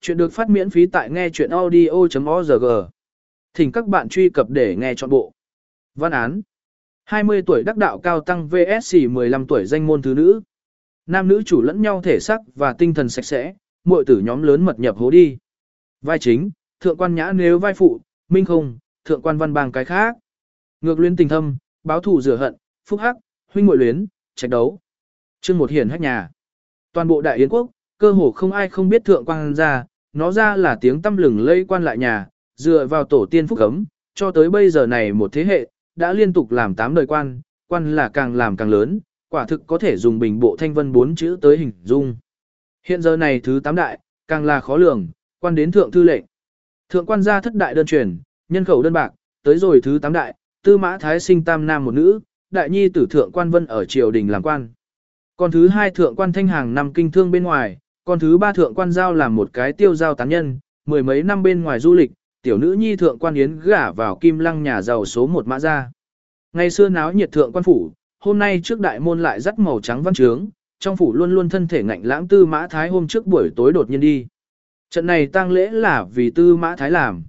Chuyện được phát miễn phí tại nghe chuyện audio.org. Thỉnh các bạn truy cập để nghe trọn bộ. Văn án 20 tuổi đắc đạo cao tăng VSC 15 tuổi danh môn thứ nữ. Nam nữ chủ lẫn nhau thể sắc và tinh thần sạch sẽ, muội tử nhóm lớn mật nhập hố đi. Vai chính, thượng quan nhã nếu vai phụ, minh không, thượng quan văn bang cái khác. Ngược luyến tình thâm, báo thù rửa hận, phúc hắc, huynh muội luyến, trạch đấu. Chương một hiển hách nhà. Toàn bộ đại yến quốc, cơ hồ không ai không biết thượng quan ra, nó ra là tiếng tâm lừng lây quan lại nhà, dựa vào tổ tiên phúc cấm, cho tới bây giờ này một thế hệ, đã liên tục làm tám đời quan, quan là càng làm càng lớn, quả thực có thể dùng bình bộ thanh vân bốn chữ tới hình dung. Hiện giờ này thứ tám đại, càng là khó lường, quan đến thượng thư lệnh. Thượng quan gia thất đại đơn truyền, nhân khẩu đơn bạc, tới rồi thứ tám đại, tư mã thái sinh tam nam một nữ, đại nhi tử thượng quan vân ở triều đình làm quan. Còn thứ hai thượng quan thanh hàng nằm kinh thương bên ngoài, còn thứ ba thượng quan giao làm một cái tiêu giao tán nhân, mười mấy năm bên ngoài du lịch, tiểu nữ nhi thượng quan yến gả vào kim lăng nhà giàu số một mã gia Ngày xưa náo nhiệt thượng quan phủ, hôm nay trước đại môn lại dắt màu trắng văn trướng, trong phủ luôn luôn thân thể ngạnh lãng tư mã thái hôm trước buổi tối đột nhiên đi. Trận này tang lễ là vì tư mã thái làm.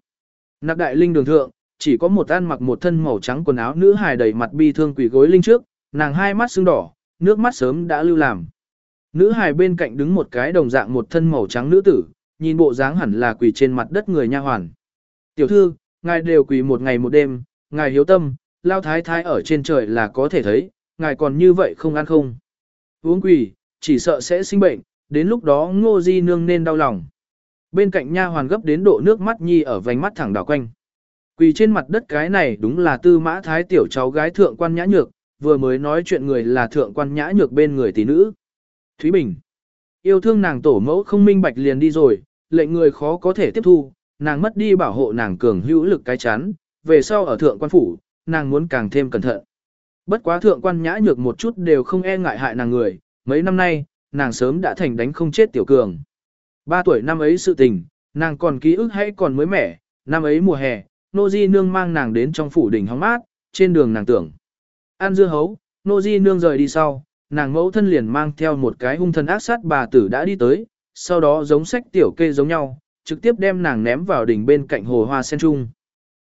Nạc đại linh đường thượng, chỉ có một ăn mặc một thân màu trắng quần áo nữ hài đầy mặt bi thương quỷ gối linh trước, nàng hai mắt sưng đỏ, nước mắt sớm đã lưu làm. Nữ hài bên cạnh đứng một cái đồng dạng một thân màu trắng nữ tử, nhìn bộ dáng hẳn là quỳ trên mặt đất người nha hoàn. Tiểu thư, ngài đều quỳ một ngày một đêm, ngài hiếu tâm, lao thái thái ở trên trời là có thể thấy, ngài còn như vậy không ăn không. Uống quỳ, chỉ sợ sẽ sinh bệnh, đến lúc đó ngô di nương nên đau lòng. Bên cạnh nha hoàn gấp đến độ nước mắt nhi ở vành mắt thẳng đảo quanh. Quỳ trên mặt đất cái này đúng là tư mã thái tiểu cháu gái thượng quan nhã nhược, vừa mới nói chuyện người là thượng quan nhã nhược bên người tỷ nữ. Thúy Bình. Yêu thương nàng tổ mẫu không minh bạch liền đi rồi, lệnh người khó có thể tiếp thu, nàng mất đi bảo hộ nàng cường hữu lực cái chán, về sau ở thượng quan phủ, nàng muốn càng thêm cẩn thận. Bất quá thượng quan nhã nhược một chút đều không e ngại hại nàng người, mấy năm nay, nàng sớm đã thành đánh không chết tiểu cường. Ba tuổi năm ấy sự tình, nàng còn ký ức hay còn mới mẻ, năm ấy mùa hè, nô di nương mang nàng đến trong phủ đỉnh hóng mát, trên đường nàng tưởng. An dưa hấu, nô di nương rời đi sau, nàng mẫu thân liền mang theo một cái hung thần ác sát bà tử đã đi tới, sau đó giống sách tiểu kê giống nhau, trực tiếp đem nàng ném vào đỉnh bên cạnh hồ hoa sen trung.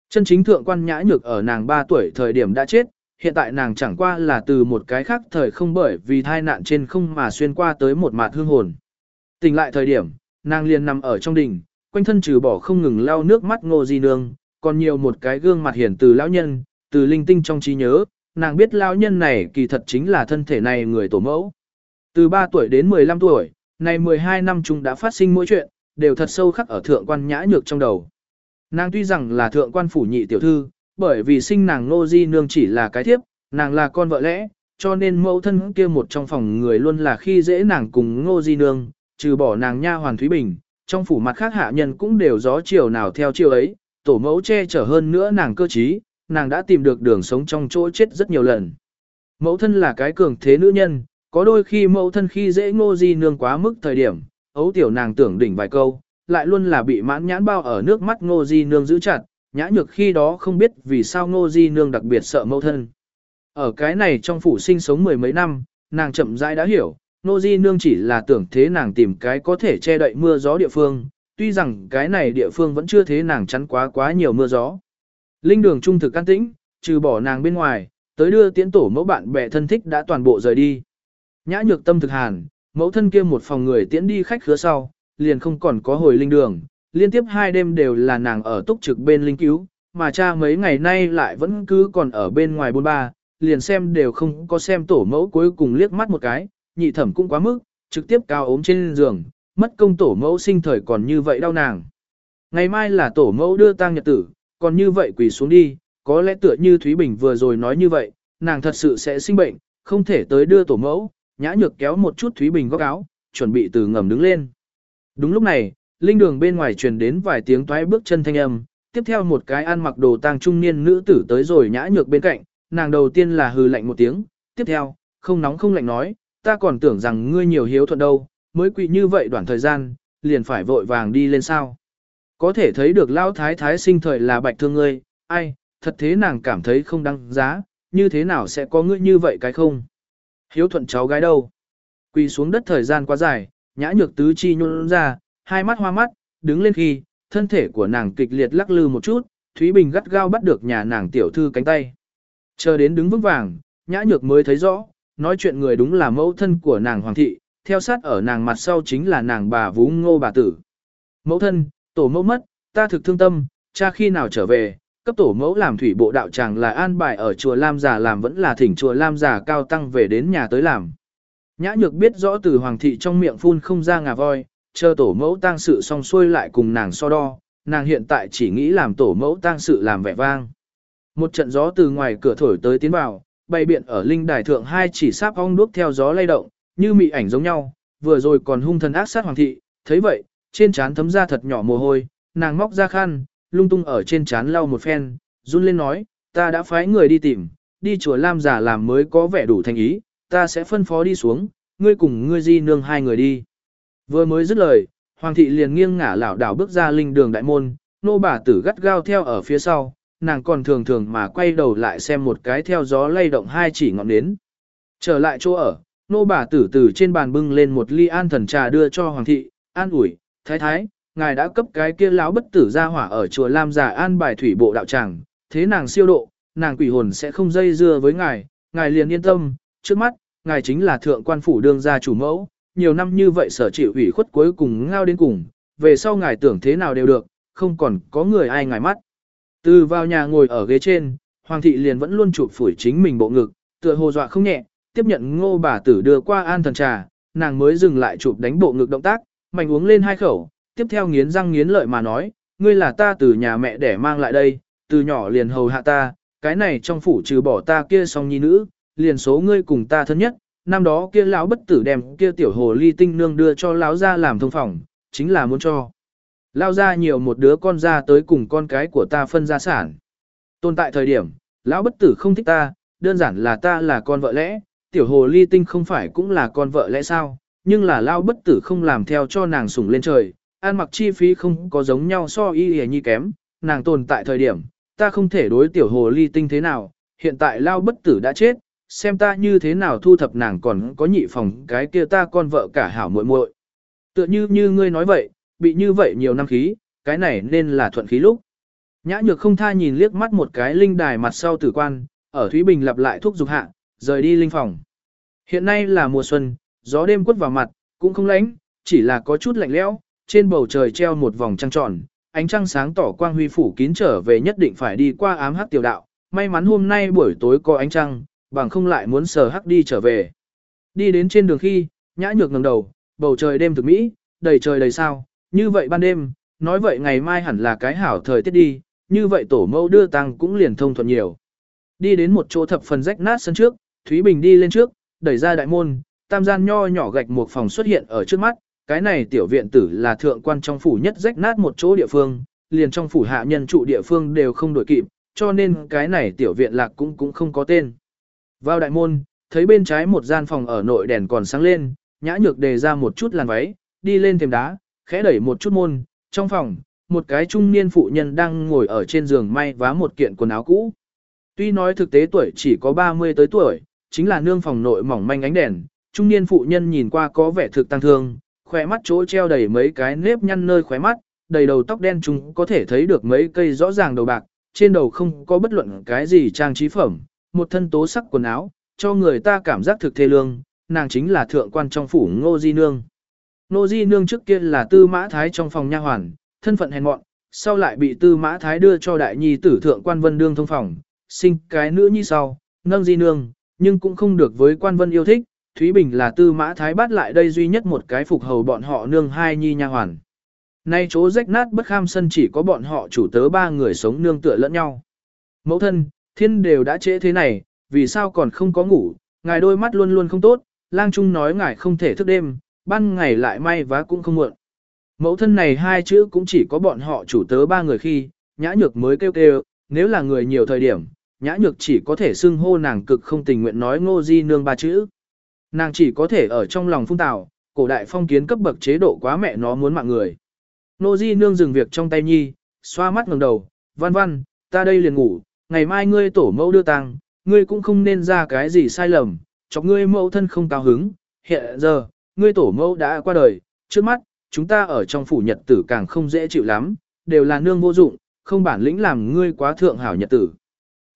Chân chính thượng quan nhã nhược ở nàng 3 tuổi thời điểm đã chết, hiện tại nàng chẳng qua là từ một cái khác thời không bởi vì thai nạn trên không mà xuyên qua tới một mạt hương hồn. Tỉnh lại thời điểm, nàng liền nằm ở trong đỉnh, quanh thân trừ bỏ không ngừng lau nước mắt ngô di nương, còn nhiều một cái gương mặt hiển từ lão nhân, từ linh tinh trong trí nhớ, nàng biết lao nhân này kỳ thật chính là thân thể này người tổ mẫu. Từ 3 tuổi đến 15 tuổi, này 12 năm chung đã phát sinh mỗi chuyện, đều thật sâu khắc ở thượng quan nhã nhược trong đầu. Nàng tuy rằng là thượng quan phủ nhị tiểu thư, bởi vì sinh nàng nô di nương chỉ là cái thiếp, nàng là con vợ lẽ, cho nên mẫu thân kia một trong phòng người luôn là khi dễ nàng cùng ngô di nương, trừ bỏ nàng nha hoàn Thúy Bình, trong phủ mặt khác hạ nhân cũng đều gió chiều nào theo chiều ấy, tổ mẫu che chở hơn nữa nàng cơ trí, nàng đã tìm được đường sống trong chỗ chết rất nhiều lần. Mẫu thân là cái cường thế nữ nhân, có đôi khi mẫu thân khi dễ ngô di nương quá mức thời điểm, ấu tiểu nàng tưởng đỉnh vài câu, lại luôn là bị mãn nhãn bao ở nước mắt ngô di nương giữ chặt, nhã nhược khi đó không biết vì sao ngô di nương đặc biệt sợ mẫu thân. Ở cái này trong phủ sinh sống mười mấy năm, nàng chậm rãi đã hiểu, ngô di nương chỉ là tưởng thế nàng tìm cái có thể che đậy mưa gió địa phương, tuy rằng cái này địa phương vẫn chưa thế nàng chắn quá quá nhiều mưa gió. Linh đường trung thực an tĩnh, trừ bỏ nàng bên ngoài, tới đưa tiễn tổ mẫu bạn bè thân thích đã toàn bộ rời đi. Nhã nhược tâm thực hàn, mẫu thân kia một phòng người tiễn đi khách khứa sau, liền không còn có hồi linh đường, liên tiếp hai đêm đều là nàng ở túc trực bên linh cứu, mà cha mấy ngày nay lại vẫn cứ còn ở bên ngoài bôn ba, liền xem đều không có xem tổ mẫu cuối cùng liếc mắt một cái, nhị thẩm cũng quá mức, trực tiếp cao ốm trên giường, mất công tổ mẫu sinh thời còn như vậy đau nàng. Ngày mai là tổ mẫu đưa tang nhật tử, còn như vậy quỳ xuống đi, có lẽ tựa như Thúy Bình vừa rồi nói như vậy, nàng thật sự sẽ sinh bệnh, không thể tới đưa tổ mẫu, nhã nhược kéo một chút Thúy Bình góc áo, chuẩn bị từ ngầm đứng lên. Đúng lúc này, linh đường bên ngoài truyền đến vài tiếng toái bước chân thanh âm, tiếp theo một cái ăn mặc đồ tang trung niên nữ tử tới rồi nhã nhược bên cạnh, nàng đầu tiên là hừ lạnh một tiếng, tiếp theo, không nóng không lạnh nói, ta còn tưởng rằng ngươi nhiều hiếu thuận đâu, mới quỳ như vậy đoạn thời gian, liền phải vội vàng đi lên sao. Có thể thấy được lão thái thái sinh thời là bạch thương ngươi, ai, thật thế nàng cảm thấy không đăng giá, như thế nào sẽ có ngươi như vậy cái không? Hiếu thuận cháu gái đâu? Quỳ xuống đất thời gian quá dài, nhã nhược tứ chi nhún ra, hai mắt hoa mắt, đứng lên khi, thân thể của nàng kịch liệt lắc lư một chút, Thúy Bình gắt gao bắt được nhà nàng tiểu thư cánh tay. Chờ đến đứng vững vàng, nhã nhược mới thấy rõ, nói chuyện người đúng là mẫu thân của nàng hoàng thị, theo sát ở nàng mặt sau chính là nàng bà vú ngô bà tử. Mẫu thân, tổ mẫu mất, ta thực thương tâm, cha khi nào trở về, cấp tổ mẫu làm thủy bộ đạo tràng là an bài ở chùa Lam Già làm vẫn là thỉnh chùa Lam Già cao tăng về đến nhà tới làm. Nhã nhược biết rõ từ hoàng thị trong miệng phun không ra ngà voi, chờ tổ mẫu tang sự xong xuôi lại cùng nàng so đo, nàng hiện tại chỉ nghĩ làm tổ mẫu tang sự làm vẻ vang. Một trận gió từ ngoài cửa thổi tới tiến vào, bay biện ở linh đài thượng hai chỉ sáp ong đuốc theo gió lay động, như mị ảnh giống nhau, vừa rồi còn hung thần ác sát hoàng thị, thấy vậy, trên trán thấm ra thật nhỏ mồ hôi, nàng móc ra khăn, lung tung ở trên trán lau một phen, run lên nói, ta đã phái người đi tìm, đi chùa Lam giả làm mới có vẻ đủ thành ý, ta sẽ phân phó đi xuống, ngươi cùng ngươi di nương hai người đi. Vừa mới dứt lời, hoàng thị liền nghiêng ngả lảo đảo bước ra linh đường đại môn, nô bà tử gắt gao theo ở phía sau, nàng còn thường thường mà quay đầu lại xem một cái theo gió lay động hai chỉ ngọn nến. Trở lại chỗ ở, nô bà tử từ trên bàn bưng lên một ly an thần trà đưa cho hoàng thị, an ủi, thái thái, ngài đã cấp cái kia lão bất tử ra hỏa ở chùa Lam giả an bài thủy bộ đạo tràng, thế nàng siêu độ, nàng quỷ hồn sẽ không dây dưa với ngài, ngài liền yên tâm, trước mắt, ngài chính là thượng quan phủ đương gia chủ mẫu, nhiều năm như vậy sở chịu ủy khuất cuối cùng ngao đến cùng, về sau ngài tưởng thế nào đều được, không còn có người ai ngài mắt. Từ vào nhà ngồi ở ghế trên, Hoàng thị liền vẫn luôn chụp phủi chính mình bộ ngực, tựa hồ dọa không nhẹ, tiếp nhận ngô bà tử đưa qua an thần trà, nàng mới dừng lại chụp đánh bộ ngực động tác, mạnh uống lên hai khẩu, tiếp theo nghiến răng nghiến lợi mà nói, ngươi là ta từ nhà mẹ để mang lại đây, từ nhỏ liền hầu hạ ta, cái này trong phủ trừ bỏ ta kia song nhi nữ, liền số ngươi cùng ta thân nhất, năm đó kia lão bất tử đem kia tiểu hồ ly tinh nương đưa cho lão ra làm thông phòng, chính là muốn cho. Lao ra nhiều một đứa con ra tới cùng con cái của ta phân gia sản. Tồn tại thời điểm, lão bất tử không thích ta, đơn giản là ta là con vợ lẽ, tiểu hồ ly tinh không phải cũng là con vợ lẽ sao, nhưng là lao bất tử không làm theo cho nàng sủng lên trời, an mặc chi phí không có giống nhau so y hề nhi kém, nàng tồn tại thời điểm, ta không thể đối tiểu hồ ly tinh thế nào, hiện tại lao bất tử đã chết, xem ta như thế nào thu thập nàng còn có nhị phòng cái kia ta con vợ cả hảo muội muội. Tựa như như ngươi nói vậy, bị như vậy nhiều năm khí, cái này nên là thuận khí lúc. Nhã nhược không tha nhìn liếc mắt một cái linh đài mặt sau tử quan, ở Thúy Bình lặp lại thuốc dục hạ, rời đi linh phòng. Hiện nay là mùa xuân, gió đêm quất vào mặt, cũng không lạnh, chỉ là có chút lạnh lẽo, trên bầu trời treo một vòng trăng tròn, ánh trăng sáng tỏ quang huy phủ kín trở về nhất định phải đi qua ám hắc tiểu đạo, may mắn hôm nay buổi tối có ánh trăng, bằng không lại muốn sờ hắc đi trở về. Đi đến trên đường khi, nhã nhược ngẩng đầu, bầu trời đêm thực mỹ, đầy trời đầy sao, như vậy ban đêm, nói vậy ngày mai hẳn là cái hảo thời tiết đi, như vậy tổ mẫu đưa tăng cũng liền thông thuận nhiều. Đi đến một chỗ thập phần rách nát sân trước, Thúy Bình đi lên trước, đẩy ra đại môn, tam gian nho nhỏ gạch một phòng xuất hiện ở trước mắt, cái này tiểu viện tử là thượng quan trong phủ nhất rách nát một chỗ địa phương, liền trong phủ hạ nhân trụ địa phương đều không đổi kịp, cho nên cái này tiểu viện lạc cũng cũng không có tên. Vào đại môn, thấy bên trái một gian phòng ở nội đèn còn sáng lên, nhã nhược đề ra một chút làn váy, đi lên thềm đá, khẽ đẩy một chút môn, trong phòng, một cái trung niên phụ nhân đang ngồi ở trên giường may vá một kiện quần áo cũ. Tuy nói thực tế tuổi chỉ có 30 tới tuổi, chính là nương phòng nội mỏng manh ánh đèn, trung niên phụ nhân nhìn qua có vẻ thực tăng thương, khỏe mắt chỗ treo đầy mấy cái nếp nhăn nơi khóe mắt, đầy đầu tóc đen chúng có thể thấy được mấy cây rõ ràng đầu bạc, trên đầu không có bất luận cái gì trang trí phẩm, một thân tố sắc quần áo, cho người ta cảm giác thực thê lương, nàng chính là thượng quan trong phủ Ngô Di Nương. Ngô Di Nương trước kia là tư mã thái trong phòng nha hoàn, thân phận hèn mọn, sau lại bị tư mã thái đưa cho đại nhi tử thượng quan vân đương thông phòng, sinh cái nữ nhi sau, nâng Di Nương, nhưng cũng không được với quan vân yêu thích, Thúy Bình là tư mã thái bắt lại đây duy nhất một cái phục hầu bọn họ nương hai nhi nha hoàn. Nay chỗ rách nát bất kham sân chỉ có bọn họ chủ tớ ba người sống nương tựa lẫn nhau. Mẫu thân, thiên đều đã trễ thế này, vì sao còn không có ngủ, ngài đôi mắt luôn luôn không tốt, lang trung nói ngài không thể thức đêm, ban ngày lại may vá cũng không muộn. Mẫu thân này hai chữ cũng chỉ có bọn họ chủ tớ ba người khi, nhã nhược mới kêu kêu, nếu là người nhiều thời điểm, nhã nhược chỉ có thể xưng hô nàng cực không tình nguyện nói ngô di nương ba chữ. Nàng chỉ có thể ở trong lòng phung tào, cổ đại phong kiến cấp bậc chế độ quá mẹ nó muốn mạng người. Nô di nương dừng việc trong tay nhi, xoa mắt ngẩng đầu, văn văn, ta đây liền ngủ, ngày mai ngươi tổ mẫu đưa tang, ngươi cũng không nên ra cái gì sai lầm, cho ngươi mẫu thân không cao hứng, hiện giờ, ngươi tổ mẫu đã qua đời, trước mắt, chúng ta ở trong phủ nhật tử càng không dễ chịu lắm, đều là nương vô dụng, không bản lĩnh làm ngươi quá thượng hảo nhật tử.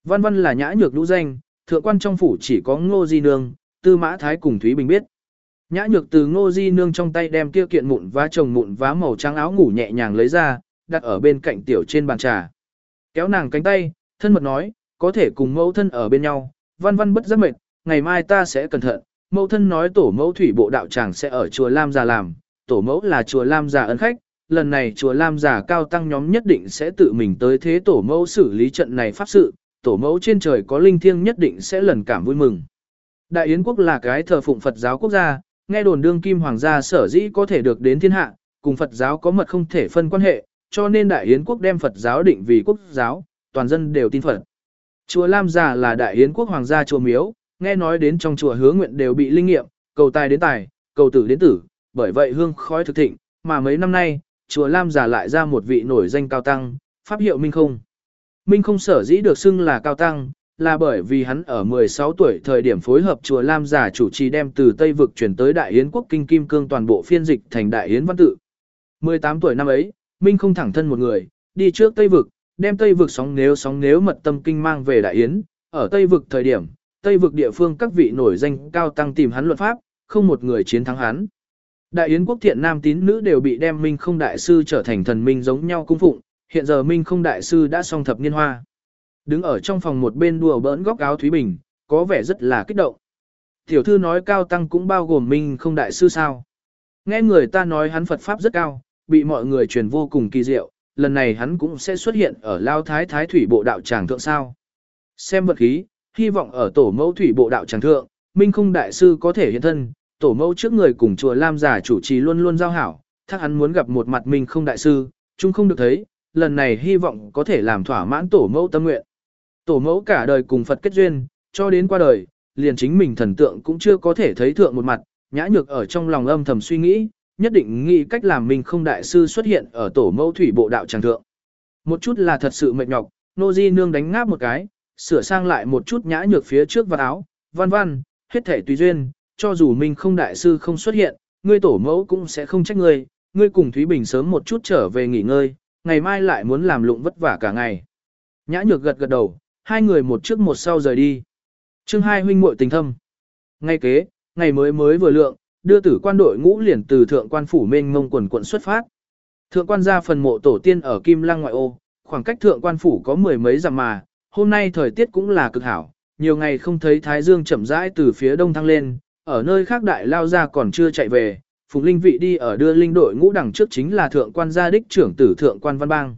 Văn văn là nhã nhược đũ danh, thượng quan trong phủ chỉ có ngô di nương, tư mã thái cùng Thúy Bình biết. Nhã nhược từ ngô di nương trong tay đem kia kiện mụn vá chồng mụn vá màu trắng áo ngủ nhẹ nhàng lấy ra, đặt ở bên cạnh tiểu trên bàn trà. Kéo nàng cánh tay, thân mật nói, có thể cùng mẫu thân ở bên nhau, văn văn bất giác mệt, ngày mai ta sẽ cẩn thận. Mẫu thân nói tổ mẫu thủy bộ đạo tràng sẽ ở chùa Lam Già làm, tổ mẫu là chùa Lam Già ấn khách, lần này chùa Lam Già cao tăng nhóm nhất định sẽ tự mình tới thế tổ mẫu xử lý trận này pháp sự, tổ mẫu trên trời có linh thiêng nhất định sẽ lần cảm vui mừng. Đại Yến quốc là cái thờ phụng Phật giáo quốc gia, nghe đồn đương kim hoàng gia sở dĩ có thể được đến thiên hạ, cùng Phật giáo có mật không thể phân quan hệ, cho nên Đại Yến quốc đem Phật giáo định vì quốc giáo, toàn dân đều tin Phật. Chùa Lam Già là Đại Yến quốc hoàng gia chùa miếu, nghe nói đến trong chùa hứa nguyện đều bị linh nghiệm, cầu tài đến tài, cầu tử đến tử, bởi vậy hương khói thực thịnh, mà mấy năm nay, chùa Lam Già lại ra một vị nổi danh cao tăng, pháp hiệu Minh Không. Minh Không sở dĩ được xưng là cao tăng, là bởi vì hắn ở 16 tuổi thời điểm phối hợp chùa Lam giả chủ trì đem từ Tây vực chuyển tới Đại Yến quốc kinh kim cương toàn bộ phiên dịch thành Đại Yến văn tự. 18 tuổi năm ấy, Minh không thẳng thân một người, đi trước Tây vực, đem Tây vực sóng nếu sóng nếu mật tâm kinh mang về Đại Yến, ở Tây vực thời điểm, Tây vực địa phương các vị nổi danh cao tăng tìm hắn luận pháp, không một người chiến thắng hắn. Đại Yến quốc thiện nam tín nữ đều bị đem Minh không đại sư trở thành thần minh giống nhau cung phụng, hiện giờ Minh không đại sư đã song thập niên hoa. Đứng ở trong phòng một bên đùa bỡn góc áo Thúy Bình, có vẻ rất là kích động. Tiểu thư nói cao tăng cũng bao gồm Minh không đại sư sao. Nghe người ta nói hắn Phật Pháp rất cao, bị mọi người truyền vô cùng kỳ diệu, lần này hắn cũng sẽ xuất hiện ở Lao Thái Thái Thủy Bộ Đạo Tràng Thượng sao. Xem vật khí, hy vọng ở tổ mẫu Thủy Bộ Đạo Tràng Thượng, Minh không đại sư có thể hiện thân, tổ mẫu trước người cùng chùa Lam giả chủ trì luôn luôn giao hảo, thắc hắn muốn gặp một mặt Minh không đại sư, chung không được thấy, lần này hy vọng có thể làm thỏa mãn tổ mẫu tâm nguyện. Tổ mẫu cả đời cùng Phật kết duyên, cho đến qua đời, liền chính mình thần tượng cũng chưa có thể thấy thượng một mặt, nhã nhược ở trong lòng âm thầm suy nghĩ, nhất định nghĩ cách làm mình không đại sư xuất hiện ở tổ mẫu thủy bộ đạo tràng thượng. Một chút là thật sự mệt nhọc, nô di nương đánh ngáp một cái, sửa sang lại một chút nhã nhược phía trước vào áo, văn văn, hết thể tùy duyên, cho dù mình không đại sư không xuất hiện, ngươi tổ mẫu cũng sẽ không trách ngươi, ngươi cùng Thúy Bình sớm một chút trở về nghỉ ngơi, ngày mai lại muốn làm lụng vất vả cả ngày. Nhã nhược gật gật đầu, hai người một trước một sau rời đi. chương hai huynh muội tình thâm. Ngay kế, ngày mới mới vừa lượng, đưa tử quan đội ngũ liền từ thượng quan phủ mênh ngông quần quận xuất phát. Thượng quan ra phần mộ tổ tiên ở Kim Lăng ngoại ô, khoảng cách thượng quan phủ có mười mấy dặm mà, hôm nay thời tiết cũng là cực hảo, nhiều ngày không thấy Thái Dương chậm rãi từ phía đông thăng lên, ở nơi khác đại lao ra còn chưa chạy về, Phục Linh vị đi ở đưa linh đội ngũ đằng trước chính là thượng quan gia đích trưởng tử thượng quan văn bang.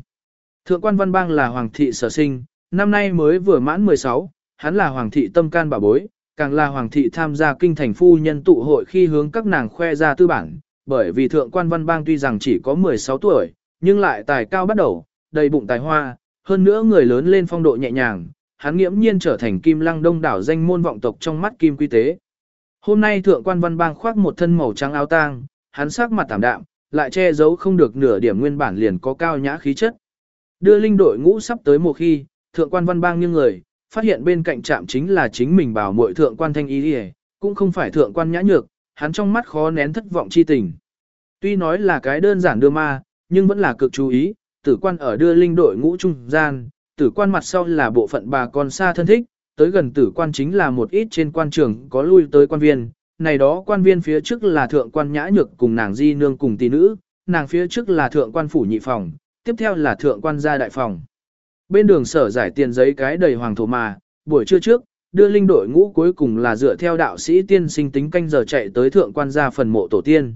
Thượng quan văn bang là hoàng thị sở sinh, năm nay mới vừa mãn 16, hắn là hoàng thị tâm can bà bối, càng là hoàng thị tham gia kinh thành phu nhân tụ hội khi hướng các nàng khoe ra tư bản, bởi vì thượng quan văn bang tuy rằng chỉ có 16 tuổi, nhưng lại tài cao bắt đầu, đầy bụng tài hoa, hơn nữa người lớn lên phong độ nhẹ nhàng, hắn nghiễm nhiên trở thành kim lăng đông đảo danh môn vọng tộc trong mắt kim quy tế. Hôm nay thượng quan văn bang khoác một thân màu trắng áo tang, hắn sắc mặt tảm đạm, lại che giấu không được nửa điểm nguyên bản liền có cao nhã khí chất. Đưa linh đội ngũ sắp tới một khi, thượng quan văn bang nghiêng người, phát hiện bên cạnh trạm chính là chính mình bảo muội thượng quan thanh ý đi cũng không phải thượng quan nhã nhược, hắn trong mắt khó nén thất vọng chi tình. Tuy nói là cái đơn giản đưa ma, nhưng vẫn là cực chú ý, tử quan ở đưa linh đội ngũ trung gian, tử quan mặt sau là bộ phận bà con xa thân thích, tới gần tử quan chính là một ít trên quan trường có lui tới quan viên, này đó quan viên phía trước là thượng quan nhã nhược cùng nàng di nương cùng tỷ nữ, nàng phía trước là thượng quan phủ nhị phòng, tiếp theo là thượng quan gia đại phòng. Bên đường sở giải tiền giấy cái đầy hoàng thổ mà, buổi trưa trước, đưa linh đội ngũ cuối cùng là dựa theo đạo sĩ tiên sinh tính canh giờ chạy tới thượng quan gia phần mộ tổ tiên.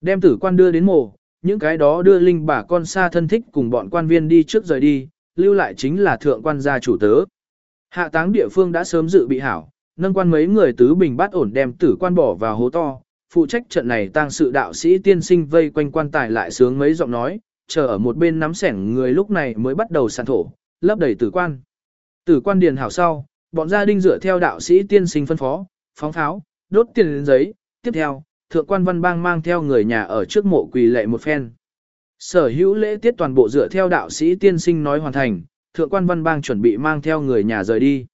Đem tử quan đưa đến mộ, những cái đó đưa linh bà con xa thân thích cùng bọn quan viên đi trước rời đi, lưu lại chính là thượng quan gia chủ tớ. Hạ táng địa phương đã sớm dự bị hảo, nâng quan mấy người tứ bình bát ổn đem tử quan bỏ vào hố to, phụ trách trận này tang sự đạo sĩ tiên sinh vây quanh quan tài lại sướng mấy giọng nói, chờ ở một bên nắm sẻng người lúc này mới bắt đầu sàn thổ, lấp đầy tử quan. Tử quan điền hảo sau, bọn gia đình dựa theo đạo sĩ tiên sinh phân phó, phóng pháo, đốt tiền giấy, tiếp theo, thượng quan văn bang mang theo người nhà ở trước mộ quỳ lệ một phen. Sở hữu lễ tiết toàn bộ dựa theo đạo sĩ tiên sinh nói hoàn thành, thượng quan văn bang chuẩn bị mang theo người nhà rời đi.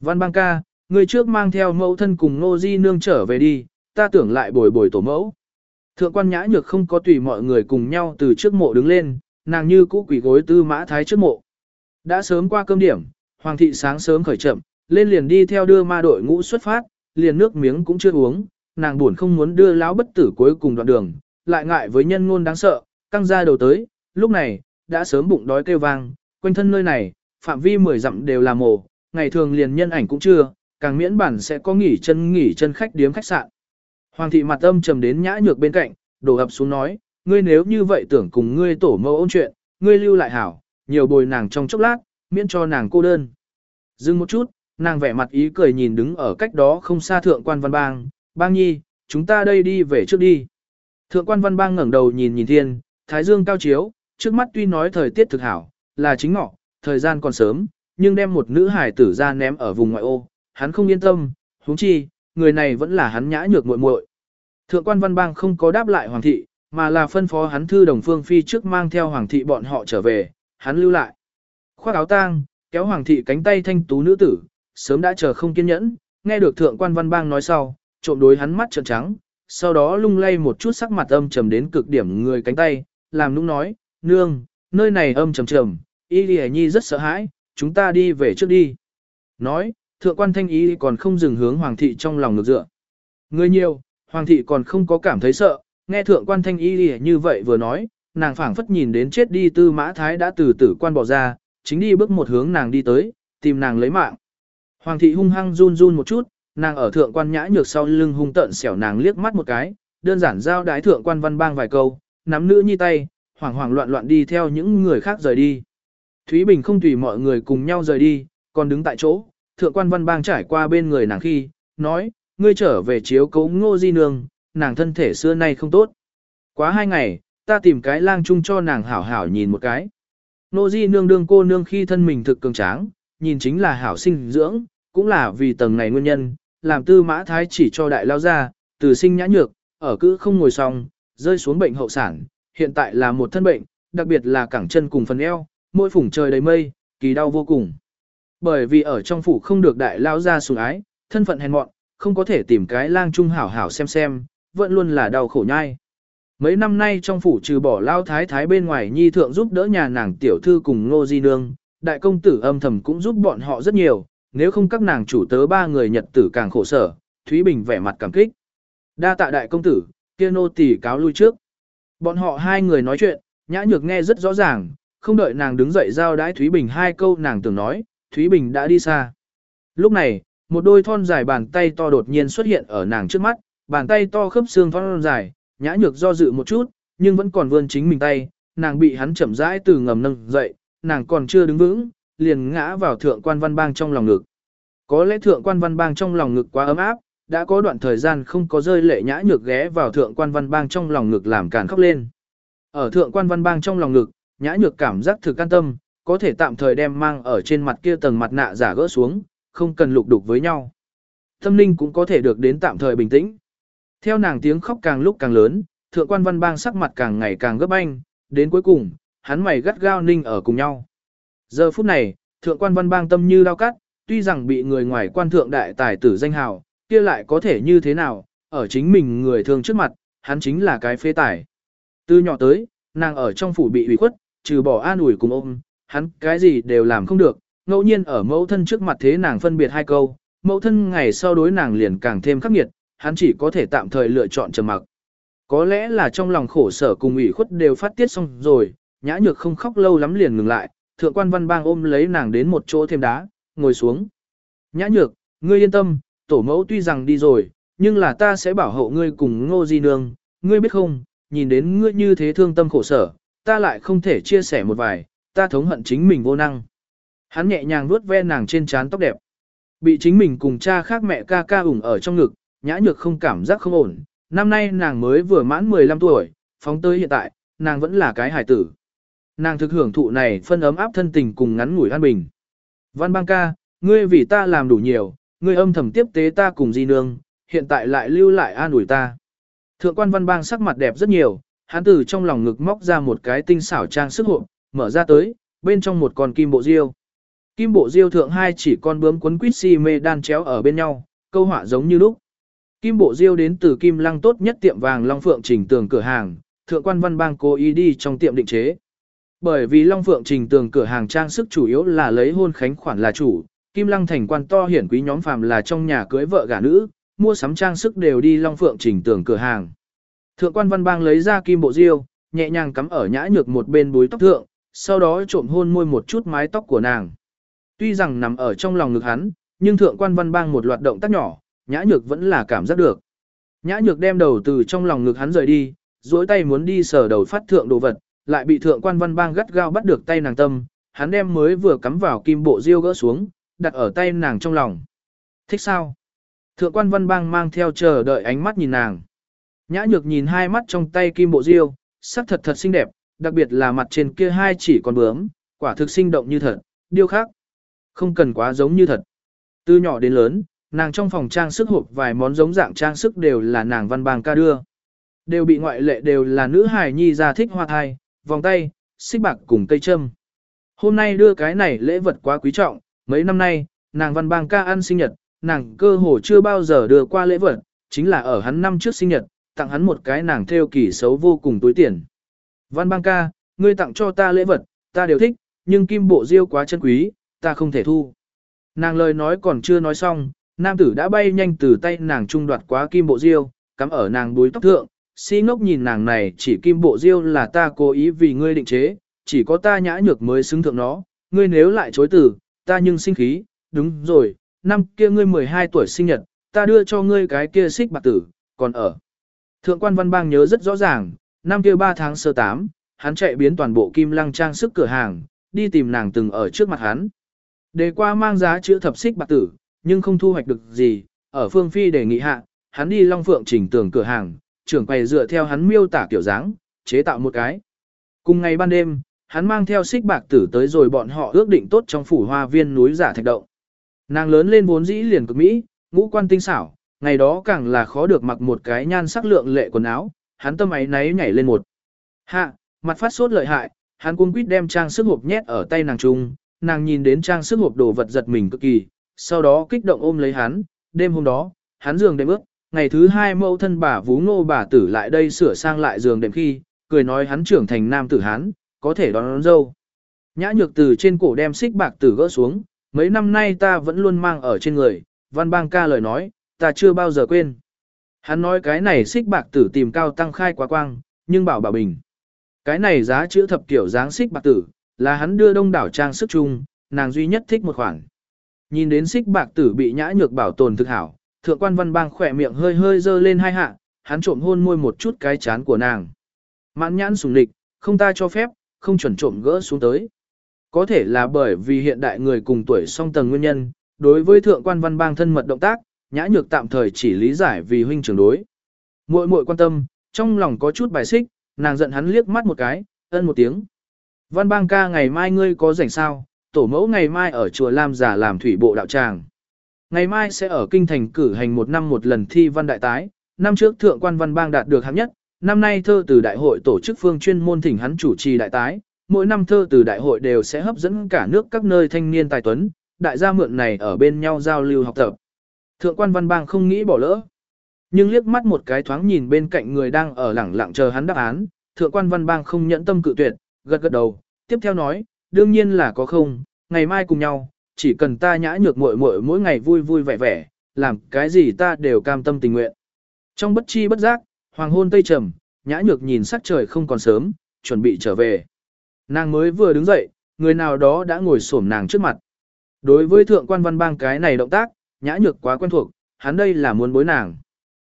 Văn bang ca, người trước mang theo mẫu thân cùng nô di nương trở về đi, ta tưởng lại bồi bồi tổ mẫu. Thượng quan nhã nhược không có tùy mọi người cùng nhau từ trước mộ đứng lên, nàng như cũ quỷ gối tư mã thái trước mộ. Đã sớm qua cơm điểm, hoàng thị sáng sớm khởi chậm, lên liền đi theo đưa ma đội ngũ xuất phát, liền nước miếng cũng chưa uống, nàng buồn không muốn đưa lão bất tử cuối cùng đoạn đường, lại ngại với nhân ngôn đáng sợ, căng ra đầu tới, lúc này, đã sớm bụng đói kêu vang, quanh thân nơi này, phạm vi mười dặm đều là mồ, ngày thường liền nhân ảnh cũng chưa, càng miễn bản sẽ có nghỉ chân nghỉ chân khách điếm khách sạn. Hoàng thị mặt âm trầm đến nhã nhược bên cạnh, đổ ập xuống nói, ngươi nếu như vậy tưởng cùng ngươi tổ mẫu ôn chuyện, ngươi lưu lại hảo, nhiều bồi nàng trong chốc lát, miễn cho nàng cô đơn. Dừng một chút, nàng vẻ mặt ý cười nhìn đứng ở cách đó không xa thượng quan văn bang, bang nhi, chúng ta đây đi về trước đi. Thượng quan văn bang ngẩng đầu nhìn nhìn thiên, thái dương cao chiếu, trước mắt tuy nói thời tiết thực hảo, là chính ngọ, thời gian còn sớm, nhưng đem một nữ hải tử ra ném ở vùng ngoại ô, hắn không yên tâm, huống chi, người này vẫn là hắn nhã nhược muội muội. Thượng quan văn bang không có đáp lại hoàng thị, mà là phân phó hắn thư đồng phương phi trước mang theo hoàng thị bọn họ trở về, hắn lưu lại. Khoác áo tang, kéo hoàng thị cánh tay thanh tú nữ tử, sớm đã chờ không kiên nhẫn, nghe được thượng quan văn bang nói sau, trộm đối hắn mắt trợn trắng, sau đó lung lay một chút sắc mặt âm trầm đến cực điểm người cánh tay, làm nũng nói, nương, nơi này âm trầm trầm, y lì nhi rất sợ hãi, chúng ta đi về trước đi. Nói, thượng quan thanh y còn không dừng hướng hoàng thị trong lòng ngược dựa. Người nhiều, hoàng thị còn không có cảm thấy sợ, nghe thượng quan thanh y như vậy vừa nói, nàng phảng phất nhìn đến chết đi tư mã thái đã từ tử quan bỏ ra, chính đi bước một hướng nàng đi tới, tìm nàng lấy mạng. Hoàng thị hung hăng run run một chút, nàng ở thượng quan nhã nhược sau lưng hung tợn xẻo nàng liếc mắt một cái, đơn giản giao đái thượng quan văn bang vài câu, nắm nữ nhi tay, hoảng hoảng loạn loạn đi theo những người khác rời đi. Thúy Bình không tùy mọi người cùng nhau rời đi, còn đứng tại chỗ, thượng quan văn bang trải qua bên người nàng khi, nói, ngươi trở về chiếu cấu ngô di nương, nàng thân thể xưa nay không tốt. Quá hai ngày, ta tìm cái lang chung cho nàng hảo hảo nhìn một cái. Nô di nương đương cô nương khi thân mình thực cường tráng, nhìn chính là hảo sinh dưỡng, cũng là vì tầng này nguyên nhân, làm tư mã thái chỉ cho đại lao ra, từ sinh nhã nhược, ở cữ không ngồi xong, rơi xuống bệnh hậu sản, hiện tại là một thân bệnh, đặc biệt là cẳng chân cùng phần eo, mỗi phủng trời đầy mây, kỳ đau vô cùng. Bởi vì ở trong phủ không được đại lao ra sủng ái, thân phận hèn mọn, không có thể tìm cái lang trung hảo hảo xem xem, vẫn luôn là đau khổ nhai. Mấy năm nay trong phủ trừ bỏ lao thái thái bên ngoài nhi thượng giúp đỡ nhà nàng tiểu thư cùng ngô di nương, đại công tử âm thầm cũng giúp bọn họ rất nhiều, nếu không các nàng chủ tớ ba người nhật tử càng khổ sở, Thúy Bình vẻ mặt cảm kích. Đa tạ đại công tử, kia nô tỳ cáo lui trước. Bọn họ hai người nói chuyện, nhã nhược nghe rất rõ ràng, không đợi nàng đứng dậy giao đái Thúy Bình hai câu nàng tưởng nói, Thúy Bình đã đi xa. Lúc này, một đôi thon dài bàn tay to đột nhiên xuất hiện ở nàng trước mắt, bàn tay to khớp xương thon dài, nhã nhược do dự một chút, nhưng vẫn còn vươn chính mình tay, nàng bị hắn chậm rãi từ ngầm nâng dậy, nàng còn chưa đứng vững, liền ngã vào thượng quan văn bang trong lòng ngực. Có lẽ thượng quan văn bang trong lòng ngực quá ấm áp, đã có đoạn thời gian không có rơi lệ nhã nhược ghé vào thượng quan văn bang trong lòng ngực làm càn khóc lên. Ở thượng quan văn bang trong lòng ngực, nhã nhược cảm giác thực can tâm, có thể tạm thời đem mang ở trên mặt kia tầng mặt nạ giả gỡ xuống, không cần lục đục với nhau. Tâm linh cũng có thể được đến tạm thời bình tĩnh. Theo nàng tiếng khóc càng lúc càng lớn, thượng quan văn bang sắc mặt càng ngày càng gấp anh, đến cuối cùng, hắn mày gắt gao ninh ở cùng nhau. Giờ phút này, thượng quan văn bang tâm như đau cắt, tuy rằng bị người ngoài quan thượng đại tài tử danh hào, kia lại có thể như thế nào, ở chính mình người thường trước mặt, hắn chính là cái phê tài. Từ nhỏ tới, nàng ở trong phủ bị ủy khuất, trừ bỏ an ủi cùng ôm, hắn cái gì đều làm không được, ngẫu nhiên ở mẫu thân trước mặt thế nàng phân biệt hai câu, mẫu thân ngày sau đối nàng liền càng thêm khắc nghiệt, hắn chỉ có thể tạm thời lựa chọn trầm mặc. Có lẽ là trong lòng khổ sở cùng ủy khuất đều phát tiết xong rồi, nhã nhược không khóc lâu lắm liền ngừng lại, thượng quan văn bang ôm lấy nàng đến một chỗ thêm đá, ngồi xuống. Nhã nhược, ngươi yên tâm, tổ mẫu tuy rằng đi rồi, nhưng là ta sẽ bảo hộ ngươi cùng ngô di nương, ngươi biết không, nhìn đến ngươi như thế thương tâm khổ sở, ta lại không thể chia sẻ một vài, ta thống hận chính mình vô năng. Hắn nhẹ nhàng vuốt ve nàng trên trán tóc đẹp. Bị chính mình cùng cha khác mẹ ca ca ủng ở trong ngực, nhã nhược không cảm giác không ổn. Năm nay nàng mới vừa mãn 15 tuổi, phóng tới hiện tại, nàng vẫn là cái hài tử. Nàng thực hưởng thụ này phân ấm áp thân tình cùng ngắn ngủi an bình. Văn bang ca, ngươi vì ta làm đủ nhiều, ngươi âm thầm tiếp tế ta cùng di nương, hiện tại lại lưu lại an ủi ta. Thượng quan văn bang sắc mặt đẹp rất nhiều, hắn từ trong lòng ngực móc ra một cái tinh xảo trang sức hộp, mở ra tới, bên trong một con kim bộ diêu. Kim bộ diêu thượng hai chỉ con bướm quấn quýt si mê đan chéo ở bên nhau, câu họa giống như lúc. Kim bộ diêu đến từ Kim Lăng tốt nhất tiệm vàng Long Phượng Trình tường cửa hàng, thượng quan văn bang cố ý đi trong tiệm định chế. Bởi vì Long Phượng Trình tường cửa hàng trang sức chủ yếu là lấy hôn khánh khoản là chủ, Kim Lăng thành quan to hiển quý nhóm phàm là trong nhà cưới vợ gả nữ, mua sắm trang sức đều đi Long Phượng Trình tường cửa hàng. Thượng quan văn bang lấy ra kim bộ diêu, nhẹ nhàng cắm ở nhã nhược một bên búi tóc thượng, sau đó trộm hôn môi một chút mái tóc của nàng. Tuy rằng nằm ở trong lòng ngực hắn, nhưng thượng quan văn bang một loạt động tác nhỏ, nhã nhược vẫn là cảm giác được. Nhã nhược đem đầu từ trong lòng ngực hắn rời đi, duỗi tay muốn đi sờ đầu phát thượng đồ vật, lại bị thượng quan văn bang gắt gao bắt được tay nàng tâm, hắn đem mới vừa cắm vào kim bộ diêu gỡ xuống, đặt ở tay nàng trong lòng. Thích sao? Thượng quan văn bang mang theo chờ đợi ánh mắt nhìn nàng. Nhã nhược nhìn hai mắt trong tay kim bộ diêu, sắc thật thật xinh đẹp, đặc biệt là mặt trên kia hai chỉ còn bướm, quả thực sinh động như thật, điêu khác. Không cần quá giống như thật. Từ nhỏ đến lớn, nàng trong phòng trang sức hộp vài món giống dạng trang sức đều là nàng văn bang ca đưa. Đều bị ngoại lệ đều là nữ hài nhi ra thích hoa thai, vòng tay, xích bạc cùng cây châm. Hôm nay đưa cái này lễ vật quá quý trọng, mấy năm nay, nàng văn bang ca ăn sinh nhật, nàng cơ hồ chưa bao giờ đưa qua lễ vật, chính là ở hắn năm trước sinh nhật, tặng hắn một cái nàng theo kỳ xấu vô cùng túi tiền. Văn bang ca, ngươi tặng cho ta lễ vật, ta đều thích, nhưng kim bộ diêu quá chân quý, ta không thể thu. Nàng lời nói còn chưa nói xong, nam tử đã bay nhanh từ tay nàng trung đoạt quá kim bộ diêu, cắm ở nàng đuôi tóc thượng, si ngốc nhìn nàng này chỉ kim bộ diêu là ta cố ý vì ngươi định chế, chỉ có ta nhã nhược mới xứng thượng nó, ngươi nếu lại chối từ, ta nhưng sinh khí, đúng rồi, năm kia ngươi 12 tuổi sinh nhật, ta đưa cho ngươi cái kia xích bạc tử, còn ở. Thượng quan văn bang nhớ rất rõ ràng, năm kia 3 tháng sơ 8, hắn chạy biến toàn bộ kim lăng trang sức cửa hàng, đi tìm nàng từng ở trước mặt hắn. Đề qua mang giá chữ thập xích bạc tử, nhưng không thu hoạch được gì, ở phương phi đề nghị hạ, hắn đi long phượng chỉnh tường cửa hàng, trưởng quầy dựa theo hắn miêu tả kiểu dáng, chế tạo một cái. Cùng ngày ban đêm, hắn mang theo xích bạc tử tới rồi bọn họ ước định tốt trong phủ hoa viên núi giả thạch động. Nàng lớn lên vốn dĩ liền cực Mỹ, ngũ quan tinh xảo, ngày đó càng là khó được mặc một cái nhan sắc lượng lệ quần áo, hắn tâm ấy náy nhảy lên một. Hạ, mặt phát sốt lợi hại, hắn cuống quýt đem trang sức hộp nhét ở tay nàng trung, nàng nhìn đến trang sức hộp đồ vật giật mình cực kỳ, sau đó kích động ôm lấy hắn, đêm hôm đó, hắn giường đệm ướt, ngày thứ hai mẫu thân bà vú ngô bà tử lại đây sửa sang lại giường đêm khi, cười nói hắn trưởng thành nam tử hắn, có thể đón, đón dâu. Nhã nhược từ trên cổ đem xích bạc tử gỡ xuống, mấy năm nay ta vẫn luôn mang ở trên người, văn bang ca lời nói, ta chưa bao giờ quên. Hắn nói cái này xích bạc tử tìm cao tăng khai quá quang, nhưng bảo bảo bình. Cái này giá chữ thập kiểu dáng xích bạc tử, là hắn đưa đông đảo trang sức chung, nàng duy nhất thích một khoản. Nhìn đến xích bạc tử bị nhã nhược bảo tồn thực hảo, thượng quan văn bang khỏe miệng hơi hơi dơ lên hai hạ, hắn trộm hôn môi một chút cái chán của nàng. Mãn nhãn sùng lịch, không ta cho phép, không chuẩn trộm gỡ xuống tới. Có thể là bởi vì hiện đại người cùng tuổi song tầng nguyên nhân, đối với thượng quan văn bang thân mật động tác, nhã nhược tạm thời chỉ lý giải vì huynh trưởng đối. Muội muội quan tâm, trong lòng có chút bài xích, nàng giận hắn liếc mắt một cái, ân một tiếng. Văn bang ca ngày mai ngươi có rảnh sao, tổ mẫu ngày mai ở chùa Lam giả làm thủy bộ đạo tràng. Ngày mai sẽ ở kinh thành cử hành một năm một lần thi văn đại tái, năm trước thượng quan văn bang đạt được hạng nhất, năm nay thơ từ đại hội tổ chức phương chuyên môn thỉnh hắn chủ trì đại tái, mỗi năm thơ từ đại hội đều sẽ hấp dẫn cả nước các nơi thanh niên tài tuấn, đại gia mượn này ở bên nhau giao lưu học tập. Thượng quan văn bang không nghĩ bỏ lỡ. Nhưng liếc mắt một cái thoáng nhìn bên cạnh người đang ở lẳng lặng chờ hắn đáp án, thượng quan văn bang không nhẫn tâm cự tuyệt, gật gật đầu, tiếp theo nói, đương nhiên là có không, ngày mai cùng nhau, chỉ cần ta nhã nhược muội muội mỗi ngày vui vui vẻ vẻ, làm cái gì ta đều cam tâm tình nguyện. Trong bất chi bất giác, hoàng hôn tây trầm, nhã nhược nhìn sắc trời không còn sớm, chuẩn bị trở về. Nàng mới vừa đứng dậy, người nào đó đã ngồi xổm nàng trước mặt. Đối với thượng quan văn bang cái này động tác, nhã nhược quá quen thuộc, hắn đây là muốn bối nàng.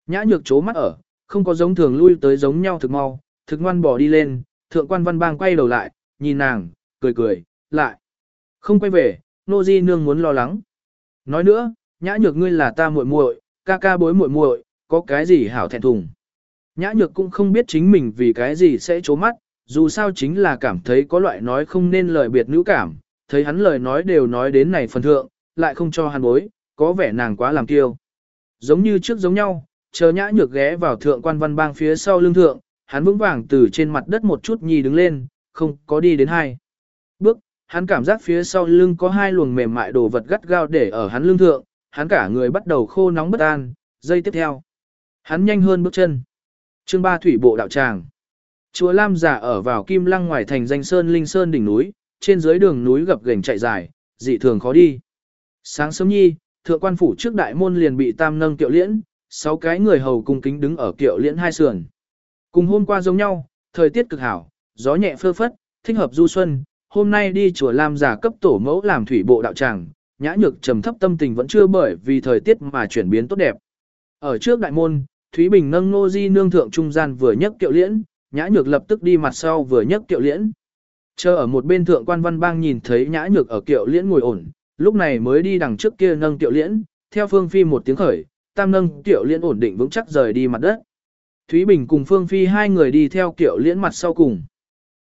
Nhã nhược chố mắt ở, không có giống thường lui tới giống nhau thực mau, thực ngoan bỏ đi lên, thượng quan văn bang quay đầu lại, nhìn nàng, cười cười, lại. Không quay về, nô di nương muốn lo lắng. Nói nữa, nhã nhược ngươi là ta muội muội, ca ca bối muội muội, có cái gì hảo thẹn thùng. Nhã nhược cũng không biết chính mình vì cái gì sẽ trố mắt, dù sao chính là cảm thấy có loại nói không nên lời biệt nữ cảm, thấy hắn lời nói đều nói đến này phần thượng, lại không cho hắn bối, có vẻ nàng quá làm kiêu. Giống như trước giống nhau, chờ nhã nhược ghé vào thượng quan văn bang phía sau lưng thượng, hắn vững vàng từ trên mặt đất một chút nhì đứng lên, không có đi đến hai. Hắn cảm giác phía sau lưng có hai luồng mềm mại đồ vật gắt gao để ở hắn lưng thượng, hắn cả người bắt đầu khô nóng bất an, giây tiếp theo, Hắn nhanh hơn bước chân. Chương ba thủy bộ đạo tràng. Chùa Lam giả ở vào Kim Lăng ngoài thành danh sơn linh sơn đỉnh núi, trên dưới đường núi gập ghềnh chạy dài, dị thường khó đi. Sáng sớm nhi, thượng quan phủ trước đại môn liền bị tam nâng kiệu liễn, sáu cái người hầu cung kính đứng ở kiệu liễn hai sườn. Cùng hôm qua giống nhau, thời tiết cực hảo, gió nhẹ phơ phất, thích hợp du xuân, hôm nay đi chùa Lam giả cấp tổ mẫu làm thủy bộ đạo tràng, nhã nhược trầm thấp tâm tình vẫn chưa bởi vì thời tiết mà chuyển biến tốt đẹp. Ở trước đại môn, Thúy Bình nâng nô di nương thượng trung gian vừa nhấc kiệu liễn, nhã nhược lập tức đi mặt sau vừa nhấc kiệu liễn. Chờ ở một bên thượng quan văn bang nhìn thấy nhã nhược ở kiệu liễn ngồi ổn, lúc này mới đi đằng trước kia nâng kiệu liễn, theo Phương Phi một tiếng khởi, tam nâng kiệu liễn ổn định vững chắc rời đi mặt đất. Thúy Bình cùng Phương Phi hai người đi theo kiệu liễn mặt sau cùng.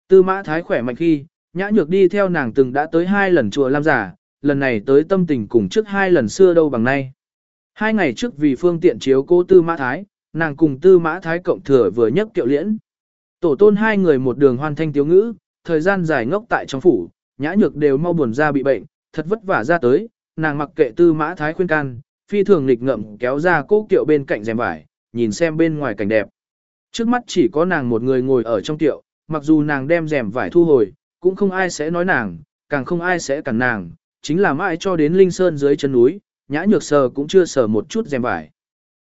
Tư mã thái khỏe mạnh khi, nhã nhược đi theo nàng từng đã tới hai lần chùa Lam giả, lần này tới tâm tình cùng trước hai lần xưa đâu bằng nay. Hai ngày trước vì phương tiện chiếu cô tư mã thái, nàng cùng tư mã thái cộng thừa vừa nhấc kiệu liễn. Tổ tôn hai người một đường hoàn thanh tiếu ngữ, thời gian dài ngốc tại trong phủ, nhã nhược đều mau buồn ra bị bệnh, thật vất vả ra tới, nàng mặc kệ tư mã thái khuyên can, phi thường lịch ngậm kéo ra cô kiệu bên cạnh rèm vải, nhìn xem bên ngoài cảnh đẹp. Trước mắt chỉ có nàng một người ngồi ở trong tiệu, mặc dù nàng đem rèm vải thu hồi, cũng không ai sẽ nói nàng, càng không ai sẽ cản nàng, chính là mãi cho đến Linh Sơn dưới chân núi, nhã nhược sờ cũng chưa sờ một chút rèm vải.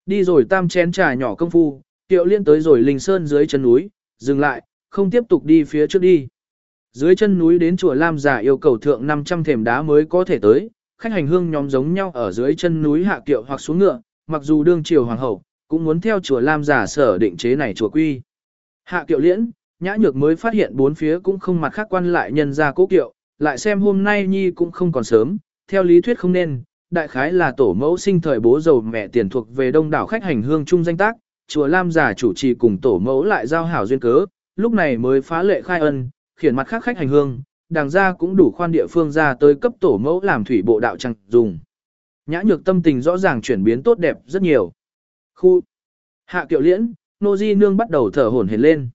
Đi rồi tam chén trà nhỏ công phu, tiệu liên tới rồi Linh Sơn dưới chân núi, dừng lại, không tiếp tục đi phía trước đi. Dưới chân núi đến chùa Lam giả yêu cầu thượng 500 thềm đá mới có thể tới, khách hành hương nhóm giống nhau ở dưới chân núi hạ kiệu hoặc xuống ngựa, mặc dù đương triều hoàng hậu, cũng muốn theo chùa Lam giả sở định chế này chùa quy. Hạ kiệu liễn, nhã nhược mới phát hiện bốn phía cũng không mặt khác quan lại nhân ra cố kiệu, lại xem hôm nay nhi cũng không còn sớm, theo lý thuyết không nên, đại khái là tổ mẫu sinh thời bố giàu mẹ tiền thuộc về đông đảo khách hành hương chung danh tác, chùa Lam giả chủ trì cùng tổ mẫu lại giao hảo duyên cớ, lúc này mới phá lệ khai ân, khiển mặt khác khách hành hương, đàng ra cũng đủ khoan địa phương ra tới cấp tổ mẫu làm thủy bộ đạo chẳng dùng. Nhã nhược tâm tình rõ ràng chuyển biến tốt đẹp rất nhiều. Khu hạ kiệu liễn, nô di nương bắt đầu thở hổn hển lên.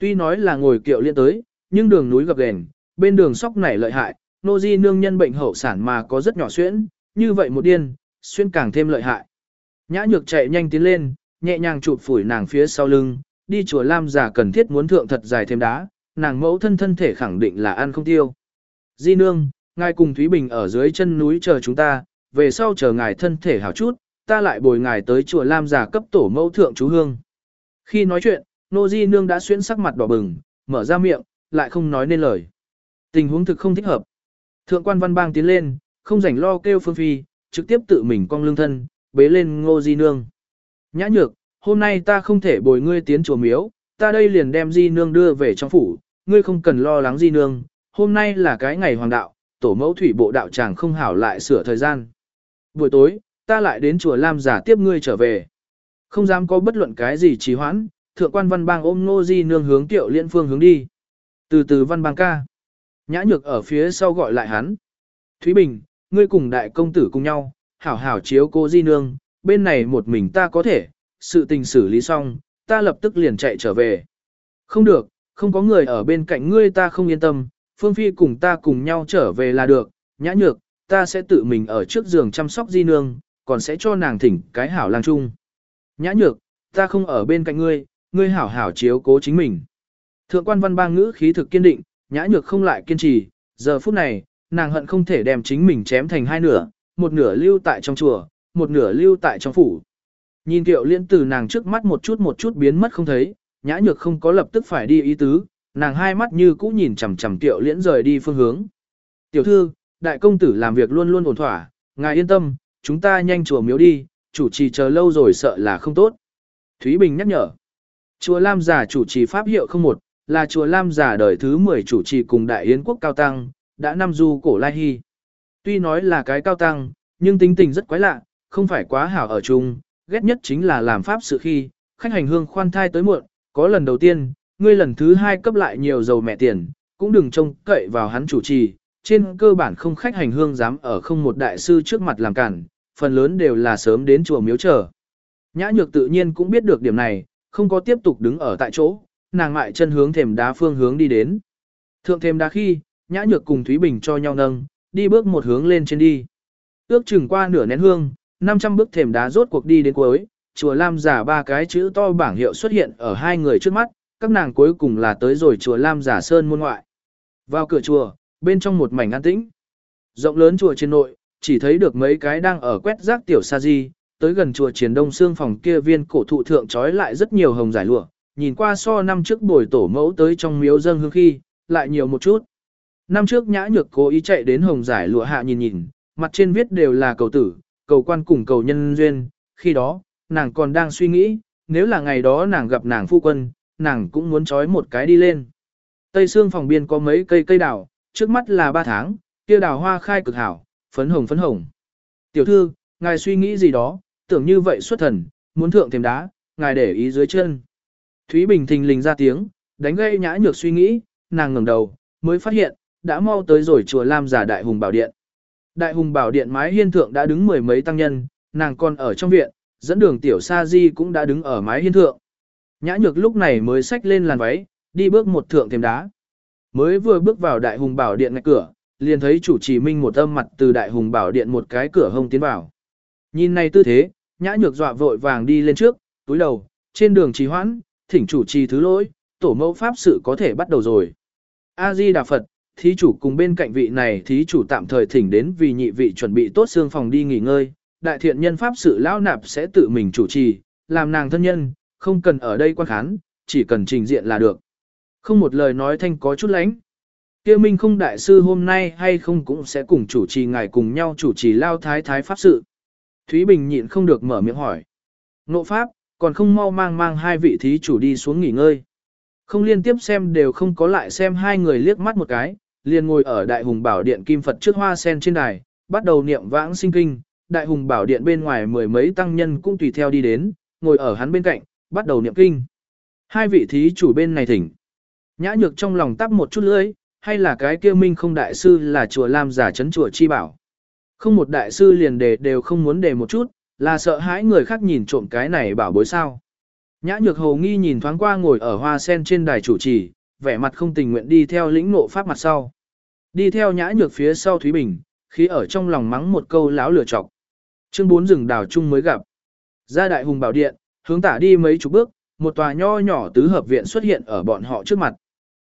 Tuy nói là ngồi kiệu liên tới, nhưng đường núi gập ghềnh, bên đường sóc này lợi hại, nô di nương nhân bệnh hậu sản mà có rất nhỏ xuyễn, như vậy một điên, xuyên càng thêm lợi hại. Nhã nhược chạy nhanh tiến lên, nhẹ nhàng chụp phủi nàng phía sau lưng, đi chùa Lam giả cần thiết muốn thượng thật dài thêm đá, nàng mẫu thân thân thể khẳng định là ăn không tiêu. Di nương, ngài cùng Thúy Bình ở dưới chân núi chờ chúng ta, về sau chờ ngài thân thể hảo chút, ta lại bồi ngài tới chùa Lam giả cấp tổ mẫu thượng chú hương. Khi nói chuyện, nô di nương đã xuyên sắc mặt đỏ bừng, mở ra miệng, lại không nói nên lời. Tình huống thực không thích hợp. Thượng quan văn bang tiến lên, không rảnh lo kêu phương phi, trực tiếp tự mình cong lương thân, bế lên ngô di nương. Nhã nhược, hôm nay ta không thể bồi ngươi tiến chùa miếu, ta đây liền đem di nương đưa về trong phủ, ngươi không cần lo lắng di nương, hôm nay là cái ngày hoàng đạo, tổ mẫu thủy bộ đạo tràng không hảo lại sửa thời gian. Buổi tối, ta lại đến chùa Lam giả tiếp ngươi trở về. Không dám có bất luận cái gì trì hoãn, thượng quan văn bang ôm ngô di nương hướng tiệu liên phương hướng đi. Từ từ văn bang ca. Nhã nhược ở phía sau gọi lại hắn. Thúy Bình, ngươi cùng đại công tử cùng nhau, hảo hảo chiếu cô di nương, bên này một mình ta có thể, sự tình xử lý xong, ta lập tức liền chạy trở về. Không được, không có người ở bên cạnh ngươi ta không yên tâm, Phương Phi cùng ta cùng nhau trở về là được, nhã nhược, ta sẽ tự mình ở trước giường chăm sóc di nương, còn sẽ cho nàng thỉnh cái hảo lang chung. Nhã nhược, ta không ở bên cạnh ngươi, ngươi hảo hảo chiếu cố chính mình. Thượng quan văn bang ngữ khí thực kiên định, nhã nhược không lại kiên trì, giờ phút này, nàng hận không thể đem chính mình chém thành hai nửa, một nửa lưu tại trong chùa, một nửa lưu tại trong phủ. Nhìn kiệu liên từ nàng trước mắt một chút một chút biến mất không thấy, nhã nhược không có lập tức phải đi ý tứ, nàng hai mắt như cũ nhìn chằm chằm kiệu liễn rời đi phương hướng. Tiểu thư, đại công tử làm việc luôn luôn ổn thỏa, ngài yên tâm, chúng ta nhanh chùa miếu đi, chủ trì chờ lâu rồi sợ là không tốt. Thúy Bình nhắc nhở. Chùa Lam giả chủ trì pháp hiệu không một, là chùa Lam giả đời thứ 10 chủ trì cùng đại yến quốc cao tăng, đã năm du cổ lai hy. Tuy nói là cái cao tăng, nhưng tính tình rất quái lạ, không phải quá hảo ở chung, ghét nhất chính là làm pháp sự khi, khách hành hương khoan thai tới muộn, có lần đầu tiên, ngươi lần thứ hai cấp lại nhiều dầu mẹ tiền, cũng đừng trông cậy vào hắn chủ trì, trên cơ bản không khách hành hương dám ở không một đại sư trước mặt làm cản, phần lớn đều là sớm đến chùa miếu chờ. Nhã nhược tự nhiên cũng biết được điểm này, không có tiếp tục đứng ở tại chỗ, nàng mại chân hướng thềm đá phương hướng đi đến. Thượng thềm đá khi, nhã nhược cùng Thúy Bình cho nhau nâng, đi bước một hướng lên trên đi. Ước chừng qua nửa nén hương, 500 bước thềm đá rốt cuộc đi đến cuối, chùa Lam giả ba cái chữ to bảng hiệu xuất hiện ở hai người trước mắt, các nàng cuối cùng là tới rồi chùa Lam giả sơn môn ngoại. Vào cửa chùa, bên trong một mảnh an tĩnh. Rộng lớn chùa trên nội, chỉ thấy được mấy cái đang ở quét rác tiểu sa di, tới gần chùa triển đông xương phòng kia viên cổ thụ thượng trói lại rất nhiều hồng giải lụa, nhìn qua so năm trước buổi tổ mẫu tới trong miếu dâng hương khi, lại nhiều một chút. Năm trước nhã nhược cố ý chạy đến hồng giải lụa hạ nhìn nhìn, mặt trên viết đều là cầu tử, cầu quan cùng cầu nhân duyên, khi đó, nàng còn đang suy nghĩ, nếu là ngày đó nàng gặp nàng phu quân, nàng cũng muốn trói một cái đi lên. Tây xương phòng biên có mấy cây cây đào, trước mắt là ba tháng, kia đào hoa khai cực hảo, phấn hồng phấn hồng. Tiểu thư, ngài suy nghĩ gì đó, tưởng như vậy xuất thần, muốn thượng thêm đá, ngài để ý dưới chân. Thúy Bình thình lình ra tiếng, đánh gây nhã nhược suy nghĩ, nàng ngẩng đầu, mới phát hiện, đã mau tới rồi chùa Lam giả Đại Hùng Bảo Điện. Đại Hùng Bảo Điện mái hiên thượng đã đứng mười mấy tăng nhân, nàng còn ở trong viện, dẫn đường tiểu sa di cũng đã đứng ở mái hiên thượng. Nhã nhược lúc này mới xách lên làn váy, đi bước một thượng thêm đá. Mới vừa bước vào Đại Hùng Bảo Điện ngạch cửa, liền thấy chủ trì minh một âm mặt từ Đại Hùng Bảo Điện một cái cửa hông tiến vào. Nhìn này tư thế, nhã nhược dọa vội vàng đi lên trước, túi đầu, trên đường trì hoãn, thỉnh chủ trì thứ lỗi, tổ mẫu pháp sự có thể bắt đầu rồi. A-di Đà Phật, thí chủ cùng bên cạnh vị này thí chủ tạm thời thỉnh đến vì nhị vị chuẩn bị tốt xương phòng đi nghỉ ngơi, đại thiện nhân pháp sự lão nạp sẽ tự mình chủ trì, làm nàng thân nhân, không cần ở đây quan khán, chỉ cần trình diện là được. Không một lời nói thanh có chút lánh. Kia Minh không đại sư hôm nay hay không cũng sẽ cùng chủ trì ngài cùng nhau chủ trì lao thái thái pháp sự. Thúy Bình nhịn không được mở miệng hỏi. Nộ pháp, còn không mau mang mang hai vị thí chủ đi xuống nghỉ ngơi. Không liên tiếp xem đều không có lại xem hai người liếc mắt một cái, liền ngồi ở Đại Hùng Bảo Điện Kim Phật trước hoa sen trên đài, bắt đầu niệm vãng sinh kinh. Đại Hùng Bảo Điện bên ngoài mười mấy tăng nhân cũng tùy theo đi đến, ngồi ở hắn bên cạnh, bắt đầu niệm kinh. Hai vị thí chủ bên này thỉnh. Nhã nhược trong lòng tắp một chút lưỡi, hay là cái kia minh không đại sư là chùa Lam giả chấn chùa chi bảo. Không một đại sư liền đề đều không muốn đề một chút, là sợ hãi người khác nhìn trộm cái này bảo bối sao. Nhã nhược hầu nghi nhìn thoáng qua ngồi ở hoa sen trên đài chủ trì, vẻ mặt không tình nguyện đi theo lĩnh ngộ pháp mặt sau. Đi theo nhã nhược phía sau Thúy Bình, khi ở trong lòng mắng một câu láo lửa chọc. Chương 4 rừng đào chung mới gặp. Ra đại hùng bảo điện, hướng tả đi mấy chục bước, một tòa nho nhỏ tứ hợp viện xuất hiện ở bọn họ trước mặt.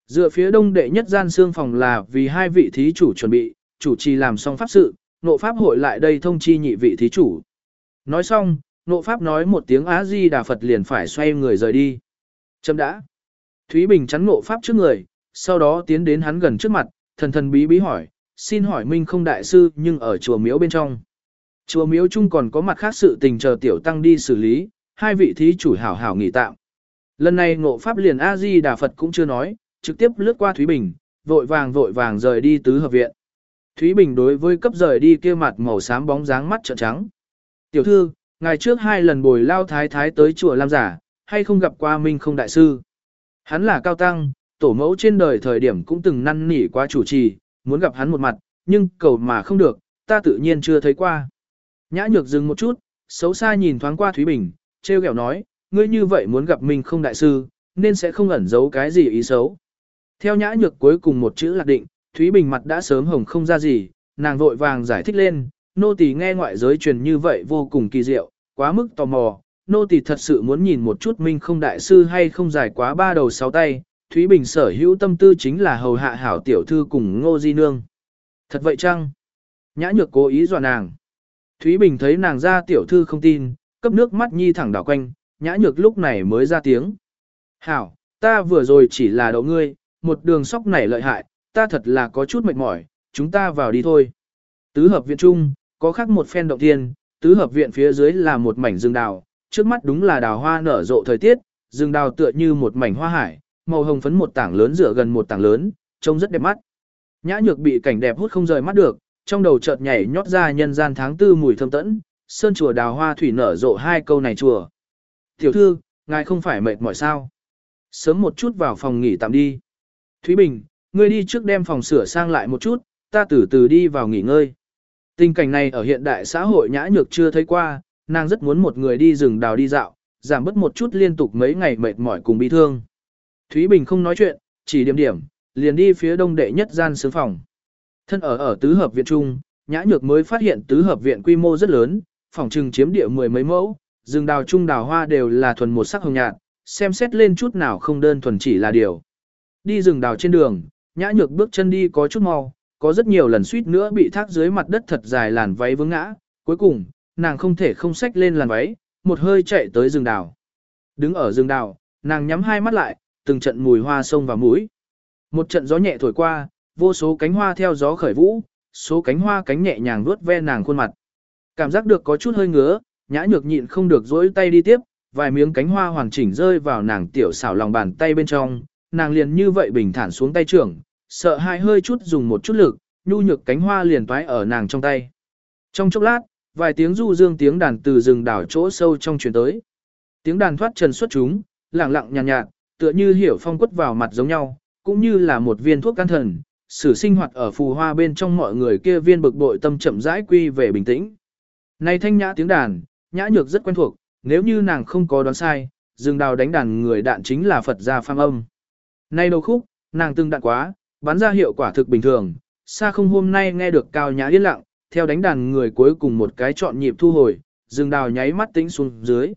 Dựa phía đông đệ nhất gian xương phòng là vì hai vị thí chủ chuẩn bị, chủ trì làm xong pháp sự, nộ pháp hội lại đây thông chi nhị vị thí chủ. Nói xong, nộ pháp nói một tiếng Á Di Đà Phật liền phải xoay người rời đi. Chấm đã. Thúy Bình chắn nộ pháp trước người, sau đó tiến đến hắn gần trước mặt, thần thần bí bí hỏi, xin hỏi Minh không đại sư nhưng ở chùa miếu bên trong. Chùa miếu chung còn có mặt khác sự tình chờ tiểu tăng đi xử lý, hai vị thí chủ hảo hảo nghỉ tạm. Lần này ngộ pháp liền A-di Đà Phật cũng chưa nói, trực tiếp lướt qua Thúy Bình, vội vàng vội vàng rời đi tứ hợp viện. Thúy Bình đối với cấp rời đi kia mặt màu xám bóng dáng mắt trợn trắng. Tiểu thư, ngày trước hai lần bồi lao thái thái tới chùa Lam Giả, hay không gặp qua Minh không đại sư. Hắn là cao tăng, tổ mẫu trên đời thời điểm cũng từng năn nỉ qua chủ trì, muốn gặp hắn một mặt, nhưng cầu mà không được, ta tự nhiên chưa thấy qua. Nhã nhược dừng một chút, xấu xa nhìn thoáng qua Thúy Bình, treo kẹo nói, ngươi như vậy muốn gặp Minh không đại sư, nên sẽ không ẩn giấu cái gì ý xấu. Theo nhã nhược cuối cùng một chữ lạc định, Thúy Bình mặt đã sớm hồng không ra gì, nàng vội vàng giải thích lên, nô tỳ nghe ngoại giới truyền như vậy vô cùng kỳ diệu, quá mức tò mò, nô tỳ thật sự muốn nhìn một chút minh không đại sư hay không giải quá ba đầu sáu tay, Thúy Bình sở hữu tâm tư chính là hầu hạ hảo tiểu thư cùng ngô di nương. Thật vậy chăng? Nhã nhược cố ý dọa nàng. Thúy Bình thấy nàng ra tiểu thư không tin, cấp nước mắt nhi thẳng đảo quanh, nhã nhược lúc này mới ra tiếng. Hảo, ta vừa rồi chỉ là đậu ngươi, một đường sóc này lợi hại, ta thật là có chút mệt mỏi, chúng ta vào đi thôi. Tứ hợp viện trung, có khác một phen động thiên, tứ hợp viện phía dưới là một mảnh rừng đào, trước mắt đúng là đào hoa nở rộ thời tiết, rừng đào tựa như một mảnh hoa hải, màu hồng phấn một tảng lớn rửa gần một tảng lớn, trông rất đẹp mắt. Nhã nhược bị cảnh đẹp hút không rời mắt được, trong đầu chợt nhảy nhót ra nhân gian tháng tư mùi thơm tẫn, sơn chùa đào hoa thủy nở rộ hai câu này chùa. Tiểu thư, ngài không phải mệt mỏi sao? Sớm một chút vào phòng nghỉ tạm đi. Thúy Bình, ngươi đi trước đem phòng sửa sang lại một chút, ta từ từ đi vào nghỉ ngơi. Tình cảnh này ở hiện đại xã hội nhã nhược chưa thấy qua, nàng rất muốn một người đi rừng đào đi dạo, giảm bớt một chút liên tục mấy ngày mệt mỏi cùng bi thương. Thúy Bình không nói chuyện, chỉ điểm điểm, liền đi phía đông đệ nhất gian sướng phòng. Thân ở ở tứ hợp viện trung, nhã nhược mới phát hiện tứ hợp viện quy mô rất lớn, phòng trừng chiếm địa mười mấy mẫu, rừng đào trung đào hoa đều là thuần một sắc hồng nhạt, xem xét lên chút nào không đơn thuần chỉ là điều. Đi rừng đào trên đường, nhã nhược bước chân đi có chút mau, có rất nhiều lần suýt nữa bị thác dưới mặt đất thật dài làn váy vướng ngã, cuối cùng, nàng không thể không xách lên làn váy, một hơi chạy tới rừng đào. Đứng ở rừng đào, nàng nhắm hai mắt lại, từng trận mùi hoa sông vào mũi. Một trận gió nhẹ thổi qua, vô số cánh hoa theo gió khởi vũ, số cánh hoa cánh nhẹ nhàng vuốt ve nàng khuôn mặt. Cảm giác được có chút hơi ngứa, nhã nhược nhịn không được dỗi tay đi tiếp, vài miếng cánh hoa hoàn chỉnh rơi vào nàng tiểu xảo lòng bàn tay bên trong, nàng liền như vậy bình thản xuống tay trưởng, sợ hai hơi chút dùng một chút lực, nhu nhược cánh hoa liền toái ở nàng trong tay. Trong chốc lát, vài tiếng du dương tiếng đàn từ rừng đảo chỗ sâu trong truyền tới. Tiếng đàn thoát trần xuất chúng, lặng lặng nhàn nhạt, nhạt, tựa như hiểu phong quất vào mặt giống nhau, cũng như là một viên thuốc can thần, sử sinh hoạt ở phù hoa bên trong mọi người kia viên bực bội tâm chậm rãi quy về bình tĩnh. Này thanh nhã tiếng đàn, nhã nhược rất quen thuộc, nếu như nàng không có đoán sai, rừng đào đánh đàn người đạn chính là Phật gia phang âm. Nay đầu khúc, nàng từng đạn quá, bắn ra hiệu quả thực bình thường, xa không hôm nay nghe được cao nhã yên lặng, theo đánh đàn người cuối cùng một cái chọn nhịp thu hồi, rừng đào nháy mắt tĩnh xuống dưới.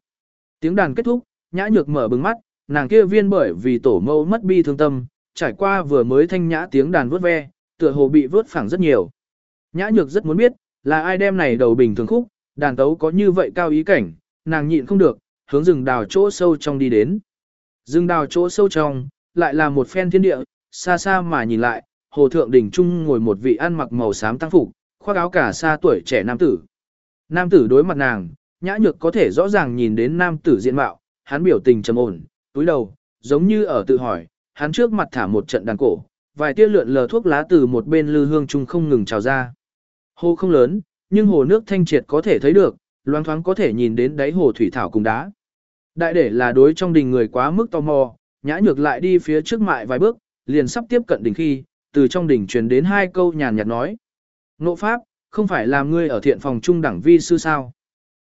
Tiếng đàn kết thúc, nhã nhược mở bừng mắt, nàng kia viên bởi vì tổ mâu mất bi thương tâm, trải qua vừa mới thanh nhã tiếng đàn vớt ve, tựa hồ bị vớt phẳng rất nhiều. Nhã nhược rất muốn biết, là ai đem này đầu bình thường khúc, đàn tấu có như vậy cao ý cảnh, nàng nhịn không được, hướng rừng đào chỗ sâu trong đi đến. Rừng đào chỗ sâu trong, lại là một phen thiên địa, xa xa mà nhìn lại, hồ thượng đỉnh trung ngồi một vị ăn mặc màu xám tăng phục, khoác áo cả xa tuổi trẻ nam tử. Nam tử đối mặt nàng, nhã nhược có thể rõ ràng nhìn đến nam tử diện mạo, hắn biểu tình trầm ổn, túi đầu, giống như ở tự hỏi, hắn trước mặt thả một trận đàn cổ, vài tia lượn lờ thuốc lá từ một bên lư hương trung không ngừng trào ra. Hồ không lớn, nhưng hồ nước thanh triệt có thể thấy được, loang thoáng có thể nhìn đến đáy hồ thủy thảo cùng đá. Đại để là đối trong đình người quá mức tò mò, nhã nhược lại đi phía trước mại vài bước, liền sắp tiếp cận đỉnh khi, từ trong đỉnh truyền đến hai câu nhàn nhạt nói. Nộ pháp, không phải làm ngươi ở thiện phòng trung đẳng vi sư sao.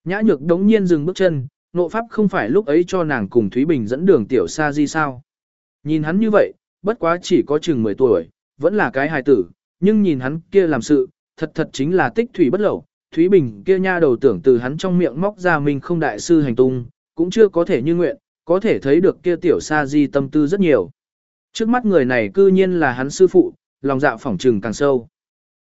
Nhã nhược đống nhiên dừng bước chân, nộ pháp không phải lúc ấy cho nàng cùng Thúy Bình dẫn đường tiểu sa di sao. Nhìn hắn như vậy, bất quá chỉ có chừng 10 tuổi, vẫn là cái hài tử, nhưng nhìn hắn kia làm sự, thật thật chính là tích thủy bất lậu. Thúy Bình kia nha đầu tưởng từ hắn trong miệng móc ra mình không đại sư hành tung, cũng chưa có thể như nguyện, có thể thấy được kia tiểu sa di tâm tư rất nhiều. Trước mắt người này cư nhiên là hắn sư phụ, lòng dạ phỏng trừng càng sâu.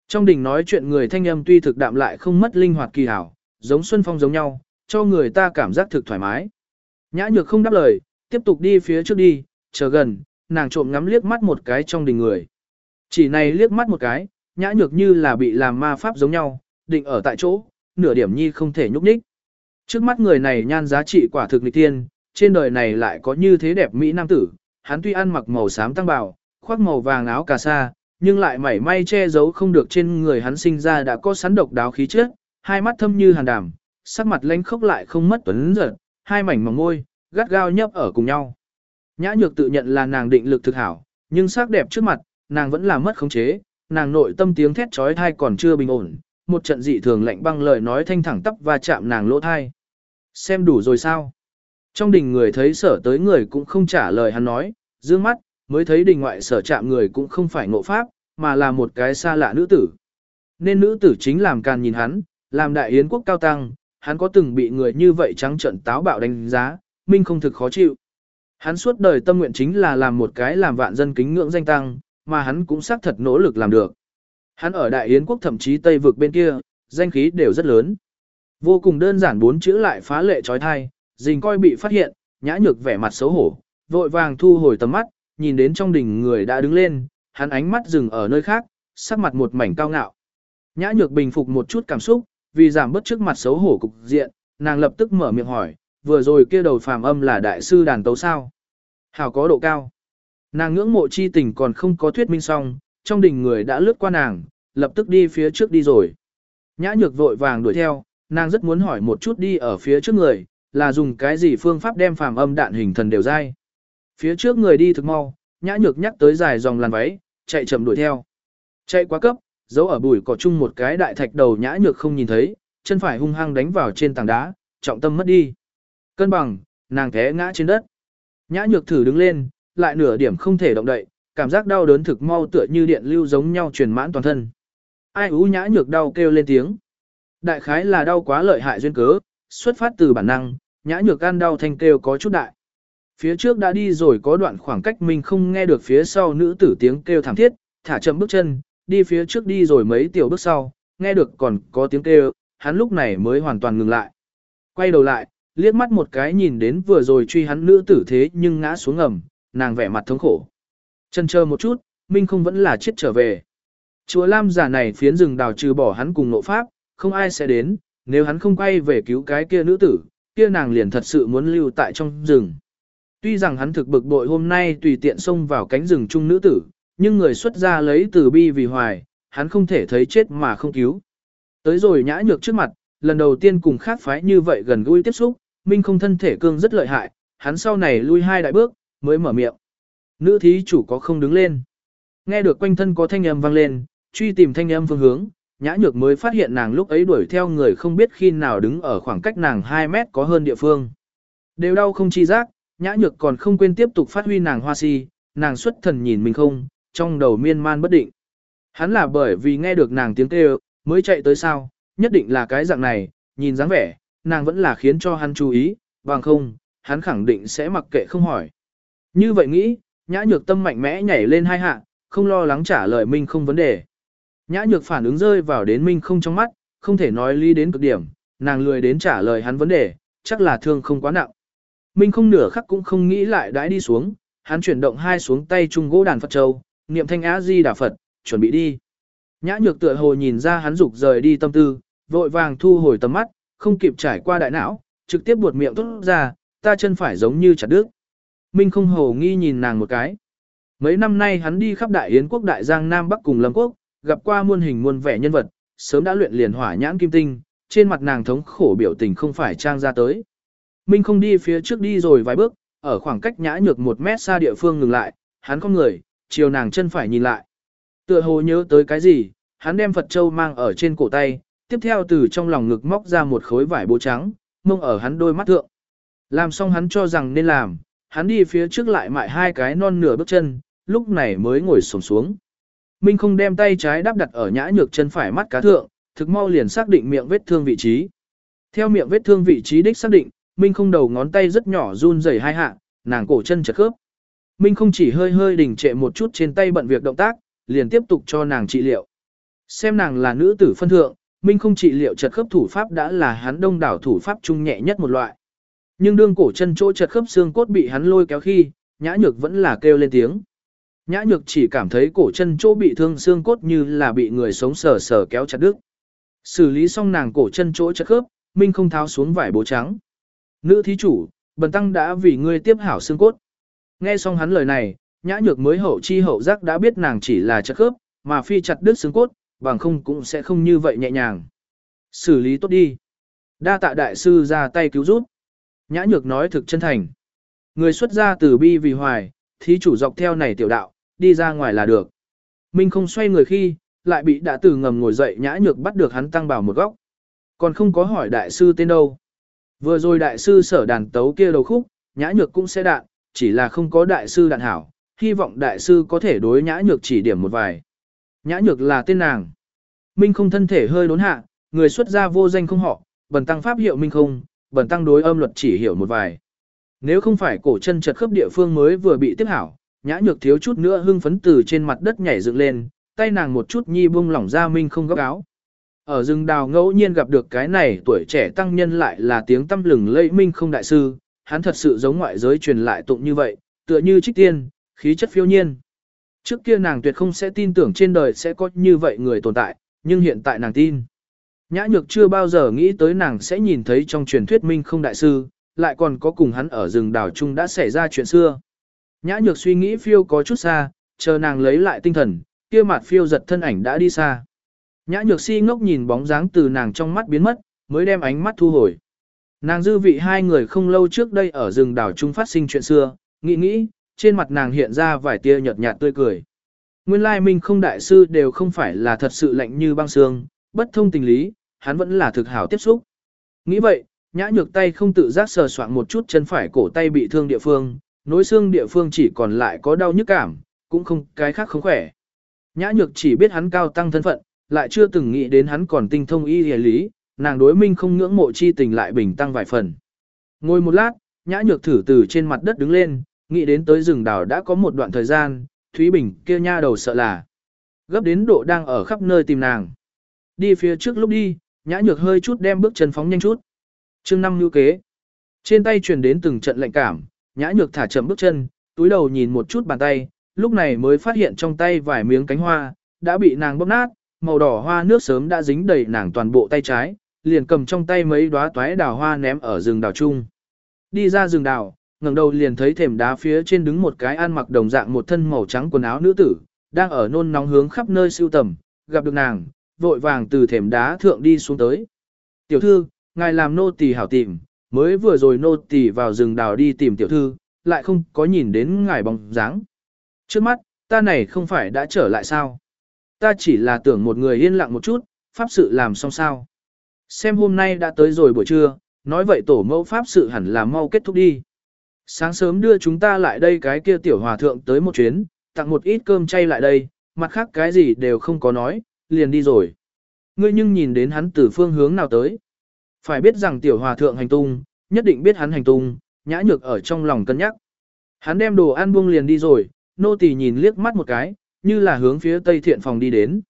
Trong đình nói chuyện người thanh âm tuy thực đạm lại không mất linh hoạt kỳ hảo, giống Xuân Phong giống nhau, cho người ta cảm giác thực thoải mái. Nhã nhược không đáp lời, tiếp tục đi phía trước đi, chờ gần, nàng trộm ngắm liếc mắt một cái trong đình người. Chỉ này liếc mắt một cái, nhã nhược như là bị làm ma pháp giống nhau, định ở tại chỗ, nửa điểm nhi không thể nhúc nhích. Trước mắt người này nhan giá trị quả thực nghịch tiên, trên đời này lại có như thế đẹp mỹ nam tử, hắn tuy ăn mặc màu xám tăng bào, khoác màu vàng áo cà sa, nhưng lại mảy may che giấu không được trên người hắn sinh ra đã có sắn độc đáo khí chất, hai mắt thâm như hàn đàm, sắc mặt lanh khốc lại không mất tuấn giật, hai mảnh mỏng môi, gắt gao nhấp ở cùng nhau. Nhã nhược tự nhận là nàng định lực thực hảo, nhưng sắc đẹp trước mặt, nàng vẫn là mất khống chế, nàng nội tâm tiếng thét trói thai còn chưa bình ổn, một trận dị thường lạnh băng lời nói thanh thẳng tắp và chạm nàng lỗ thai. Xem đủ rồi sao? Trong đình người thấy sở tới người cũng không trả lời hắn nói, dương mắt, mới thấy đình ngoại sở chạm người cũng không phải ngộ pháp, mà là một cái xa lạ nữ tử. Nên nữ tử chính làm càn nhìn hắn, làm đại yến quốc cao tăng, hắn có từng bị người như vậy trắng trận táo bạo đánh giá, minh không thực khó chịu. Hắn suốt đời tâm nguyện chính là làm một cái làm vạn dân kính ngưỡng danh tăng, mà hắn cũng xác thật nỗ lực làm được. Hắn ở Đại Yến quốc thậm chí Tây vực bên kia, danh khí đều rất lớn. Vô cùng đơn giản bốn chữ lại phá lệ trói thai, dình coi bị phát hiện, nhã nhược vẻ mặt xấu hổ, vội vàng thu hồi tầm mắt, nhìn đến trong đỉnh người đã đứng lên, hắn ánh mắt dừng ở nơi khác, sắc mặt một mảnh cao ngạo. Nhã nhược bình phục một chút cảm xúc, vì giảm bớt trước mặt xấu hổ cục diện, nàng lập tức mở miệng hỏi, vừa rồi kia đầu phàm âm là đại sư đàn tấu sao. Hảo có độ cao. Nàng ngưỡng mộ chi tình còn không có thuyết minh xong, trong đỉnh người đã lướt qua nàng, lập tức đi phía trước đi rồi. Nhã nhược vội vàng đuổi theo, nàng rất muốn hỏi một chút đi ở phía trước người, là dùng cái gì phương pháp đem phàm âm đạn hình thần đều dai. Phía trước người đi thực mau, nhã nhược nhắc tới dài dòng làn váy, chạy chậm đuổi theo. Chạy quá cấp, giấu ở bụi cỏ chung một cái đại thạch đầu nhã nhược không nhìn thấy, chân phải hung hăng đánh vào trên tảng đá, trọng tâm mất đi. Cân bằng, nàng té ngã trên đất. Nhã nhược thử đứng lên, lại nửa điểm không thể động đậy, cảm giác đau đớn thực mau tựa như điện lưu giống nhau truyền mãn toàn thân. Ai ú nhã nhược đau kêu lên tiếng. Đại khái là đau quá lợi hại duyên cớ, xuất phát từ bản năng, nhã nhược ăn đau thanh kêu có chút đại. Phía trước đã đi rồi có đoạn khoảng cách mình không nghe được phía sau nữ tử tiếng kêu thảm thiết, thả chậm bước chân, đi phía trước đi rồi mấy tiểu bước sau, nghe được còn có tiếng kêu, hắn lúc này mới hoàn toàn ngừng lại. Quay đầu lại, liếc mắt một cái nhìn đến vừa rồi truy hắn nữ tử thế nhưng ngã xuống ngầm, nàng vẻ mặt thống khổ. Chân chờ một chút, Minh không vẫn là chết trở về. Chúa Lam giả này phiến rừng đào trừ bỏ hắn cùng nộ pháp, không ai sẽ đến, nếu hắn không quay về cứu cái kia nữ tử, kia nàng liền thật sự muốn lưu tại trong rừng. Tuy rằng hắn thực bực bội hôm nay tùy tiện xông vào cánh rừng chung nữ tử, nhưng người xuất gia lấy từ bi vì hoài, hắn không thể thấy chết mà không cứu. Tới rồi nhã nhược trước mặt, lần đầu tiên cùng khác phái như vậy gần gũi tiếp xúc, Minh không thân thể cương rất lợi hại, hắn sau này lui hai đại bước, mới mở miệng. Nữ thí chủ có không đứng lên. Nghe được quanh thân có thanh âm vang lên, truy tìm thanh âm phương hướng, nhã nhược mới phát hiện nàng lúc ấy đuổi theo người không biết khi nào đứng ở khoảng cách nàng 2 mét có hơn địa phương. Đều đau không chi giác, nhã nhược còn không quên tiếp tục phát huy nàng hoa si, nàng xuất thần nhìn mình không, trong đầu miên man bất định. Hắn là bởi vì nghe được nàng tiếng kêu, mới chạy tới sao, nhất định là cái dạng này, nhìn dáng vẻ, nàng vẫn là khiến cho hắn chú ý, bằng không, hắn khẳng định sẽ mặc kệ không hỏi. Như vậy nghĩ, nhã nhược tâm mạnh mẽ nhảy lên hai hạ, không lo lắng trả lời Minh không vấn đề. Nhã nhược phản ứng rơi vào đến Minh không trong mắt, không thể nói lý đến cực điểm, nàng lười đến trả lời hắn vấn đề, chắc là thương không quá nặng. Minh không nửa khắc cũng không nghĩ lại đãi đi xuống, hắn chuyển động hai xuống tay trung gỗ đàn Phật Châu, niệm thanh á di đà Phật, chuẩn bị đi. Nhã nhược tựa hồ nhìn ra hắn dục rời đi tâm tư, vội vàng thu hồi tầm mắt, không kịp trải qua đại não, trực tiếp buột miệng tốt ra, ta chân phải giống như chặt đứt. Minh không hồ nghi nhìn nàng một cái. Mấy năm nay hắn đi khắp đại yến quốc đại giang Nam Bắc cùng Lâm Quốc, gặp qua muôn hình muôn vẻ nhân vật, sớm đã luyện liền hỏa nhãn kim tinh, trên mặt nàng thống khổ biểu tình không phải trang ra tới. Minh không đi phía trước đi rồi vài bước, ở khoảng cách nhã nhược một mét xa địa phương ngừng lại, hắn không người, chiều nàng chân phải nhìn lại. Tựa hồ nhớ tới cái gì, hắn đem Phật Châu mang ở trên cổ tay, tiếp theo từ trong lòng ngực móc ra một khối vải bố trắng, mông ở hắn đôi mắt thượng. Làm xong hắn cho rằng nên làm, hắn đi phía trước lại mại hai cái non nửa bước chân, lúc này mới ngồi xổm xuống. Minh không đem tay trái đắp đặt ở nhã nhược chân phải mắt cá thượng, thực mau liền xác định miệng vết thương vị trí. Theo miệng vết thương vị trí đích xác định, Minh không đầu ngón tay rất nhỏ run rẩy hai hạ, nàng cổ chân chật khớp. Minh không chỉ hơi hơi đình trệ một chút trên tay bận việc động tác, liền tiếp tục cho nàng trị liệu. Xem nàng là nữ tử phân thượng, Minh không trị liệu chật khớp thủ pháp đã là hắn đông đảo thủ pháp trung nhẹ nhất một loại. Nhưng đương cổ chân chỗ chật khớp xương cốt bị hắn lôi kéo khi, nhã nhược vẫn là kêu lên tiếng. Nhã nhược chỉ cảm thấy cổ chân chỗ bị thương xương cốt như là bị người sống sờ sờ kéo chặt đứt. Xử lý xong nàng cổ chân chỗ chật khớp, Minh không tháo xuống vải bố trắng. Nữ thí chủ, bần tăng đã vì ngươi tiếp hảo xương cốt. Nghe xong hắn lời này, nhã nhược mới hậu chi hậu giác đã biết nàng chỉ là chật khớp, mà phi chặt đứt xương cốt, bằng không cũng sẽ không như vậy nhẹ nhàng. Xử lý tốt đi. Đa tạ đại sư ra tay cứu giúp. Nhã nhược nói thực chân thành. Người xuất gia từ bi vì hoài, thí chủ dọc theo này tiểu đạo, đi ra ngoài là được. Minh không xoay người khi, lại bị đã từ ngầm ngồi dậy nhã nhược bắt được hắn tăng bảo một góc. Còn không có hỏi đại sư tên đâu. Vừa rồi đại sư sở đàn tấu kia đầu khúc, nhã nhược cũng sẽ đạn, chỉ là không có đại sư đạn hảo, hy vọng đại sư có thể đối nhã nhược chỉ điểm một vài. Nhã nhược là tên nàng. Minh không thân thể hơi đốn hạ, người xuất gia vô danh không họ, bần tăng pháp hiệu Minh không, bần tăng đối âm luật chỉ hiểu một vài. Nếu không phải cổ chân chật khớp địa phương mới vừa bị tiếp hảo, nhã nhược thiếu chút nữa hưng phấn từ trên mặt đất nhảy dựng lên, tay nàng một chút nhi buông lỏng ra Minh không góc áo. Ở rừng đào ngẫu nhiên gặp được cái này tuổi trẻ tăng nhân lại là tiếng tâm lừng lẫy Minh không đại sư, hắn thật sự giống ngoại giới truyền lại tụng như vậy, tựa như trích tiên, khí chất phiêu nhiên. Trước kia nàng tuyệt không sẽ tin tưởng trên đời sẽ có như vậy người tồn tại, nhưng hiện tại nàng tin. Nhã nhược chưa bao giờ nghĩ tới nàng sẽ nhìn thấy trong truyền thuyết minh không đại sư, lại còn có cùng hắn ở rừng đảo chung đã xảy ra chuyện xưa. Nhã nhược suy nghĩ phiêu có chút xa, chờ nàng lấy lại tinh thần, kia mặt phiêu giật thân ảnh đã đi xa. Nhã nhược si ngốc nhìn bóng dáng từ nàng trong mắt biến mất, mới đem ánh mắt thu hồi. Nàng dư vị hai người không lâu trước đây ở rừng đảo Trung phát sinh chuyện xưa, nghĩ nghĩ, trên mặt nàng hiện ra vài tia nhợt nhạt tươi cười. Nguyên lai minh không đại sư đều không phải là thật sự lạnh như băng xương, bất thông tình lý, hắn vẫn là thực hảo tiếp xúc. Nghĩ vậy, nhã nhược tay không tự giác sờ soạn một chút chân phải cổ tay bị thương địa phương, nối xương địa phương chỉ còn lại có đau nhức cảm, cũng không cái khác không khỏe. Nhã nhược chỉ biết hắn cao tăng thân phận, lại chưa từng nghĩ đến hắn còn tinh thông y lý, nàng đối minh không ngưỡng mộ chi tình lại bình tăng vài phần. Ngồi một lát, nhã nhược thử từ trên mặt đất đứng lên, nghĩ đến tới rừng đào đã có một đoạn thời gian, Thúy Bình kia nha đầu sợ là. Gấp đến độ đang ở khắp nơi tìm nàng. Đi phía trước lúc đi, nhã nhược hơi chút đem bước chân phóng nhanh chút. chương năm lưu kế. Trên tay truyền đến từng trận lạnh cảm, nhã nhược thả chậm bước chân, túi đầu nhìn một chút bàn tay, lúc này mới phát hiện trong tay vài miếng cánh hoa, đã bị nàng bóp nát, màu đỏ hoa nước sớm đã dính đầy nàng toàn bộ tay trái, liền cầm trong tay mấy đóa toái đào hoa ném ở rừng đào chung. Đi ra rừng đào, ngẩng đầu liền thấy thềm đá phía trên đứng một cái ăn mặc đồng dạng một thân màu trắng quần áo nữ tử, đang ở nôn nóng hướng khắp nơi siêu tầm, gặp được nàng, vội vàng từ thềm đá thượng đi xuống tới. Tiểu thư, ngài làm nô tỳ hảo tìm, mới vừa rồi nô tỳ vào rừng đào đi tìm tiểu thư, lại không có nhìn đến ngài bóng dáng. Trước mắt, ta này không phải đã trở lại sao? Ta chỉ là tưởng một người yên lặng một chút, pháp sự làm xong sao. Xem hôm nay đã tới rồi buổi trưa, nói vậy tổ mẫu pháp sự hẳn là mau kết thúc đi. Sáng sớm đưa chúng ta lại đây cái kia tiểu hòa thượng tới một chuyến, tặng một ít cơm chay lại đây, mặt khác cái gì đều không có nói, liền đi rồi. Ngươi nhưng nhìn đến hắn từ phương hướng nào tới. Phải biết rằng tiểu hòa thượng hành tung, nhất định biết hắn hành tung, nhã nhược ở trong lòng cân nhắc. Hắn đem đồ ăn buông liền đi rồi, nô tỳ nhìn liếc mắt một cái, như là hướng phía tây thiện phòng đi đến.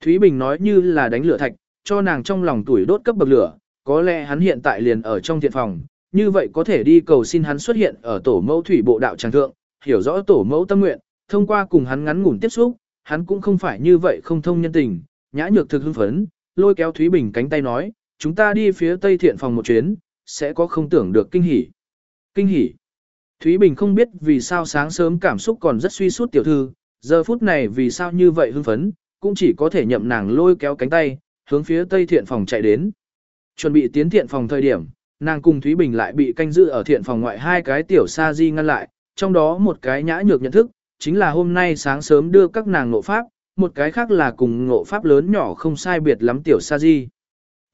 Thúy Bình nói như là đánh lửa thạch, cho nàng trong lòng tuổi đốt cấp bậc lửa, có lẽ hắn hiện tại liền ở trong thiện phòng, như vậy có thể đi cầu xin hắn xuất hiện ở tổ mẫu thủy bộ đạo tràng thượng, hiểu rõ tổ mẫu tâm nguyện, thông qua cùng hắn ngắn ngủn tiếp xúc, hắn cũng không phải như vậy không thông nhân tình, nhã nhược thực hưng phấn, lôi kéo Thúy Bình cánh tay nói, chúng ta đi phía tây thiện phòng một chuyến, sẽ có không tưởng được kinh hỉ. Kinh hỉ. Thúy Bình không biết vì sao sáng sớm cảm xúc còn rất suy sút tiểu thư, giờ phút này vì sao như vậy hưng phấn, cũng chỉ có thể nhậm nàng lôi kéo cánh tay, hướng phía tây thiện phòng chạy đến. Chuẩn bị tiến thiện phòng thời điểm, nàng cùng Thúy Bình lại bị canh giữ ở thiện phòng ngoại hai cái tiểu sa di ngăn lại, trong đó một cái nhã nhược nhận thức, chính là hôm nay sáng sớm đưa các nàng ngộ pháp, một cái khác là cùng ngộ pháp lớn nhỏ không sai biệt lắm tiểu sa di.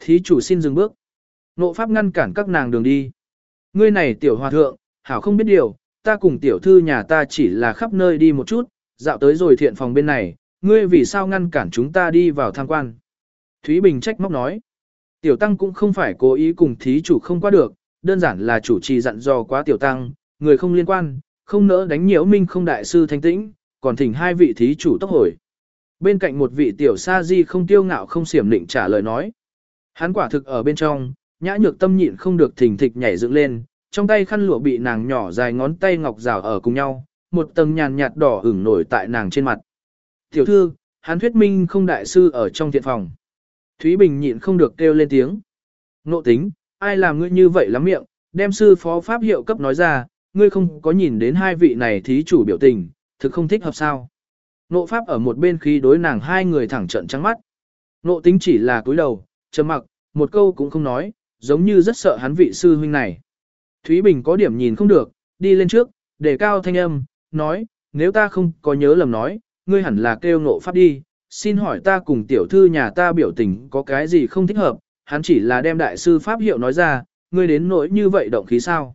Thí chủ xin dừng bước. Ngộ pháp ngăn cản các nàng đường đi. Ngươi này tiểu hòa thượng, hảo không biết điều, ta cùng tiểu thư nhà ta chỉ là khắp nơi đi một chút, dạo tới rồi thiện phòng bên này, ngươi vì sao ngăn cản chúng ta đi vào tham quan. Thúy Bình trách móc nói. Tiểu tăng cũng không phải cố ý cùng thí chủ không qua được, đơn giản là chủ trì dặn dò quá tiểu tăng, người không liên quan, không nỡ đánh nhiễu minh không đại sư thanh tĩnh, còn thỉnh hai vị thí chủ tốc hồi. Bên cạnh một vị tiểu sa di không tiêu ngạo không xiểm định trả lời nói. Hắn quả thực ở bên trong, nhã nhược tâm nhịn không được thỉnh thịch nhảy dựng lên, trong tay khăn lụa bị nàng nhỏ dài ngón tay ngọc rào ở cùng nhau, một tầng nhàn nhạt đỏ ửng nổi tại nàng trên mặt. Tiểu thư, hắn thuyết minh không đại sư ở trong thiện phòng. Thúy Bình nhịn không được kêu lên tiếng. Nộ tính, ai làm ngươi như vậy lắm miệng, đem sư phó pháp hiệu cấp nói ra, ngươi không có nhìn đến hai vị này thí chủ biểu tình, thực không thích hợp sao. Nộ pháp ở một bên khi đối nàng hai người thẳng trận trắng mắt. Nộ tính chỉ là cúi đầu, trầm mặc, một câu cũng không nói, giống như rất sợ hắn vị sư huynh này. Thúy Bình có điểm nhìn không được, đi lên trước, để cao thanh âm, nói, nếu ta không có nhớ lầm nói, ngươi hẳn là kêu nộ pháp đi, xin hỏi ta cùng tiểu thư nhà ta biểu tình có cái gì không thích hợp, hắn chỉ là đem đại sư pháp hiệu nói ra, ngươi đến nỗi như vậy động khí sao.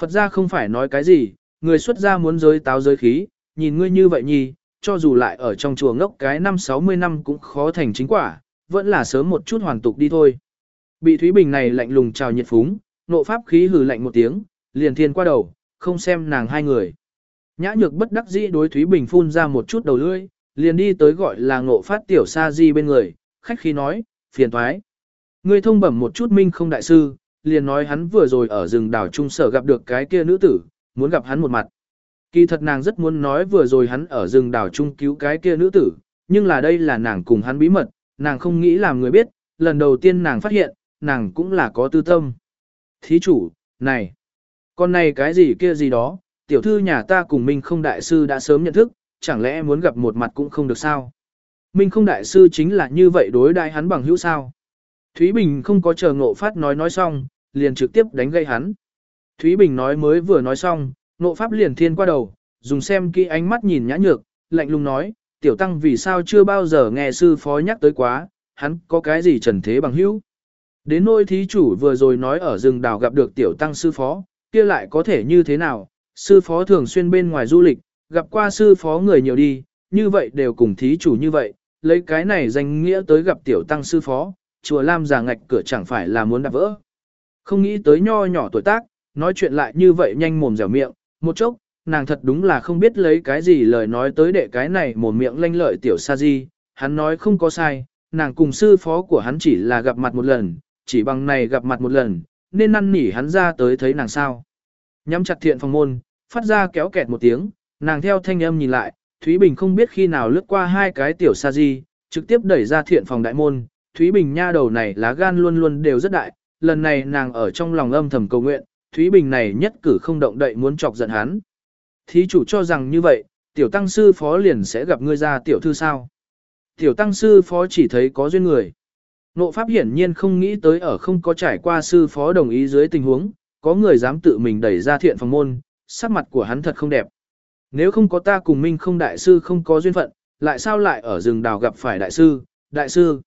Phật ra không phải nói cái gì, người xuất gia muốn giới táo giới khí, nhìn ngươi như vậy nhì cho dù lại ở trong chùa ngốc cái năm 60 năm cũng khó thành chính quả, vẫn là sớm một chút hoàn tục đi thôi. Bị Thúy Bình này lạnh lùng chào nhiệt phúng, nộ pháp khí hừ lạnh một tiếng, liền thiên qua đầu, không xem nàng hai người. Nhã nhược bất đắc dĩ đối Thúy Bình phun ra một chút đầu lưỡi, liền đi tới gọi là ngộ phát tiểu sa di bên người, khách khí nói, phiền thoái. Ngươi thông bẩm một chút minh không đại sư, liền nói hắn vừa rồi ở rừng đảo trung sở gặp được cái kia nữ tử, muốn gặp hắn một mặt. Kỳ thật nàng rất muốn nói vừa rồi hắn ở rừng đảo trung cứu cái kia nữ tử, nhưng là đây là nàng cùng hắn bí mật, nàng không nghĩ làm người biết, lần đầu tiên nàng phát hiện, nàng cũng là có tư tâm. Thí chủ, này, con này cái gì kia gì đó, tiểu thư nhà ta cùng Minh không đại sư đã sớm nhận thức, chẳng lẽ muốn gặp một mặt cũng không được sao? Minh không đại sư chính là như vậy đối đại hắn bằng hữu sao? Thúy Bình không có chờ ngộ phát nói nói xong, liền trực tiếp đánh gây hắn. Thúy Bình nói mới vừa nói xong, ngộ pháp liền thiên qua đầu, dùng xem kỹ ánh mắt nhìn nhã nhược, lạnh lùng nói, tiểu tăng vì sao chưa bao giờ nghe sư phó nhắc tới quá, hắn có cái gì trần thế bằng hữu. Đến nôi thí chủ vừa rồi nói ở rừng đào gặp được tiểu tăng sư phó, kia lại có thể như thế nào, sư phó thường xuyên bên ngoài du lịch, gặp qua sư phó người nhiều đi, như vậy đều cùng thí chủ như vậy, lấy cái này danh nghĩa tới gặp tiểu tăng sư phó, chùa Lam giả ngạch cửa chẳng phải là muốn đạp vỡ. Không nghĩ tới nho nhỏ tuổi tác, nói chuyện lại như vậy nhanh mồm dẻo miệng, một chốc, nàng thật đúng là không biết lấy cái gì lời nói tới để cái này mồm miệng lanh lợi tiểu sa di, hắn nói không có sai, nàng cùng sư phó của hắn chỉ là gặp mặt một lần, chỉ bằng này gặp mặt một lần, nên năn nỉ hắn ra tới thấy nàng sao. Nhắm chặt thiện phòng môn, phát ra kéo kẹt một tiếng, nàng theo thanh âm nhìn lại, Thúy Bình không biết khi nào lướt qua hai cái tiểu sa di, trực tiếp đẩy ra thiện phòng đại môn, Thúy Bình nha đầu này lá gan luôn luôn đều rất đại, lần này nàng ở trong lòng âm thầm cầu nguyện, Thúy Bình này nhất cử không động đậy muốn chọc giận hắn. Thí chủ cho rằng như vậy, tiểu tăng sư phó liền sẽ gặp ngươi ra tiểu thư sao. Tiểu tăng sư phó chỉ thấy có duyên người. Nộ pháp hiển nhiên không nghĩ tới ở không có trải qua sư phó đồng ý dưới tình huống, có người dám tự mình đẩy ra thiện phòng môn, sắc mặt của hắn thật không đẹp. Nếu không có ta cùng minh không đại sư không có duyên phận, lại sao lại ở rừng đào gặp phải đại sư, đại sư.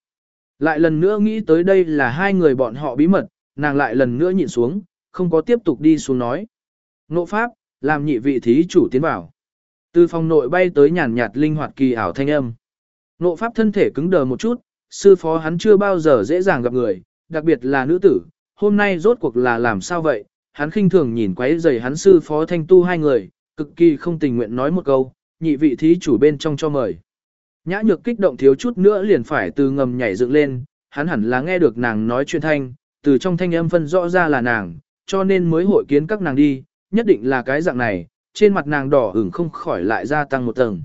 Lại lần nữa nghĩ tới đây là hai người bọn họ bí mật, nàng lại lần nữa nhìn xuống, không có tiếp tục đi xuống nói. Nộ pháp, làm nhị vị thí chủ tiến vào. Từ phòng nội bay tới nhàn nhạt linh hoạt kỳ ảo thanh âm. Nộ pháp thân thể cứng đờ một chút, sư phó hắn chưa bao giờ dễ dàng gặp người, đặc biệt là nữ tử, hôm nay rốt cuộc là làm sao vậy, hắn khinh thường nhìn quấy giày hắn sư phó thanh tu hai người, cực kỳ không tình nguyện nói một câu, nhị vị thí chủ bên trong cho mời. Nhã nhược kích động thiếu chút nữa liền phải từ ngầm nhảy dựng lên, hắn hẳn là nghe được nàng nói chuyện thanh, từ trong thanh âm phân rõ ra là nàng, cho nên mới hội kiến các nàng đi, nhất định là cái dạng này, trên mặt nàng đỏ ửng không khỏi lại gia tăng một tầng.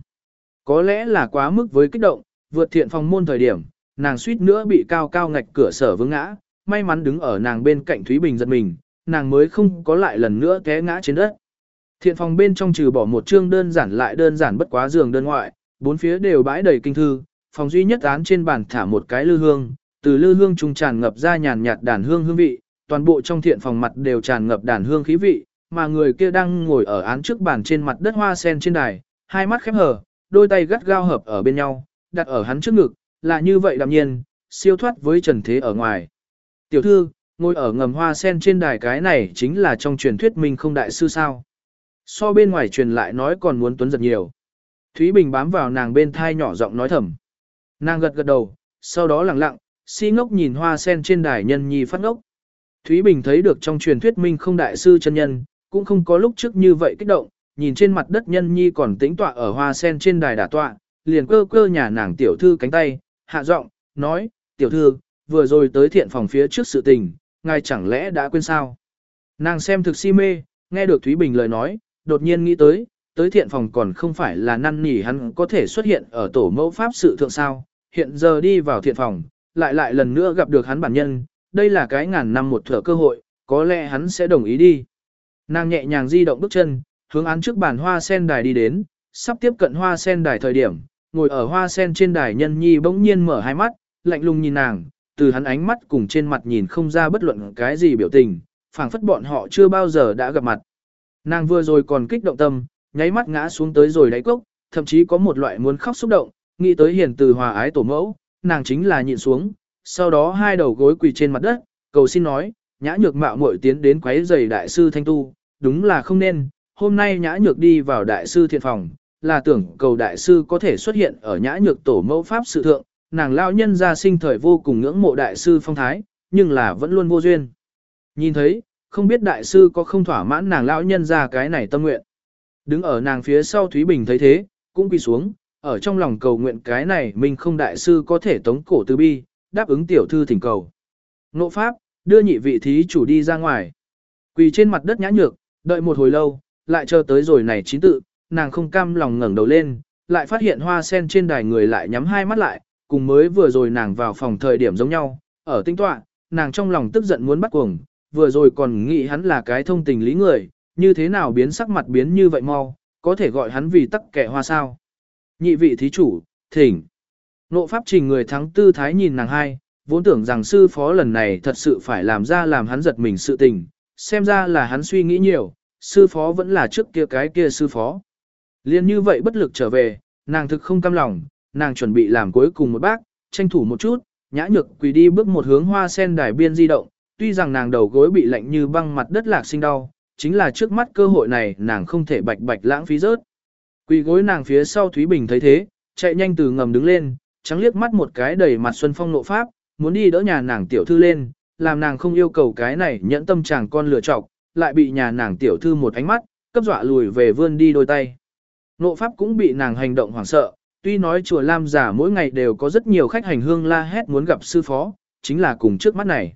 Có lẽ là quá mức với kích động, vượt thiện phòng môn thời điểm, nàng suýt nữa bị cao cao ngạch cửa sở vướng ngã, may mắn đứng ở nàng bên cạnh Thúy Bình giật mình, nàng mới không có lại lần nữa té ngã trên đất. Thiện phòng bên trong trừ bỏ một chương đơn giản lại đơn giản bất quá giường đơn ngoại, bốn phía đều bãi đầy kinh thư, phòng duy nhất án trên bàn thả một cái lư hương, từ lư hương trung tràn ngập ra nhàn nhạt đàn hương hương vị, toàn bộ trong thiện phòng mặt đều tràn ngập đàn hương khí vị, mà người kia đang ngồi ở án trước bàn trên mặt đất hoa sen trên đài, hai mắt khép hờ, đôi tay gắt gao hợp ở bên nhau, đặt ở hắn trước ngực, là như vậy đạm nhiên, siêu thoát với trần thế ở ngoài. Tiểu thư, ngồi ở ngầm hoa sen trên đài cái này chính là trong truyền thuyết minh không đại sư sao. So bên ngoài truyền lại nói còn muốn tuấn giật nhiều. Thúy Bình bám vào nàng bên thai nhỏ giọng nói thầm. Nàng gật gật đầu, sau đó lặng lặng, si ngốc nhìn hoa sen trên đài nhân nhi phát ngốc. Thúy Bình thấy được trong truyền thuyết minh không đại sư chân nhân, cũng không có lúc trước như vậy kích động, nhìn trên mặt đất nhân nhi còn tĩnh tọa ở hoa sen trên đài đả tọa, liền cơ cơ nhà nàng tiểu thư cánh tay, hạ giọng, nói, tiểu thư, vừa rồi tới thiện phòng phía trước sự tình, ngài chẳng lẽ đã quên sao? Nàng xem thực si mê, nghe được Thúy Bình lời nói, đột nhiên nghĩ tới, tới thiện phòng còn không phải là năn nỉ hắn có thể xuất hiện ở tổ mẫu pháp sự thượng sao, hiện giờ đi vào thiện phòng, lại lại lần nữa gặp được hắn bản nhân, đây là cái ngàn năm một thở cơ hội, có lẽ hắn sẽ đồng ý đi. Nàng nhẹ nhàng di động bước chân, hướng án trước bàn hoa sen đài đi đến, sắp tiếp cận hoa sen đài thời điểm, ngồi ở hoa sen trên đài nhân nhi bỗng nhiên mở hai mắt, lạnh lùng nhìn nàng, từ hắn ánh mắt cùng trên mặt nhìn không ra bất luận cái gì biểu tình, phảng phất bọn họ chưa bao giờ đã gặp mặt. Nàng vừa rồi còn kích động tâm, nháy mắt ngã xuống tới rồi đáy cốc, thậm chí có một loại muốn khóc xúc động, nghĩ tới hiền từ hòa ái tổ mẫu, nàng chính là nhịn xuống, sau đó hai đầu gối quỳ trên mặt đất, cầu xin nói, nhã nhược mạo muội tiến đến quấy giày đại sư thanh tu, đúng là không nên, hôm nay nhã nhược đi vào đại sư thiện phòng, là tưởng cầu đại sư có thể xuất hiện ở nhã nhược tổ mẫu pháp sự thượng, nàng lão nhân ra sinh thời vô cùng ngưỡng mộ đại sư phong thái, nhưng là vẫn luôn vô duyên. Nhìn thấy, không biết đại sư có không thỏa mãn nàng lão nhân ra cái này tâm nguyện. Đứng ở nàng phía sau Thúy Bình thấy thế, cũng quỳ xuống, ở trong lòng cầu nguyện cái này mình không đại sư có thể tống cổ từ bi, đáp ứng tiểu thư thỉnh cầu. Nộ pháp, đưa nhị vị thí chủ đi ra ngoài. Quỳ trên mặt đất nhã nhược, đợi một hồi lâu, lại chờ tới rồi này chín tự, nàng không cam lòng ngẩng đầu lên, lại phát hiện hoa sen trên đài người lại nhắm hai mắt lại, cùng mới vừa rồi nàng vào phòng thời điểm giống nhau, ở tinh tọa, nàng trong lòng tức giận muốn bắt cuồng, vừa rồi còn nghĩ hắn là cái thông tình lý người, như thế nào biến sắc mặt biến như vậy mau, có thể gọi hắn vì tắc kẻ hoa sao. Nhị vị thí chủ, thỉnh. Nộ pháp trình người thắng tư thái nhìn nàng hai, vốn tưởng rằng sư phó lần này thật sự phải làm ra làm hắn giật mình sự tình, xem ra là hắn suy nghĩ nhiều, sư phó vẫn là trước kia cái kia sư phó. Liên như vậy bất lực trở về, nàng thực không cam lòng, nàng chuẩn bị làm cuối cùng một bác, tranh thủ một chút, nhã nhược quỳ đi bước một hướng hoa sen đài biên di động, tuy rằng nàng đầu gối bị lạnh như băng mặt đất lạc sinh đau, chính là trước mắt cơ hội này nàng không thể bạch bạch lãng phí rớt. Quỳ gối nàng phía sau Thúy Bình thấy thế, chạy nhanh từ ngầm đứng lên, trắng liếc mắt một cái đầy mặt xuân phong nộ pháp, muốn đi đỡ nhà nàng tiểu thư lên, làm nàng không yêu cầu cái này nhẫn tâm chàng con lựa chọc, lại bị nhà nàng tiểu thư một ánh mắt, cấp dọa lùi về vươn đi đôi tay. Nộ pháp cũng bị nàng hành động hoảng sợ, tuy nói chùa Lam giả mỗi ngày đều có rất nhiều khách hành hương la hét muốn gặp sư phó, chính là cùng trước mắt này.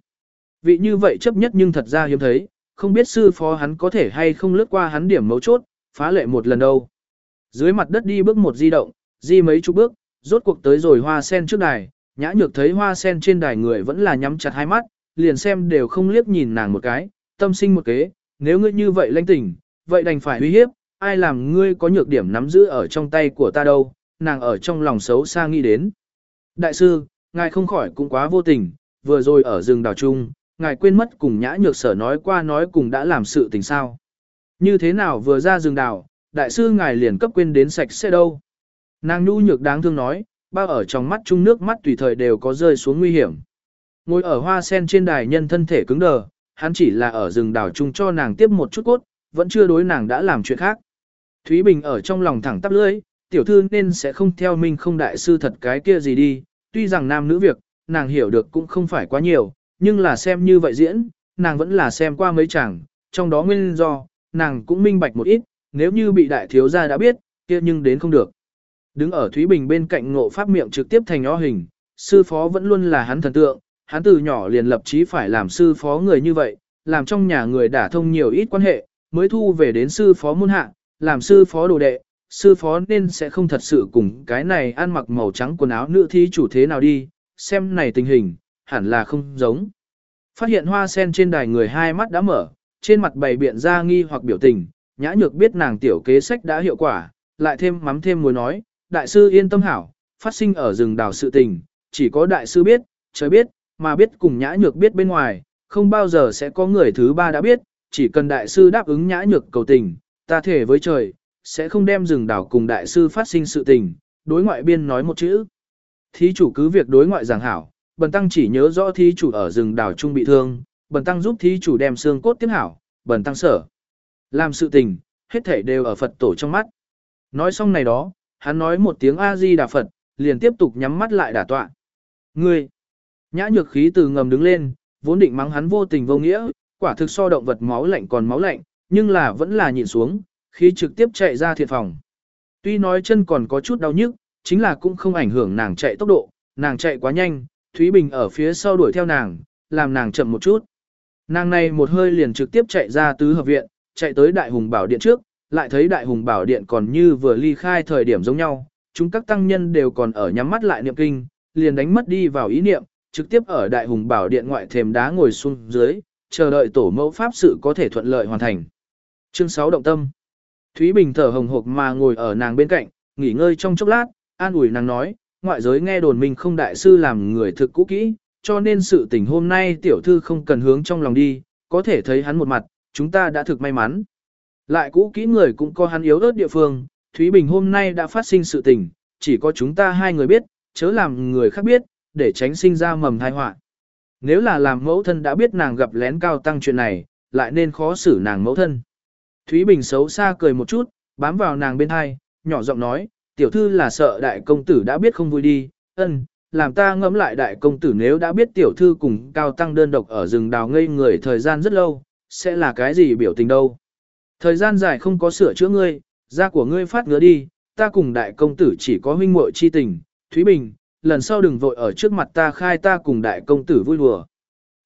Vị như vậy chấp nhất nhưng thật ra hiếm thấy, không biết sư phó hắn có thể hay không lướt qua hắn điểm mấu chốt, phá lệ một lần đâu. Dưới mặt đất đi bước một di động, di mấy chục bước, rốt cuộc tới rồi hoa sen trước đài, nhã nhược thấy hoa sen trên đài người vẫn là nhắm chặt hai mắt, liền xem đều không liếc nhìn nàng một cái, tâm sinh một kế, nếu ngươi như vậy lãnh tỉnh, vậy đành phải uy hiếp, ai làm ngươi có nhược điểm nắm giữ ở trong tay của ta đâu, nàng ở trong lòng xấu xa nghĩ đến. Đại sư, ngài không khỏi cũng quá vô tình, vừa rồi ở rừng đào trung, ngài quên mất cùng nhã nhược sở nói qua nói cùng đã làm sự tình sao. Như thế nào vừa ra rừng đào, đại sư ngài liền cấp quên đến sạch sẽ đâu. Nàng nhu nhược đáng thương nói, bao ở trong mắt chung nước mắt tùy thời đều có rơi xuống nguy hiểm. Ngồi ở hoa sen trên đài nhân thân thể cứng đờ, hắn chỉ là ở rừng đào chung cho nàng tiếp một chút cốt, vẫn chưa đối nàng đã làm chuyện khác. Thúy Bình ở trong lòng thẳng tắp lưỡi, tiểu thư nên sẽ không theo mình không đại sư thật cái kia gì đi, tuy rằng nam nữ việc, nàng hiểu được cũng không phải quá nhiều, nhưng là xem như vậy diễn, nàng vẫn là xem qua mấy chàng, trong đó nguyên do, nàng cũng minh bạch một ít, nếu như bị đại thiếu gia đã biết, kia nhưng đến không được. Đứng ở Thúy Bình bên cạnh ngộ pháp miệng trực tiếp thành o hình, sư phó vẫn luôn là hắn thần tượng, hắn từ nhỏ liền lập chí phải làm sư phó người như vậy, làm trong nhà người đả thông nhiều ít quan hệ, mới thu về đến sư phó môn hạ, làm sư phó đồ đệ, sư phó nên sẽ không thật sự cùng cái này ăn mặc màu trắng quần áo nữ thí chủ thế nào đi, xem này tình hình, hẳn là không giống. Phát hiện hoa sen trên đài người hai mắt đã mở, trên mặt bày biện ra nghi hoặc biểu tình, nhã nhược biết nàng tiểu kế sách đã hiệu quả, lại thêm mắm thêm muối nói, đại sư yên tâm hảo, phát sinh ở rừng đào sự tình, chỉ có đại sư biết, trời biết, mà biết cùng nhã nhược biết bên ngoài, không bao giờ sẽ có người thứ ba đã biết, chỉ cần đại sư đáp ứng nhã nhược cầu tình, ta thể với trời, sẽ không đem rừng đảo cùng đại sư phát sinh sự tình, đối ngoại biên nói một chữ. Thí chủ cứ việc đối ngoại giảng hảo, bần tăng chỉ nhớ rõ thí chủ ở rừng đảo trung bị thương, bần tăng giúp thí chủ đem xương cốt tiếp hảo, bần tăng sở. Làm sự tình, hết thể đều ở Phật tổ trong mắt. Nói xong này đó, hắn nói một tiếng A-di-đà Phật, liền tiếp tục nhắm mắt lại đả tọa. Ngươi! Nhã nhược khí từ ngầm đứng lên, vốn định mắng hắn vô tình vô nghĩa, quả thực so động vật máu lạnh còn máu lạnh, nhưng là vẫn là nhìn xuống, khi trực tiếp chạy ra thiệt phòng. Tuy nói chân còn có chút đau nhức, chính là cũng không ảnh hưởng nàng chạy tốc độ, nàng chạy quá nhanh, Thúy Bình ở phía sau đuổi theo nàng, làm nàng chậm một chút. Nàng này một hơi liền trực tiếp chạy ra tứ hợp viện, chạy tới đại hùng bảo điện trước, lại thấy đại hùng bảo điện còn như vừa ly khai thời điểm giống nhau, chúng các tăng nhân đều còn ở nhắm mắt lại niệm kinh, liền đánh mất đi vào ý niệm, trực tiếp ở đại hùng bảo điện ngoại thềm đá ngồi xuống dưới, chờ đợi tổ mẫu pháp sự có thể thuận lợi hoàn thành. Chương 6 động tâm. Thúy Bình thở hồng hộc mà ngồi ở nàng bên cạnh, nghỉ ngơi trong chốc lát, an ủi nàng nói, ngoại giới nghe đồn mình không đại sư làm người thực cũ kỹ, cho nên sự tình hôm nay tiểu thư không cần hướng trong lòng đi, có thể thấy hắn một mặt, chúng ta đã thực may mắn. Lại cũ kỹ người cũng có hắn yếu ớt địa phương, Thúy Bình hôm nay đã phát sinh sự tình, chỉ có chúng ta hai người biết, chớ làm người khác biết, để tránh sinh ra mầm thai họa. Nếu là làm mẫu thân đã biết nàng gặp lén cao tăng chuyện này, lại nên khó xử nàng mẫu thân. Thúy Bình xấu xa cười một chút, bám vào nàng bên hai, nhỏ giọng nói, tiểu thư là sợ đại công tử đã biết không vui đi, ân, làm ta ngẫm lại đại công tử nếu đã biết tiểu thư cùng cao tăng đơn độc ở rừng đào ngây người thời gian rất lâu, sẽ là cái gì biểu tình đâu. Thời gian dài không có sửa chữa ngươi, da của ngươi phát ngứa đi, ta cùng đại công tử chỉ có huynh muội chi tình, Thúy Bình, lần sau đừng vội ở trước mặt ta khai ta cùng đại công tử vui đùa.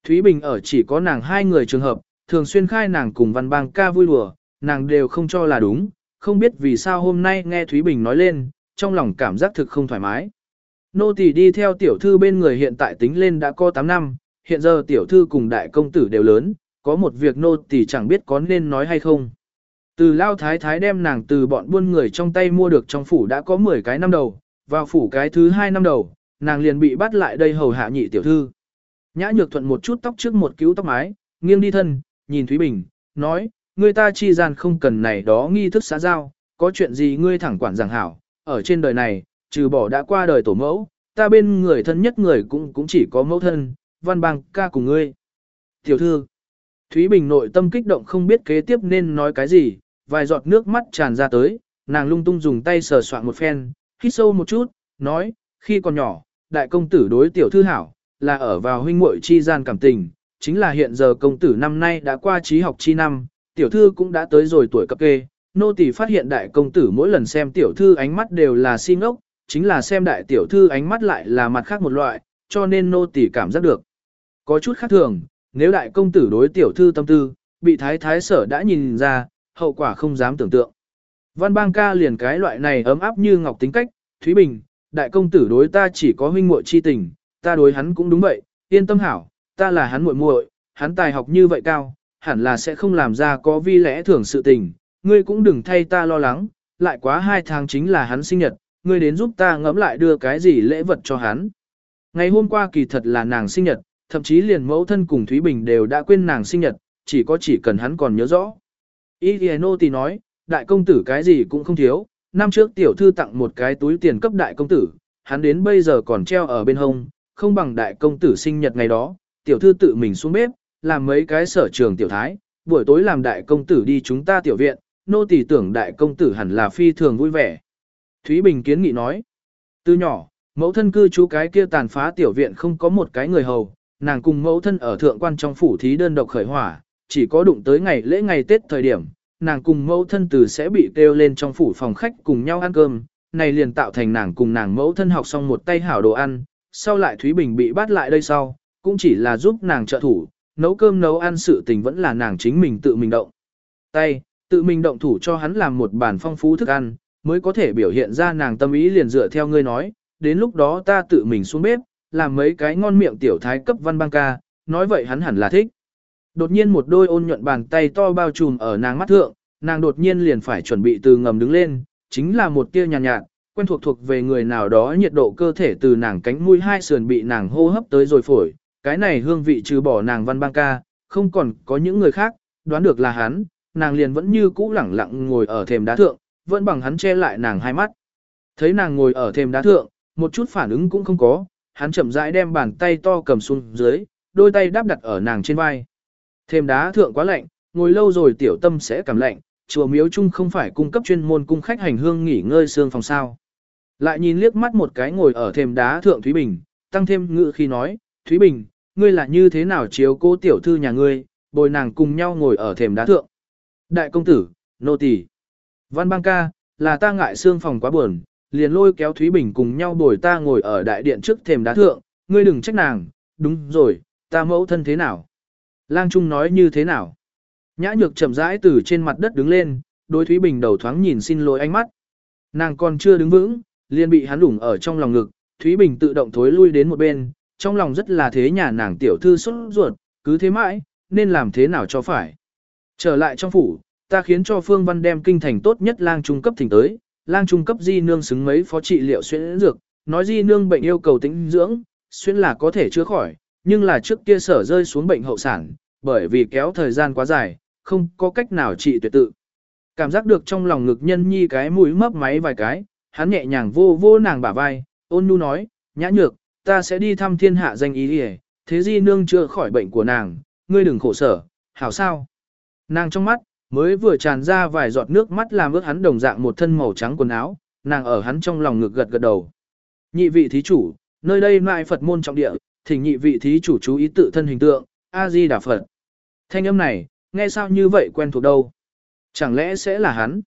Thúy Bình ở chỉ có nàng hai người trường hợp, thường xuyên khai nàng cùng văn bang ca vui đùa, nàng đều không cho là đúng, không biết vì sao hôm nay nghe Thúy Bình nói lên, trong lòng cảm giác thực không thoải mái. Nô tỳ đi theo tiểu thư bên người hiện tại tính lên đã có 8 năm, hiện giờ tiểu thư cùng đại công tử đều lớn, có một việc nô tỳ chẳng biết có nên nói hay không. Từ lao thái thái đem nàng từ bọn buôn người trong tay mua được trong phủ đã có 10 cái năm đầu, vào phủ cái thứ hai năm đầu, nàng liền bị bắt lại đây hầu hạ nhị tiểu thư. Nhã nhược thuận một chút tóc trước một cứu tóc mái, nghiêng đi thân, nhìn Thúy Bình, nói, người ta chi gian không cần này đó nghi thức xã giao, có chuyện gì ngươi thẳng quản giảng hảo, ở trên đời này, trừ bỏ đã qua đời tổ mẫu, ta bên người thân nhất người cũng cũng chỉ có mẫu thân, văn bằng ca cùng ngươi. Tiểu thư, Thúy Bình nội tâm kích động không biết kế tiếp nên nói cái gì, vài giọt nước mắt tràn ra tới, nàng lung tung dùng tay sờ soạn một phen, hít sâu một chút, nói, khi còn nhỏ, đại công tử đối tiểu thư hảo, là ở vào huynh muội chi gian cảm tình, chính là hiện giờ công tử năm nay đã qua trí học chi năm, tiểu thư cũng đã tới rồi tuổi cấp kê, nô tỳ phát hiện đại công tử mỗi lần xem tiểu thư ánh mắt đều là si ngốc, chính là xem đại tiểu thư ánh mắt lại là mặt khác một loại, cho nên nô tỳ cảm giác được. Có chút khác thường, nếu đại công tử đối tiểu thư tâm tư, bị thái thái sở đã nhìn ra, hậu quả không dám tưởng tượng. Văn bang ca liền cái loại này ấm áp như ngọc tính cách, Thúy Bình, đại công tử đối ta chỉ có huynh muội chi tình, ta đối hắn cũng đúng vậy, yên tâm hảo, ta là hắn muội muội, hắn tài học như vậy cao, hẳn là sẽ không làm ra có vi lẽ thường sự tình, ngươi cũng đừng thay ta lo lắng, lại quá hai tháng chính là hắn sinh nhật, ngươi đến giúp ta ngẫm lại đưa cái gì lễ vật cho hắn. Ngày hôm qua kỳ thật là nàng sinh nhật, thậm chí liền mẫu thân cùng Thúy Bình đều đã quên nàng sinh nhật, chỉ có chỉ cần hắn còn nhớ rõ. Iliano thì nói, đại công tử cái gì cũng không thiếu, năm trước tiểu thư tặng một cái túi tiền cấp đại công tử, hắn đến bây giờ còn treo ở bên hông, không bằng đại công tử sinh nhật ngày đó, tiểu thư tự mình xuống bếp, làm mấy cái sở trường tiểu thái, buổi tối làm đại công tử đi chúng ta tiểu viện, nô tỳ tưởng đại công tử hẳn là phi thường vui vẻ. Thúy Bình kiến nghị nói, từ nhỏ, mẫu thân cư chú cái kia tàn phá tiểu viện không có một cái người hầu, nàng cùng mẫu thân ở thượng quan trong phủ thí đơn độc khởi hỏa, chỉ có đụng tới ngày lễ ngày Tết thời điểm, nàng cùng mẫu thân từ sẽ bị kêu lên trong phủ phòng khách cùng nhau ăn cơm, này liền tạo thành nàng cùng nàng mẫu thân học xong một tay hảo đồ ăn, sau lại Thúy Bình bị bắt lại đây sau, cũng chỉ là giúp nàng trợ thủ, nấu cơm nấu ăn sự tình vẫn là nàng chính mình tự mình động. Tay, tự mình động thủ cho hắn làm một bàn phong phú thức ăn, mới có thể biểu hiện ra nàng tâm ý liền dựa theo ngươi nói, đến lúc đó ta tự mình xuống bếp, làm mấy cái ngon miệng tiểu thái cấp văn băng ca, nói vậy hắn hẳn là thích. Đột nhiên một đôi ôn nhuận bàn tay to bao trùm ở nàng mắt thượng, nàng đột nhiên liền phải chuẩn bị từ ngầm đứng lên, chính là một tia nhàn nhạt, nhạt, quen thuộc thuộc về người nào đó nhiệt độ cơ thể từ nàng cánh mũi hai sườn bị nàng hô hấp tới rồi phổi, cái này hương vị trừ bỏ nàng văn bang ca, không còn có những người khác, đoán được là hắn, nàng liền vẫn như cũ lẳng lặng ngồi ở thềm đá thượng, vẫn bằng hắn che lại nàng hai mắt. Thấy nàng ngồi ở thềm đá thượng, một chút phản ứng cũng không có, hắn chậm rãi đem bàn tay to cầm xuống dưới, đôi tay đáp đặt ở nàng trên vai. Thềm đá thượng quá lạnh, ngồi lâu rồi tiểu tâm sẽ cảm lạnh, chùa miếu chung không phải cung cấp chuyên môn cung khách hành hương nghỉ ngơi xương phòng sao. Lại nhìn liếc mắt một cái ngồi ở thềm đá thượng Thúy Bình, tăng thêm ngự khi nói, Thúy Bình, ngươi là như thế nào chiếu cố tiểu thư nhà ngươi, bồi nàng cùng nhau ngồi ở thềm đá thượng. Đại công tử, nô tỳ, Văn bang ca, là ta ngại xương phòng quá buồn, liền lôi kéo Thúy Bình cùng nhau bồi ta ngồi ở đại điện trước thềm đá thượng, ngươi đừng trách nàng, đúng rồi, ta mẫu thân thế nào? Lang Trung nói như thế nào? Nhã nhược chậm rãi từ trên mặt đất đứng lên, đối Thúy Bình đầu thoáng nhìn xin lỗi ánh mắt. Nàng còn chưa đứng vững, liền bị hắn đủng ở trong lòng ngực, Thúy Bình tự động thối lui đến một bên, trong lòng rất là thế nhà nàng tiểu thư xuất ruột, cứ thế mãi, nên làm thế nào cho phải. Trở lại trong phủ, ta khiến cho Phương Văn đem kinh thành tốt nhất lang trung cấp thỉnh tới, lang trung cấp di nương xứng mấy phó trị liệu xuyên dược, nói di nương bệnh yêu cầu tĩnh dưỡng, xuyên là có thể chữa khỏi, nhưng là trước kia sở rơi xuống bệnh hậu sản, bởi vì kéo thời gian quá dài, không có cách nào trị tuyệt tự. Cảm giác được trong lòng ngực nhân nhi cái mũi mấp máy vài cái, hắn nhẹ nhàng vô vô nàng bả vai, ôn nhu nói, nhã nhược, ta sẽ đi thăm thiên hạ danh ý đi thế di nương chưa khỏi bệnh của nàng, ngươi đừng khổ sở, hảo sao. Nàng trong mắt, mới vừa tràn ra vài giọt nước mắt làm ướt hắn đồng dạng một thân màu trắng quần áo, nàng ở hắn trong lòng ngực gật gật đầu. Nhị vị thí chủ, nơi đây mại Phật môn trọng địa, thỉnh nhị vị thí chủ chú ý tự thân hình tượng, A-di Đà Phật. Thanh âm này, nghe sao như vậy quen thuộc đâu? Chẳng lẽ sẽ là hắn?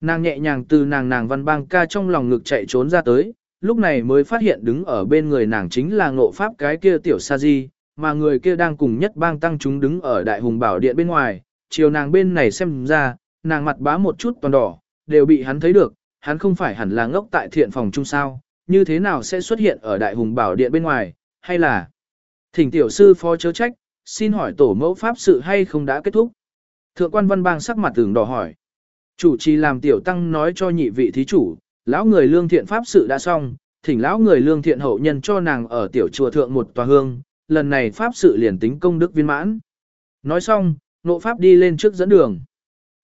Nàng nhẹ nhàng từ nàng nàng văn bang ca trong lòng ngực chạy trốn ra tới, lúc này mới phát hiện đứng ở bên người nàng chính là ngộ pháp cái kia tiểu sa di, mà người kia đang cùng nhất bang tăng chúng đứng ở đại hùng bảo điện bên ngoài, chiều nàng bên này xem ra, nàng mặt bá một chút toàn đỏ, đều bị hắn thấy được, hắn không phải hẳn là ngốc tại thiện phòng chung sao, như thế nào sẽ xuất hiện ở đại hùng bảo điện bên ngoài, hay là thỉnh tiểu sư phó chớ trách, xin hỏi tổ mẫu pháp sự hay không đã kết thúc. Thượng quan văn bang sắc mặt tường đỏ hỏi. Chủ trì làm tiểu tăng nói cho nhị vị thí chủ, lão người lương thiện pháp sự đã xong, thỉnh lão người lương thiện hậu nhân cho nàng ở tiểu chùa thượng một tòa hương, lần này pháp sự liền tính công đức viên mãn. Nói xong, nộ pháp đi lên trước dẫn đường.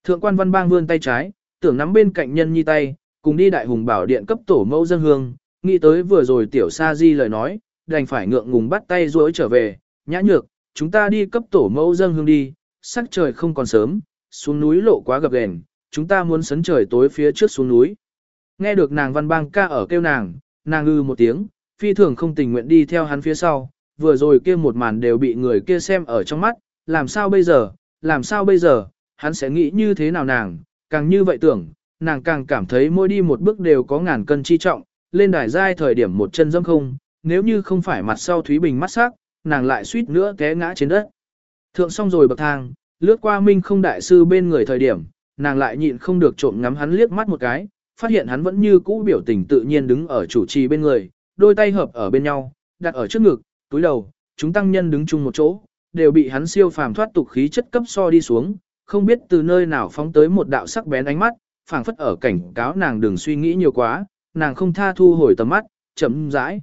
Thượng quan văn bang vươn tay trái, tưởng nắm bên cạnh nhân nhi tay, cùng đi đại hùng bảo điện cấp tổ mẫu dân hương, nghĩ tới vừa rồi tiểu sa di lời nói, đành phải ngượng ngùng bắt tay rối trở về, nhã nhược, chúng ta đi cấp tổ mẫu dân hương đi, sắc trời không còn sớm, xuống núi lộ quá gập ghềnh, chúng ta muốn sấn trời tối phía trước xuống núi. Nghe được nàng văn bang ca ở kêu nàng, nàng ư một tiếng, phi thường không tình nguyện đi theo hắn phía sau, vừa rồi kia một màn đều bị người kia xem ở trong mắt, làm sao bây giờ, làm sao bây giờ, hắn sẽ nghĩ như thế nào nàng, càng như vậy tưởng, nàng càng cảm thấy mỗi đi một bước đều có ngàn cân chi trọng, lên đài giai thời điểm một chân dâm không, nếu như không phải mặt sau Thúy Bình mắt sắc, nàng lại suýt nữa té ngã trên đất. Thượng xong rồi bậc thang, lướt qua Minh không đại sư bên người thời điểm, nàng lại nhịn không được trộm ngắm hắn liếc mắt một cái, phát hiện hắn vẫn như cũ biểu tình tự nhiên đứng ở chủ trì bên người, đôi tay hợp ở bên nhau, đặt ở trước ngực, túi đầu, chúng tăng nhân đứng chung một chỗ, đều bị hắn siêu phàm thoát tục khí chất cấp so đi xuống, không biết từ nơi nào phóng tới một đạo sắc bén ánh mắt, phảng phất ở cảnh cáo nàng đừng suy nghĩ nhiều quá, nàng không tha thu hồi tầm mắt, chậm rãi.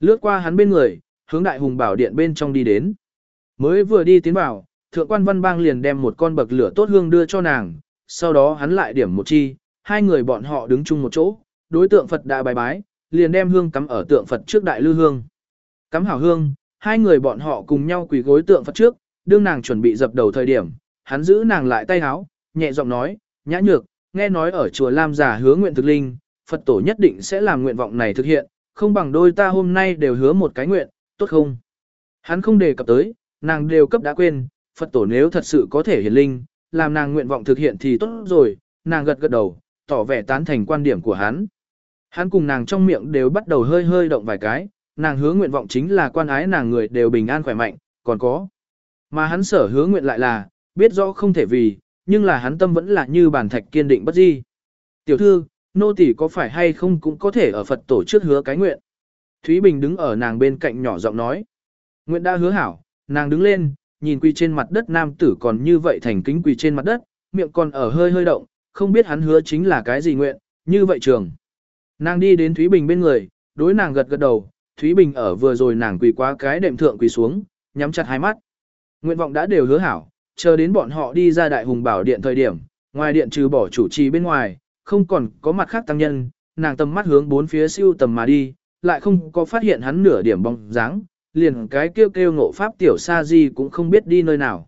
Lướt qua hắn bên người, hướng đại hùng bảo điện bên trong đi đến. Mới vừa đi tiến vào, thượng quan văn bang liền đem một con bậc lửa tốt hương đưa cho nàng, sau đó hắn lại điểm một chi, hai người bọn họ đứng chung một chỗ, đối tượng Phật đã bài bái, liền đem hương cắm ở tượng Phật trước đại lư hương. Cắm hảo hương, hai người bọn họ cùng nhau quỳ gối tượng Phật trước, đương nàng chuẩn bị dập đầu thời điểm, hắn giữ nàng lại tay háo, nhẹ giọng nói, nhã nhược, nghe nói ở chùa Lam giả hứa nguyện thực linh, Phật tổ nhất định sẽ làm nguyện vọng này thực hiện, không bằng đôi ta hôm nay đều hứa một cái nguyện, tốt không? Hắn không đề cập tới, nàng đều cấp đã quên, Phật tổ nếu thật sự có thể hiển linh, làm nàng nguyện vọng thực hiện thì tốt rồi, nàng gật gật đầu, tỏ vẻ tán thành quan điểm của hắn. Hắn cùng nàng trong miệng đều bắt đầu hơi hơi động vài cái, nàng hứa nguyện vọng chính là quan ái nàng người đều bình an khỏe mạnh, còn có. Mà hắn sở hứa nguyện lại là, biết rõ không thể vì, nhưng là hắn tâm vẫn là như bản thạch kiên định bất di. Tiểu thư, nô tỳ có phải hay không cũng có thể ở Phật tổ trước hứa cái nguyện. Thúy Bình đứng ở nàng bên cạnh nhỏ giọng nói. Nguyện đã hứa hảo, nàng đứng lên, nhìn quỳ trên mặt đất nam tử còn như vậy thành kính quỳ trên mặt đất, miệng còn ở hơi hơi động, không biết hắn hứa chính là cái gì nguyện, như vậy trường. Nàng đi đến Thúy Bình bên người, đối nàng gật gật đầu, Thúy Bình ở vừa rồi nàng quỳ quá cái đệm thượng quỳ xuống, nhắm chặt hai mắt. Nguyện vọng đã đều hứa hảo, chờ đến bọn họ đi ra đại hùng bảo điện thời điểm, ngoài điện trừ bỏ chủ trì bên ngoài, không còn có mặt khác tăng nhân, nàng tầm mắt hướng bốn phía siêu tầm mà đi, lại không có phát hiện hắn nửa điểm bóng dáng, liền cái kêu kêu ngộ pháp tiểu sa di cũng không biết đi nơi nào.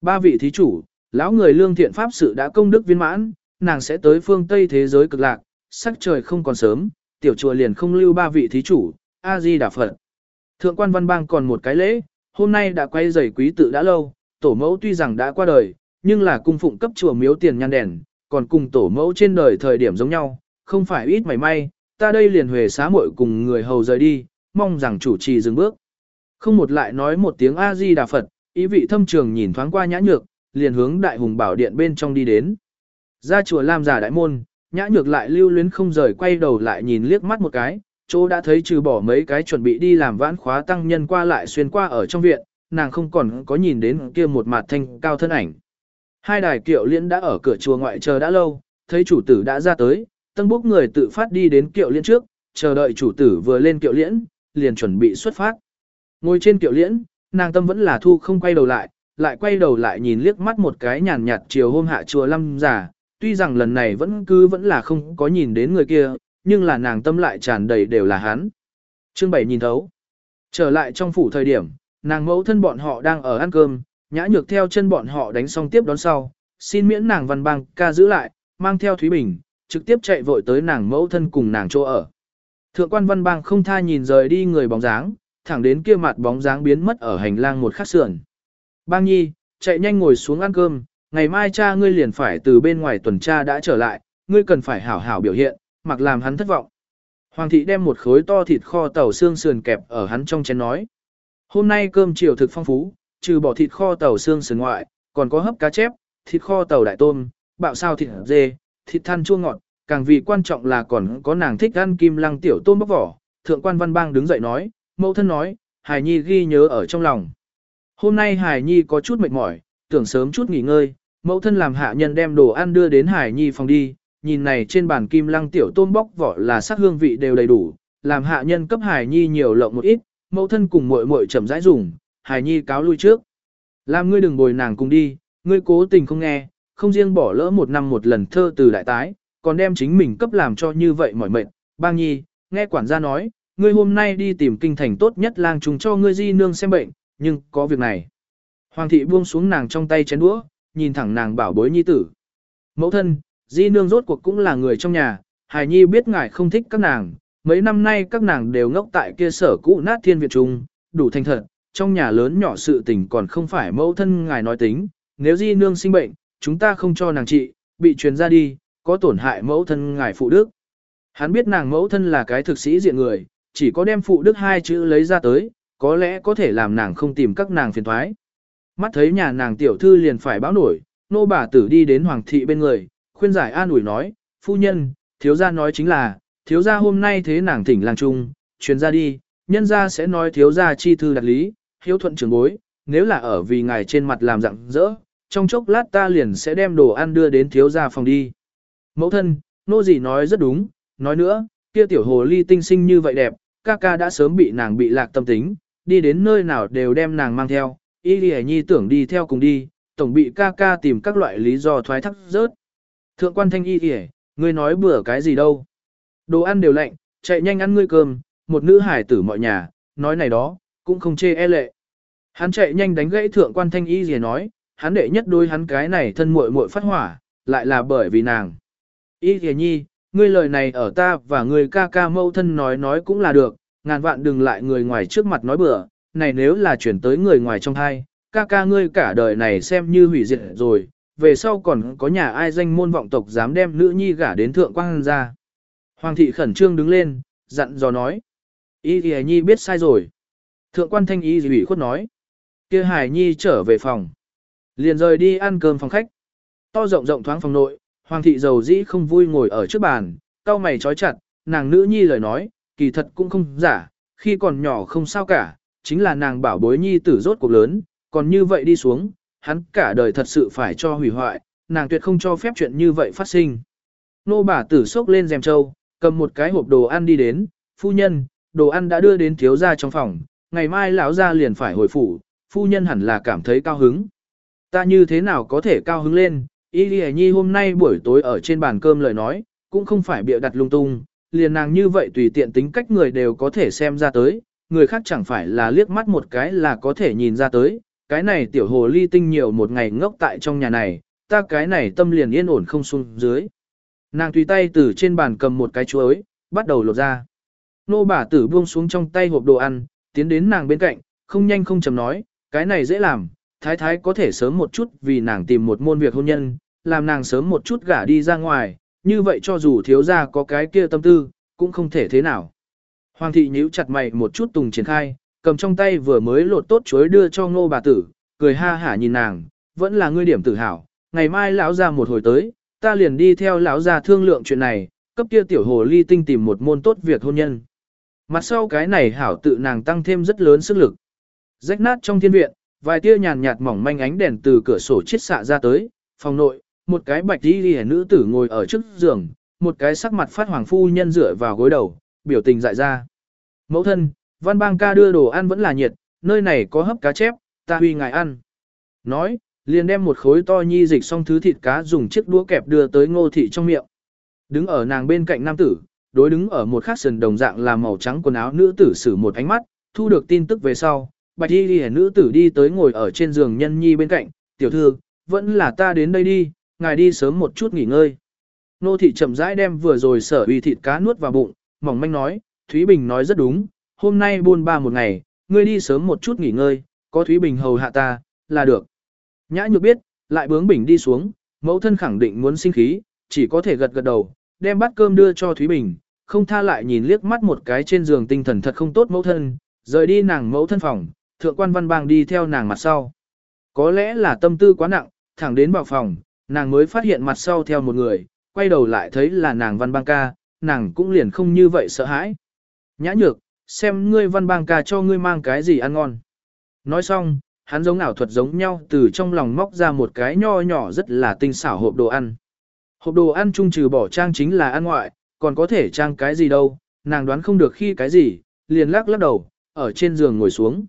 Ba vị thí chủ, lão người lương thiện pháp sự đã công đức viên mãn, nàng sẽ tới phương Tây thế giới cực lạc, sắc trời không còn sớm, tiểu chùa liền không lưu ba vị thí chủ, A Di Đà Phật. Thượng quan văn bang còn một cái lễ, hôm nay đã quay giày quý tự đã lâu, tổ mẫu tuy rằng đã qua đời, nhưng là cung phụng cấp chùa miếu tiền nhan đèn, còn cùng tổ mẫu trên đời thời điểm giống nhau, không phải ít mảy may, ta đây liền huề xá muội cùng người hầu rời đi, mong rằng chủ trì dừng bước. Không một lại nói một tiếng A-di Đà Phật, ý vị thâm trường nhìn thoáng qua nhã nhược, liền hướng đại hùng bảo điện bên trong đi đến. Ra chùa Lam giả đại môn, nhã nhược lại lưu luyến không rời quay đầu lại nhìn liếc mắt một cái, chỗ đã thấy trừ bỏ mấy cái chuẩn bị đi làm vãn khóa tăng nhân qua lại xuyên qua ở trong viện, nàng không còn có nhìn đến kia một mặt thanh cao thân ảnh. Hai đài kiệu liên đã ở cửa chùa ngoại chờ đã lâu, thấy chủ tử đã ra tới, tân bốc người tự phát đi đến kiệu liên trước, chờ đợi chủ tử vừa lên kiệu liễn, liền chuẩn bị xuất phát. Ngồi trên kiệu liễn, nàng tâm vẫn là thu không quay đầu lại, lại quay đầu lại nhìn liếc mắt một cái nhàn nhạt chiều hôm hạ chùa lâm giả, tuy rằng lần này vẫn cứ vẫn là không có nhìn đến người kia, nhưng là nàng tâm lại tràn đầy đều là hắn. Chương 7 nhìn thấu. Trở lại trong phủ thời điểm, nàng mẫu thân bọn họ đang ở ăn cơm, nhã nhược theo chân bọn họ đánh xong tiếp đón sau, xin miễn nàng văn bang ca giữ lại, mang theo Thúy Bình, trực tiếp chạy vội tới nàng mẫu thân cùng nàng chỗ ở. Thượng quan văn bang không tha nhìn rời đi người bóng dáng, thẳng đến kia mặt bóng dáng biến mất ở hành lang một khắc sườn. Bang nhi, chạy nhanh ngồi xuống ăn cơm, ngày mai cha ngươi liền phải từ bên ngoài tuần tra đã trở lại, ngươi cần phải hảo hảo biểu hiện, mặc làm hắn thất vọng. Hoàng thị đem một khối to thịt kho tàu xương sườn kẹp ở hắn trong chén nói. Hôm nay cơm chiều thực phong phú, trừ bỏ thịt kho tàu xương sườn ngoại, còn có hấp cá chép, thịt kho tàu đại tôm, bạo sao thịt dê, thịt than chua ngọt, càng vì quan trọng là còn có nàng thích ăn kim lăng tiểu tôm bóc vỏ. Thượng quan văn bang đứng dậy nói, mẫu thân nói, Hải Nhi ghi nhớ ở trong lòng. Hôm nay Hải Nhi có chút mệt mỏi, tưởng sớm chút nghỉ ngơi, mẫu thân làm hạ nhân đem đồ ăn đưa đến Hải Nhi phòng đi, nhìn này trên bàn kim lăng tiểu tôm bóc vỏ là sắc hương vị đều đầy đủ, làm hạ nhân cấp Hải Nhi nhiều lộng một ít, mẫu thân cùng muội muội chậm rãi dùng, Hải Nhi cáo lui trước. Làm ngươi đừng bồi nàng cùng đi, ngươi cố tình không nghe, không riêng bỏ lỡ một năm một lần thơ từ đại tái, còn đem chính mình cấp làm cho như vậy mỏi mệt. Bang Nhi, nghe quản gia nói, ngươi hôm nay đi tìm kinh thành tốt nhất lang trùng cho ngươi di nương xem bệnh, nhưng có việc này. Hoàng thị buông xuống nàng trong tay chén đũa, nhìn thẳng nàng bảo bối nhi tử. Mẫu thân, di nương rốt cuộc cũng là người trong nhà, hài nhi biết ngài không thích các nàng, mấy năm nay các nàng đều ngốc tại kia sở cũ nát thiên việt trung, đủ thành thật, trong nhà lớn nhỏ sự tình còn không phải mẫu thân ngài nói tính, nếu di nương sinh bệnh, chúng ta không cho nàng trị, bị truyền ra đi, có tổn hại mẫu thân ngài phụ đức. Hắn biết nàng mẫu thân là cái thực sĩ diện người, chỉ có đem phụ đức hai chữ lấy ra tới, có lẽ có thể làm nàng không tìm các nàng phiền thoái. Mắt thấy nhà nàng tiểu thư liền phải báo nổi, nô bà tử đi đến hoàng thị bên người, khuyên giải an ủi nói, phu nhân, thiếu gia nói chính là, thiếu gia hôm nay thế nàng thỉnh làng trung, truyền ra đi, nhân gia sẽ nói thiếu gia chi thư đặt lý, hiếu thuận trưởng bối, nếu là ở vì ngài trên mặt làm rặng rỡ, trong chốc lát ta liền sẽ đem đồ ăn đưa đến thiếu gia phòng đi. Mẫu thân, nô gì nói rất đúng, nói nữa, kia tiểu hồ ly tinh sinh như vậy đẹp, ca ca đã sớm bị nàng bị lạc tâm tính, đi đến nơi nào đều đem nàng mang theo, y lì nhi tưởng đi theo cùng đi, tổng bị ca ca tìm các loại lý do thoái thác rớt. Thượng quan thanh y lì ngươi nói bữa cái gì đâu. Đồ ăn đều lạnh, chạy nhanh ăn ngươi cơm, một nữ hải tử mọi nhà, nói này đó, cũng không chê e lệ. Hắn chạy nhanh đánh gãy thượng quan thanh y lì nói, hắn đệ nhất đôi hắn cái này thân muội muội phát hỏa, lại là bởi vì nàng. Y lì nhi, ngươi lời này ở ta và người ca ca mâu thân nói nói cũng là được, ngàn vạn đừng lại người ngoài trước mặt nói bừa, này nếu là chuyển tới người ngoài trong hai, ca ca ngươi cả đời này xem như hủy diệt rồi, về sau còn có nhà ai danh môn vọng tộc dám đem nữ nhi gả đến thượng quang ra. Hoàng thị khẩn trương đứng lên, dặn dò nói. Ý thì nhi biết sai rồi. Thượng quan thanh ý ủy khuất nói. kia hải nhi trở về phòng. Liền rời đi ăn cơm phòng khách. To rộng rộng thoáng phòng nội, hoàng thị giàu dĩ không vui ngồi ở trước bàn, cau mày trói chặt, nàng nữ nhi lời nói, kỳ thật cũng không giả, khi còn nhỏ không sao cả, chính là nàng bảo bối nhi tử rốt cuộc lớn, còn như vậy đi xuống, hắn cả đời thật sự phải cho hủy hoại, nàng tuyệt không cho phép chuyện như vậy phát sinh. Nô bà tử sốc lên rèm trâu, cầm một cái hộp đồ ăn đi đến, phu nhân, đồ ăn đã đưa đến thiếu gia trong phòng, ngày mai lão gia liền phải hồi phủ, phu nhân hẳn là cảm thấy cao hứng. Ta như thế nào có thể cao hứng lên, Y Nhi hôm nay buổi tối ở trên bàn cơm lời nói, cũng không phải bịa đặt lung tung, liền nàng như vậy tùy tiện tính cách người đều có thể xem ra tới, người khác chẳng phải là liếc mắt một cái là có thể nhìn ra tới, cái này tiểu hồ ly tinh nhiều một ngày ngốc tại trong nhà này, ta cái này tâm liền yên ổn không xuống dưới. Nàng tùy tay từ trên bàn cầm một cái chuối, bắt đầu lột ra. Nô bà tử buông xuống trong tay hộp đồ ăn, tiến đến nàng bên cạnh, không nhanh không chậm nói, cái này dễ làm, thái thái có thể sớm một chút vì nàng tìm một môn việc hôn nhân, làm nàng sớm một chút gả đi ra ngoài, như vậy cho dù thiếu gia có cái kia tâm tư, cũng không thể thế nào. Hoàng thị nhíu chặt mày một chút tùng triển khai, cầm trong tay vừa mới lột tốt chuối đưa cho ngô bà tử, cười ha hả nhìn nàng, vẫn là ngươi điểm tự hào, ngày mai lão ra một hồi tới, ta liền đi theo lão ra thương lượng chuyện này, cấp kia tiểu hồ ly tinh tìm một môn tốt việc hôn nhân. Mặt sau cái này hảo tự nàng tăng thêm rất lớn sức lực. Rách nát trong thiên viện, vài tia nhàn nhạt mỏng manh ánh đèn từ cửa sổ chiết xạ ra tới, phòng nội, một cái bạch đi đi nữ tử ngồi ở trước giường, một cái sắc mặt phát hoàng phu nhân rửa vào gối đầu, biểu tình dại ra. Mẫu thân, văn bang ca đưa đồ ăn vẫn là nhiệt, nơi này có hấp cá chép, ta huy ngài ăn. Nói, liền đem một khối to nhi dịch xong thứ thịt cá dùng chiếc đũa kẹp đưa tới ngô thị trong miệng. Đứng ở nàng bên cạnh nam tử, đối đứng ở một khắc sườn đồng dạng là màu trắng quần áo nữ tử sử một ánh mắt, thu được tin tức về sau, bạch y ghi nữ tử đi tới ngồi ở trên giường nhân nhi bên cạnh, tiểu thư, vẫn là ta đến đây đi, ngài đi sớm một chút nghỉ ngơi. Nô thị chậm rãi đem vừa rồi sở uy thịt cá nuốt vào bụng, mỏng manh nói, Thúy Bình nói rất đúng, hôm nay buôn ba một ngày, ngươi đi sớm một chút nghỉ ngơi, có Thúy Bình hầu hạ ta, là được. Nhã nhược biết, lại bướng Bình đi xuống, mẫu thân khẳng định muốn sinh khí, chỉ có thể gật gật đầu, đem bát cơm đưa cho Thúy Bình, không tha lại nhìn liếc mắt một cái trên giường tinh thần thật không tốt mẫu thân, rời đi nàng mẫu thân phòng, thượng quan văn bang đi theo nàng mặt sau. Có lẽ là tâm tư quá nặng, thẳng đến vào phòng, nàng mới phát hiện mặt sau theo một người, quay đầu lại thấy là nàng văn bang ca, nàng cũng liền không như vậy sợ hãi. Nhã nhược, xem ngươi văn bang ca cho ngươi mang cái gì ăn ngon. Nói xong, hắn giống ảo thuật giống nhau từ trong lòng móc ra một cái nho nhỏ rất là tinh xảo hộp đồ ăn. Hộp đồ ăn chung trừ bỏ trang chính là ăn ngoại, còn có thể trang cái gì đâu, nàng đoán không được khi cái gì, liền lắc lắc đầu, ở trên giường ngồi xuống.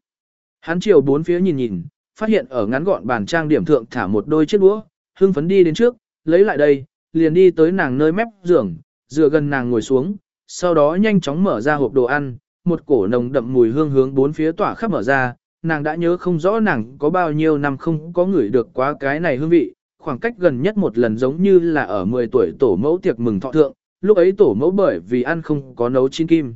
Hắn chiều bốn phía nhìn nhìn, phát hiện ở ngắn gọn bàn trang điểm thượng thả một đôi chiếc đũa, hưng phấn đi đến trước, lấy lại đây, liền đi tới nàng nơi mép giường, dựa gần nàng ngồi xuống, sau đó nhanh chóng mở ra hộp đồ ăn, một cổ nồng đậm mùi hương hướng bốn phía tỏa khắp mở ra, nàng đã nhớ không rõ nàng có bao nhiêu năm không có ngửi được quá cái này hương vị, khoảng cách gần nhất một lần giống như là ở 10 tuổi tổ mẫu tiệc mừng thọ thượng, lúc ấy tổ mẫu bởi vì ăn không có nấu chín kim.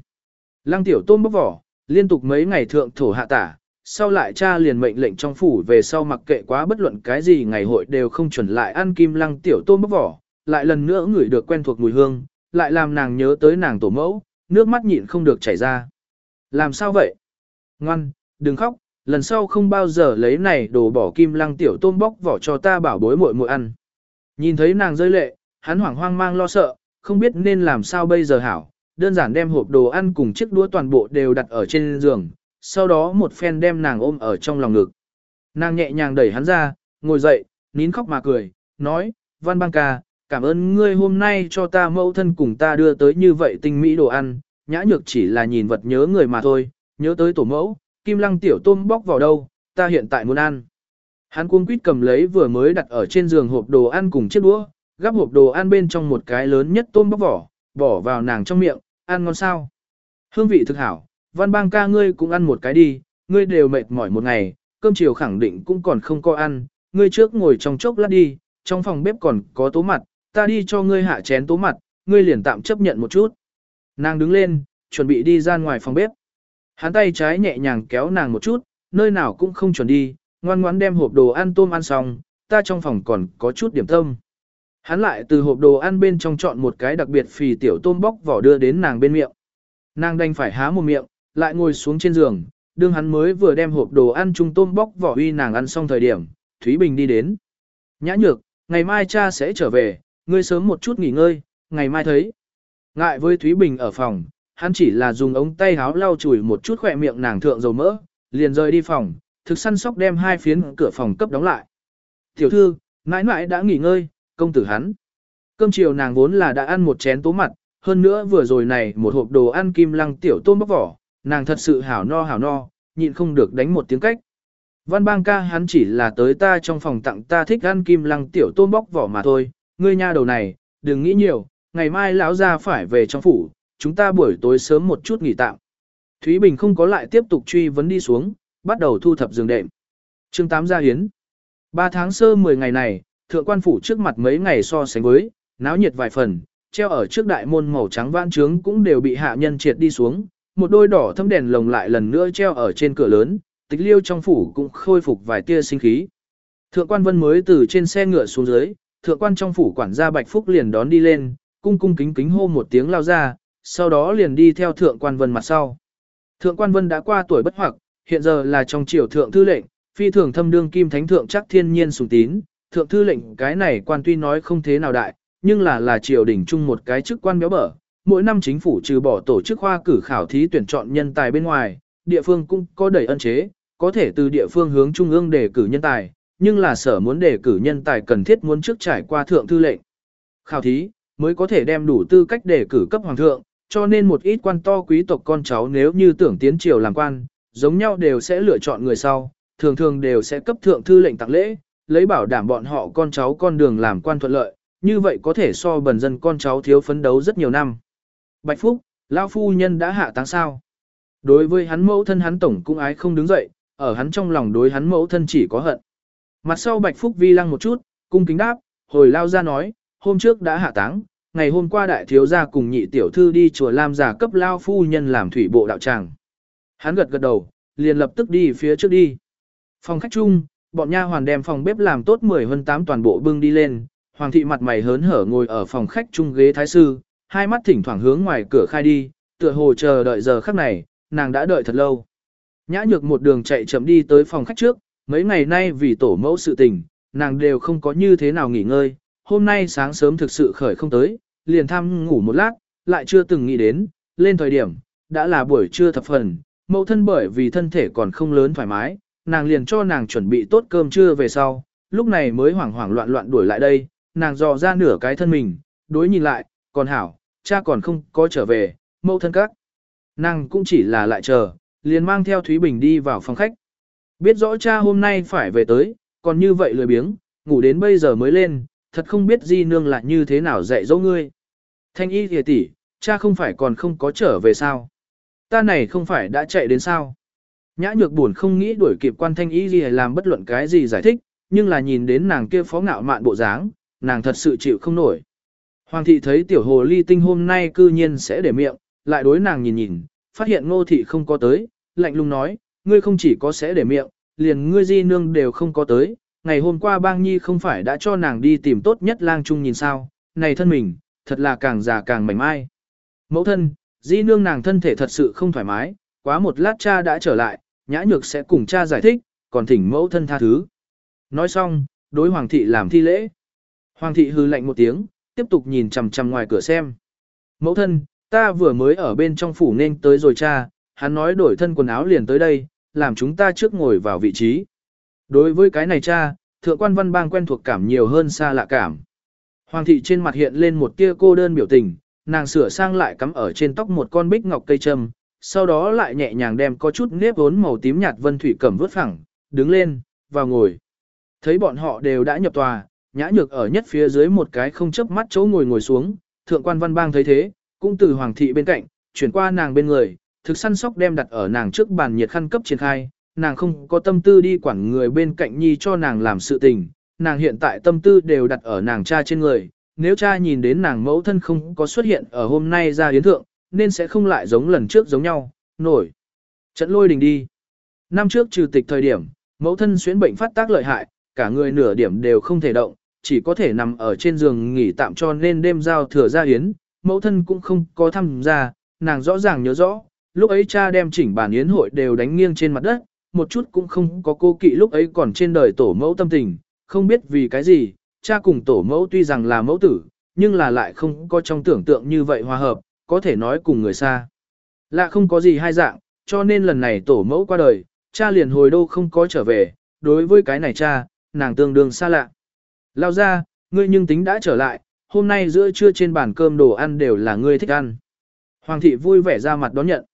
Lăng tiểu tôm bóc vỏ, liên tục mấy ngày thượng thổ hạ tả, sau lại cha liền mệnh lệnh trong phủ về sau mặc kệ quá bất luận cái gì ngày hội đều không chuẩn lại ăn kim lăng tiểu tôm bóc vỏ, lại lần nữa ngửi được quen thuộc mùi hương, lại làm nàng nhớ tới nàng tổ mẫu, nước mắt nhịn không được chảy ra. Làm sao vậy? Ngoan, đừng khóc, lần sau không bao giờ lấy này đồ bỏ kim lăng tiểu tôm bóc vỏ cho ta bảo bối muội muội ăn. Nhìn thấy nàng rơi lệ, hắn hoảng hoang mang lo sợ, không biết nên làm sao bây giờ hảo, đơn giản đem hộp đồ ăn cùng chiếc đũa toàn bộ đều đặt ở trên giường, sau đó một phen đem nàng ôm ở trong lòng ngực. Nàng nhẹ nhàng đẩy hắn ra, ngồi dậy, nín khóc mà cười, nói, Văn Bang ca, cảm ơn ngươi hôm nay cho ta mẫu thân cùng ta đưa tới như vậy tinh mỹ đồ ăn, nhã nhược chỉ là nhìn vật nhớ người mà thôi, nhớ tới tổ mẫu, kim lăng tiểu tôm bóc vào đâu, ta hiện tại muốn ăn. Hắn cuống quýt cầm lấy vừa mới đặt ở trên giường hộp đồ ăn cùng chiếc đũa, gắp hộp đồ ăn bên trong một cái lớn nhất tôm bóc vỏ, bỏ vào nàng trong miệng, ăn ngon sao. Hương vị thực hảo, văn bang ca ngươi cũng ăn một cái đi, ngươi đều mệt mỏi một ngày, cơm chiều khẳng định cũng còn không có ăn, ngươi trước ngồi trong chốc lát đi, trong phòng bếp còn có tố mặt, ta đi cho ngươi hạ chén tố mặt, ngươi liền tạm chấp nhận một chút. Nàng đứng lên, chuẩn bị đi ra ngoài phòng bếp. Hắn tay trái nhẹ nhàng kéo nàng một chút, nơi nào cũng không chuẩn đi, ngoan ngoãn đem hộp đồ ăn tôm ăn xong, ta trong phòng còn có chút điểm tâm. Hắn lại từ hộp đồ ăn bên trong chọn một cái đặc biệt phì tiểu tôm bóc vỏ đưa đến nàng bên miệng. Nàng đành phải há một miệng, lại ngồi xuống trên giường, đương hắn mới vừa đem hộp đồ ăn chung tôm bóc vỏ uy nàng ăn xong thời điểm, Thúy Bình đi đến. Nhã nhược, ngày mai cha sẽ trở về, ngươi sớm một chút nghỉ ngơi, ngày mai thấy. Ngại với Thúy Bình ở phòng, hắn chỉ là dùng ống tay háo lau chùi một chút khỏe miệng nàng thượng dầu mỡ, liền rời đi phòng, thực săn sóc đem hai phiến cửa phòng cấp đóng lại. Tiểu thư, mãi mãi đã nghỉ ngơi, công tử hắn. Cơm chiều nàng vốn là đã ăn một chén tố mặt, hơn nữa vừa rồi này một hộp đồ ăn kim lăng tiểu tôm bóc vỏ, nàng thật sự hảo no hảo no, nhịn không được đánh một tiếng cách. Văn bang ca hắn chỉ là tới ta trong phòng tặng ta thích ăn kim lăng tiểu tôm bóc vỏ mà thôi, ngươi nha đầu này, đừng nghĩ nhiều, ngày mai lão ra phải về trong phủ, chúng ta buổi tối sớm một chút nghỉ tạm. Thúy Bình không có lại tiếp tục truy vấn đi xuống, bắt đầu thu thập giường đệm. chương 8 gia hiến. 3 tháng sơ 10 ngày này, thượng quan phủ trước mặt mấy ngày so sánh với, náo nhiệt vài phần, treo ở trước đại môn màu trắng vãn trướng cũng đều bị hạ nhân triệt đi xuống, một đôi đỏ thâm đèn lồng lại lần nữa treo ở trên cửa lớn, tịch liêu trong phủ cũng khôi phục vài tia sinh khí. Thượng quan vân mới từ trên xe ngựa xuống dưới, thượng quan trong phủ quản gia Bạch Phúc liền đón đi lên, cung cung kính kính hô một tiếng lao ra, sau đó liền đi theo thượng quan vân mặt sau. Thượng quan vân đã qua tuổi bất hoặc, hiện giờ là trong triều thượng thư lệnh, phi thường thâm đương kim thánh thượng chắc thiên nhiên sùng tín, thượng thư lệnh cái này quan tuy nói không thế nào đại, nhưng là là triều đình chung một cái chức quan béo bở. Mỗi năm chính phủ trừ bỏ tổ chức khoa cử khảo thí tuyển chọn nhân tài bên ngoài, địa phương cũng có đẩy ân chế, có thể từ địa phương hướng trung ương đề cử nhân tài, nhưng là sở muốn đề cử nhân tài cần thiết muốn trước trải qua thượng thư lệnh. Khảo thí, mới có thể đem đủ tư cách đề cử cấp hoàng thượng, cho nên một ít quan to quý tộc con cháu nếu như tưởng tiến triều làm quan, giống nhau đều sẽ lựa chọn người sau, thường thường đều sẽ cấp thượng thư lệnh tặng lễ, lấy bảo đảm bọn họ con cháu con đường làm quan thuận lợi, như vậy có thể so bần dân con cháu thiếu phấn đấu rất nhiều năm. Bạch Phúc, Lao Phu Nhân đã hạ táng sao. Đối với hắn mẫu thân hắn tổng cũng ái không đứng dậy, ở hắn trong lòng đối hắn mẫu thân chỉ có hận. Mặt sau Bạch Phúc vi lăng một chút, cung kính đáp, hồi Lao ra nói, hôm trước đã hạ táng, ngày hôm qua đại thiếu gia cùng nhị tiểu thư đi chùa Lam giả cấp Lao Phu Nhân làm thủy bộ đạo tràng. Hắn gật gật đầu, liền lập tức đi phía trước đi. Phòng khách chung, bọn nha hoàn đem phòng bếp làm tốt 10 hơn 8 toàn bộ bưng đi lên, hoàng thị mặt mày hớn hở ngồi ở phòng khách chung ghế thái sư, hai mắt thỉnh thoảng hướng ngoài cửa khai đi, tựa hồ chờ đợi giờ khắc này, nàng đã đợi thật lâu. Nhã nhược một đường chạy chậm đi tới phòng khách trước, mấy ngày nay vì tổ mẫu sự tình, nàng đều không có như thế nào nghỉ ngơi, hôm nay sáng sớm thực sự khởi không tới, liền thăm ngủ một lát, lại chưa từng nghĩ đến, lên thời điểm, đã là buổi trưa thập phần, mẫu thân bởi vì thân thể còn không lớn thoải mái, nàng liền cho nàng chuẩn bị tốt cơm trưa về sau, lúc này mới hoảng hoảng loạn loạn đuổi lại đây, nàng dò ra nửa cái thân mình, đối nhìn lại, còn hảo, cha còn không có trở về, mẫu thân các. Nàng cũng chỉ là lại chờ, liền mang theo Thúy Bình đi vào phòng khách. Biết rõ cha hôm nay phải về tới, còn như vậy lười biếng, ngủ đến bây giờ mới lên, thật không biết di nương lại như thế nào dạy dỗ ngươi. Thanh y thìa tỷ, cha không phải còn không có trở về sao? Ta này không phải đã chạy đến sao? Nhã nhược buồn không nghĩ đuổi kịp quan thanh y gì làm bất luận cái gì giải thích, nhưng là nhìn đến nàng kia phó ngạo mạn bộ dáng, nàng thật sự chịu không nổi. Hoàng thị thấy tiểu hồ ly tinh hôm nay cư nhiên sẽ để miệng, lại đối nàng nhìn nhìn, phát hiện ngô thị không có tới, lạnh lùng nói, ngươi không chỉ có sẽ để miệng, liền ngươi di nương đều không có tới, ngày hôm qua bang nhi không phải đã cho nàng đi tìm tốt nhất lang trung nhìn sao, này thân mình, thật là càng già càng mảnh mai. Mẫu thân, di nương nàng thân thể thật sự không thoải mái, quá một lát cha đã trở lại, nhã nhược sẽ cùng cha giải thích, còn thỉnh mẫu thân tha thứ. Nói xong, đối hoàng thị làm thi lễ. Hoàng thị hư lạnh một tiếng, tiếp tục nhìn chằm chằm ngoài cửa xem. Mẫu thân, ta vừa mới ở bên trong phủ nên tới rồi cha, hắn nói đổi thân quần áo liền tới đây, làm chúng ta trước ngồi vào vị trí. Đối với cái này cha, thượng quan văn bang quen thuộc cảm nhiều hơn xa lạ cảm. Hoàng thị trên mặt hiện lên một tia cô đơn biểu tình, nàng sửa sang lại cắm ở trên tóc một con bích ngọc cây trâm sau đó lại nhẹ nhàng đem có chút nếp vốn màu tím nhạt vân thủy cẩm vớt phẳng, đứng lên, vào ngồi. Thấy bọn họ đều đã nhập tòa, nhã nhược ở nhất phía dưới một cái không chấp mắt chỗ ngồi ngồi xuống, thượng quan văn bang thấy thế, cũng từ hoàng thị bên cạnh, chuyển qua nàng bên người, thực săn sóc đem đặt ở nàng trước bàn nhiệt khăn cấp triển khai, nàng không có tâm tư đi quản người bên cạnh nhi cho nàng làm sự tình, nàng hiện tại tâm tư đều đặt ở nàng cha trên người, nếu cha nhìn đến nàng mẫu thân không có xuất hiện ở hôm nay ra yến thượng, nên sẽ không lại giống lần trước giống nhau, nổi. Trận lôi đình đi. Năm trước trừ tịch thời điểm, mẫu thân xuyến bệnh phát tác lợi hại, cả người nửa điểm đều không thể động, chỉ có thể nằm ở trên giường nghỉ tạm cho nên đêm giao thừa ra yến, mẫu thân cũng không có tham gia, nàng rõ ràng nhớ rõ, lúc ấy cha đem chỉnh bản yến hội đều đánh nghiêng trên mặt đất, một chút cũng không có cô kỵ lúc ấy còn trên đời tổ mẫu tâm tình, không biết vì cái gì, cha cùng tổ mẫu tuy rằng là mẫu tử, nhưng là lại không có trong tưởng tượng như vậy hòa hợp, có thể nói cùng người xa. Lạ không có gì hai dạng, cho nên lần này tổ mẫu qua đời, cha liền hồi đô không có trở về, đối với cái này cha, nàng tương đương xa lạ. Lao ra, ngươi nhưng tính đã trở lại, hôm nay giữa trưa trên bàn cơm đồ ăn đều là ngươi thích ăn. Hoàng thị vui vẻ ra mặt đón nhận.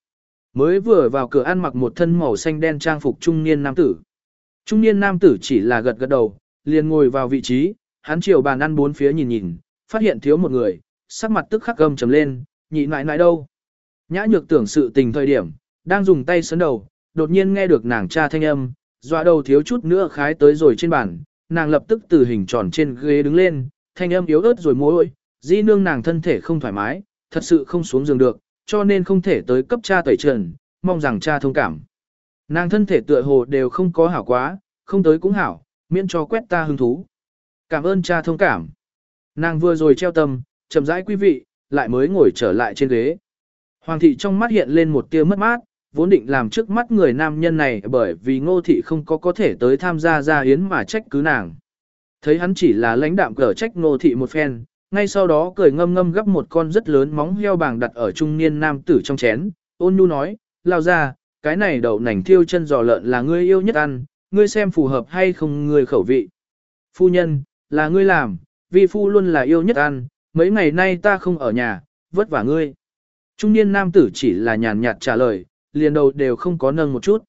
Mới vừa vào cửa ăn mặc một thân màu xanh đen trang phục trung niên nam tử. Trung niên nam tử chỉ là gật gật đầu, liền ngồi vào vị trí, hắn chiều bàn ăn bốn phía nhìn nhìn, phát hiện thiếu một người, sắc mặt tức khắc gầm trầm lên, nhị nại nại đâu. Nhã nhược tưởng sự tình thời điểm, đang dùng tay sấn đầu, đột nhiên nghe được nàng cha thanh âm, dọa đầu thiếu chút nữa khái tới rồi trên bàn, nàng lập tức từ hình tròn trên ghế đứng lên, thanh âm yếu ớt rồi mối di nương nàng thân thể không thoải mái, thật sự không xuống giường được, cho nên không thể tới cấp cha tẩy trần, mong rằng cha thông cảm. Nàng thân thể tựa hồ đều không có hảo quá, không tới cũng hảo, miễn cho quét ta hứng thú. Cảm ơn cha thông cảm. Nàng vừa rồi treo tâm, chậm rãi quý vị, lại mới ngồi trở lại trên ghế. Hoàng thị trong mắt hiện lên một tia mất mát, vốn định làm trước mắt người nam nhân này bởi vì ngô thị không có có thể tới tham gia gia hiến mà trách cứ nàng. Thấy hắn chỉ là lãnh đạm cờ trách ngô thị một phen, ngay sau đó cười ngâm ngâm gấp một con rất lớn móng heo bàng đặt ở trung niên nam tử trong chén, ôn nhu nói, lao ra, cái này đậu nành thiêu chân giò lợn là ngươi yêu nhất ăn, ngươi xem phù hợp hay không ngươi khẩu vị. Phu nhân, là ngươi làm, vì phu luôn là yêu nhất ăn, mấy ngày nay ta không ở nhà, vất vả ngươi. Trung niên nam tử chỉ là nhàn nhạt trả lời, liền đầu đều không có nâng một chút.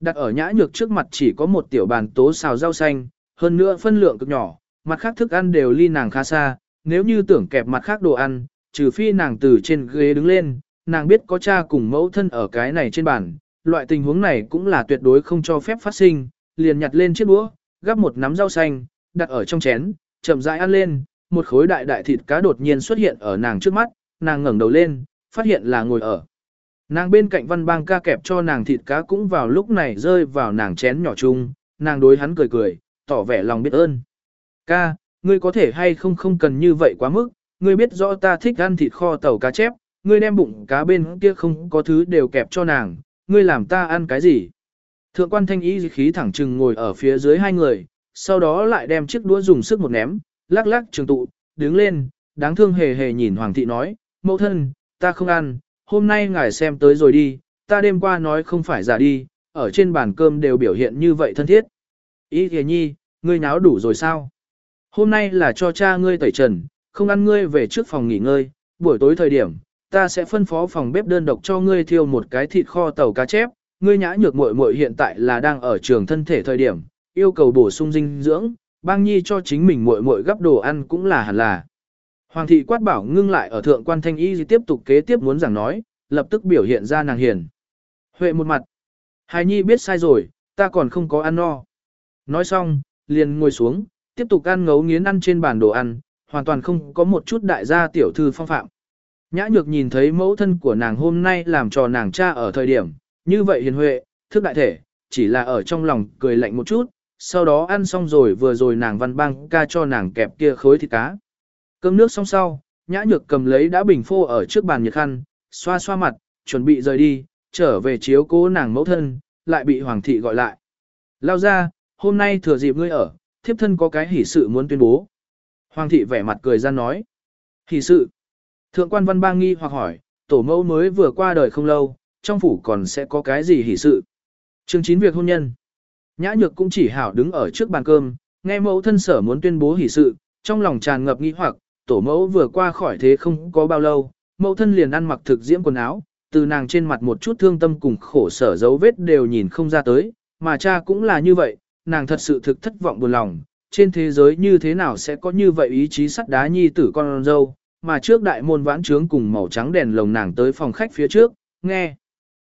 Đặt ở nhã nhược trước mặt chỉ có một tiểu bàn tố xào rau xanh, hơn nữa phân lượng cực nhỏ, mặt khác thức ăn đều ly nàng khá xa, nếu như tưởng kẹp mặt khác đồ ăn, trừ phi nàng từ trên ghế đứng lên, nàng biết có cha cùng mẫu thân ở cái này trên bàn, loại tình huống này cũng là tuyệt đối không cho phép phát sinh, liền nhặt lên chiếc đũa, gắp một nắm rau xanh, đặt ở trong chén, chậm rãi ăn lên, một khối đại đại thịt cá đột nhiên xuất hiện ở nàng trước mắt, nàng ngẩng đầu lên, phát hiện là ngồi ở. Nàng bên cạnh văn bang ca kẹp cho nàng thịt cá cũng vào lúc này rơi vào nàng chén nhỏ chung, nàng đối hắn cười cười, tỏ vẻ lòng biết ơn. Ca, ngươi có thể hay không không cần như vậy quá mức, ngươi biết rõ ta thích ăn thịt kho tàu cá chép, ngươi đem bụng cá bên kia không có thứ đều kẹp cho nàng, ngươi làm ta ăn cái gì? Thượng quan thanh y khí thẳng trừng ngồi ở phía dưới hai người, sau đó lại đem chiếc đũa dùng sức một ném, lắc lắc trường tụ, đứng lên, đáng thương hề hề nhìn hoàng thị nói, mẫu thân, ta không ăn, hôm nay ngài xem tới rồi đi, ta đêm qua nói không phải giả đi, ở trên bàn cơm đều biểu hiện như vậy thân thiết. Ý kìa nhi, ngươi náo đủ rồi sao? Hôm nay là cho cha ngươi tẩy trần, không ăn ngươi về trước phòng nghỉ ngơi, buổi tối thời điểm, ta sẽ phân phó phòng bếp đơn độc cho ngươi thiêu một cái thịt kho tàu cá chép, ngươi nhã nhược muội muội hiện tại là đang ở trường thân thể thời điểm, yêu cầu bổ sung dinh dưỡng, bang nhi cho chính mình muội muội gấp đồ ăn cũng là hẳn là. Hoàng thị quát bảo ngưng lại ở thượng quan thanh y tiếp tục kế tiếp muốn giảng nói, lập tức biểu hiện ra nàng hiền. Huệ một mặt. Hài nhi biết sai rồi, ta còn không có ăn no. Nói xong, liền ngồi xuống, tiếp tục ăn ngấu nghiến ăn trên bàn đồ ăn, hoàn toàn không có một chút đại gia tiểu thư phong phạm. Nhã nhược nhìn thấy mẫu thân của nàng hôm nay làm cho nàng cha ở thời điểm, Như vậy hiền huệ, thức đại thể, chỉ là ở trong lòng cười lạnh một chút, sau đó ăn xong rồi vừa rồi nàng văn băng ca cho nàng kẹp kia khối thịt cá. Cơm nước xong sau, nhã nhược cầm lấy đã bình phô ở trước bàn nhiệt khăn, xoa xoa mặt, chuẩn bị rời đi, trở về chiếu cố nàng mẫu thân, lại bị hoàng thị gọi lại. Lao ra, hôm nay thừa dịp ngươi ở, thiếp thân có cái hỷ sự muốn tuyên bố. Hoàng thị vẻ mặt cười ra nói. Hỷ sự. Thượng quan văn ba nghi hoặc hỏi, tổ mẫu mới vừa qua đời không lâu, trong phủ còn sẽ có cái gì hỷ sự. Chương chín việc hôn nhân. Nhã nhược cũng chỉ hảo đứng ở trước bàn cơm, nghe mẫu thân sở muốn tuyên bố hỷ sự, trong lòng tràn ngập nghi hoặc, tổ mẫu vừa qua khỏi thế không có bao lâu, mẫu thân liền ăn mặc thực diễm quần áo, từ nàng trên mặt một chút thương tâm cùng khổ sở dấu vết đều nhìn không ra tới, mà cha cũng là như vậy, nàng thật sự thực thất vọng buồn lòng, trên thế giới như thế nào sẽ có như vậy ý chí sắt đá nhi tử con dâu, mà trước đại môn vãn trướng cùng màu trắng đèn lồng nàng tới phòng khách phía trước, nghe.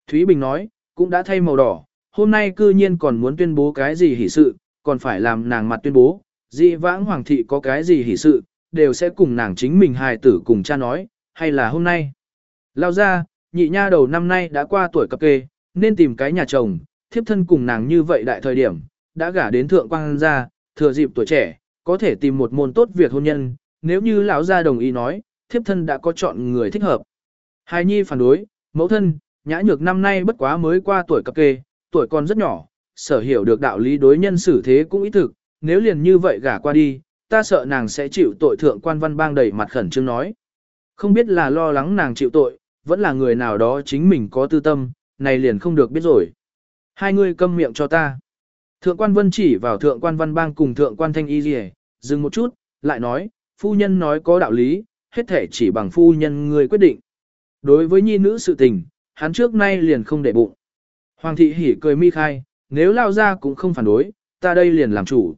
Thúy Bình nói, cũng đã thay màu đỏ, hôm nay cư nhiên còn muốn tuyên bố cái gì hỷ sự, còn phải làm nàng mặt tuyên bố, dị vãng hoàng thị có cái gì hỷ sự, đều sẽ cùng nàng chính mình hài tử cùng cha nói, hay là hôm nay. Lao ra, nhị nha đầu năm nay đã qua tuổi cập kê, nên tìm cái nhà chồng, thiếp thân cùng nàng như vậy đại thời điểm, đã gả đến thượng quang gia, thừa dịp tuổi trẻ, có thể tìm một môn tốt việc hôn nhân, nếu như lão gia đồng ý nói, thiếp thân đã có chọn người thích hợp. Hài nhi phản đối, mẫu thân, nhã nhược năm nay bất quá mới qua tuổi cập kê, tuổi còn rất nhỏ, sở hiểu được đạo lý đối nhân xử thế cũng ý thực, nếu liền như vậy gả qua đi, ta sợ nàng sẽ chịu tội thượng quan văn bang đầy mặt khẩn trương nói. Không biết là lo lắng nàng chịu tội, vẫn là người nào đó chính mình có tư tâm, này liền không được biết rồi. Hai người câm miệng cho ta. Thượng quan vân chỉ vào thượng quan văn bang cùng thượng quan thanh y gì dừng một chút, lại nói, phu nhân nói có đạo lý, hết thể chỉ bằng phu nhân người quyết định. Đối với nhi nữ sự tình, hắn trước nay liền không để bụng. Hoàng thị hỉ cười mi khai, nếu lao ra cũng không phản đối, ta đây liền làm chủ.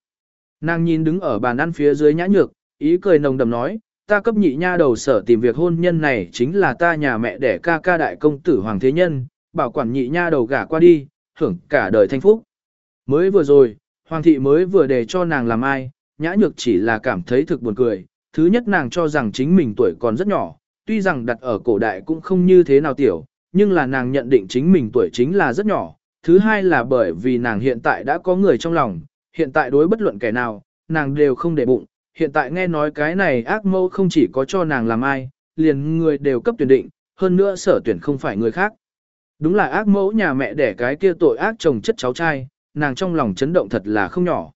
Nàng nhìn đứng ở bàn ăn phía dưới nhã nhược, ý cười nồng đầm nói, ta cấp nhị nha đầu sở tìm việc hôn nhân này chính là ta nhà mẹ đẻ ca ca đại công tử hoàng thế nhân, bảo quản nhị nha đầu gả qua đi, hưởng cả đời thanh phúc. Mới vừa rồi, hoàng thị mới vừa để cho nàng làm ai, nhã nhược chỉ là cảm thấy thực buồn cười, thứ nhất nàng cho rằng chính mình tuổi còn rất nhỏ, tuy rằng đặt ở cổ đại cũng không như thế nào tiểu, nhưng là nàng nhận định chính mình tuổi chính là rất nhỏ, thứ hai là bởi vì nàng hiện tại đã có người trong lòng, hiện tại đối bất luận kẻ nào, nàng đều không để bụng, hiện tại nghe nói cái này ác mâu không chỉ có cho nàng làm ai, liền người đều cấp tuyển định, hơn nữa sở tuyển không phải người khác. Đúng là ác mẫu nhà mẹ đẻ cái kia tội ác chồng chất cháu trai, nàng trong lòng chấn động thật là không nhỏ.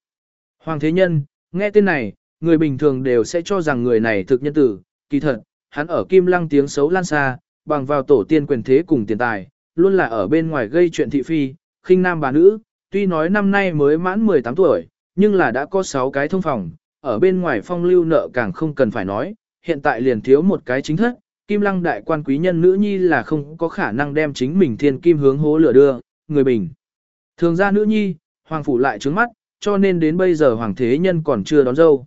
Hoàng thế nhân, nghe tên này, người bình thường đều sẽ cho rằng người này thực nhân tử, kỳ thật, hắn ở kim lăng tiếng xấu lan xa, bằng vào tổ tiên quyền thế cùng tiền tài, luôn là ở bên ngoài gây chuyện thị phi, khinh nam bà nữ, tuy nói năm nay mới mãn 18 tuổi, nhưng là đã có 6 cái thông phòng, ở bên ngoài phong lưu nợ càng không cần phải nói, hiện tại liền thiếu một cái chính thất, kim lăng đại quan quý nhân nữ nhi là không có khả năng đem chính mình thiên kim hướng hố lửa đưa, người bình. Thường ra nữ nhi, hoàng phủ lại trướng mắt, cho nên đến bây giờ hoàng thế nhân còn chưa đón dâu.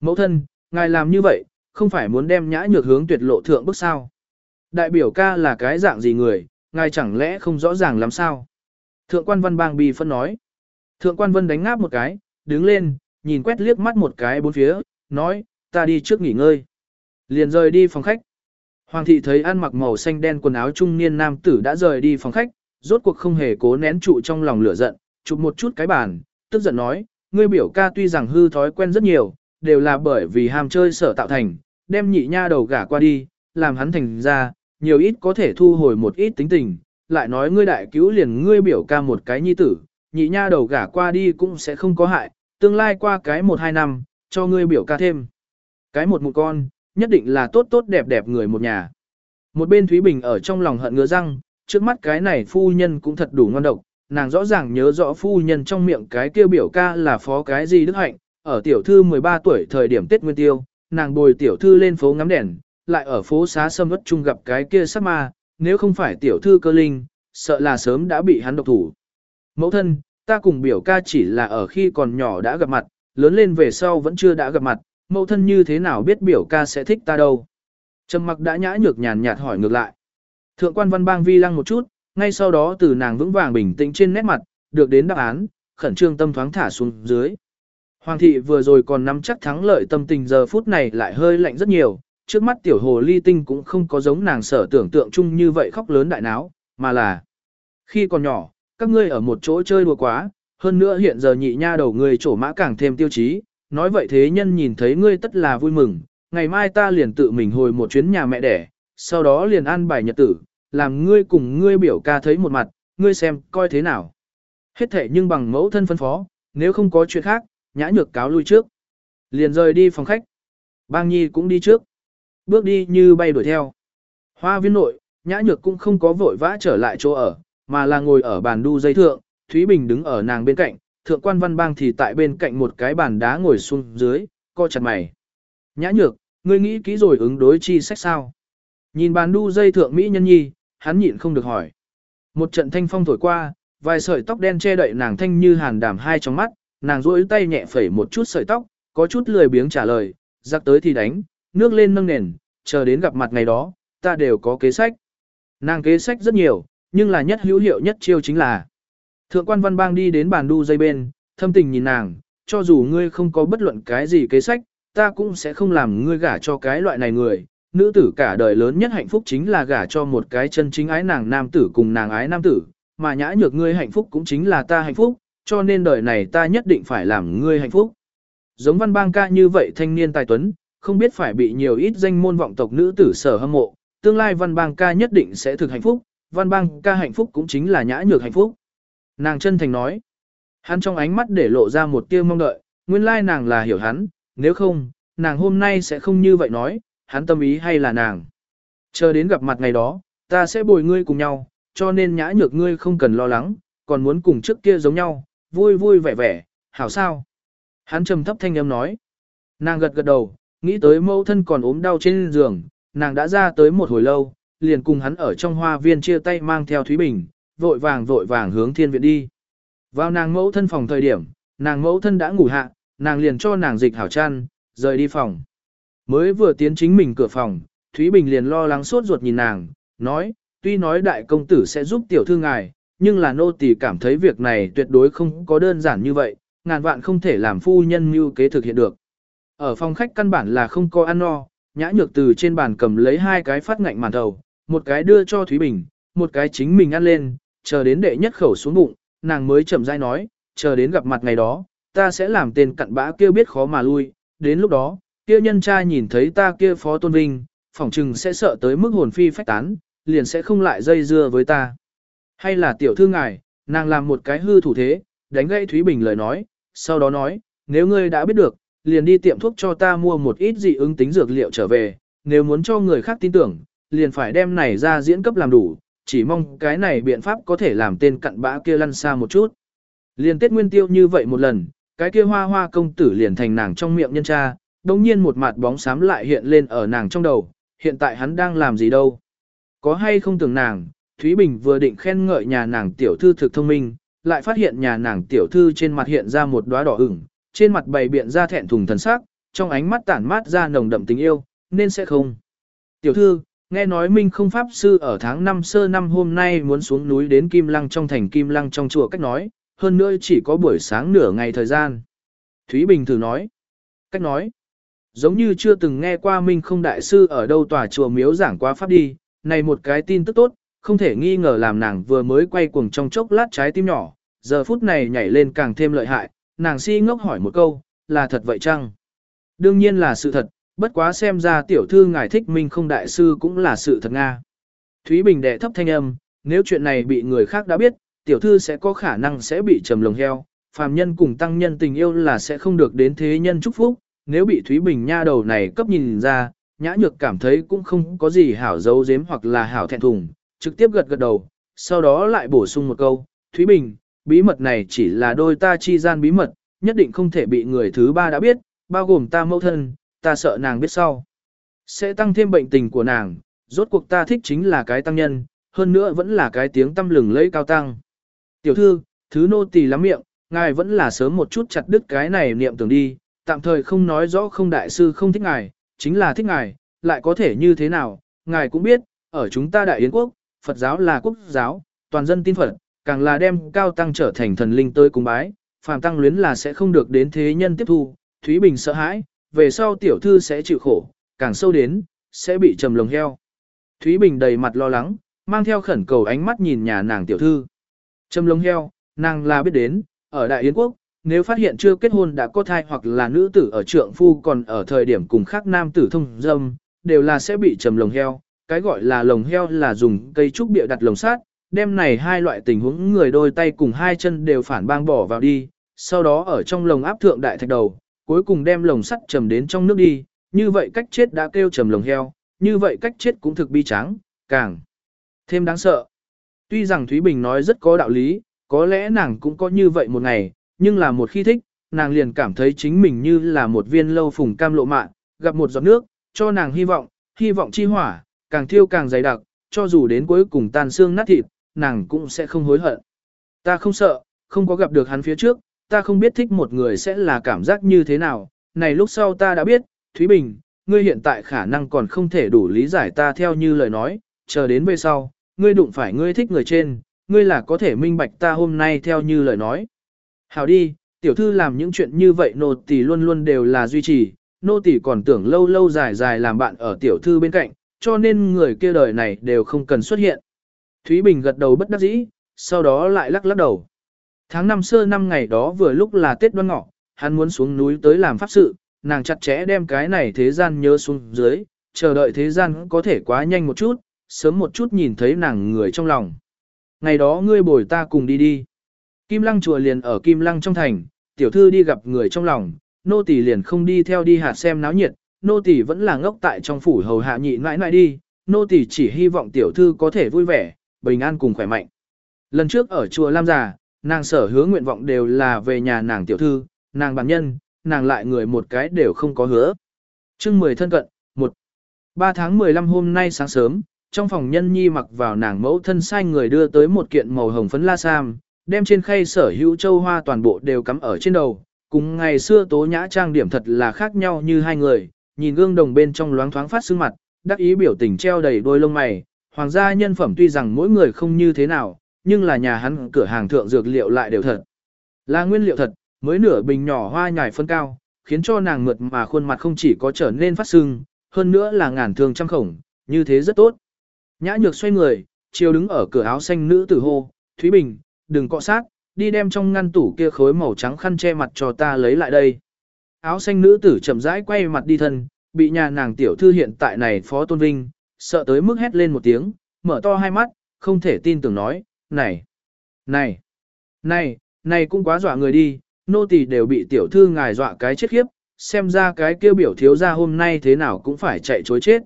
Mẫu thân, ngài làm như vậy, không phải muốn đem nhã nhược hướng tuyệt lộ thượng bức sao. Đại biểu ca là cái dạng gì người, ngài chẳng lẽ không rõ ràng làm sao. Thượng quan văn bang bi phân nói. Thượng quan vân đánh ngáp một cái, đứng lên, nhìn quét liếc mắt một cái bốn phía, nói, ta đi trước nghỉ ngơi. Liền rời đi phòng khách. Hoàng thị thấy ăn mặc màu xanh đen quần áo trung niên nam tử đã rời đi phòng khách, rốt cuộc không hề cố nén trụ trong lòng lửa giận, chụp một chút cái bàn, tức giận nói, ngươi biểu ca tuy rằng hư thói quen rất nhiều, đều là bởi vì ham chơi sở tạo thành, đem nhị nha đầu gả qua đi, làm hắn thành ra, nhiều ít có thể thu hồi một ít tính tình, lại nói ngươi đại cứu liền ngươi biểu ca một cái nhi tử, nhị nha đầu gả qua đi cũng sẽ không có hại, tương lai qua cái một hai năm, cho ngươi biểu ca thêm. Cái một một con, nhất định là tốt tốt đẹp đẹp người một nhà. Một bên Thúy Bình ở trong lòng hận ngứa răng, trước mắt cái này phu nhân cũng thật đủ ngon độc, nàng rõ ràng nhớ rõ phu nhân trong miệng cái kia biểu ca là phó cái gì đức hạnh, ở tiểu thư 13 tuổi thời điểm Tết Nguyên Tiêu, nàng bồi tiểu thư lên phố ngắm đèn, lại ở phố xá sâm ất chung gặp cái kia sắc ma, nếu không phải tiểu thư cơ linh, sợ là sớm đã bị hắn độc thủ. Mẫu thân, ta cùng biểu ca chỉ là ở khi còn nhỏ đã gặp mặt, lớn lên về sau vẫn chưa đã gặp mặt, mẫu thân như thế nào biết biểu ca sẽ thích ta đâu. Trầm mặc đã nhã nhược nhàn nhạt hỏi ngược lại. Thượng quan văn bang vi lăng một chút, ngay sau đó từ nàng vững vàng bình tĩnh trên nét mặt, được đến đáp án, khẩn trương tâm thoáng thả xuống dưới. Hoàng thị vừa rồi còn nắm chắc thắng lợi tâm tình giờ phút này lại hơi lạnh rất nhiều, trước mắt tiểu hồ ly tinh cũng không có giống nàng sở tưởng tượng chung như vậy khóc lớn đại náo, mà là Khi còn nhỏ, các ngươi ở một chỗ chơi đùa quá, hơn nữa hiện giờ nhị nha đầu ngươi trổ mã càng thêm tiêu chí, nói vậy thế nhân nhìn thấy ngươi tất là vui mừng, ngày mai ta liền tự mình hồi một chuyến nhà mẹ đẻ, sau đó liền ăn bài nhật tử, làm ngươi cùng ngươi biểu ca thấy một mặt, ngươi xem coi thế nào. Hết thể nhưng bằng mẫu thân phân phó, nếu không có chuyện khác, nhã nhược cáo lui trước. Liền rời đi phòng khách. Bang Nhi cũng đi trước. Bước đi như bay đuổi theo. Hoa viên nội, nhã nhược cũng không có vội vã trở lại chỗ ở, mà là ngồi ở bàn đu dây thượng, Thúy Bình đứng ở nàng bên cạnh, thượng quan văn bang thì tại bên cạnh một cái bàn đá ngồi xuống dưới, co chặt mày. Nhã nhược, ngươi nghĩ kỹ rồi ứng đối chi sách sao? Nhìn bàn đu dây thượng Mỹ nhân nhi, hắn nhịn không được hỏi. Một trận thanh phong thổi qua, vài sợi tóc đen che đậy nàng thanh như hàn đảm hai trong mắt, nàng duỗi tay nhẹ phẩy một chút sợi tóc, có chút lười biếng trả lời, giặc tới thì đánh, nước lên nâng nền, chờ đến gặp mặt ngày đó, ta đều có kế sách. Nàng kế sách rất nhiều, nhưng là nhất hữu hiệu nhất chiêu chính là. Thượng quan văn bang đi đến bàn đu dây bên, thâm tình nhìn nàng, cho dù ngươi không có bất luận cái gì kế sách, ta cũng sẽ không làm ngươi gả cho cái loại này người. Nữ tử cả đời lớn nhất hạnh phúc chính là gả cho một cái chân chính ái nàng nam tử cùng nàng ái nam tử, mà nhã nhược ngươi hạnh phúc cũng chính là ta hạnh phúc, cho nên đời này ta nhất định phải làm ngươi hạnh phúc. Giống văn bang ca như vậy thanh niên tài tuấn, không biết phải bị nhiều ít danh môn vọng tộc nữ tử sở hâm mộ, tương lai văn bang ca nhất định sẽ thực hạnh phúc, văn bang ca hạnh phúc cũng chính là nhã nhược hạnh phúc. Nàng chân thành nói, hắn trong ánh mắt để lộ ra một tia mong đợi, nguyên lai nàng là hiểu hắn, nếu không, nàng hôm nay sẽ không như vậy nói, hắn tâm ý hay là nàng. Chờ đến gặp mặt ngày đó, ta sẽ bồi ngươi cùng nhau, cho nên nhã nhược ngươi không cần lo lắng, còn muốn cùng trước kia giống nhau, vui vui vẻ vẻ, hảo sao. Hắn trầm thấp thanh âm nói. Nàng gật gật đầu, nghĩ tới mẫu thân còn ốm đau trên giường, nàng đã ra tới một hồi lâu, liền cùng hắn ở trong hoa viên chia tay mang theo Thúy Bình, vội vàng vội vàng hướng thiên viện đi. Vào nàng mẫu thân phòng thời điểm, nàng mẫu thân đã ngủ hạ, nàng liền cho nàng dịch hảo chăn, rời đi phòng. Mới vừa tiến chính mình cửa phòng, Thúy Bình liền lo lắng suốt ruột nhìn nàng, nói, tuy nói đại công tử sẽ giúp tiểu thư ngài, nhưng là nô tỳ cảm thấy việc này tuyệt đối không có đơn giản như vậy, ngàn vạn không thể làm phu nhân mưu kế thực hiện được. Ở phòng khách căn bản là không có ăn no, nhã nhược từ trên bàn cầm lấy hai cái phát ngạnh màn thầu, một cái đưa cho Thúy Bình, một cái chính mình ăn lên, chờ đến đệ nhất khẩu xuống bụng, nàng mới chậm rãi nói, chờ đến gặp mặt ngày đó, ta sẽ làm tên cặn bã kia biết khó mà lui, đến lúc đó, kia nhân cha nhìn thấy ta kia phó tôn vinh, phỏng chừng sẽ sợ tới mức hồn phi phách tán, liền sẽ không lại dây dưa với ta. Hay là tiểu thư ngài, nàng làm một cái hư thủ thế, đánh gãy Thúy Bình lời nói, sau đó nói, nếu ngươi đã biết được, liền đi tiệm thuốc cho ta mua một ít dị ứng tính dược liệu trở về, nếu muốn cho người khác tin tưởng, liền phải đem này ra diễn cấp làm đủ, chỉ mong cái này biện pháp có thể làm tên cặn bã kia lăn xa một chút. Liền Tết Nguyên Tiêu như vậy một lần, cái kia hoa hoa công tử liền thành nàng trong miệng nhân cha, đồng nhiên một mặt bóng xám lại hiện lên ở nàng trong đầu, hiện tại hắn đang làm gì đâu. Có hay không tưởng nàng, Thúy Bình vừa định khen ngợi nhà nàng tiểu thư thực thông minh, lại phát hiện nhà nàng tiểu thư trên mặt hiện ra một đóa đỏ ửng, trên mặt bày biện ra thẹn thùng thần sắc, trong ánh mắt tản mát ra nồng đậm tình yêu, nên sẽ không. Tiểu thư, nghe nói Minh không pháp sư ở tháng 5 sơ năm hôm nay muốn xuống núi đến Kim Lăng trong thành Kim Lăng trong chùa cách nói, hơn nữa chỉ có buổi sáng nửa ngày thời gian. Thúy Bình thử nói. Cách nói. Giống như chưa từng nghe qua Minh không đại sư ở đâu tòa chùa miếu giảng qua pháp đi, này một cái tin tức tốt, không thể nghi ngờ làm nàng vừa mới quay cuồng trong chốc lát trái tim nhỏ, giờ phút này nhảy lên càng thêm lợi hại, nàng si ngốc hỏi một câu, là thật vậy chăng? Đương nhiên là sự thật, bất quá xem ra tiểu thư ngài thích minh không đại sư cũng là sự thật Nga. Thúy Bình đệ thấp thanh âm, nếu chuyện này bị người khác đã biết, tiểu thư sẽ có khả năng sẽ bị trầm lồng heo, phàm nhân cùng tăng nhân tình yêu là sẽ không được đến thế nhân chúc phúc, nếu bị Thúy Bình nha đầu này cấp nhìn ra, nhã nhược cảm thấy cũng không có gì hảo giấu giếm hoặc là hảo thẹn thùng, trực tiếp gật gật đầu, sau đó lại bổ sung một câu, Thúy Bình, bí mật này chỉ là đôi ta chi gian bí mật, nhất định không thể bị người thứ ba đã biết, bao gồm ta mẫu thân, ta sợ nàng biết sau. Sẽ tăng thêm bệnh tình của nàng, rốt cuộc ta thích chính là cái tăng nhân, hơn nữa vẫn là cái tiếng tâm lừng lẫy cao tăng. Tiểu thư, thứ nô tỳ lắm miệng, ngài vẫn là sớm một chút chặt đứt cái này niệm tưởng đi, tạm thời không nói rõ không đại sư không thích ngài, chính là thích ngài, lại có thể như thế nào, ngài cũng biết, ở chúng ta đại yến quốc, Phật giáo là quốc giáo, toàn dân tin Phật, càng là đem cao tăng trở thành thần linh tới cung bái, phàm tăng luyến là sẽ không được đến thế nhân tiếp thu, Thúy Bình sợ hãi, về sau tiểu thư sẽ chịu khổ, càng sâu đến, sẽ bị trầm lồng heo. Thúy Bình đầy mặt lo lắng, mang theo khẩn cầu ánh mắt nhìn nhà nàng tiểu thư. Trầm lồng heo, nàng là biết đến, ở Đại Yến Quốc, nếu phát hiện chưa kết hôn đã có thai hoặc là nữ tử ở trượng phu còn ở thời điểm cùng khác nam tử thông dâm, đều là sẽ bị trầm lồng heo. Cái gọi là lồng heo là dùng cây trúc bịa đặt lồng sát, đem này hai loại tình huống người đôi tay cùng hai chân đều phản bang bỏ vào đi, sau đó ở trong lồng áp thượng đại thạch đầu, cuối cùng đem lồng sắt trầm đến trong nước đi, như vậy cách chết đã kêu trầm lồng heo, như vậy cách chết cũng thực bi tráng, càng thêm đáng sợ. Tuy rằng Thúy Bình nói rất có đạo lý, có lẽ nàng cũng có như vậy một ngày, nhưng là một khi thích, nàng liền cảm thấy chính mình như là một viên lâu phùng cam lộ mạn, gặp một giọt nước, cho nàng hy vọng, hy vọng chi hỏa, càng thiêu càng dày đặc, cho dù đến cuối cùng tan xương nát thịt, nàng cũng sẽ không hối hận. Ta không sợ, không có gặp được hắn phía trước, ta không biết thích một người sẽ là cảm giác như thế nào, này lúc sau ta đã biết, Thúy Bình, ngươi hiện tại khả năng còn không thể đủ lý giải ta theo như lời nói, chờ đến về sau, ngươi đụng phải ngươi thích người trên, ngươi là có thể minh bạch ta hôm nay theo như lời nói. Hảo đi, tiểu thư làm những chuyện như vậy nô tỳ luôn luôn đều là duy trì, nô tỳ còn tưởng lâu lâu dài dài làm bạn ở tiểu thư bên cạnh, cho nên người kia đời này đều không cần xuất hiện. Thúy Bình gật đầu bất đắc dĩ, sau đó lại lắc lắc đầu. Tháng năm sơ năm ngày đó vừa lúc là Tết đoan ngọ, hắn muốn xuống núi tới làm pháp sự, nàng chặt chẽ đem cái này thế gian nhớ xuống dưới, chờ đợi thế gian có thể quá nhanh một chút, sớm một chút nhìn thấy nàng người trong lòng. Ngày đó ngươi bồi ta cùng đi đi. Kim lăng chùa liền ở Kim lăng trong thành, tiểu thư đi gặp người trong lòng, nô tỳ liền không đi theo đi hạt xem náo nhiệt, nô tỳ vẫn là ngốc tại trong phủ hầu hạ nhị mãi mãi đi, nô tỳ chỉ hy vọng tiểu thư có thể vui vẻ, bình an cùng khỏe mạnh. Lần trước ở chùa Lam Già, nàng sở hứa nguyện vọng đều là về nhà nàng tiểu thư, nàng bản nhân, nàng lại người một cái đều không có hứa. chương 10 thân cận, 1. 3 tháng 15 hôm nay sáng sớm, trong phòng nhân nhi mặc vào nàng mẫu thân sai người đưa tới một kiện màu hồng phấn la sam, đem trên khay sở hữu châu hoa toàn bộ đều cắm ở trên đầu, cùng ngày xưa tố nhã trang điểm thật là khác nhau như hai người, nhìn gương đồng bên trong loáng thoáng phát sương mặt, đắc ý biểu tình treo đầy đôi lông mày, hoàng gia nhân phẩm tuy rằng mỗi người không như thế nào, nhưng là nhà hắn cửa hàng thượng dược liệu lại đều thật. Là nguyên liệu thật, mới nửa bình nhỏ hoa nhài phân cao, khiến cho nàng mượt mà khuôn mặt không chỉ có trở nên phát sưng, hơn nữa là ngàn thương trăm khổng, như thế rất tốt. Nhã nhược xoay người, chiều đứng ở cửa áo xanh nữ tử hô, Thúy Bình, đừng cọ sát, đi đem trong ngăn tủ kia khối màu trắng khăn che mặt cho ta lấy lại đây. Áo xanh nữ tử chậm rãi quay mặt đi thân, bị nhà nàng tiểu thư hiện tại này phó tôn vinh, sợ tới mức hét lên một tiếng, mở to hai mắt, không thể tin tưởng nói, này, này, này, này cũng quá dọa người đi, nô tỳ đều bị tiểu thư ngài dọa cái chết khiếp, xem ra cái kêu biểu thiếu ra hôm nay thế nào cũng phải chạy chối chết.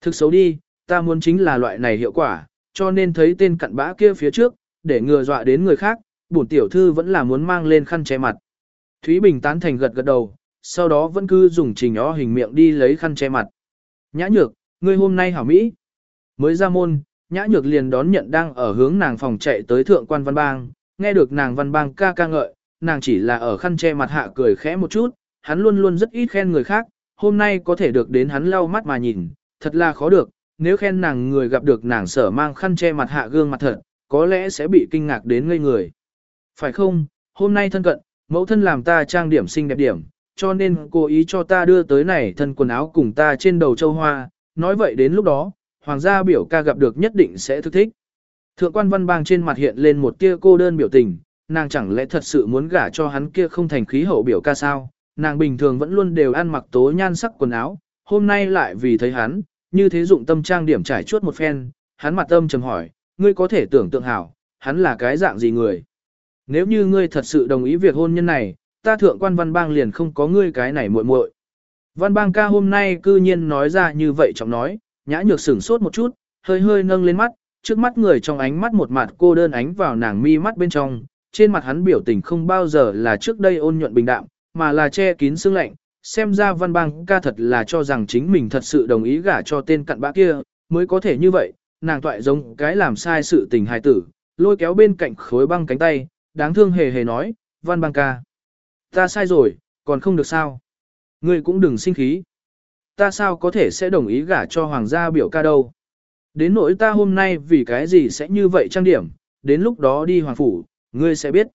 Thực xấu đi, ta muốn chính là loại này hiệu quả, cho nên thấy tên cặn bã kia phía trước, để ngừa dọa đến người khác, bổn tiểu thư vẫn là muốn mang lên khăn che mặt. Thúy Bình tán thành gật gật đầu, sau đó vẫn cứ dùng trình ó hình miệng đi lấy khăn che mặt. Nhã nhược, ngươi hôm nay hảo Mỹ. Mới ra môn, nhã nhược liền đón nhận đang ở hướng nàng phòng chạy tới thượng quan văn bang, nghe được nàng văn bang ca ca ngợi, nàng chỉ là ở khăn che mặt hạ cười khẽ một chút, hắn luôn luôn rất ít khen người khác, hôm nay có thể được đến hắn lau mắt mà nhìn, thật là khó được, nếu khen nàng người gặp được nàng sở mang khăn che mặt hạ gương mặt thật, có lẽ sẽ bị kinh ngạc đến ngây người. Phải không, hôm nay thân cận, mẫu thân làm ta trang điểm xinh đẹp điểm, cho nên cố ý cho ta đưa tới này thân quần áo cùng ta trên đầu châu hoa, nói vậy đến lúc đó, hoàng gia biểu ca gặp được nhất định sẽ thức thích. Thượng quan văn bang trên mặt hiện lên một tia cô đơn biểu tình, nàng chẳng lẽ thật sự muốn gả cho hắn kia không thành khí hậu biểu ca sao, nàng bình thường vẫn luôn đều ăn mặc tố nhan sắc quần áo, hôm nay lại vì thấy hắn, như thế dụng tâm trang điểm trải chuốt một phen, hắn mặt tâm trầm hỏi, ngươi có thể tưởng tượng hảo, hắn là cái dạng gì người. Nếu như ngươi thật sự đồng ý việc hôn nhân này, ta thượng quan văn bang liền không có ngươi cái này muội muội. Văn bang ca hôm nay cư nhiên nói ra như vậy trọng nói, nhã nhược sửng sốt một chút, hơi hơi nâng lên mắt, trước mắt người trong ánh mắt một mặt cô đơn ánh vào nàng mi mắt bên trong, trên mặt hắn biểu tình không bao giờ là trước đây ôn nhuận bình đạm, mà là che kín sương lạnh, xem ra văn bang ca thật là cho rằng chính mình thật sự đồng ý gả cho tên cặn bã kia, mới có thể như vậy, nàng toại giống cái làm sai sự tình hài tử, lôi kéo bên cạnh khối băng cánh tay, đáng thương hề hề nói, văn bang ca. Ta sai rồi, còn không được sao. Ngươi cũng đừng sinh khí. Ta sao có thể sẽ đồng ý gả cho hoàng gia biểu ca đâu. Đến nỗi ta hôm nay vì cái gì sẽ như vậy trang điểm, đến lúc đó đi hoàng phủ, ngươi sẽ biết.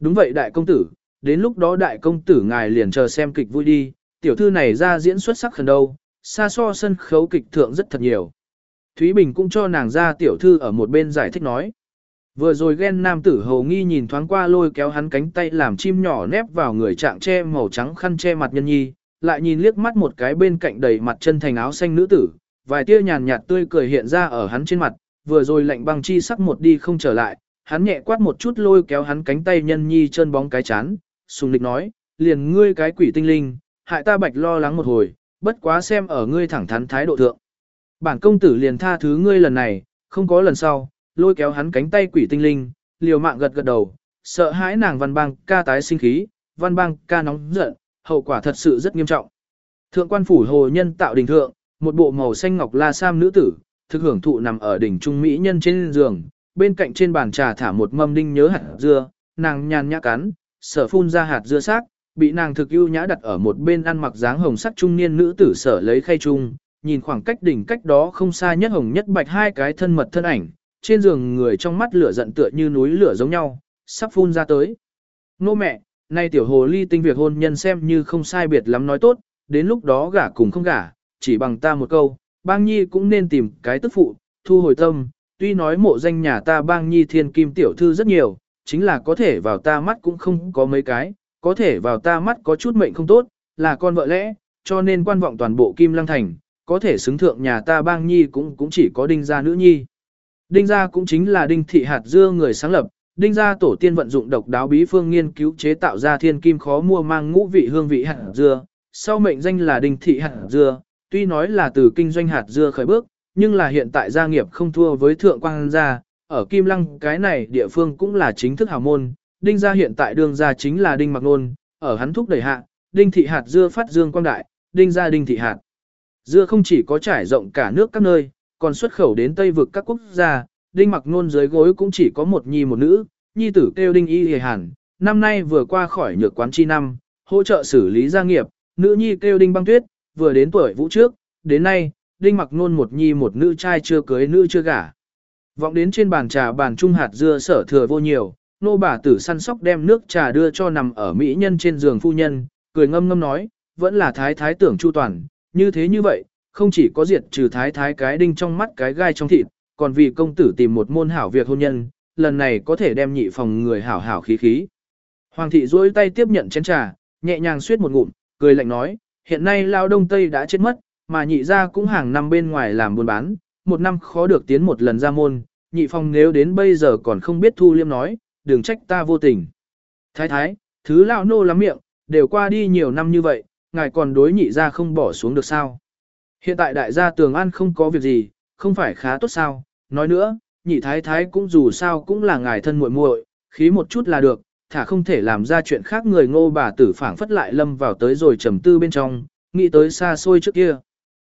Đúng vậy đại công tử, đến lúc đó đại công tử ngài liền chờ xem kịch vui đi, tiểu thư này ra diễn xuất sắc khẩn đâu, xa so sân khấu kịch thượng rất thật nhiều. Thúy Bình cũng cho nàng ra tiểu thư ở một bên giải thích nói. Vừa rồi ghen nam tử hầu nghi nhìn thoáng qua lôi kéo hắn cánh tay làm chim nhỏ nép vào người trạng che màu trắng khăn che mặt nhân nhi, lại nhìn liếc mắt một cái bên cạnh đầy mặt chân thành áo xanh nữ tử, vài tia nhàn nhạt tươi cười hiện ra ở hắn trên mặt, vừa rồi lạnh băng chi sắc một đi không trở lại, hắn nhẹ quát một chút lôi kéo hắn cánh tay nhân nhi chân bóng cái chán, sùng lịch nói, liền ngươi cái quỷ tinh linh, hại ta bạch lo lắng một hồi, bất quá xem ở ngươi thẳng thắn thái độ thượng. Bản công tử liền tha thứ ngươi lần này, không có lần sau, lôi kéo hắn cánh tay quỷ tinh linh, liều mạng gật gật đầu, sợ hãi nàng văn bang ca tái sinh khí, văn bang ca nóng giận, hậu quả thật sự rất nghiêm trọng. Thượng quan phủ hồ nhân tạo đình thượng, một bộ màu xanh ngọc la sam nữ tử, thực hưởng thụ nằm ở đỉnh trung mỹ nhân trên giường, bên cạnh trên bàn trà thả một mâm đinh nhớ hạt dưa, nàng nhàn nhã cắn, sở phun ra hạt dưa xác, bị nàng thực ưu nhã đặt ở một bên ăn mặc dáng hồng sắc trung niên nữ tử sở lấy khay chung, nhìn khoảng cách đỉnh cách đó không xa nhất hồng nhất bạch hai cái thân mật thân ảnh, trên giường người trong mắt lửa giận tựa như núi lửa giống nhau, sắp phun ra tới. Nô mẹ, nay tiểu hồ ly tinh việc hôn nhân xem như không sai biệt lắm nói tốt, đến lúc đó gả cùng không gả, chỉ bằng ta một câu, bang nhi cũng nên tìm cái tức phụ, thu hồi tâm, tuy nói mộ danh nhà ta bang nhi thiên kim tiểu thư rất nhiều, chính là có thể vào ta mắt cũng không có mấy cái, có thể vào ta mắt có chút mệnh không tốt, là con vợ lẽ, cho nên quan vọng toàn bộ kim lăng thành, có thể xứng thượng nhà ta bang nhi cũng cũng chỉ có đinh gia nữ nhi. Đinh gia cũng chính là đinh thị hạt dưa người sáng lập, đinh gia tổ tiên vận dụng độc đáo bí phương nghiên cứu chế tạo ra thiên kim khó mua mang ngũ vị hương vị hạt dưa, sau mệnh danh là đinh thị hạt dưa, tuy nói là từ kinh doanh hạt dưa khởi bước, nhưng là hiện tại gia nghiệp không thua với thượng quang gia, ở Kim Lăng cái này địa phương cũng là chính thức hào môn, đinh gia hiện tại đương gia chính là đinh mặc nôn, ở hắn thúc đẩy hạ, đinh thị hạt dưa phát dương quang đại, đinh gia đinh thị hạt. Dưa không chỉ có trải rộng cả nước các nơi, còn xuất khẩu đến Tây vực các quốc gia, đinh mặc nôn dưới gối cũng chỉ có một nhi một nữ, nhi tử kêu đinh y hề hàn, năm nay vừa qua khỏi nhược quán chi năm, hỗ trợ xử lý gia nghiệp, nữ nhi kêu đinh băng tuyết, vừa đến tuổi vũ trước, đến nay, đinh mặc nôn một nhi một nữ trai chưa cưới nữ chưa gả. Vọng đến trên bàn trà bàn trung hạt dưa sở thừa vô nhiều, nô bà tử săn sóc đem nước trà đưa cho nằm ở mỹ nhân trên giường phu nhân, cười ngâm ngâm nói, vẫn là thái thái tưởng chu toàn, như thế như vậy, không chỉ có diệt trừ thái thái cái đinh trong mắt cái gai trong thịt, còn vì công tử tìm một môn hảo việc hôn nhân, lần này có thể đem nhị phòng người hảo hảo khí khí. Hoàng thị duỗi tay tiếp nhận chén trà, nhẹ nhàng suyết một ngụm, cười lạnh nói, hiện nay lao đông tây đã chết mất, mà nhị ra cũng hàng năm bên ngoài làm buôn bán, một năm khó được tiến một lần ra môn, nhị phòng nếu đến bây giờ còn không biết thu liêm nói, đừng trách ta vô tình. Thái thái, thứ lão nô lắm miệng, đều qua đi nhiều năm như vậy, ngài còn đối nhị ra không bỏ xuống được sao. Hiện tại đại gia tường an không có việc gì, không phải khá tốt sao, nói nữa, nhị thái thái cũng dù sao cũng là ngài thân muội muội, khí một chút là được, thả không thể làm ra chuyện khác người ngô bà tử phảng phất lại lâm vào tới rồi trầm tư bên trong, nghĩ tới xa xôi trước kia.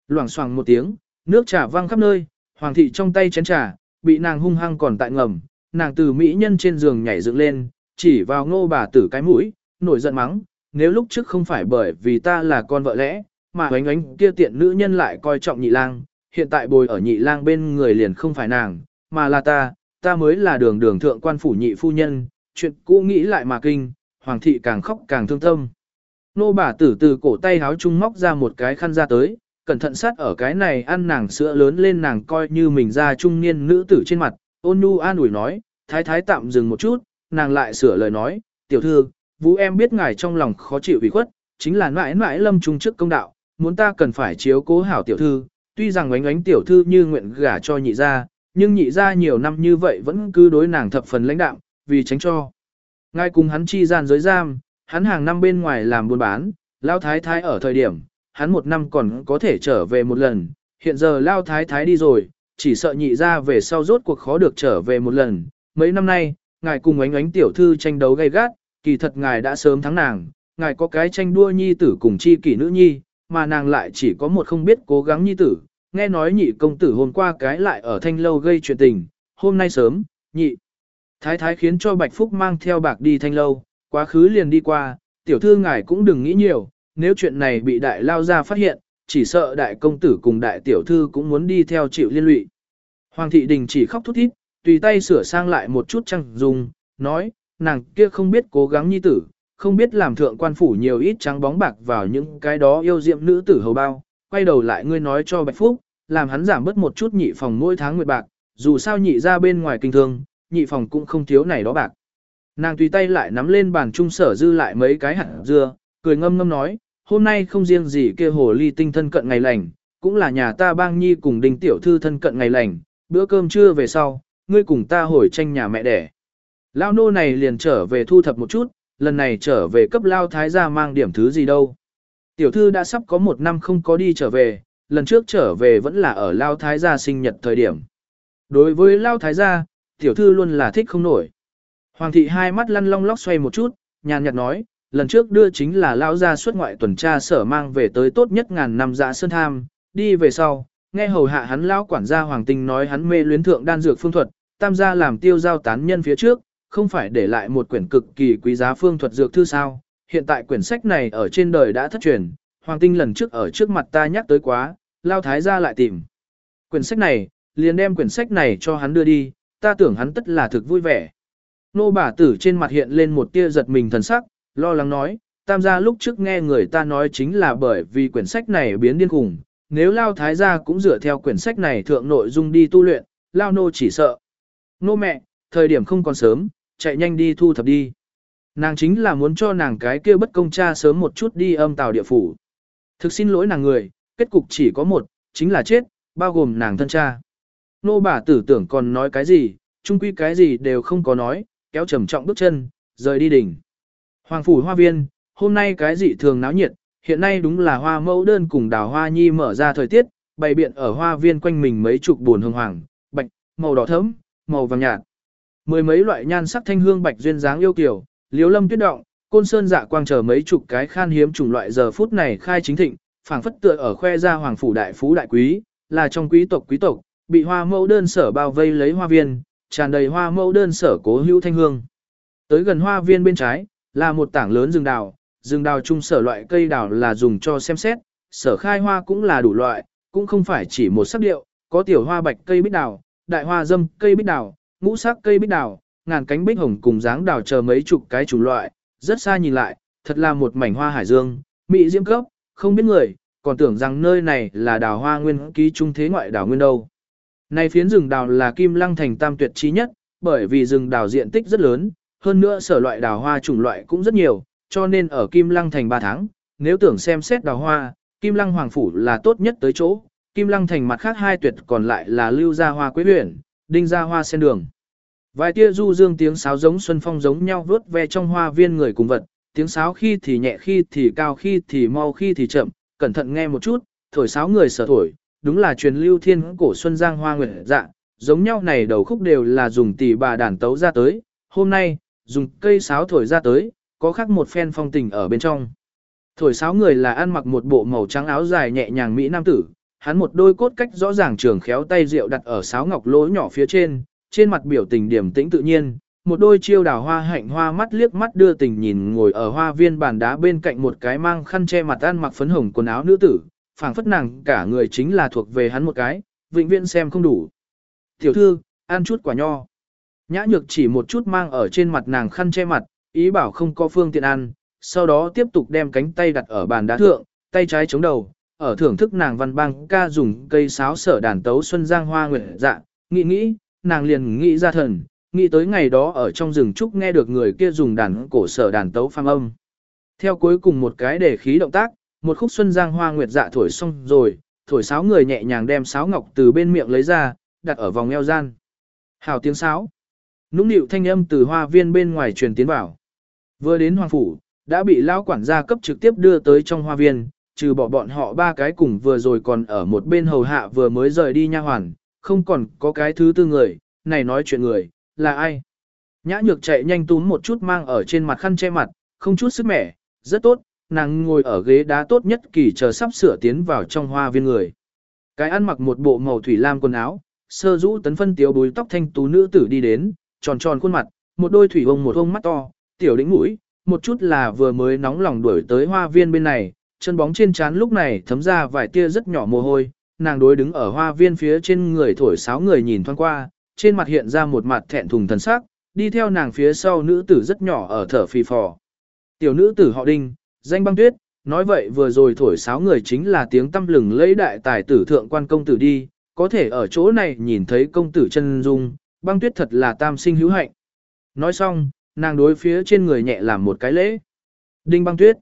Loảng xoảng một tiếng, nước trà văng khắp nơi, hoàng thị trong tay chén trà, bị nàng hung hăng còn tại ngầm, nàng từ mỹ nhân trên giường nhảy dựng lên, chỉ vào ngô bà tử cái mũi, nổi giận mắng, nếu lúc trước không phải bởi vì ta là con vợ lẽ, mà ánh ánh kia tiện nữ nhân lại coi trọng nhị lang, hiện tại bồi ở nhị lang bên người liền không phải nàng, mà là ta, ta mới là đường đường thượng quan phủ nhị phu nhân, chuyện cũ nghĩ lại mà kinh, hoàng thị càng khóc càng thương tâm. Nô bà tử từ cổ tay háo trung móc ra một cái khăn ra tới, cẩn thận sát ở cái này ăn nàng sữa lớn lên nàng coi như mình ra trung niên nữ tử trên mặt, ôn nhu an ủi nói, thái thái tạm dừng một chút, nàng lại sửa lời nói, tiểu thư, vũ em biết ngài trong lòng khó chịu vì khuất, chính là mãi mãi lâm trung trước công đạo, muốn ta cần phải chiếu cố hảo tiểu thư, tuy rằng ánh ánh tiểu thư như nguyện gả cho nhị gia, nhưng nhị gia nhiều năm như vậy vẫn cứ đối nàng thập phần lãnh đạm, vì tránh cho. Ngài cùng hắn chi gian giới giam, hắn hàng năm bên ngoài làm buôn bán, lao thái thái ở thời điểm, hắn một năm còn có thể trở về một lần, hiện giờ lao thái thái đi rồi, chỉ sợ nhị gia về sau rốt cuộc khó được trở về một lần. Mấy năm nay, ngài cùng ánh ánh tiểu thư tranh đấu gay gắt, kỳ thật ngài đã sớm thắng nàng, ngài có cái tranh đua nhi tử cùng chi kỷ nữ nhi, mà nàng lại chỉ có một không biết cố gắng nhi tử. Nghe nói nhị công tử hôm qua cái lại ở thanh lâu gây chuyện tình, hôm nay sớm, nhị. Thái thái khiến cho Bạch Phúc mang theo bạc đi thanh lâu, quá khứ liền đi qua, tiểu thư ngài cũng đừng nghĩ nhiều, nếu chuyện này bị đại lao ra phát hiện, chỉ sợ đại công tử cùng đại tiểu thư cũng muốn đi theo chịu liên lụy. Hoàng thị đình chỉ khóc thút thít, tùy tay sửa sang lại một chút trăng dùng, nói, nàng kia không biết cố gắng nhi tử, không biết làm thượng quan phủ nhiều ít trắng bóng bạc vào những cái đó yêu diệm nữ tử hầu bao, quay đầu lại ngươi nói cho Bạch Phúc, làm hắn giảm bớt một chút nhị phòng mỗi tháng nguyệt bạc, dù sao nhị ra bên ngoài kinh thương, nhị phòng cũng không thiếu này đó bạc. Nàng tùy tay lại nắm lên bàn trung sở dư lại mấy cái hạt dưa, cười ngâm ngâm nói, hôm nay không riêng gì kia hồ ly tinh thân cận ngày lành, cũng là nhà ta bang nhi cùng đình tiểu thư thân cận ngày lành, bữa cơm trưa về sau, ngươi cùng ta hồi tranh nhà mẹ đẻ. Lao nô này liền trở về thu thập một chút, lần này trở về cấp lao thái gia mang điểm thứ gì đâu. Tiểu thư đã sắp có một năm không có đi trở về, lần trước trở về vẫn là ở lao thái gia sinh nhật thời điểm. Đối với lao thái gia, tiểu thư luôn là thích không nổi. Hoàng thị hai mắt lăn long lóc xoay một chút, nhàn nhạt nói, lần trước đưa chính là lao gia xuất ngoại tuần tra sở mang về tới tốt nhất ngàn năm dạ sơn tham, đi về sau, nghe hầu hạ hắn lao quản gia hoàng tinh nói hắn mê luyến thượng đan dược phương thuật, tam gia làm tiêu giao tán nhân phía trước, không phải để lại một quyển cực kỳ quý giá phương thuật dược thư sao, hiện tại quyển sách này ở trên đời đã thất truyền, hoàng tinh lần trước ở trước mặt ta nhắc tới quá, lao thái gia lại tìm. Quyển sách này, liền đem quyển sách này cho hắn đưa đi, ta tưởng hắn tất là thực vui vẻ. Nô bà tử trên mặt hiện lên một tia giật mình thần sắc, lo lắng nói, tam gia lúc trước nghe người ta nói chính là bởi vì quyển sách này biến điên khủng, nếu Lao Thái gia cũng dựa theo quyển sách này thượng nội dung đi tu luyện, Lao Nô chỉ sợ. Nô mẹ, thời điểm không còn sớm, chạy nhanh đi thu thập đi. Nàng chính là muốn cho nàng cái kia bất công cha sớm một chút đi âm tàu địa phủ. Thực xin lỗi nàng người, kết cục chỉ có một, chính là chết, bao gồm nàng thân cha. Nô bà tử tưởng còn nói cái gì, chung quy cái gì đều không có nói, kéo trầm trọng bước chân, rời đi đỉnh. Hoàng phủ hoa viên, hôm nay cái gì thường náo nhiệt, hiện nay đúng là hoa mẫu đơn cùng đào hoa nhi mở ra thời tiết, bày biện ở hoa viên quanh mình mấy chục buồn hương hoàng, bạch, màu đỏ thẫm, màu vàng nhạt. Mười mấy loại nhan sắc thanh hương bạch duyên dáng yêu kiều, liếu lâm tuyết động, côn sơn dạ quang chờ mấy chục cái khan hiếm chủng loại giờ phút này khai chính thịnh, phảng phất tựa ở khoe ra hoàng phủ đại phú đại quý, là trong quý tộc quý tộc, bị hoa mẫu đơn sở bao vây lấy hoa viên, tràn đầy hoa mẫu đơn sở cố hữu thanh hương. Tới gần hoa viên bên trái, là một tảng lớn rừng đào, rừng đào chung sở loại cây đào là dùng cho xem xét, sở khai hoa cũng là đủ loại, cũng không phải chỉ một sắc điệu, có tiểu hoa bạch cây bích đào, đại hoa dâm cây bích đào, ngũ sắc cây bích đào, ngàn cánh bích hồng cùng dáng đào chờ mấy chục cái chủng loại, rất xa nhìn lại, thật là một mảnh hoa hải dương, mỹ diễm cấp, không biết người, còn tưởng rằng nơi này là đào hoa nguyên ký trung thế ngoại đào nguyên đâu. Này phiến rừng đào là kim lăng thành tam tuyệt trí nhất, bởi vì rừng đào diện tích rất lớn, hơn nữa sở loại đào hoa chủng loại cũng rất nhiều, cho nên ở kim lăng thành 3 tháng, nếu tưởng xem xét đào hoa, kim lăng hoàng phủ là tốt nhất tới chỗ, kim lăng thành mặt khác hai tuyệt còn lại là lưu gia hoa quế huyền đinh ra hoa sen đường. Vài tia du dương tiếng sáo giống xuân phong giống nhau vớt ve trong hoa viên người cùng vật, tiếng sáo khi thì nhẹ khi thì cao khi thì mau khi thì chậm, cẩn thận nghe một chút, thổi sáo người sở thổi, đúng là truyền lưu thiên cổ xuân giang hoa nguyệt dạ, giống nhau này đầu khúc đều là dùng tỷ bà đàn tấu ra tới, hôm nay, dùng cây sáo thổi ra tới, có khác một phen phong tình ở bên trong. Thổi sáo người là ăn mặc một bộ màu trắng áo dài nhẹ nhàng mỹ nam tử, hắn một đôi cốt cách rõ ràng trường khéo tay rượu đặt ở sáo ngọc lỗ nhỏ phía trên, trên mặt biểu tình điểm tĩnh tự nhiên, một đôi chiêu đào hoa hạnh hoa mắt liếc mắt đưa tình nhìn ngồi ở hoa viên bàn đá bên cạnh một cái mang khăn che mặt ăn mặc phấn hồng quần áo nữ tử, phảng phất nàng cả người chính là thuộc về hắn một cái, vĩnh viễn xem không đủ. Tiểu thư, ăn chút quả nho. Nhã nhược chỉ một chút mang ở trên mặt nàng khăn che mặt, ý bảo không có phương tiện ăn, sau đó tiếp tục đem cánh tay đặt ở bàn đá thượng, tay trái chống đầu, ở thưởng thức nàng văn băng ca dùng cây sáo sở đàn tấu xuân giang hoa nguyệt dạ, nghĩ nghĩ, nàng liền nghĩ ra thần, nghĩ tới ngày đó ở trong rừng trúc nghe được người kia dùng đàn cổ sở đàn tấu phang âm. Theo cuối cùng một cái để khí động tác, một khúc xuân giang hoa nguyệt dạ thổi xong rồi, thổi sáo người nhẹ nhàng đem sáo ngọc từ bên miệng lấy ra, đặt ở vòng eo gian. Hào tiếng sáo. Nũng nịu thanh âm từ hoa viên bên ngoài truyền tiến vào. Vừa đến hoàng phủ, đã bị lão quản gia cấp trực tiếp đưa tới trong hoa viên, trừ bỏ bọn họ ba cái cùng vừa rồi còn ở một bên hầu hạ vừa mới rời đi nha hoàn, không còn có cái thứ tư người, này nói chuyện người, là ai? Nhã nhược chạy nhanh túm một chút mang ở trên mặt khăn che mặt, không chút sức mẻ, rất tốt, nàng ngồi ở ghế đá tốt nhất kỳ chờ sắp sửa tiến vào trong hoa viên người. Cái ăn mặc một bộ màu thủy lam quần áo, sơ rũ tấn phân tiếu búi tóc thanh tú nữ tử đi đến, tròn tròn khuôn mặt, một đôi thủy ông một ông mắt to, tiểu đỉnh mũi, một chút là vừa mới nóng lòng đuổi tới hoa viên bên này, chân bóng trên trán lúc này thấm ra vài tia rất nhỏ mồ hôi, nàng đối đứng ở hoa viên phía trên người thổi sáo người nhìn thoáng qua, trên mặt hiện ra một mặt thẹn thùng thần sắc, đi theo nàng phía sau nữ tử rất nhỏ ở thở phì phò. Tiểu nữ tử họ đinh, danh băng tuyết, nói vậy vừa rồi thổi sáo người chính là tiếng tâm lừng lấy đại tài tử thượng quan công tử đi, có thể ở chỗ này nhìn thấy công tử chân dung, băng tuyết thật là tam sinh hữu hạnh. Nói xong, nàng đối phía trên người nhẹ làm một cái lễ. Đinh băng tuyết.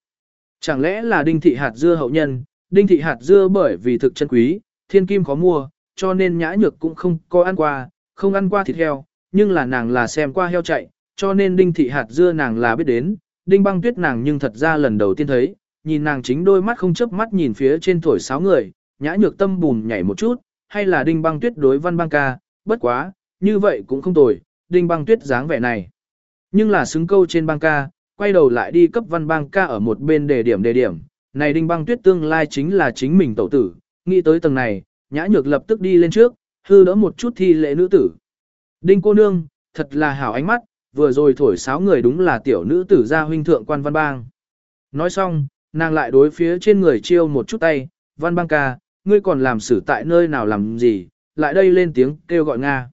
Chẳng lẽ là đinh thị hạt dưa hậu nhân, đinh thị hạt dưa bởi vì thực chân quý, thiên kim khó mua, cho nên nhã nhược cũng không có ăn qua, không ăn qua thịt heo, nhưng là nàng là xem qua heo chạy, cho nên đinh thị hạt dưa nàng là biết đến, đinh băng tuyết nàng nhưng thật ra lần đầu tiên thấy, nhìn nàng chính đôi mắt không chớp mắt nhìn phía trên thổi sáo người, nhã nhược tâm bùn nhảy một chút, hay là đinh băng tuyết đối văn băng ca, bất quá, như vậy cũng không tồi, đinh băng tuyết dáng vẻ này. Nhưng là xứng câu trên băng ca, quay đầu lại đi cấp văn bang ca ở một bên đề điểm đề điểm, này đinh băng tuyết tương lai chính là chính mình tẩu tử, nghĩ tới tầng này, nhã nhược lập tức đi lên trước, hư đỡ một chút thi lễ nữ tử. Đinh cô nương, thật là hảo ánh mắt, vừa rồi thổi sáo người đúng là tiểu nữ tử gia huynh thượng quan văn bang. Nói xong, nàng lại đối phía trên người chiêu một chút tay, văn bang ca, ngươi còn làm xử tại nơi nào làm gì, lại đây lên tiếng kêu gọi Nga.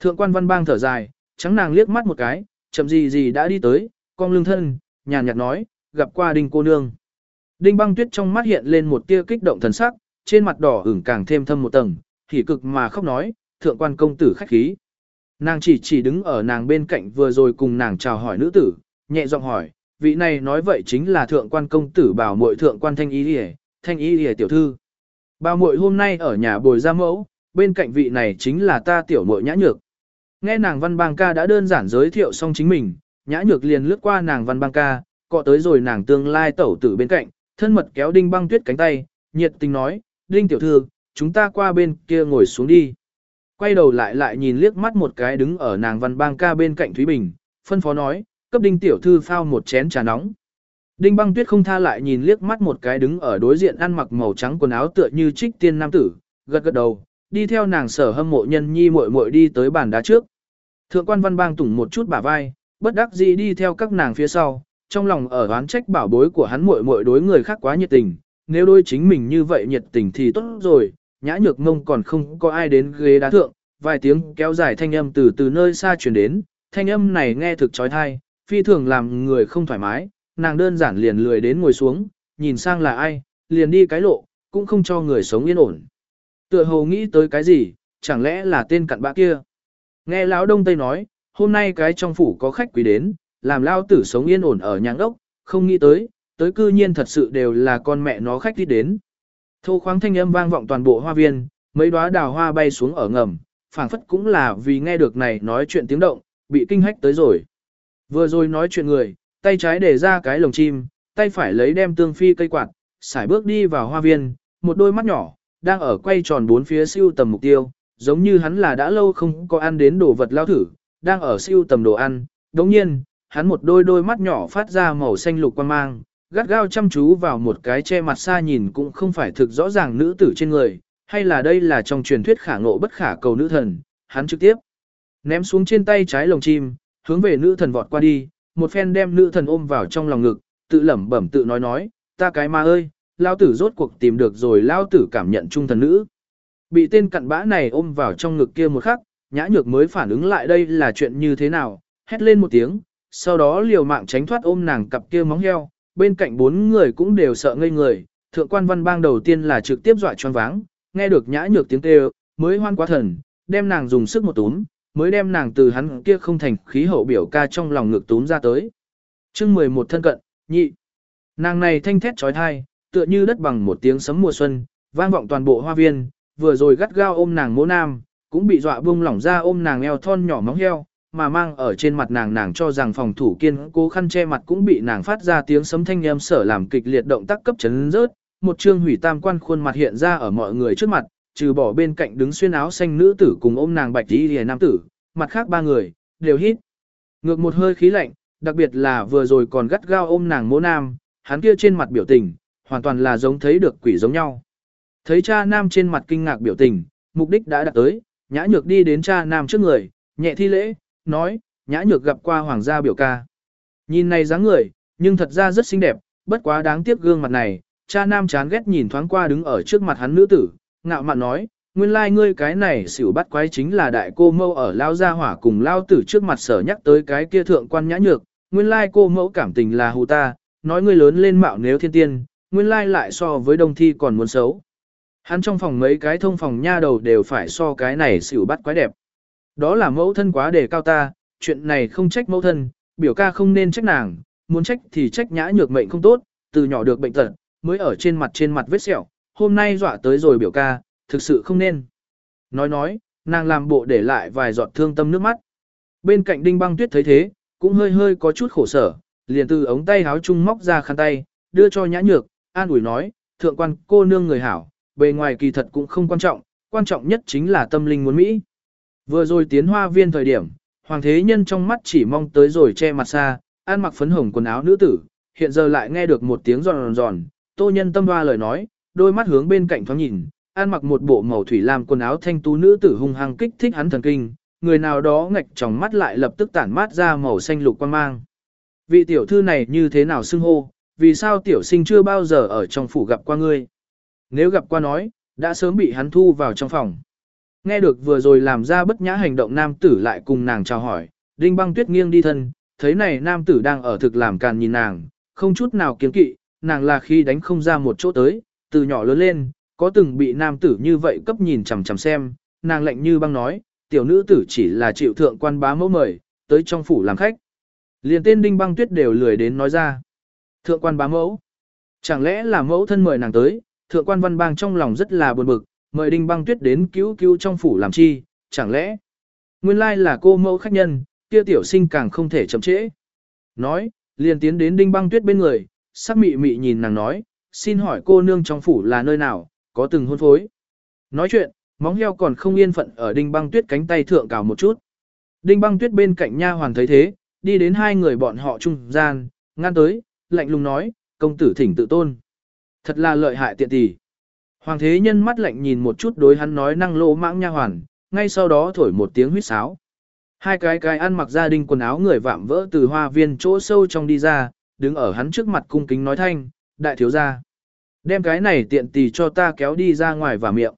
Thượng quan văn bang thở dài, trắng nàng liếc mắt một cái, chậm gì gì đã đi tới, con lưng thân, nhàn nhạt nói, gặp qua đinh cô nương. Đinh băng tuyết trong mắt hiện lên một tia kích động thần sắc, trên mặt đỏ ửng càng thêm thâm một tầng, hỉ cực mà khóc nói, thượng quan công tử khách khí. Nàng chỉ chỉ đứng ở nàng bên cạnh vừa rồi cùng nàng chào hỏi nữ tử, nhẹ giọng hỏi, vị này nói vậy chính là thượng quan công tử bảo muội thượng quan thanh y hề, thanh y hề tiểu thư. Bảo muội hôm nay ở nhà bồi ra mẫu, bên cạnh vị này chính là ta tiểu muội nhã nhược. Nghe nàng văn bang ca đã đơn giản giới thiệu xong chính mình, nhã nhược liền lướt qua nàng văn bang ca, cọ tới rồi nàng tương lai tẩu tử bên cạnh, thân mật kéo đinh băng tuyết cánh tay, nhiệt tình nói, đinh tiểu thư, chúng ta qua bên kia ngồi xuống đi. Quay đầu lại lại nhìn liếc mắt một cái đứng ở nàng văn bang ca bên cạnh Thúy Bình, phân phó nói, cấp đinh tiểu thư phao một chén trà nóng. Đinh băng tuyết không tha lại nhìn liếc mắt một cái đứng ở đối diện ăn mặc màu trắng quần áo tựa như trích tiên nam tử, gật gật đầu, đi theo nàng sở hâm mộ nhân nhi muội muội đi tới bàn đá trước. Thượng quan văn bang tủng một chút bả vai, bất đắc dĩ đi theo các nàng phía sau, trong lòng ở oán trách bảo bối của hắn muội muội đối người khác quá nhiệt tình, nếu đối chính mình như vậy nhiệt tình thì tốt rồi, nhã nhược mông còn không có ai đến ghế đá thượng, vài tiếng kéo dài thanh âm từ từ nơi xa truyền đến, thanh âm này nghe thực trói thai, phi thường làm người không thoải mái, nàng đơn giản liền lười đến ngồi xuống, nhìn sang là ai, liền đi cái lộ, cũng không cho người sống yên ổn. Tựa hồ nghĩ tới cái gì, chẳng lẽ là tên cặn bã kia. Nghe lão đông tây nói, hôm nay cái trong phủ có khách quý đến, làm lao tử sống yên ổn ở nhà ốc, không nghĩ tới, tới cư nhiên thật sự đều là con mẹ nó khách đi đến. Thô khoáng thanh âm vang vọng toàn bộ hoa viên, mấy đóa đào hoa bay xuống ở ngầm, phảng phất cũng là vì nghe được này nói chuyện tiếng động, bị kinh hách tới rồi. Vừa rồi nói chuyện người, tay trái để ra cái lồng chim, tay phải lấy đem tương phi cây quạt, xải bước đi vào hoa viên, một đôi mắt nhỏ, đang ở quay tròn bốn phía siêu tầm mục tiêu, giống như hắn là đã lâu không có ăn đến đồ vật lao thử, đang ở siêu tầm đồ ăn, đồng nhiên, hắn một đôi đôi mắt nhỏ phát ra màu xanh lục quan mang, gắt gao chăm chú vào một cái che mặt xa nhìn cũng không phải thực rõ ràng nữ tử trên người, hay là đây là trong truyền thuyết khả ngộ bất khả cầu nữ thần, hắn trực tiếp ném xuống trên tay trái lồng chim, hướng về nữ thần vọt qua đi, một phen đem nữ thần ôm vào trong lòng ngực, tự lẩm bẩm tự nói nói, ta cái ma ơi, lao tử rốt cuộc tìm được rồi lao tử cảm nhận trung thần nữ. Bị tên cặn bã này ôm vào trong ngực kia một khắc, nhã nhược mới phản ứng lại đây là chuyện như thế nào, hét lên một tiếng, sau đó liều mạng tránh thoát ôm nàng cặp kia móng heo, bên cạnh bốn người cũng đều sợ ngây người, thượng quan văn bang đầu tiên là trực tiếp dọa choáng váng, nghe được nhã nhược tiếng kêu, mới hoan quá thần, đem nàng dùng sức một túm, mới đem nàng từ hắn kia không thành khí hậu biểu ca trong lòng ngực túm ra tới. chương 11 thân cận, nhị. Nàng này thanh thét trói thai, tựa như đất bằng một tiếng sấm mùa xuân, vang vọng toàn bộ hoa viên, vừa rồi gắt gao ôm nàng mỗ nam, cũng bị dọa buông lỏng ra ôm nàng eo thon nhỏ móng heo, mà mang ở trên mặt nàng nàng cho rằng phòng thủ kiên cố khăn che mặt cũng bị nàng phát ra tiếng sấm thanh âm sở làm kịch liệt động tác cấp chấn rớt, một trương hủy tam quan khuôn mặt hiện ra ở mọi người trước mặt, trừ bỏ bên cạnh đứng xuyên áo xanh nữ tử cùng ôm nàng bạch y liễu nam tử, mặt khác ba người đều hít ngược một hơi khí lạnh, đặc biệt là vừa rồi còn gắt gao ôm nàng mỗ nam, hắn kia trên mặt biểu tình, hoàn toàn là giống thấy được quỷ giống nhau. Thấy cha nam trên mặt kinh ngạc biểu tình, mục đích đã đạt tới, nhã nhược đi đến cha nam trước người, nhẹ thi lễ, nói, nhã nhược gặp qua hoàng gia biểu ca. Nhìn này dáng người, nhưng thật ra rất xinh đẹp, bất quá đáng tiếc gương mặt này, cha nam chán ghét nhìn thoáng qua đứng ở trước mặt hắn nữ tử, ngạo mạn nói, nguyên lai like ngươi cái này xỉu bắt quái chính là đại cô mâu ở lao gia hỏa cùng lao tử trước mặt sở nhắc tới cái kia thượng quan nhã nhược, nguyên lai like cô mẫu cảm tình là hù ta, nói ngươi lớn lên mạo nếu thiên tiên, nguyên lai like lại so với đồng thi còn muốn xấu. Hắn trong phòng mấy cái thông phòng nha đầu đều phải so cái này xỉu bắt quái đẹp. Đó là mẫu thân quá đề cao ta, chuyện này không trách mẫu thân, biểu ca không nên trách nàng, muốn trách thì trách nhã nhược mệnh không tốt, từ nhỏ được bệnh tật, mới ở trên mặt trên mặt vết sẹo, hôm nay dọa tới rồi biểu ca, thực sự không nên. Nói nói, nàng làm bộ để lại vài giọt thương tâm nước mắt. Bên cạnh đinh băng tuyết thấy thế, cũng hơi hơi có chút khổ sở, liền từ ống tay háo chung móc ra khăn tay, đưa cho nhã nhược, an ủi nói, thượng quan cô nương người hảo, bề ngoài kỳ thật cũng không quan trọng, quan trọng nhất chính là tâm linh muốn Mỹ. Vừa rồi tiến hoa viên thời điểm, hoàng thế nhân trong mắt chỉ mong tới rồi che mặt xa, ăn mặc phấn hồng quần áo nữ tử, hiện giờ lại nghe được một tiếng giòn giòn, tô nhân tâm hoa lời nói, đôi mắt hướng bên cạnh thoáng nhìn, ăn mặc một bộ màu thủy lam quần áo thanh tú nữ tử hung hăng kích thích hắn thần kinh, người nào đó ngạch trong mắt lại lập tức tản mát ra màu xanh lục quan mang. Vị tiểu thư này như thế nào xưng hô, vì sao tiểu sinh chưa bao giờ ở trong phủ gặp qua ngươi? Nếu gặp qua nói, đã sớm bị hắn thu vào trong phòng. Nghe được vừa rồi làm ra bất nhã hành động nam tử lại cùng nàng chào hỏi, đinh băng tuyết nghiêng đi thân, thấy này nam tử đang ở thực làm càn nhìn nàng, không chút nào kiến kỵ, nàng là khi đánh không ra một chỗ tới, từ nhỏ lớn lên, có từng bị nam tử như vậy cấp nhìn chằm chằm xem, nàng lạnh như băng nói, tiểu nữ tử chỉ là chịu thượng quan bá mẫu mời, tới trong phủ làm khách. Liền tên đinh băng tuyết đều lười đến nói ra. Thượng quan bá mẫu. Chẳng lẽ là mẫu thân mời nàng tới, thượng quan văn bang trong lòng rất là buồn bực, mời đinh băng tuyết đến cứu cứu trong phủ làm chi, chẳng lẽ. Nguyên lai là cô mẫu khách nhân, kia tiểu sinh càng không thể chậm trễ. Nói, liền tiến đến đinh băng tuyết bên người, sắc mị mị nhìn nàng nói, xin hỏi cô nương trong phủ là nơi nào, có từng hôn phối. Nói chuyện, móng heo còn không yên phận ở đinh băng tuyết cánh tay thượng cào một chút. Đinh băng tuyết bên cạnh nha hoàn thấy thế, đi đến hai người bọn họ trung gian, ngăn tới, lạnh lùng nói, công tử thỉnh tự tôn. Thật là lợi hại tiện tỷ. Hoàng thế nhân mắt lạnh nhìn một chút đối hắn nói năng lô mãng nha hoàn, ngay sau đó thổi một tiếng huýt sáo. Hai cái cái ăn mặc gia đình quần áo người vạm vỡ từ hoa viên chỗ sâu trong đi ra, đứng ở hắn trước mặt cung kính nói thanh, đại thiếu gia. Đem cái này tiện tỷ cho ta kéo đi ra ngoài và miệng.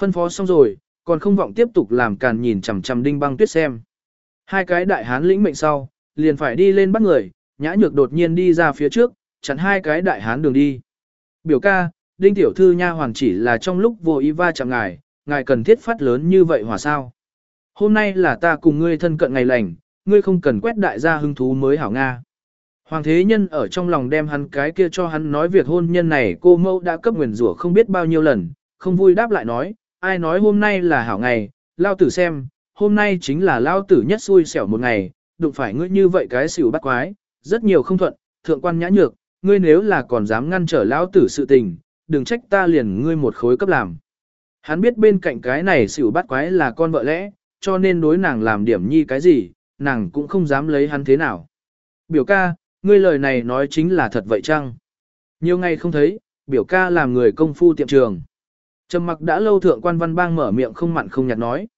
Phân phó xong rồi, còn không vọng tiếp tục làm càn nhìn chằm chằm đinh băng tuyết xem. Hai cái đại hán lĩnh mệnh sau, liền phải đi lên bắt người, nhã nhược đột nhiên đi ra phía trước, chặn hai cái đại hán đường đi. Biểu ca, đinh tiểu thư nha hoàn chỉ là trong lúc vô ý va chạm ngài, ngài cần thiết phát lớn như vậy hòa sao. Hôm nay là ta cùng ngươi thân cận ngày lành, ngươi không cần quét đại gia hứng thú mới hảo Nga. Hoàng thế nhân ở trong lòng đem hắn cái kia cho hắn nói việc hôn nhân này cô mẫu đã cấp nguyền rủa không biết bao nhiêu lần, không vui đáp lại nói, ai nói hôm nay là hảo ngày, lao tử xem, hôm nay chính là lao tử nhất xui xẻo một ngày, đụng phải ngươi như vậy cái xỉu bắt quái, rất nhiều không thuận, thượng quan nhã nhược, ngươi nếu là còn dám ngăn trở Lão tử sự tình, đừng trách ta liền ngươi một khối cấp làm. Hắn biết bên cạnh cái này xỉu bắt quái là con vợ lẽ, cho nên đối nàng làm điểm nhi cái gì, nàng cũng không dám lấy hắn thế nào. Biểu ca, ngươi lời này nói chính là thật vậy chăng? Nhiều ngày không thấy, biểu ca làm người công phu tiệm trường. Trầm mặc đã lâu thượng quan văn bang mở miệng không mặn không nhạt nói.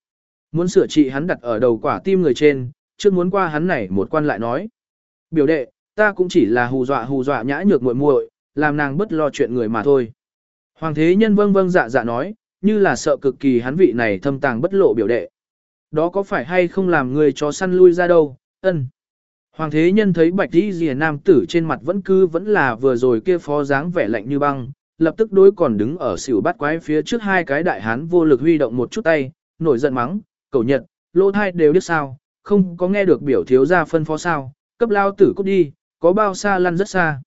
Muốn sửa trị hắn đặt ở đầu quả tim người trên, chưa muốn qua hắn này một quan lại nói. Biểu đệ, ta cũng chỉ là hù dọa hù dọa nhã nhược muội muội, làm nàng bất lo chuyện người mà thôi. Hoàng thế nhân vâng vâng dạ dạ nói, như là sợ cực kỳ hắn vị này thâm tàng bất lộ biểu đệ. Đó có phải hay không làm người cho săn lui ra đâu, ân. Hoàng thế nhân thấy bạch đi rìa nam tử trên mặt vẫn cứ vẫn là vừa rồi kia phó dáng vẻ lạnh như băng, lập tức đối còn đứng ở xỉu bát quái phía trước hai cái đại hán vô lực huy động một chút tay, nổi giận mắng, cầu nhật, lỗ thai đều biết sao, không có nghe được biểu thiếu gia phân phó sao, cấp lao tử cút đi, có bao xa lăn rất xa.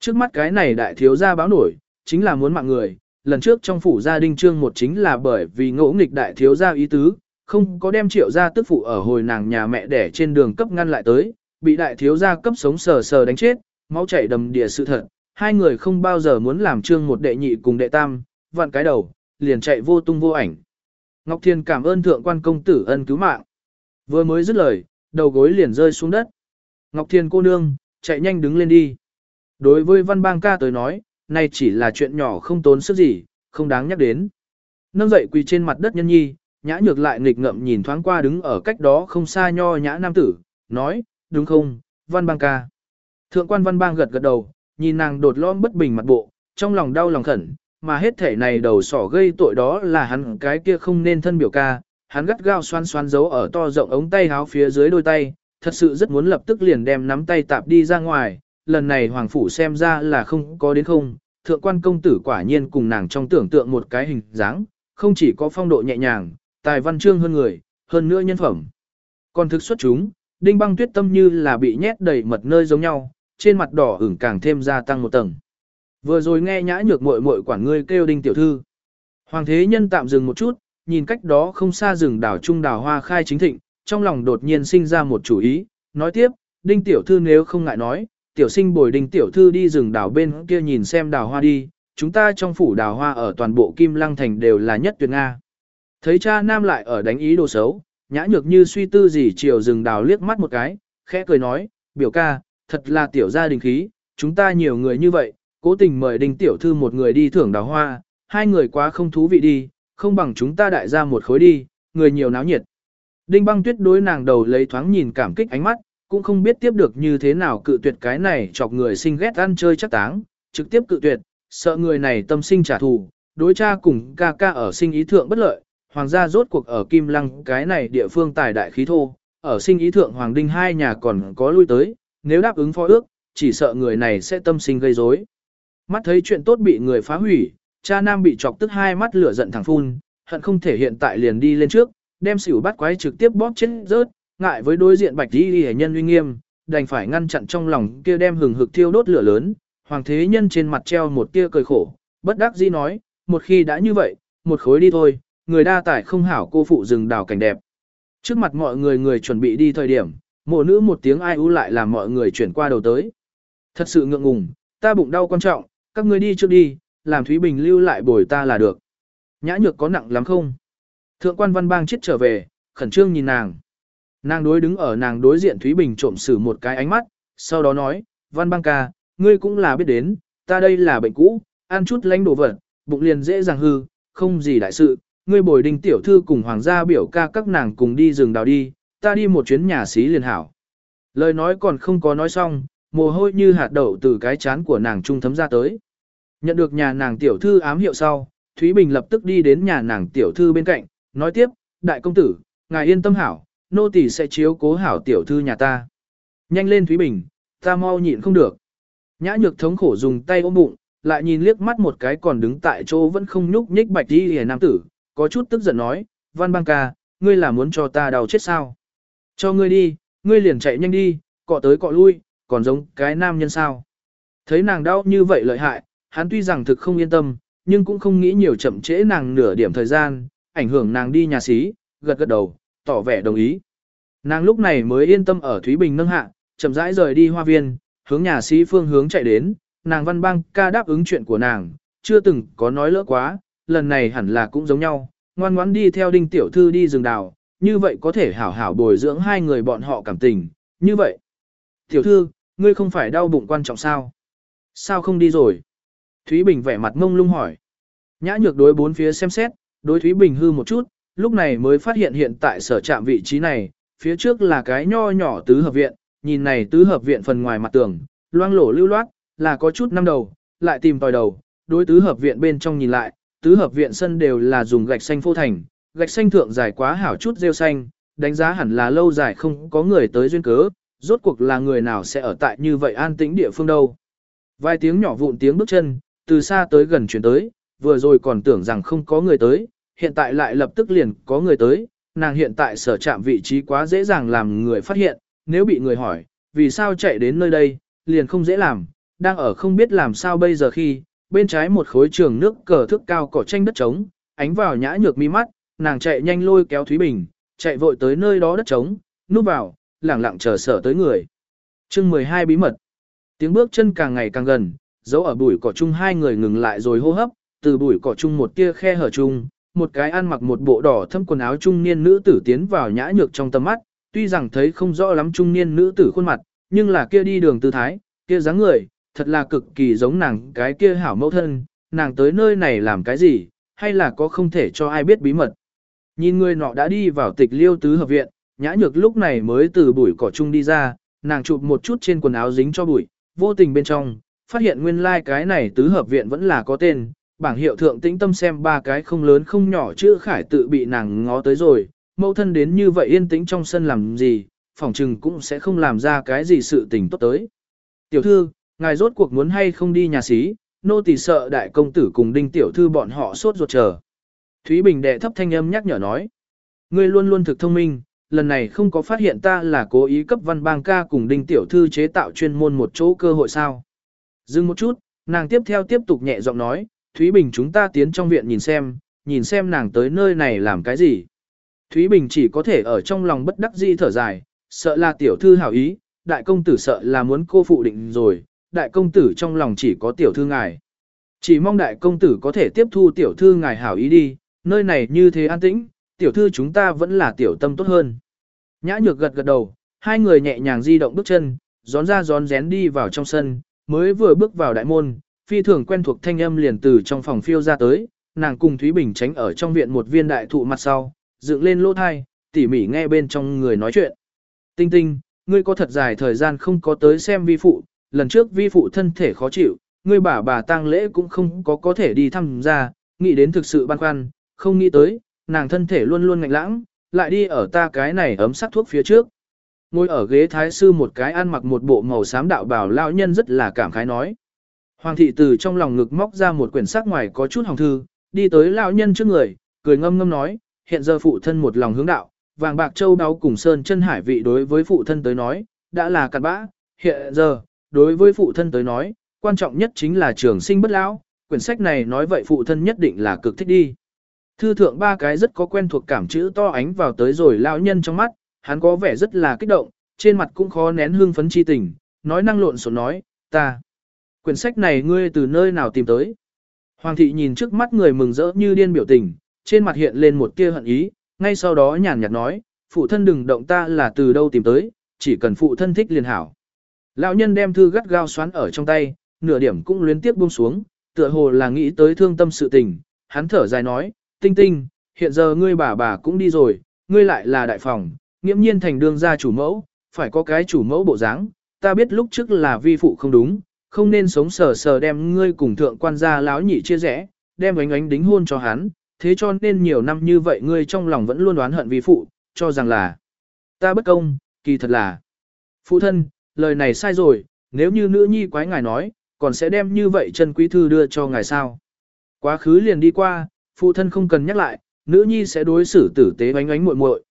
Trước mắt cái này đại thiếu gia báo nổi, chính là muốn mạng người, lần trước trong phủ gia đình trương một chính là bởi vì ngỗ nghịch đại thiếu gia ý tứ, không có đem triệu gia tức phụ ở hồi nàng nhà mẹ đẻ trên đường cấp ngăn lại tới, bị đại thiếu gia cấp sống sờ sờ đánh chết, máu chảy đầm địa sự thật, hai người không bao giờ muốn làm trương một đệ nhị cùng đệ tam, vặn cái đầu, liền chạy vô tung vô ảnh. Ngọc Thiên cảm ơn thượng quan công tử ân cứu mạng. Vừa mới dứt lời, đầu gối liền rơi xuống đất. Ngọc Thiên cô nương, chạy nhanh đứng lên đi. Đối với văn bang ca tới nói, này chỉ là chuyện nhỏ không tốn sức gì, không đáng nhắc đến. Nâng dậy quỳ trên mặt đất nhân nhi, nhã nhược lại nghịch ngậm nhìn thoáng qua đứng ở cách đó không xa nho nhã nam tử, nói, đúng không, văn bang ca. Thượng quan văn bang gật gật đầu, nhìn nàng đột lõm bất bình mặt bộ, trong lòng đau lòng khẩn, mà hết thể này đầu sỏ gây tội đó là hắn cái kia không nên thân biểu ca, hắn gắt gao xoan xoan giấu ở to rộng ống tay háo phía dưới đôi tay, thật sự rất muốn lập tức liền đem nắm tay tạp đi ra ngoài, lần này hoàng phủ xem ra là không có đến không, thượng quan công tử quả nhiên cùng nàng trong tưởng tượng một cái hình dáng, không chỉ có phong độ nhẹ nhàng, tài văn chương hơn người, hơn nữa nhân phẩm. Còn thực xuất chúng, đinh băng tuyết tâm như là bị nhét đầy mật nơi giống nhau, trên mặt đỏ ửng càng thêm gia tăng một tầng. Vừa rồi nghe nhã nhược muội muội quản ngươi kêu đinh tiểu thư. Hoàng thế nhân tạm dừng một chút, nhìn cách đó không xa rừng đảo trung đảo hoa khai chính thịnh, trong lòng đột nhiên sinh ra một chủ ý, nói tiếp, đinh tiểu thư nếu không ngại nói, tiểu sinh bồi đinh tiểu thư đi rừng đảo bên kia nhìn xem đào hoa đi, chúng ta trong phủ đào hoa ở toàn bộ Kim Lăng Thành đều là nhất tuyệt Nga. Thấy cha nam lại ở đánh ý đồ xấu, nhã nhược như suy tư gì chiều rừng đào liếc mắt một cái, khẽ cười nói, biểu ca, thật là tiểu gia đình khí, chúng ta nhiều người như vậy, cố tình mời đinh tiểu thư một người đi thưởng đào hoa, hai người quá không thú vị đi, không bằng chúng ta đại ra một khối đi, người nhiều náo nhiệt. Đinh băng tuyết đối nàng đầu lấy thoáng nhìn cảm kích ánh mắt, cũng không biết tiếp được như thế nào cự tuyệt cái này chọc người sinh ghét ăn chơi chắc táng, trực tiếp cự tuyệt, sợ người này tâm sinh trả thù, đối cha cùng ca ca ở sinh ý thượng bất lợi, hoàng gia rốt cuộc ở Kim Lăng cái này địa phương tài đại khí thô, ở sinh ý thượng hoàng đinh hai nhà còn có lui tới, nếu đáp ứng phó ước, chỉ sợ người này sẽ tâm sinh gây rối. Mắt thấy chuyện tốt bị người phá hủy, cha nam bị chọc tức hai mắt lửa giận thẳng phun, hận không thể hiện tại liền đi lên trước, đem xỉu bắt quái trực tiếp bóp chết rớt, ngại với đối diện bạch đi hề nhân uy nghiêm, đành phải ngăn chặn trong lòng kia đem hừng hực thiêu đốt lửa lớn, hoàng thế nhân trên mặt treo một tia cười khổ, bất đắc dĩ nói, một khi đã như vậy, một khối đi thôi, người đa tải không hảo cô phụ rừng đào cảnh đẹp. Trước mặt mọi người người chuẩn bị đi thời điểm, mộ nữ một tiếng ai ú lại làm mọi người chuyển qua đầu tới. Thật sự ngượng ngùng, ta bụng đau quan trọng, các ngươi đi trước đi, làm Thúy Bình lưu lại bồi ta là được. Nhã nhược có nặng lắm không? Thượng quan văn bang chết trở về, khẩn trương nhìn nàng. Nàng đối đứng ở nàng đối diện Thúy Bình trộm xử một cái ánh mắt, sau đó nói, văn bang ca, ngươi cũng là biết đến, ta đây là bệnh cũ, ăn chút lánh đồ vật, bụng liền dễ dàng hư, không gì đại sự, ngươi bồi đình tiểu thư cùng hoàng gia biểu ca các nàng cùng đi rừng đào đi, ta đi một chuyến nhà xí liền hảo. Lời nói còn không có nói xong, mồ hôi như hạt đậu từ cái chán của nàng trung thấm ra tới. Nhận được nhà nàng tiểu thư ám hiệu sau, Thúy Bình lập tức đi đến nhà nàng tiểu thư bên cạnh, nói tiếp, đại công tử, ngài yên tâm hảo, nô tỳ sẽ chiếu cố hảo tiểu thư nhà ta. Nhanh lên Thúy Bình, ta mau nhịn không được. Nhã nhược thống khổ dùng tay ôm bụng, lại nhìn liếc mắt một cái còn đứng tại chỗ vẫn không nhúc nhích bạch đi hề nam tử, có chút tức giận nói, văn bang ca, ngươi là muốn cho ta đau chết sao? Cho ngươi đi, ngươi liền chạy nhanh đi, cọ tới cọ lui, còn giống cái nam nhân sao? Thấy nàng đau như vậy lợi hại, hắn tuy rằng thực không yên tâm, nhưng cũng không nghĩ nhiều chậm trễ nàng nửa điểm thời gian, ảnh hưởng nàng đi nhà xí, gật gật đầu, tỏ vẻ đồng ý. Nàng lúc này mới yên tâm ở Thúy Bình nâng hạ, chậm rãi rời đi hoa viên, hướng nhà sĩ phương hướng chạy đến, nàng văn băng ca đáp ứng chuyện của nàng, chưa từng có nói lỡ quá, lần này hẳn là cũng giống nhau, ngoan ngoãn đi theo đinh tiểu thư đi rừng đào, như vậy có thể hảo hảo bồi dưỡng hai người bọn họ cảm tình, như vậy. Tiểu thư, ngươi không phải đau bụng quan trọng sao? Sao không đi rồi? Thúy Bình vẻ mặt mông lung hỏi. Nhã nhược đối bốn phía xem xét, đối Thúy Bình hư một chút, lúc này mới phát hiện hiện tại sở trạm vị trí này, phía trước là cái nho nhỏ tứ hợp viện, nhìn này tứ hợp viện phần ngoài mặt tường, loang lổ lưu loát, là có chút năm đầu, lại tìm tòi đầu, đối tứ hợp viện bên trong nhìn lại, tứ hợp viện sân đều là dùng gạch xanh phô thành, gạch xanh thượng dài quá hảo chút rêu xanh, đánh giá hẳn là lâu dài không có người tới duyên cớ, rốt cuộc là người nào sẽ ở tại như vậy an tĩnh địa phương đâu. Vài tiếng nhỏ vụn tiếng bước chân, từ xa tới gần chuyển tới, vừa rồi còn tưởng rằng không có người tới, hiện tại lại lập tức liền có người tới, nàng hiện tại sở chạm vị trí quá dễ dàng làm người phát hiện, nếu bị người hỏi, vì sao chạy đến nơi đây, liền không dễ làm, đang ở không biết làm sao bây giờ khi, bên trái một khối trường nước cờ thước cao cỏ tranh đất trống, ánh vào nhã nhược mi mắt, nàng chạy nhanh lôi kéo Thúy Bình, chạy vội tới nơi đó đất trống, núp vào, lẳng lặng chờ sở tới người. chương 12 bí mật. Tiếng bước chân càng ngày càng gần, dấu ở bụi cỏ chung hai người ngừng lại rồi hô hấp, từ bụi cỏ chung một tia khe hở chung, một cái ăn mặc một bộ đỏ thâm quần áo trung niên nữ tử tiến vào nhã nhược trong tầm mắt, tuy rằng thấy không rõ lắm trung niên nữ tử khuôn mặt, nhưng là kia đi đường tư thái, kia dáng người, thật là cực kỳ giống nàng cái kia hảo mẫu thân, nàng tới nơi này làm cái gì, hay là có không thể cho ai biết bí mật. Nhìn người nọ đã đi vào tịch liêu tứ hợp viện, nhã nhược lúc này mới từ bụi cỏ chung đi ra, nàng chụp một chút trên quần áo dính cho bụi, vô tình bên trong, phát hiện nguyên lai like cái này tứ hợp viện vẫn là có tên, bảng hiệu thượng tĩnh tâm xem ba cái không lớn không nhỏ chữ khải tự bị nàng ngó tới rồi, mẫu thân đến như vậy yên tĩnh trong sân làm gì, phỏng chừng cũng sẽ không làm ra cái gì sự tình tốt tới. Tiểu thư, ngài rốt cuộc muốn hay không đi nhà xí, nô tỳ sợ đại công tử cùng đinh tiểu thư bọn họ sốt ruột chờ. Thúy Bình đệ thấp thanh âm nhắc nhở nói. Ngươi luôn luôn thực thông minh, lần này không có phát hiện ta là cố ý cấp văn bang ca cùng đinh tiểu thư chế tạo chuyên môn một chỗ cơ hội sao. Dừng một chút, nàng tiếp theo tiếp tục nhẹ giọng nói, Thúy Bình chúng ta tiến trong viện nhìn xem, nhìn xem nàng tới nơi này làm cái gì. Thúy Bình chỉ có thể ở trong lòng bất đắc dĩ thở dài, sợ là tiểu thư hảo ý, đại công tử sợ là muốn cô phụ định rồi, đại công tử trong lòng chỉ có tiểu thư ngài. Chỉ mong đại công tử có thể tiếp thu tiểu thư ngài hảo ý đi, nơi này như thế an tĩnh, tiểu thư chúng ta vẫn là tiểu tâm tốt hơn. Nhã nhược gật gật đầu, hai người nhẹ nhàng di động bước chân, gión ra gión rén đi vào trong sân, mới vừa bước vào đại môn, phi thường quen thuộc thanh âm liền từ trong phòng phiêu ra tới, nàng cùng Thúy Bình tránh ở trong viện một viên đại thụ mặt sau, dựng lên lỗ thai, tỉ mỉ nghe bên trong người nói chuyện. Tinh tinh, ngươi có thật dài thời gian không có tới xem vi phụ, lần trước vi phụ thân thể khó chịu, ngươi bà bà tang lễ cũng không có có thể đi thăm ra, nghĩ đến thực sự băn khoăn, không nghĩ tới, nàng thân thể luôn luôn ngạnh lãng, lại đi ở ta cái này ấm sắc thuốc phía trước. Ngồi ở ghế thái sư một cái ăn mặc một bộ màu xám đạo bảo lão nhân rất là cảm khái nói. Hoàng thị từ trong lòng ngực móc ra một quyển sắc ngoài có chút hồng thư, đi tới lão nhân trước người, cười ngâm ngâm nói, hiện giờ phụ thân một lòng hướng đạo, vàng bạc châu đáo cùng sơn chân hải vị đối với phụ thân tới nói, đã là cặn bã, hiện giờ, đối với phụ thân tới nói, quan trọng nhất chính là trường sinh bất lão, quyển sách này nói vậy phụ thân nhất định là cực thích đi. Thư thượng ba cái rất có quen thuộc cảm chữ to ánh vào tới rồi lão nhân trong mắt, hắn có vẻ rất là kích động, trên mặt cũng khó nén hương phấn chi tình, nói năng lộn xộn nói, ta. Quyển sách này ngươi từ nơi nào tìm tới? Hoàng thị nhìn trước mắt người mừng rỡ như điên biểu tình, trên mặt hiện lên một tia hận ý, ngay sau đó nhàn nhạt nói, phụ thân đừng động ta là từ đâu tìm tới, chỉ cần phụ thân thích liền hảo. Lão nhân đem thư gắt gao xoắn ở trong tay, nửa điểm cũng luyến tiếp buông xuống, tựa hồ là nghĩ tới thương tâm sự tình, hắn thở dài nói, tinh tinh, hiện giờ ngươi bà bà cũng đi rồi, ngươi lại là đại phòng, nghiễm nhiên thành đương gia chủ mẫu, phải có cái chủ mẫu bộ dáng. ta biết lúc trước là vi phụ không đúng, không nên sống sờ sờ đem ngươi cùng thượng quan gia láo nhị chia rẽ, đem ánh ánh đính hôn cho hắn, thế cho nên nhiều năm như vậy ngươi trong lòng vẫn luôn đoán hận vi phụ, cho rằng là ta bất công, kỳ thật là phụ thân, lời này sai rồi, nếu như nữ nhi quái ngài nói, còn sẽ đem như vậy chân quý thư đưa cho ngài sao. Quá khứ liền đi qua, phụ thân không cần nhắc lại, nữ nhi sẽ đối xử tử tế ánh ánh muội muội.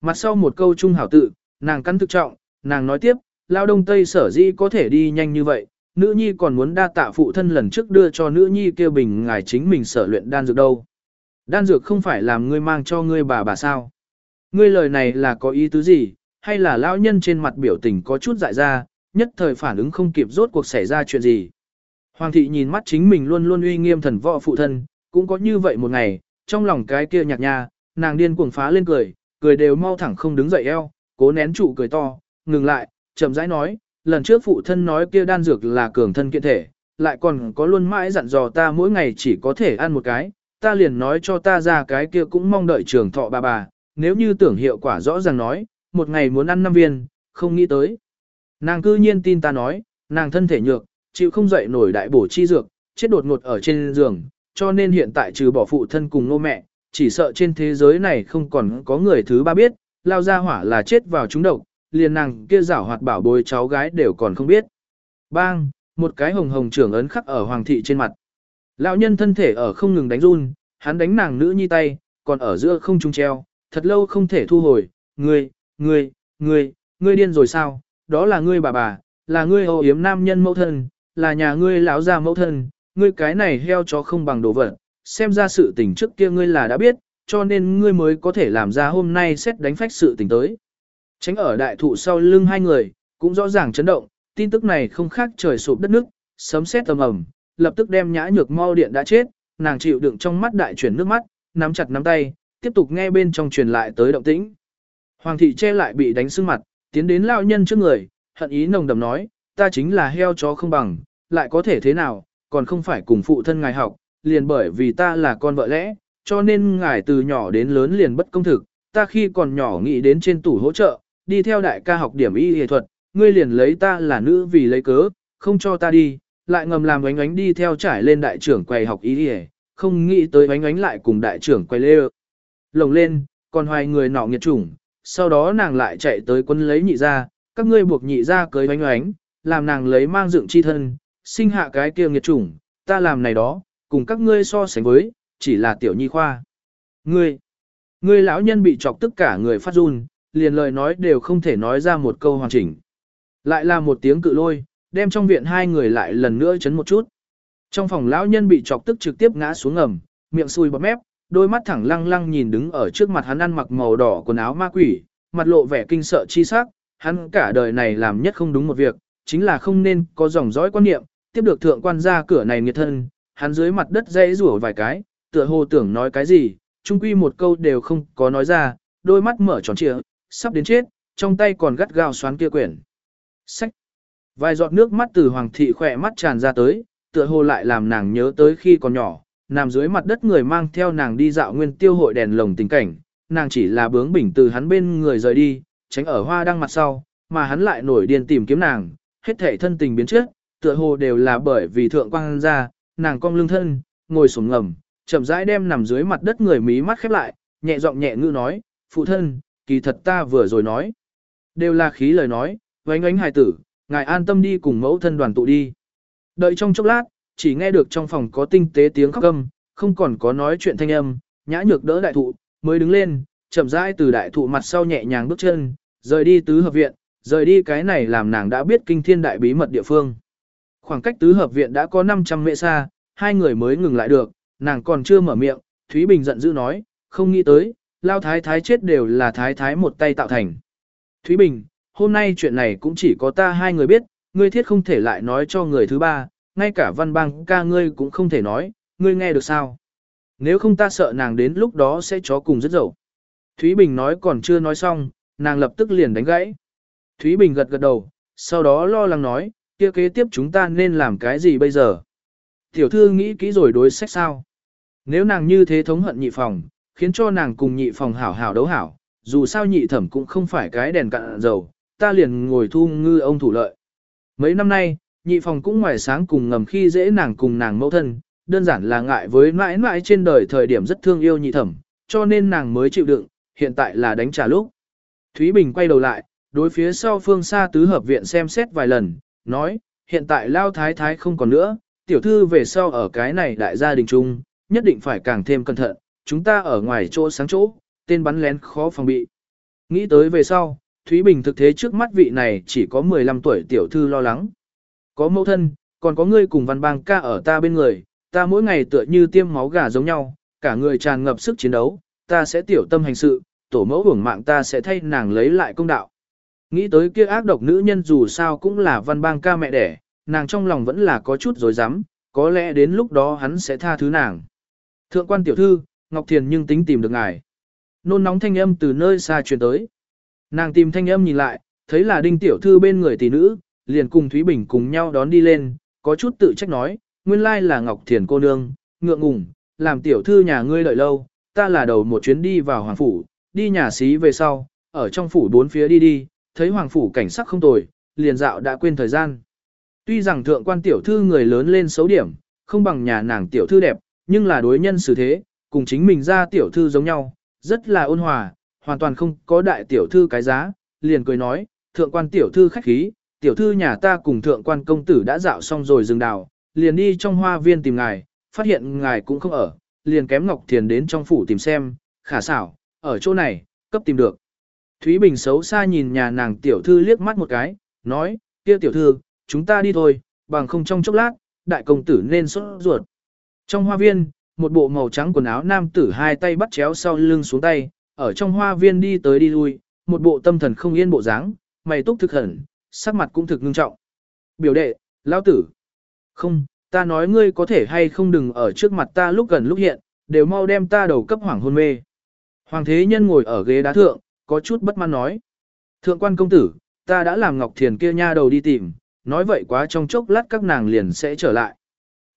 Mặt sau một câu trung hảo tự, nàng căn thực trọng, nàng nói tiếp, lao đông tây sở dĩ có thể đi nhanh như vậy, nữ nhi còn muốn đa tạ phụ thân lần trước đưa cho nữ nhi kia bình ngài chính mình sở luyện đan dược đâu. Đan dược không phải làm ngươi mang cho ngươi bà bà sao. Ngươi lời này là có ý tứ gì, hay là lão nhân trên mặt biểu tình có chút dại ra, nhất thời phản ứng không kịp rốt cuộc xảy ra chuyện gì. Hoàng thị nhìn mắt chính mình luôn luôn uy nghiêm thần võ phụ thân, cũng có như vậy một ngày, trong lòng cái kia nhạc nha, nàng điên cuồng phá lên cười, cười đều mau thẳng không đứng dậy eo, cố nén trụ cười to, ngừng lại, chậm rãi nói, lần trước phụ thân nói kia đan dược là cường thân kiện thể, lại còn có luôn mãi dặn dò ta mỗi ngày chỉ có thể ăn một cái, ta liền nói cho ta ra cái kia cũng mong đợi trường thọ bà bà, nếu như tưởng hiệu quả rõ ràng nói, một ngày muốn ăn năm viên, không nghĩ tới. Nàng cư nhiên tin ta nói, nàng thân thể nhược, chịu không dậy nổi đại bổ chi dược, chết đột ngột ở trên giường, cho nên hiện tại trừ bỏ phụ thân cùng nô mẹ, chỉ sợ trên thế giới này không còn có người thứ ba biết, lao ra hỏa là chết vào chúng độc, liền nàng kia giảo hoạt bảo bối cháu gái đều còn không biết. Bang, một cái hồng hồng trưởng ấn khắc ở hoàng thị trên mặt. Lão nhân thân thể ở không ngừng đánh run, hắn đánh nàng nữ nhi tay, còn ở giữa không trung treo, thật lâu không thể thu hồi, ngươi, ngươi, ngươi, ngươi điên rồi sao, đó là ngươi bà bà, là ngươi ô yếm nam nhân mẫu thân, là nhà ngươi lão già mẫu thân, ngươi cái này heo chó không bằng đồ vật, xem ra sự tình trước kia ngươi là đã biết, cho nên ngươi mới có thể làm ra hôm nay xét đánh phách sự tình tới. Tránh ở đại thụ sau lưng hai người, cũng rõ ràng chấn động, tin tức này không khác trời sụp đất nước, sấm sét tầm ầm, lập tức đem nhã nhược mau điện đã chết, nàng chịu đựng trong mắt đại chuyển nước mắt, nắm chặt nắm tay, tiếp tục nghe bên trong truyền lại tới động tĩnh. Hoàng thị che lại bị đánh sưng mặt, tiến đến lao nhân trước người, hận ý nồng đầm nói, ta chính là heo chó không bằng, lại có thể thế nào, còn không phải cùng phụ thân ngài học, liền bởi vì ta là con vợ lẽ, cho nên ngài từ nhỏ đến lớn liền bất công thực, ta khi còn nhỏ nghĩ đến trên tủ hỗ trợ, đi theo đại ca học điểm y y thuật, ngươi liền lấy ta là nữ vì lấy cớ, không cho ta đi, lại ngầm làm ánh ánh đi theo trải lên đại trưởng quầy học y y, không nghĩ tới ánh ánh lại cùng đại trưởng quầy lê Lồng lên, còn hoài người nọ nghiệt chủng, sau đó nàng lại chạy tới quân lấy nhị ra, các ngươi buộc nhị ra cưới ánh ánh, làm nàng lấy mang dựng chi thân, sinh hạ cái kia nghiệt chủng, ta làm này đó, cùng các ngươi so sánh với, chỉ là tiểu nhi khoa. Ngươi, ngươi lão nhân bị chọc tất cả người phát run, liền lời nói đều không thể nói ra một câu hoàn chỉnh. Lại là một tiếng cự lôi, đem trong viện hai người lại lần nữa chấn một chút. Trong phòng lão nhân bị chọc tức trực tiếp ngã xuống ngầm, miệng sùi bọt mép, đôi mắt thẳng lăng lăng nhìn đứng ở trước mặt hắn ăn mặc màu đỏ quần áo ma quỷ, mặt lộ vẻ kinh sợ chi sắc, hắn cả đời này làm nhất không đúng một việc, chính là không nên có dòng dõi quan niệm, tiếp được thượng quan ra cửa này nghiệt thân, hắn dưới mặt đất dãy rủa vài cái, tựa hồ tưởng nói cái gì, chung quy một câu đều không có nói ra, đôi mắt mở tròn trịa, sắp đến chết, trong tay còn gắt gao xoắn kia quyển. Sách. Vài giọt nước mắt từ hoàng thị khỏe mắt tràn ra tới, tựa hồ lại làm nàng nhớ tới khi còn nhỏ, nằm dưới mặt đất người mang theo nàng đi dạo nguyên tiêu hội đèn lồng tình cảnh, nàng chỉ là bướng bỉnh từ hắn bên người rời đi, tránh ở hoa đăng mặt sau, mà hắn lại nổi điên tìm kiếm nàng, hết thể thân tình biến trước, tựa hồ đều là bởi vì thượng quang ra, nàng cong lưng thân, ngồi xuống ngầm, chậm rãi đem nằm dưới mặt đất người mí mắt khép lại, nhẹ giọng nhẹ ngữ nói, phụ thân, kỳ thật ta vừa rồi nói. Đều là khí lời nói, vánh ánh hài tử, ngài an tâm đi cùng mẫu thân đoàn tụ đi. Đợi trong chốc lát, chỉ nghe được trong phòng có tinh tế tiếng khóc âm, không còn có nói chuyện thanh âm, nhã nhược đỡ đại thụ, mới đứng lên, chậm rãi từ đại thụ mặt sau nhẹ nhàng bước chân, rời đi tứ hợp viện, rời đi cái này làm nàng đã biết kinh thiên đại bí mật địa phương. Khoảng cách tứ hợp viện đã có 500 mệ xa, hai người mới ngừng lại được, nàng còn chưa mở miệng, Thúy Bình giận dữ nói, không nghĩ tới, lao thái thái chết đều là thái thái một tay tạo thành. Thúy Bình, hôm nay chuyện này cũng chỉ có ta hai người biết, ngươi thiết không thể lại nói cho người thứ ba, ngay cả văn bang ca ngươi cũng không thể nói, ngươi nghe được sao? Nếu không ta sợ nàng đến lúc đó sẽ chó cùng rất dậu. Thúy Bình nói còn chưa nói xong, nàng lập tức liền đánh gãy. Thúy Bình gật gật đầu, sau đó lo lắng nói, kia kế tiếp chúng ta nên làm cái gì bây giờ? Tiểu thư nghĩ kỹ rồi đối sách sao? Nếu nàng như thế thống hận nhị phòng, khiến cho nàng cùng nhị phòng hảo hảo đấu hảo, dù sao nhị thẩm cũng không phải cái đèn cạn dầu, ta liền ngồi thu ngư ông thủ lợi. Mấy năm nay, nhị phòng cũng ngoài sáng cùng ngầm khi dễ nàng cùng nàng mẫu thân, đơn giản là ngại với mãi mãi trên đời thời điểm rất thương yêu nhị thẩm, cho nên nàng mới chịu đựng, hiện tại là đánh trả lúc. Thúy Bình quay đầu lại, đối phía sau phương xa tứ hợp viện xem xét vài lần, nói, hiện tại lao thái thái không còn nữa, tiểu thư về sau ở cái này đại gia đình chung, nhất định phải càng thêm cẩn thận, chúng ta ở ngoài chỗ sáng chỗ, tên bắn lén khó phòng bị. Nghĩ tới về sau, Thúy Bình thực thế trước mắt vị này chỉ có 15 tuổi tiểu thư lo lắng. Có mẫu thân, còn có ngươi cùng văn bang ca ở ta bên người, ta mỗi ngày tựa như tiêm máu gà giống nhau, cả người tràn ngập sức chiến đấu, ta sẽ tiểu tâm hành sự, tổ mẫu hưởng mạng ta sẽ thay nàng lấy lại công đạo. Nghĩ tới kia ác độc nữ nhân dù sao cũng là văn bang ca mẹ đẻ, nàng trong lòng vẫn là có chút dối rắm có lẽ đến lúc đó hắn sẽ tha thứ nàng. Thượng quan tiểu thư, Ngọc Thiền nhưng tính tìm được ngài. Nôn nóng thanh âm từ nơi xa truyền tới. Nàng tìm thanh âm nhìn lại, thấy là đinh tiểu thư bên người tỷ nữ, liền cùng Thúy Bình cùng nhau đón đi lên, có chút tự trách nói, nguyên lai là Ngọc Thiền cô nương, ngượng ngùng, làm tiểu thư nhà ngươi đợi lâu, ta là đầu một chuyến đi vào hoàng phủ, đi nhà xí về sau, ở trong phủ bốn phía đi đi, thấy hoàng phủ cảnh sắc không tồi, liền dạo đã quên thời gian. Tuy rằng thượng quan tiểu thư người lớn lên xấu điểm, không bằng nhà nàng tiểu thư đẹp, nhưng là đối nhân xử thế, cùng chính mình ra tiểu thư giống nhau, rất là ôn hòa, hoàn toàn không có đại tiểu thư cái giá, liền cười nói, thượng quan tiểu thư khách khí, tiểu thư nhà ta cùng thượng quan công tử đã dạo xong rồi dừng đào, liền đi trong hoa viên tìm ngài, phát hiện ngài cũng không ở, liền kém Ngọc Thiền đến trong phủ tìm xem, khả xảo, ở chỗ này, cấp tìm được. Thúy Bình xấu xa nhìn nhà nàng tiểu thư liếc mắt một cái, nói, kia tiểu thư, chúng ta đi thôi, bằng không trong chốc lát, đại công tử nên sốt ruột. Trong hoa viên, một bộ màu trắng quần áo nam tử hai tay bắt chéo sau lưng xuống tay, ở trong hoa viên đi tới đi lui, một bộ tâm thần không yên bộ dáng, mày túc thực hẩn, sắc mặt cũng thực ngưng trọng. Biểu đệ, lão tử. Không, ta nói ngươi có thể hay không đừng ở trước mặt ta lúc gần lúc hiện, đều mau đem ta đầu cấp hoảng hôn mê. Hoàng thế nhân ngồi ở ghế đá thượng, có chút bất mãn nói. Thượng quan công tử, ta đã làm Ngọc Thiền kia nha đầu đi tìm, nói vậy quá trong chốc lát các nàng liền sẽ trở lại.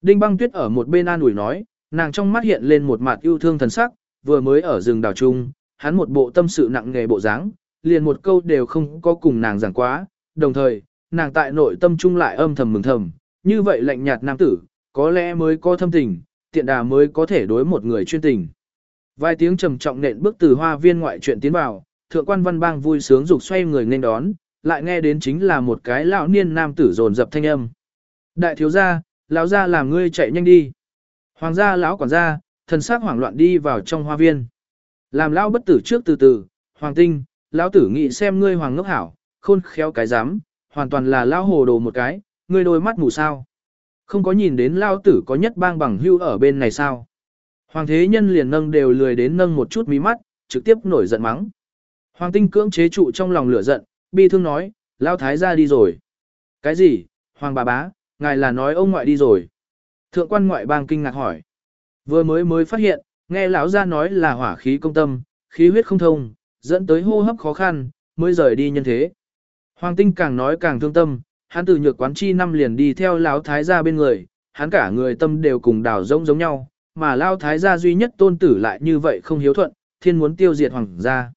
Đinh băng tuyết ở một bên an ủi nói, nàng trong mắt hiện lên một mặt yêu thương thần sắc, vừa mới ở rừng đào trung, hắn một bộ tâm sự nặng nghề bộ dáng, liền một câu đều không có cùng nàng giảng quá, đồng thời, nàng tại nội tâm trung lại âm thầm mừng thầm, như vậy lạnh nhạt nam tử, có lẽ mới có thâm tình, tiện đà mới có thể đối một người chuyên tình. Vài tiếng trầm trọng nện bước từ hoa viên ngoại chuyện tiến vào, thượng quan văn bang vui sướng rục xoay người nên đón, lại nghe đến chính là một cái lão niên nam tử dồn dập thanh âm. Đại thiếu gia, lão gia làm ngươi chạy nhanh đi. Hoàng gia lão quản gia, thần sắc hoảng loạn đi vào trong hoa viên. Làm lão bất tử trước từ từ, hoàng tinh, lão tử nghĩ xem ngươi hoàng ngốc hảo, khôn khéo cái dám, hoàn toàn là lão hồ đồ một cái, ngươi đôi mắt mù sao. Không có nhìn đến lão tử có nhất bang bằng hưu ở bên này sao. Hoàng thế nhân liền nâng đều lười đến nâng một chút mí mắt, trực tiếp nổi giận mắng. Hoàng tinh cưỡng chế trụ trong lòng lửa giận, bi thương nói, lão thái ra đi rồi. Cái gì, hoàng bà bá, ngài là nói ông ngoại đi rồi. Thượng quan ngoại bang kinh ngạc hỏi. Vừa mới mới phát hiện, nghe lão ra nói là hỏa khí công tâm, khí huyết không thông, dẫn tới hô hấp khó khăn, mới rời đi nhân thế. Hoàng tinh càng nói càng thương tâm, hắn từ nhược quán chi năm liền đi theo lão thái gia bên người, hắn cả người tâm đều cùng đảo giống giống nhau, mà lão thái gia duy nhất tôn tử lại như vậy không hiếu thuận, thiên muốn tiêu diệt hoàng gia.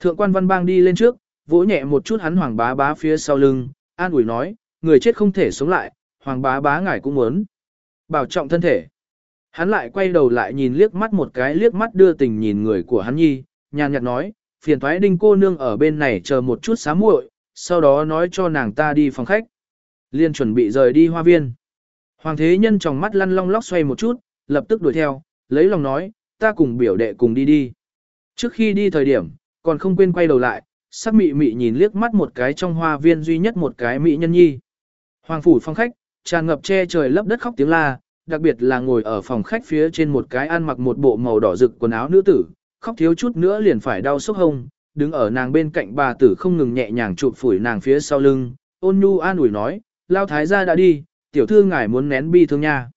Thượng quan văn bang đi lên trước, vỗ nhẹ một chút hắn hoàng bá bá phía sau lưng, an ủi nói, người chết không thể sống lại, hoàng bá bá ngài cũng muốn. Bảo trọng thân thể. Hắn lại quay đầu lại nhìn liếc mắt một cái liếc mắt đưa tình nhìn người của hắn nhi, nhàn nhạt nói, phiền thoái đinh cô nương ở bên này chờ một chút xá muội, sau đó nói cho nàng ta đi phòng khách. Liên chuẩn bị rời đi hoa viên. Hoàng thế nhân trong mắt lăn long lóc xoay một chút, lập tức đuổi theo, lấy lòng nói, ta cùng biểu đệ cùng đi đi. Trước khi đi thời điểm, còn không quên quay đầu lại, sắc mị mị nhìn liếc mắt một cái trong hoa viên duy nhất một cái mỹ nhân nhi. Hoàng phủ phong khách, tràn ngập che trời lấp đất khóc tiếng la, đặc biệt là ngồi ở phòng khách phía trên một cái ăn mặc một bộ màu đỏ rực quần áo nữ tử, khóc thiếu chút nữa liền phải đau sốc hông, đứng ở nàng bên cạnh bà tử không ngừng nhẹ nhàng chụp phủi nàng phía sau lưng, ôn nhu an ủi nói, lao thái gia đã đi, tiểu thư ngài muốn nén bi thương nha.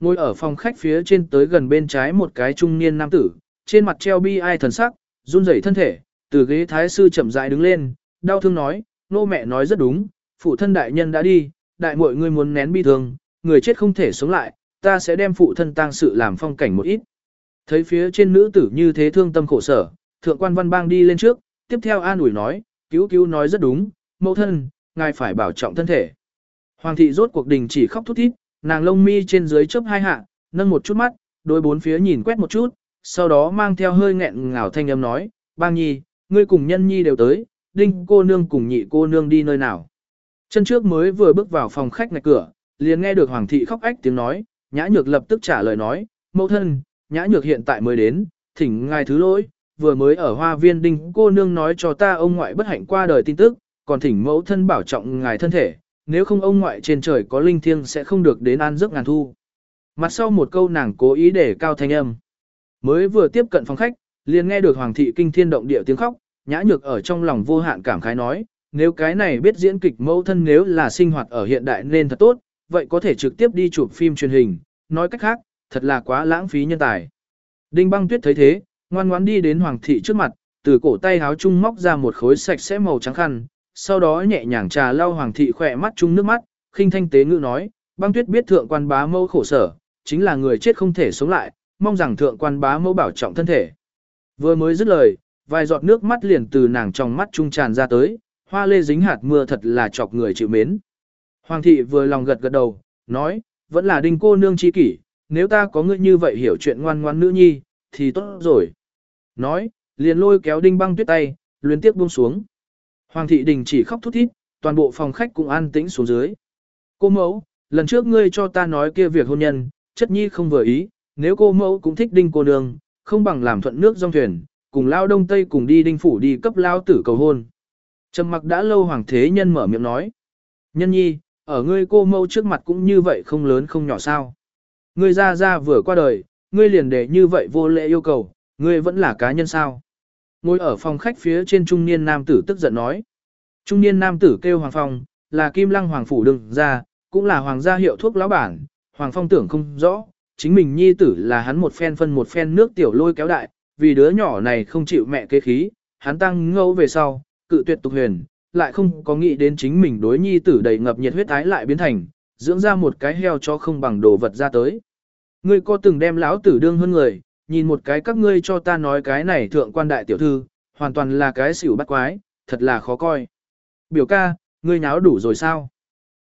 Ngồi ở phòng khách phía trên tới gần bên trái một cái trung niên nam tử, trên mặt treo bi ai thần sắc, run rẩy thân thể, từ ghế thái sư chậm rãi đứng lên, đau thương nói, nô mẹ nói rất đúng, phụ thân đại nhân đã đi, đại muội ngươi muốn nén bi thương, người chết không thể sống lại, ta sẽ đem phụ thân tang sự làm phong cảnh một ít. Thấy phía trên nữ tử như thế thương tâm khổ sở, thượng quan văn bang đi lên trước, tiếp theo an ủi nói, cứu cứu nói rất đúng, mẫu thân, ngài phải bảo trọng thân thể. Hoàng thị rốt cuộc đình chỉ khóc thút thít, nàng lông mi trên dưới chớp hai hạ, nâng một chút mắt, đối bốn phía nhìn quét một chút, sau đó mang theo hơi nghẹn ngào thanh âm nói, bang nhi, ngươi cùng nhân nhi đều tới, đinh cô nương cùng nhị cô nương đi nơi nào. Chân trước mới vừa bước vào phòng khách ngạch cửa, liền nghe được hoàng thị khóc ách tiếng nói, nhã nhược lập tức trả lời nói, mẫu thân, nhã nhược hiện tại mới đến, thỉnh ngài thứ lỗi, vừa mới ở hoa viên đinh cô nương nói cho ta ông ngoại bất hạnh qua đời tin tức, còn thỉnh mẫu thân bảo trọng ngài thân thể, nếu không ông ngoại trên trời có linh thiêng sẽ không được đến an giấc ngàn thu. Mặt sau một câu nàng cố ý để cao thanh âm. Mới vừa tiếp cận phòng khách, liền nghe được hoàng thị kinh thiên động địa tiếng khóc, nhã nhược ở trong lòng vô hạn cảm khái nói, nếu cái này biết diễn kịch mẫu thân nếu là sinh hoạt ở hiện đại nên thật tốt, vậy có thể trực tiếp đi chụp phim truyền hình, nói cách khác, thật là quá lãng phí nhân tài. Đinh băng tuyết thấy thế, ngoan ngoãn đi đến hoàng thị trước mặt, từ cổ tay háo chung móc ra một khối sạch sẽ màu trắng khăn, sau đó nhẹ nhàng trà lau hoàng thị khỏe mắt chung nước mắt, khinh thanh tế ngữ nói, băng tuyết biết thượng quan bá mẫu khổ sở, chính là người chết không thể sống lại, mong rằng thượng quan bá mẫu bảo trọng thân thể. Vừa mới dứt lời, vài giọt nước mắt liền từ nàng trong mắt trung tràn ra tới, hoa lê dính hạt mưa thật là chọc người chịu mến. Hoàng thị vừa lòng gật gật đầu, nói, vẫn là đinh cô nương chi kỷ, nếu ta có ngươi như vậy hiểu chuyện ngoan ngoan nữ nhi, thì tốt rồi. Nói, liền lôi kéo đinh băng tuyết tay, luyến tiếp buông xuống. Hoàng thị đình chỉ khóc thút thít, toàn bộ phòng khách cũng an tĩnh xuống dưới. Cô mẫu, lần trước ngươi cho ta nói kia việc hôn nhân, chất nhi không vừa ý, nếu cô mẫu cũng thích đinh cô nương, không bằng làm thuận nước dòng thuyền, cùng lao đông tây cùng đi đinh phủ đi cấp lao tử cầu hôn. Trầm mặc đã lâu hoàng thế nhân mở miệng nói. Nhân nhi, ở ngươi cô mẫu trước mặt cũng như vậy không lớn không nhỏ sao. Ngươi ra ra vừa qua đời, ngươi liền để như vậy vô lễ yêu cầu, ngươi vẫn là cá nhân sao. Ngồi ở phòng khách phía trên trung niên nam tử tức giận nói. Trung niên nam tử kêu Hoàng Phong, là Kim Lăng Hoàng Phủ đừng ra, cũng là Hoàng gia hiệu thuốc lão bản. Hoàng Phong tưởng không rõ, chính mình nhi tử là hắn một phen phân một phen nước tiểu lôi kéo đại, vì đứa nhỏ này không chịu mẹ kế khí, hắn tăng ngâu về sau, cự tuyệt tục huyền, lại không có nghĩ đến chính mình đối nhi tử đầy ngập nhiệt huyết ái lại biến thành, dưỡng ra một cái heo cho không bằng đồ vật ra tới. Ngươi có từng đem lão tử đương hơn người, nhìn một cái các ngươi cho ta nói cái này thượng quan đại tiểu thư, hoàn toàn là cái xỉu bắt quái, thật là khó coi. Biểu ca, ngươi nháo đủ rồi sao?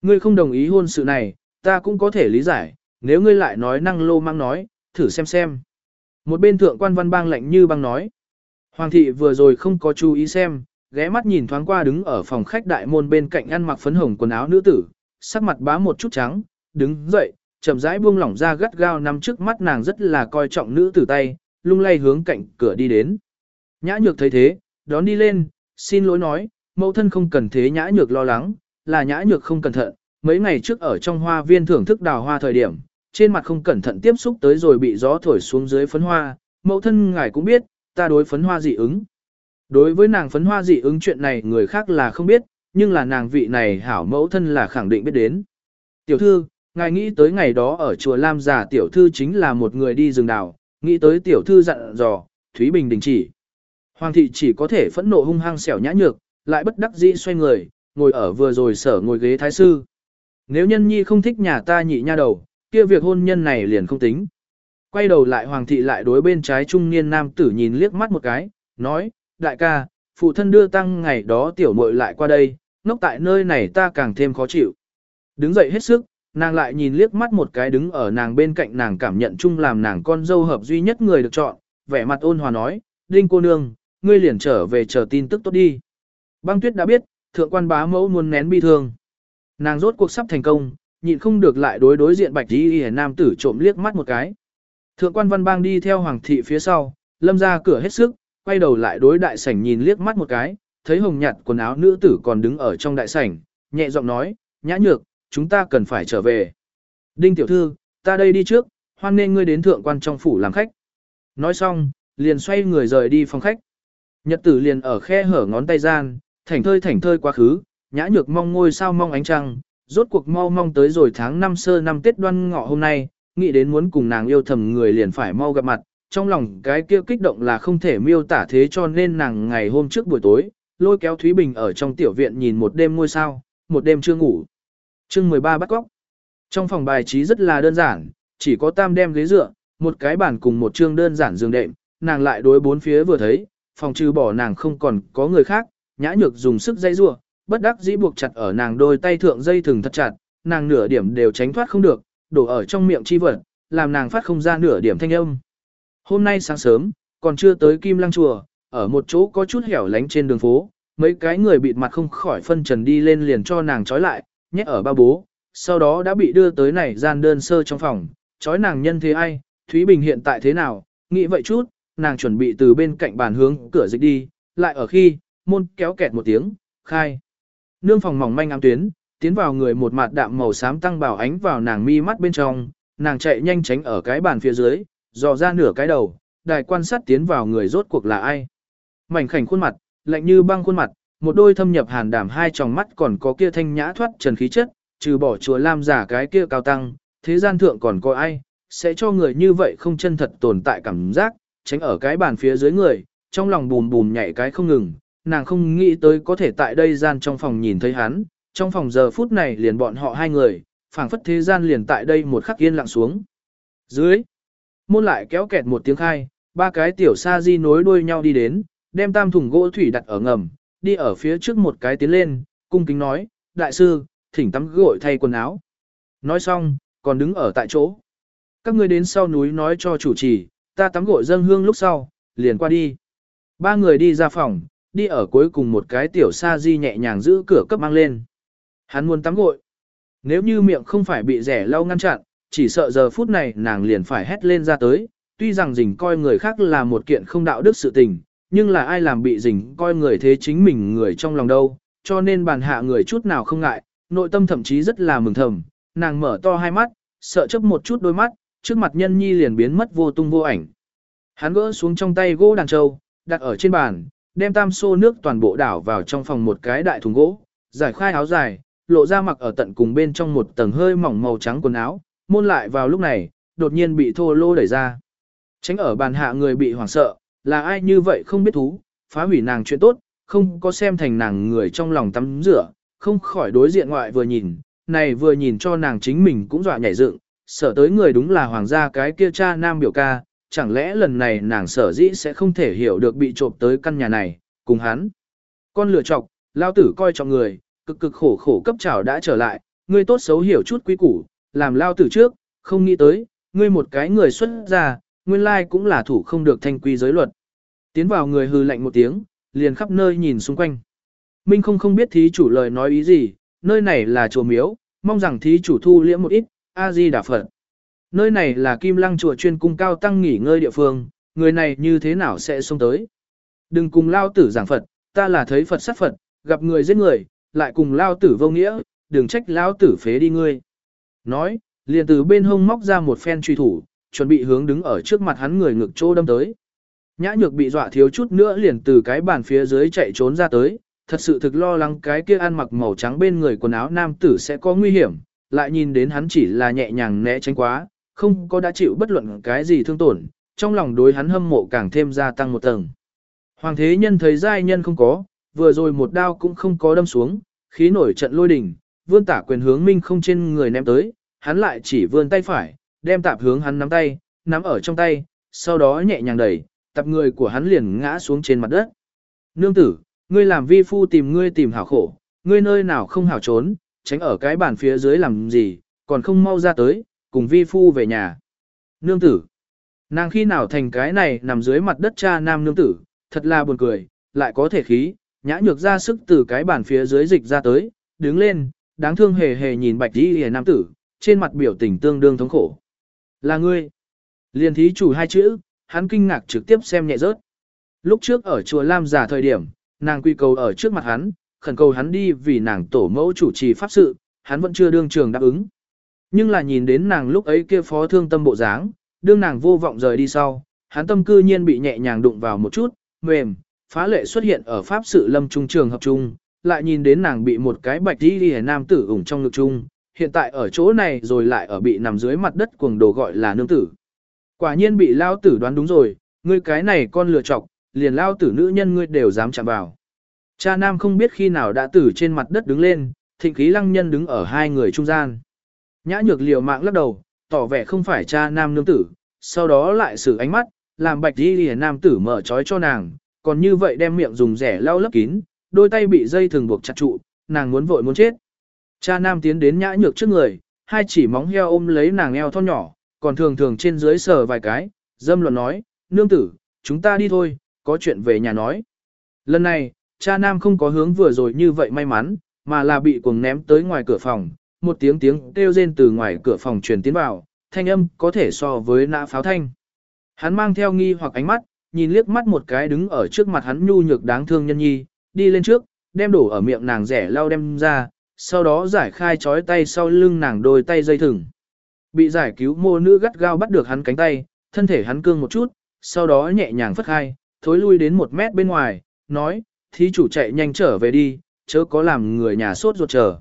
Ngươi không đồng ý hôn sự này, ta cũng có thể lý giải, nếu ngươi lại nói năng lô mang nói, thử xem xem. Một bên thượng quan văn bang lạnh như băng nói. Hoàng thị vừa rồi không có chú ý xem, ghé mắt nhìn thoáng qua đứng ở phòng khách đại môn bên cạnh ăn mặc phấn hồng quần áo nữ tử, sắc mặt bá một chút trắng, đứng dậy, chậm rãi buông lỏng ra gắt gao nằm trước mắt nàng rất là coi trọng nữ tử tay, lung lay hướng cạnh cửa đi đến. Nhã nhược thấy thế, đón đi lên, xin lỗi nói, mẫu thân không cần thế nhã nhược lo lắng, là nhã nhược không cẩn thận, mấy ngày trước ở trong hoa viên thưởng thức đào hoa thời điểm, trên mặt không cẩn thận tiếp xúc tới rồi bị gió thổi xuống dưới phấn hoa, mẫu thân ngài cũng biết, ta đối phấn hoa dị ứng. Đối với nàng phấn hoa dị ứng chuyện này người khác là không biết, nhưng là nàng vị này hảo mẫu thân là khẳng định biết đến. Tiểu thư, ngài nghĩ tới ngày đó ở chùa Lam giả tiểu thư chính là một người đi rừng đào, nghĩ tới tiểu thư dặn dò, Thúy Bình đình chỉ. Hoàng thị chỉ có thể phẫn nộ hung hăng xẻo nhã nhược, lại bất đắc dĩ xoay người, ngồi ở vừa rồi sở ngồi ghế thái sư. Nếu nhân nhi không thích nhà ta nhị nha đầu, kia việc hôn nhân này liền không tính. Quay đầu lại hoàng thị lại đối bên trái trung niên nam tử nhìn liếc mắt một cái, nói, đại ca, phụ thân đưa tăng ngày đó tiểu muội lại qua đây, ngốc tại nơi này ta càng thêm khó chịu. Đứng dậy hết sức, nàng lại nhìn liếc mắt một cái đứng ở nàng bên cạnh nàng cảm nhận chung làm nàng con dâu hợp duy nhất người được chọn, vẻ mặt ôn hòa nói, đinh cô nương, ngươi liền trở về chờ tin tức tốt đi. Băng tuyết đã biết, thượng quan bá mẫu muốn nén bi thương. Nàng rốt cuộc sắp thành công, nhịn không được lại đối đối diện bạch đi hề nam tử trộm liếc mắt một cái. Thượng quan văn bang đi theo hoàng thị phía sau, lâm ra cửa hết sức, quay đầu lại đối đại sảnh nhìn liếc mắt một cái, thấy hồng nhạt quần áo nữ tử còn đứng ở trong đại sảnh, nhẹ giọng nói, nhã nhược, chúng ta cần phải trở về. Đinh tiểu thư, ta đây đi trước, hoan nên ngươi đến thượng quan trong phủ làm khách. Nói xong, liền xoay người rời đi phòng khách. Nhật tử liền ở khe hở ngón tay gian, thảnh thơi thảnh thơi quá khứ, nhã nhược mong ngôi sao mong ánh trăng, rốt cuộc mau mong tới rồi tháng năm sơ năm Tết đoan ngọ hôm nay, nghĩ đến muốn cùng nàng yêu thầm người liền phải mau gặp mặt, trong lòng cái kia kích động là không thể miêu tả thế cho nên nàng ngày hôm trước buổi tối, lôi kéo Thúy Bình ở trong tiểu viện nhìn một đêm ngôi sao, một đêm chưa ngủ. chương 13 bắt góc. Trong phòng bài trí rất là đơn giản, chỉ có tam đem ghế dựa, một cái bàn cùng một chương đơn giản giường đệm, nàng lại đối bốn phía vừa thấy, phòng trừ bỏ nàng không còn có người khác, nhã nhược dùng sức dây rua, bất đắc dĩ buộc chặt ở nàng đôi tay thượng dây thừng thật chặt, nàng nửa điểm đều tránh thoát không được, đổ ở trong miệng chi vật, làm nàng phát không ra nửa điểm thanh âm. Hôm nay sáng sớm, còn chưa tới Kim Lăng Chùa, ở một chỗ có chút hẻo lánh trên đường phố, mấy cái người bịt mặt không khỏi phân trần đi lên liền cho nàng trói lại, nhét ở ba bố, sau đó đã bị đưa tới này gian đơn sơ trong phòng, trói nàng nhân thế ai, Thúy Bình hiện tại thế nào, nghĩ vậy chút, nàng chuẩn bị từ bên cạnh bàn hướng cửa dịch đi, lại ở khi, môn kéo kẹt một tiếng, khai. Nương phòng mỏng manh ám tuyến, tiến vào người một mặt đạm màu xám tăng bảo ánh vào nàng mi mắt bên trong, nàng chạy nhanh tránh ở cái bàn phía dưới, dò ra nửa cái đầu, đài quan sát tiến vào người rốt cuộc là ai. Mảnh khảnh khuôn mặt, lạnh như băng khuôn mặt, một đôi thâm nhập hàn đảm hai tròng mắt còn có kia thanh nhã thoát trần khí chất, trừ bỏ chùa lam giả cái kia cao tăng, thế gian thượng còn có ai, sẽ cho người như vậy không chân thật tồn tại cảm giác, tránh ở cái bàn phía dưới người, trong lòng bùm bùm nhảy cái không ngừng, nàng không nghĩ tới có thể tại đây gian trong phòng nhìn thấy hắn, trong phòng giờ phút này liền bọn họ hai người, phảng phất thế gian liền tại đây một khắc yên lặng xuống. Dưới, môn lại kéo kẹt một tiếng khai, ba cái tiểu sa di nối đuôi nhau đi đến, đem tam thùng gỗ thủy đặt ở ngầm, đi ở phía trước một cái tiến lên, cung kính nói, đại sư, thỉnh tắm gội thay quần áo. Nói xong, còn đứng ở tại chỗ. Các ngươi đến sau núi nói cho chủ trì, ta tắm gội dâng hương lúc sau, liền qua đi. Ba người đi ra phòng, đi ở cuối cùng một cái tiểu sa di nhẹ nhàng giữ cửa cấp mang lên. Hắn muốn tắm gội. Nếu như miệng không phải bị rẻ lâu ngăn chặn, chỉ sợ giờ phút này nàng liền phải hét lên ra tới. Tuy rằng dình coi người khác là một kiện không đạo đức sự tình, nhưng là ai làm bị dình coi người thế chính mình người trong lòng đâu, cho nên bàn hạ người chút nào không ngại, nội tâm thậm chí rất là mừng thầm, nàng mở to hai mắt, sợ chấp một chút đôi mắt, trước mặt nhân nhi liền biến mất vô tung vô ảnh. Hắn gỡ xuống trong tay gỗ đàn trâu, đặt ở trên bàn, đem tam xô nước toàn bộ đảo vào trong phòng một cái đại thùng gỗ, giải khai áo dài, lộ ra mặc ở tận cùng bên trong một tầng hơi mỏng màu trắng quần áo, môn lại vào lúc này, đột nhiên bị thô lô đẩy ra. Tránh ở bàn hạ người bị hoảng sợ, là ai như vậy không biết thú, phá hủy nàng chuyện tốt, không có xem thành nàng người trong lòng tắm rửa, không khỏi đối diện ngoại vừa nhìn, này vừa nhìn cho nàng chính mình cũng dọa nhảy dựng, sợ tới người đúng là hoàng gia cái kia cha nam biểu ca, chẳng lẽ lần này nàng sở dĩ sẽ không thể hiểu được bị trộm tới căn nhà này, cùng hắn. Con lửa chọc, lao tử coi trọng người, cực cực khổ khổ cấp trào đã trở lại, ngươi tốt xấu hiểu chút quý củ, làm lao tử trước, không nghĩ tới, ngươi một cái người xuất ra, nguyên lai cũng là thủ không được thanh quy giới luật. Tiến vào người hư lạnh một tiếng, liền khắp nơi nhìn xung quanh. Minh không không biết thí chủ lời nói ý gì, nơi này là chùa miếu, mong rằng thí chủ thu liễm một ít, A-di đà Phật. Nơi này là kim lăng chùa chuyên cung cao tăng nghỉ ngơi địa phương, người này như thế nào sẽ xông tới. Đừng cùng lao tử giảng Phật, ta là thấy Phật sát Phật, gặp người giết người, lại cùng lao tử vô nghĩa, đừng trách lao tử phế đi ngươi. Nói, liền từ bên hông móc ra một phen truy thủ, chuẩn bị hướng đứng ở trước mặt hắn người ngực chỗ đâm tới. Nhã nhược bị dọa thiếu chút nữa liền từ cái bàn phía dưới chạy trốn ra tới, thật sự thực lo lắng cái kia ăn mặc màu trắng bên người quần áo nam tử sẽ có nguy hiểm, lại nhìn đến hắn chỉ là nhẹ nhàng né tránh quá, không có đã chịu bất luận cái gì thương tổn, trong lòng đối hắn hâm mộ càng thêm gia tăng một tầng. Hoàng thế nhân thấy giai nhân không có, vừa rồi một đao cũng không có đâm xuống, khí nổi trận lôi đỉnh, vươn tả quyền hướng minh không trên người ném tới, hắn lại chỉ vươn tay phải, đem tạp hướng hắn nắm tay, nắm ở trong tay, sau đó nhẹ nhàng đẩy, tập người của hắn liền ngã xuống trên mặt đất. Nương tử, ngươi làm vi phu tìm ngươi tìm hảo khổ, ngươi nơi nào không hảo trốn, tránh ở cái bàn phía dưới làm gì, còn không mau ra tới, cùng vi phu về nhà. Nương tử, nàng khi nào thành cái này nằm dưới mặt đất cha nam nương tử, thật là buồn cười, lại có thể khí, nhã nhược ra sức từ cái bàn phía dưới dịch ra tới, đứng lên, đáng thương hề hề nhìn bạch y hề nam tử, trên mặt biểu tình tương đương thống khổ. Là ngươi. Liên thí chủ hai chữ, hắn kinh ngạc trực tiếp xem nhẹ rớt. Lúc trước ở chùa Lam giả thời điểm, nàng quy cầu ở trước mặt hắn, khẩn cầu hắn đi vì nàng tổ mẫu chủ trì pháp sự, hắn vẫn chưa đương trường đáp ứng. Nhưng là nhìn đến nàng lúc ấy kia phó thương tâm bộ dáng, đương nàng vô vọng rời đi sau, hắn tâm cư nhiên bị nhẹ nhàng đụng vào một chút, mềm, phá lệ xuất hiện ở pháp sự lâm trung trường hợp trung, lại nhìn đến nàng bị một cái bạch đi đi nam tử ủng trong ngực chung, hiện tại ở chỗ này rồi lại ở bị nằm dưới mặt đất cuồng đồ gọi là nương tử. Quả nhiên bị lao tử đoán đúng rồi, ngươi cái này con lừa chọc, liền lao tử nữ nhân ngươi đều dám chạm vào. Cha nam không biết khi nào đã tử trên mặt đất đứng lên, thịnh khí lăng nhân đứng ở hai người trung gian. Nhã nhược liều mạng lắc đầu, tỏ vẻ không phải cha nam nương tử, sau đó lại sử ánh mắt, làm bạch đi lìa nam tử mở trói cho nàng, còn như vậy đem miệng dùng rẻ lau lấp kín, đôi tay bị dây thường buộc chặt trụ, nàng muốn vội muốn chết. Cha nam tiến đến nhã nhược trước người, hai chỉ móng heo ôm lấy nàng eo thon nhỏ, còn thường thường trên dưới sờ vài cái, dâm luận nói, nương tử, chúng ta đi thôi, có chuyện về nhà nói. Lần này, cha nam không có hướng vừa rồi như vậy may mắn, mà là bị cuồng ném tới ngoài cửa phòng, một tiếng tiếng kêu rên từ ngoài cửa phòng truyền tiến vào, thanh âm có thể so với nã pháo thanh. Hắn mang theo nghi hoặc ánh mắt, nhìn liếc mắt một cái đứng ở trước mặt hắn nhu nhược đáng thương nhân nhi, đi lên trước, đem đổ ở miệng nàng rẻ lau đem ra, sau đó giải khai chói tay sau lưng nàng đôi tay dây thừng. Bị giải cứu mô nữ gắt gao bắt được hắn cánh tay, thân thể hắn cương một chút, sau đó nhẹ nhàng phất khai, thối lui đến một mét bên ngoài, nói, thí chủ chạy nhanh trở về đi, chớ có làm người nhà sốt ruột chờ.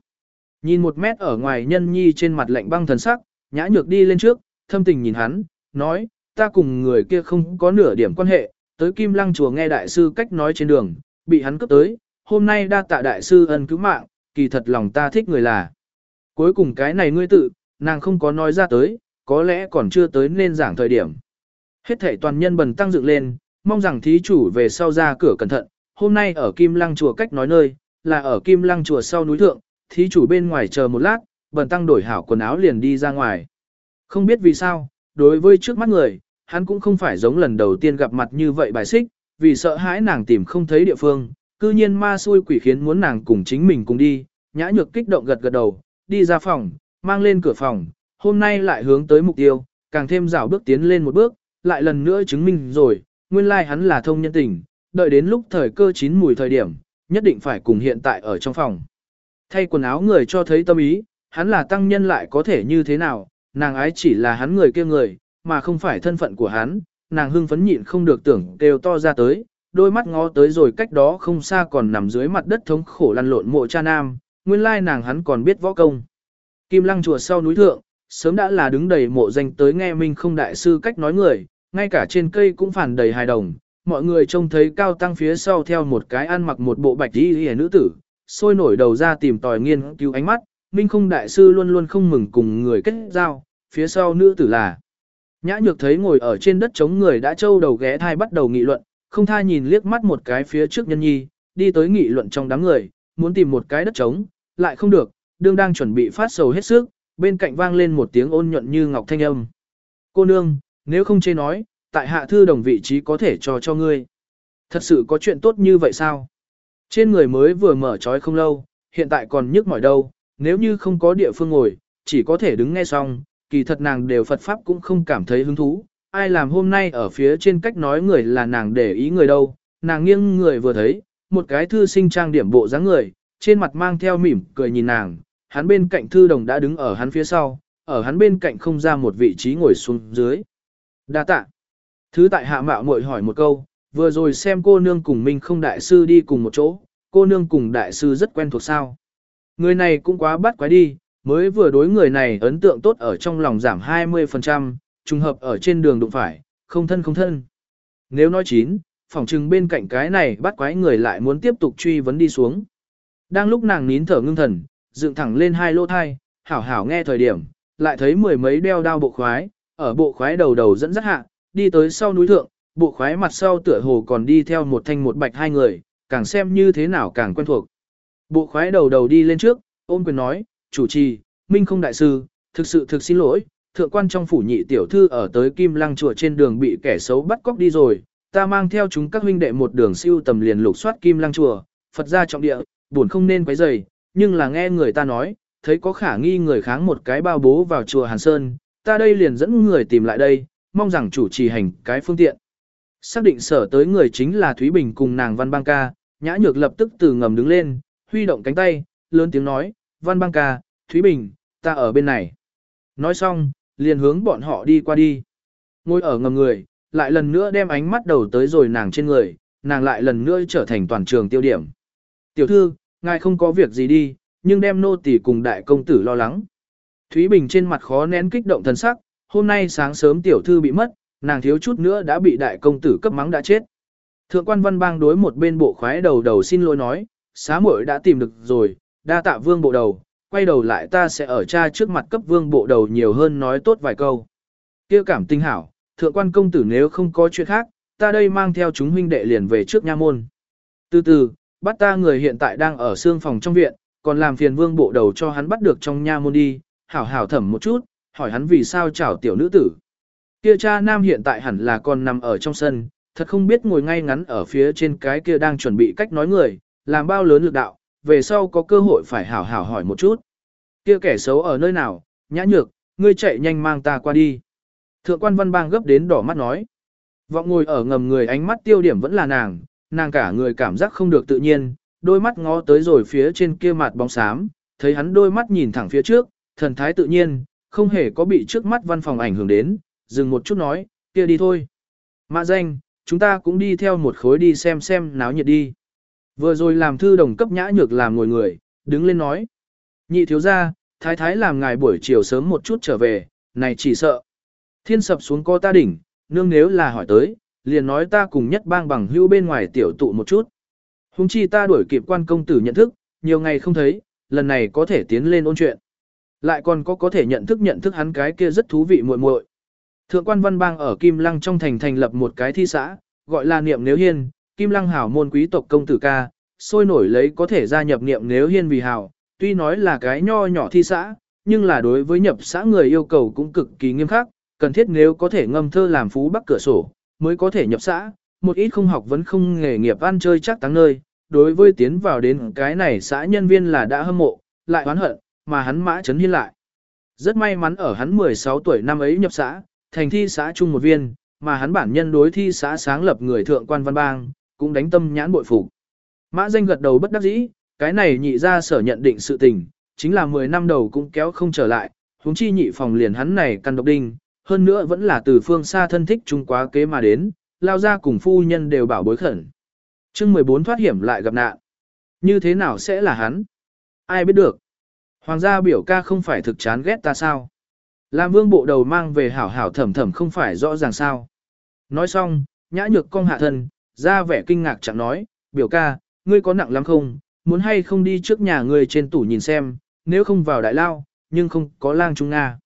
Nhìn một mét ở ngoài nhân nhi trên mặt lạnh băng thần sắc, nhã nhược đi lên trước, thâm tình nhìn hắn, nói, ta cùng người kia không có nửa điểm quan hệ, tới Kim Lăng chùa nghe đại sư cách nói trên đường, bị hắn cướp tới, hôm nay đa tạ đại sư ân cứu mạng, kỳ thật lòng ta thích người là. Cuối cùng cái này ngươi tự, nàng không có nói ra tới, có lẽ còn chưa tới nên giảng thời điểm. Hết thể toàn nhân bần tăng dựng lên, mong rằng thí chủ về sau ra cửa cẩn thận, hôm nay ở Kim Lăng chùa cách nói nơi, là ở Kim Lăng chùa sau núi thượng, thí chủ bên ngoài chờ một lát, bần tăng đổi hảo quần áo liền đi ra ngoài. Không biết vì sao, đối với trước mắt người, hắn cũng không phải giống lần đầu tiên gặp mặt như vậy bài xích, vì sợ hãi nàng tìm không thấy địa phương, cư nhiên ma xui quỷ khiến muốn nàng cùng chính mình cùng đi, nhã nhược kích động gật gật đầu, đi ra phòng, mang lên cửa phòng, hôm nay lại hướng tới mục tiêu, càng thêm rảo bước tiến lên một bước, lại lần nữa chứng minh rồi, nguyên lai like hắn là thông nhân tình, đợi đến lúc thời cơ chín mùi thời điểm, nhất định phải cùng hiện tại ở trong phòng. Thay quần áo người cho thấy tâm ý, hắn là tăng nhân lại có thể như thế nào, nàng ái chỉ là hắn người kia người, mà không phải thân phận của hắn, nàng hưng phấn nhịn không được tưởng đều to ra tới, đôi mắt ngó tới rồi cách đó không xa còn nằm dưới mặt đất thống khổ lăn lộn mộ cha nam, nguyên lai nàng hắn còn biết võ công. Kim lăng chùa sau núi thượng, sớm đã là đứng đầy mộ danh tới nghe minh không đại sư cách nói người, ngay cả trên cây cũng phản đầy hài đồng, mọi người trông thấy cao tăng phía sau theo một cái ăn mặc một bộ bạch y hề nữ tử, sôi nổi đầu ra tìm tòi nghiên cứu ánh mắt, minh không đại sư luôn luôn không mừng cùng người kết giao, phía sau nữ tử là. Nhã nhược thấy ngồi ở trên đất chống người đã trâu đầu ghé thai bắt đầu nghị luận, không tha nhìn liếc mắt một cái phía trước nhân nhi, đi tới nghị luận trong đám người, muốn tìm một cái đất trống, lại không được, đương đang chuẩn bị phát sầu hết sức, bên cạnh vang lên một tiếng ôn nhuận như ngọc thanh âm. Cô nương, nếu không chê nói, tại hạ thư đồng vị trí có thể cho cho ngươi. Thật sự có chuyện tốt như vậy sao? Trên người mới vừa mở trói không lâu, hiện tại còn nhức mỏi đâu, nếu như không có địa phương ngồi, chỉ có thể đứng nghe xong, kỳ thật nàng đều Phật Pháp cũng không cảm thấy hứng thú, ai làm hôm nay ở phía trên cách nói người là nàng để ý người đâu, nàng nghiêng người vừa thấy, một cái thư sinh trang điểm bộ dáng người, trên mặt mang theo mỉm cười nhìn nàng, hắn bên cạnh thư đồng đã đứng ở hắn phía sau, ở hắn bên cạnh không ra một vị trí ngồi xuống dưới. Đa tạ. Thứ tại hạ mạo muội hỏi một câu, vừa rồi xem cô nương cùng Minh không đại sư đi cùng một chỗ, cô nương cùng đại sư rất quen thuộc sao. Người này cũng quá bắt quái đi, mới vừa đối người này ấn tượng tốt ở trong lòng giảm 20%, trùng hợp ở trên đường đụng phải, không thân không thân. Nếu nói chín, phỏng chừng bên cạnh cái này bắt quái người lại muốn tiếp tục truy vấn đi xuống. Đang lúc nàng nín thở ngưng thần, dựng thẳng lên hai lỗ thai, hảo hảo nghe thời điểm, lại thấy mười mấy đeo đao bộ khoái, ở bộ khoái đầu đầu dẫn dắt hạ, đi tới sau núi thượng, bộ khoái mặt sau tựa hồ còn đi theo một thanh một bạch hai người, càng xem như thế nào càng quen thuộc. Bộ khoái đầu đầu đi lên trước, ôm quyền nói, chủ trì, minh không đại sư, thực sự thực xin lỗi, thượng quan trong phủ nhị tiểu thư ở tới kim lăng chùa trên đường bị kẻ xấu bắt cóc đi rồi, ta mang theo chúng các huynh đệ một đường siêu tầm liền lục soát kim lăng chùa, Phật gia trọng địa, buồn không nên quấy rầy, nhưng là nghe người ta nói, thấy có khả nghi người kháng một cái bao bố vào chùa Hàn Sơn, ta đây liền dẫn người tìm lại đây, mong rằng chủ trì hành cái phương tiện. Xác định sở tới người chính là Thúy Bình cùng nàng Văn Bang Ca, Nhã Nhược lập tức từ ngầm đứng lên, huy động cánh tay, lớn tiếng nói, Văn Bang Ca, Thúy Bình, ta ở bên này. Nói xong, liền hướng bọn họ đi qua đi. Ngồi ở ngầm người, lại lần nữa đem ánh mắt đầu tới rồi nàng trên người, nàng lại lần nữa trở thành toàn trường tiêu điểm. Tiểu thư, ngài không có việc gì đi, nhưng đem nô tỳ cùng đại công tử lo lắng. Thúy Bình trên mặt khó nén kích động thần sắc, hôm nay sáng sớm tiểu thư bị mất, nàng thiếu chút nữa đã bị đại công tử cấp mắng đã chết. Thượng quan văn bang đối một bên bộ khoái đầu đầu xin lỗi nói, xá muội đã tìm được rồi, đa tạ vương bộ đầu, quay đầu lại ta sẽ ở cha trước mặt cấp vương bộ đầu nhiều hơn nói tốt vài câu. kia cảm tinh hảo, thượng quan công tử nếu không có chuyện khác, ta đây mang theo chúng huynh đệ liền về trước nha môn. Từ từ, bắt ta người hiện tại đang ở xương phòng trong viện, còn làm phiền vương bộ đầu cho hắn bắt được trong nha môn đi, hảo hảo thẩm một chút, hỏi hắn vì sao chảo tiểu nữ tử. Kia cha nam hiện tại hẳn là còn nằm ở trong sân, thật không biết ngồi ngay ngắn ở phía trên cái kia đang chuẩn bị cách nói người, làm bao lớn lực đạo, về sau có cơ hội phải hảo hảo hỏi một chút. Kia kẻ xấu ở nơi nào, nhã nhược, ngươi chạy nhanh mang ta qua đi. Thượng quan văn bang gấp đến đỏ mắt nói. Vọng ngồi ở ngầm người ánh mắt tiêu điểm vẫn là nàng, nàng cả người cảm giác không được tự nhiên, đôi mắt ngó tới rồi phía trên kia mặt bóng xám, thấy hắn đôi mắt nhìn thẳng phía trước, thần thái tự nhiên, không hề có bị trước mắt văn phòng ảnh hưởng đến, dừng một chút nói, kia đi thôi. Mã danh, chúng ta cũng đi theo một khối đi xem xem náo nhiệt đi. Vừa rồi làm thư đồng cấp nhã nhược làm ngồi người, đứng lên nói. Nhị thiếu ra, thái thái làm ngài buổi chiều sớm một chút trở về, này chỉ sợ. Thiên sập xuống co ta đỉnh, nương nếu là hỏi tới, liền nói ta cùng nhất bang bằng hưu bên ngoài tiểu tụ một chút. Hùng chi ta đuổi kịp quan công tử nhận thức, nhiều ngày không thấy, lần này có thể tiến lên ôn chuyện. Lại còn có có thể nhận thức nhận thức hắn cái kia rất thú vị muội muội. Thượng quan văn bang ở Kim Lăng trong thành thành lập một cái thi xã, gọi là niệm nếu hiên, Kim Lăng hảo môn quý tộc công tử ca, sôi nổi lấy có thể gia nhập niệm nếu hiên vì hảo, tuy nói là cái nho nhỏ thi xã, nhưng là đối với nhập xã người yêu cầu cũng cực kỳ nghiêm khắc, cần thiết nếu có thể ngâm thơ làm phú bắc cửa sổ, mới có thể nhập xã, một ít không học vẫn không nghề nghiệp ăn chơi chắc tăng nơi, đối với tiến vào đến cái này xã nhân viên là đã hâm mộ, lại oán hận, mà hắn mã chấn hiên lại. Rất may mắn ở hắn 16 tuổi năm ấy nhập xã, thành thi xã trung một viên, mà hắn bản nhân đối thi xã sáng lập người thượng quan văn bang, cũng đánh tâm nhãn bội phục. Mã danh gật đầu bất đắc dĩ, cái này nhị ra sở nhận định sự tình, chính là 10 năm đầu cũng kéo không trở lại, huống chi nhị phòng liền hắn này căn độc đinh, hơn nữa vẫn là từ phương xa thân thích chung quá kế mà đến, lao ra cùng phu nhân đều bảo bối khẩn. chương 14 thoát hiểm lại gặp nạn. Như thế nào sẽ là hắn? Ai biết được? Hoàng gia biểu ca không phải thực chán ghét ta sao? Làm vương bộ đầu mang về hảo hảo thẩm thẩm không phải rõ ràng sao? Nói xong, nhã nhược cong hạ thân, ra vẻ kinh ngạc chẳng nói, biểu ca, ngươi có nặng lắm không? Muốn hay không đi trước nhà ngươi trên tủ nhìn xem, nếu không vào đại lao, nhưng không có lang trung Nga.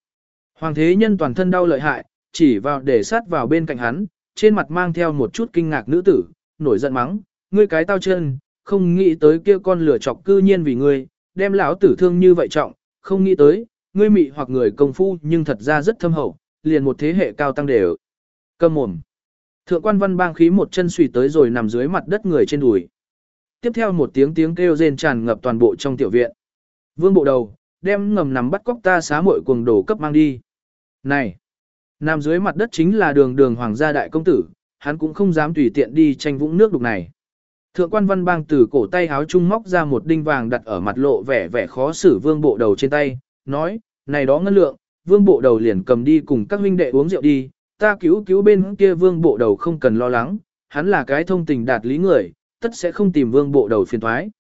Hoàng thế nhân toàn thân đau lợi hại, chỉ vào để sát vào bên cạnh hắn, trên mặt mang theo một chút kinh ngạc nữ tử, nổi giận mắng, ngươi cái tao chân, không nghĩ tới kia con lửa chọc cư nhiên vì ngươi, đem lão tử thương như vậy trọng, không nghĩ tới, ngươi mị hoặc người công phu nhưng thật ra rất thâm hậu, liền một thế hệ cao tăng đều. Cầm mồm. Thượng quan văn bang khí một chân suy tới rồi nằm dưới mặt đất người trên đùi. Tiếp theo một tiếng tiếng kêu rên tràn ngập toàn bộ trong tiểu viện. Vương bộ đầu, đem ngầm nằm bắt cóc ta xá muội cuồng đồ cấp mang đi. Này! Nằm dưới mặt đất chính là đường đường hoàng gia đại công tử, hắn cũng không dám tùy tiện đi tranh vũng nước đục này. Thượng quan văn bang từ cổ tay háo trung móc ra một đinh vàng đặt ở mặt lộ vẻ vẻ khó xử vương bộ đầu trên tay, nói, này đó ngân lượng, vương bộ đầu liền cầm đi cùng các huynh đệ uống rượu đi, ta cứu cứu bên kia vương bộ đầu không cần lo lắng, hắn là cái thông tình đạt lý người, tất sẽ không tìm vương bộ đầu phiền thoái.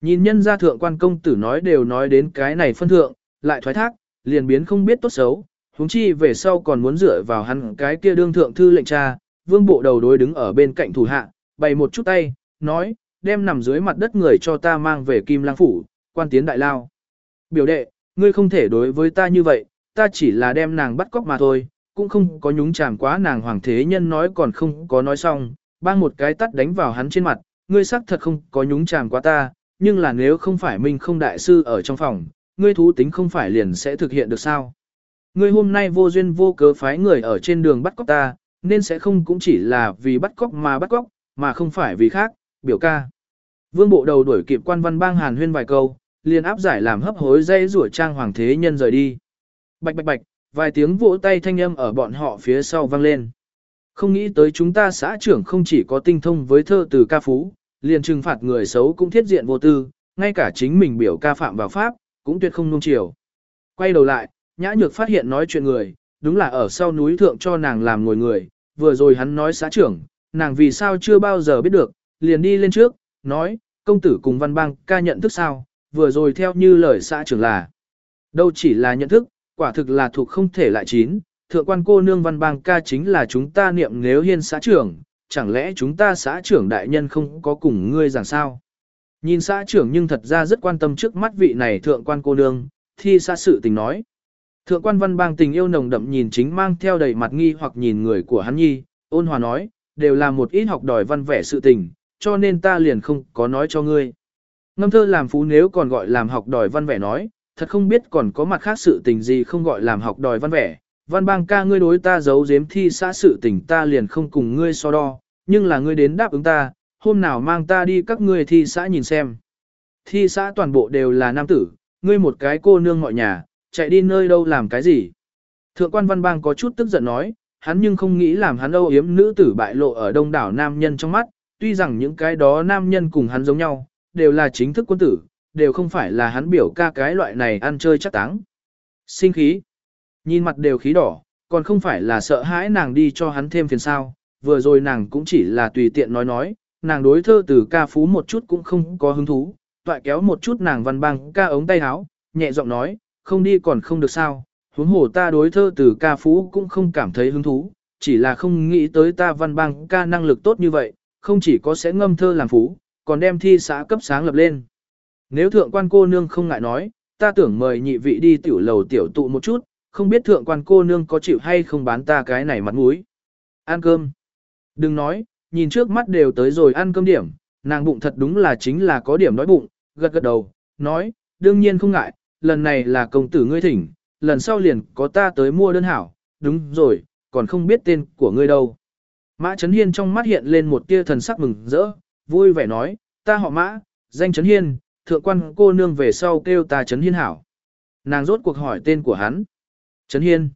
Nhìn nhân gia thượng quan công tử nói đều nói đến cái này phân thượng, lại thoái thác, liền biến không biết tốt xấu, huống chi về sau còn muốn dựa vào hắn cái kia đương thượng thư lệnh cha, vương bộ đầu đối đứng ở bên cạnh thủ hạ, bày một chút tay, nói, đem nằm dưới mặt đất người cho ta mang về kim lang phủ, quan tiến đại lao. Biểu đệ, ngươi không thể đối với ta như vậy, ta chỉ là đem nàng bắt cóc mà thôi, cũng không có nhúng chàm quá nàng hoàng thế nhân nói còn không có nói xong, bang một cái tắt đánh vào hắn trên mặt, ngươi xác thật không có nhúng chàm quá ta, nhưng là nếu không phải mình không đại sư ở trong phòng, ngươi thú tính không phải liền sẽ thực hiện được sao. Ngươi hôm nay vô duyên vô cớ phái người ở trên đường bắt cóc ta, nên sẽ không cũng chỉ là vì bắt cóc mà bắt cóc, mà không phải vì khác, biểu ca. Vương bộ đầu đuổi kịp quan văn bang hàn huyên vài câu, liền áp giải làm hấp hối dây rủa trang hoàng thế nhân rời đi. Bạch bạch bạch, vài tiếng vỗ tay thanh âm ở bọn họ phía sau vang lên. Không nghĩ tới chúng ta xã trưởng không chỉ có tinh thông với thơ từ ca phú, liền trừng phạt người xấu cũng thiết diện vô tư, ngay cả chính mình biểu ca phạm vào pháp, cũng tuyệt không nung chiều. Quay đầu lại, nhã nhược phát hiện nói chuyện người, đúng là ở sau núi thượng cho nàng làm ngồi người, vừa rồi hắn nói xã trưởng, nàng vì sao chưa bao giờ biết được, liền đi lên trước, nói, công tử cùng văn bang ca nhận thức sao, vừa rồi theo như lời xã trưởng là. Đâu chỉ là nhận thức, quả thực là thuộc không thể lại chín, thượng quan cô nương văn bang ca chính là chúng ta niệm nếu hiên xã trưởng, chẳng lẽ chúng ta xã trưởng đại nhân không có cùng ngươi rằng sao? Nhìn xã trưởng nhưng thật ra rất quan tâm trước mắt vị này thượng quan cô nương, thi xã sự tình nói. Thượng quan văn bang tình yêu nồng đậm nhìn chính mang theo đầy mặt nghi hoặc nhìn người của hắn nhi, ôn hòa nói, đều là một ít học đòi văn vẻ sự tình, cho nên ta liền không có nói cho ngươi. Ngâm thơ làm phú nếu còn gọi làm học đòi văn vẻ nói, thật không biết còn có mặt khác sự tình gì không gọi làm học đòi văn vẻ. Văn bang ca ngươi đối ta giấu giếm thi xã sự tình ta liền không cùng ngươi so đo, nhưng là ngươi đến đáp ứng ta, hôm nào mang ta đi các ngươi thi xã nhìn xem. Thi xã toàn bộ đều là nam tử, ngươi một cái cô nương mọi nhà, chạy đi nơi đâu làm cái gì. Thượng quan văn bang có chút tức giận nói, hắn nhưng không nghĩ làm hắn âu yếm nữ tử bại lộ ở đông đảo nam nhân trong mắt, tuy rằng những cái đó nam nhân cùng hắn giống nhau, đều là chính thức quân tử, đều không phải là hắn biểu ca cái loại này ăn chơi chắc táng. Sinh khí. Nhìn mặt đều khí đỏ, còn không phải là sợ hãi nàng đi cho hắn thêm phiền sao, vừa rồi nàng cũng chỉ là tùy tiện nói nói, nàng đối thơ từ ca phú một chút cũng không có hứng thú, toại kéo một chút nàng văn băng ca ống tay áo, nhẹ giọng nói, không đi còn không được sao, huống hồ ta đối thơ từ ca phú cũng không cảm thấy hứng thú, chỉ là không nghĩ tới ta văn băng ca năng lực tốt như vậy, không chỉ có sẽ ngâm thơ làm phú, còn đem thi xã cấp sáng lập lên. Nếu thượng quan cô nương không ngại nói, ta tưởng mời nhị vị đi tiểu lầu tiểu tụ một chút, không biết thượng quan cô nương có chịu hay không bán ta cái này mặt mũi. Ăn cơm. Đừng nói, nhìn trước mắt đều tới rồi ăn cơm điểm, nàng bụng thật đúng là chính là có điểm nói bụng, gật gật đầu, nói, đương nhiên không ngại, lần này là công tử ngươi thỉnh, lần sau liền có ta tới mua đơn hảo, đúng rồi, còn không biết tên của ngươi đâu. Mã Trấn Hiên trong mắt hiện lên một tia thần sắc mừng rỡ, vui vẻ nói, ta họ Mã, danh Trấn Hiên, thượng quan cô nương về sau kêu ta Trấn Hiên hảo. Nàng rốt cuộc hỏi tên của hắn. Trấn Hiên.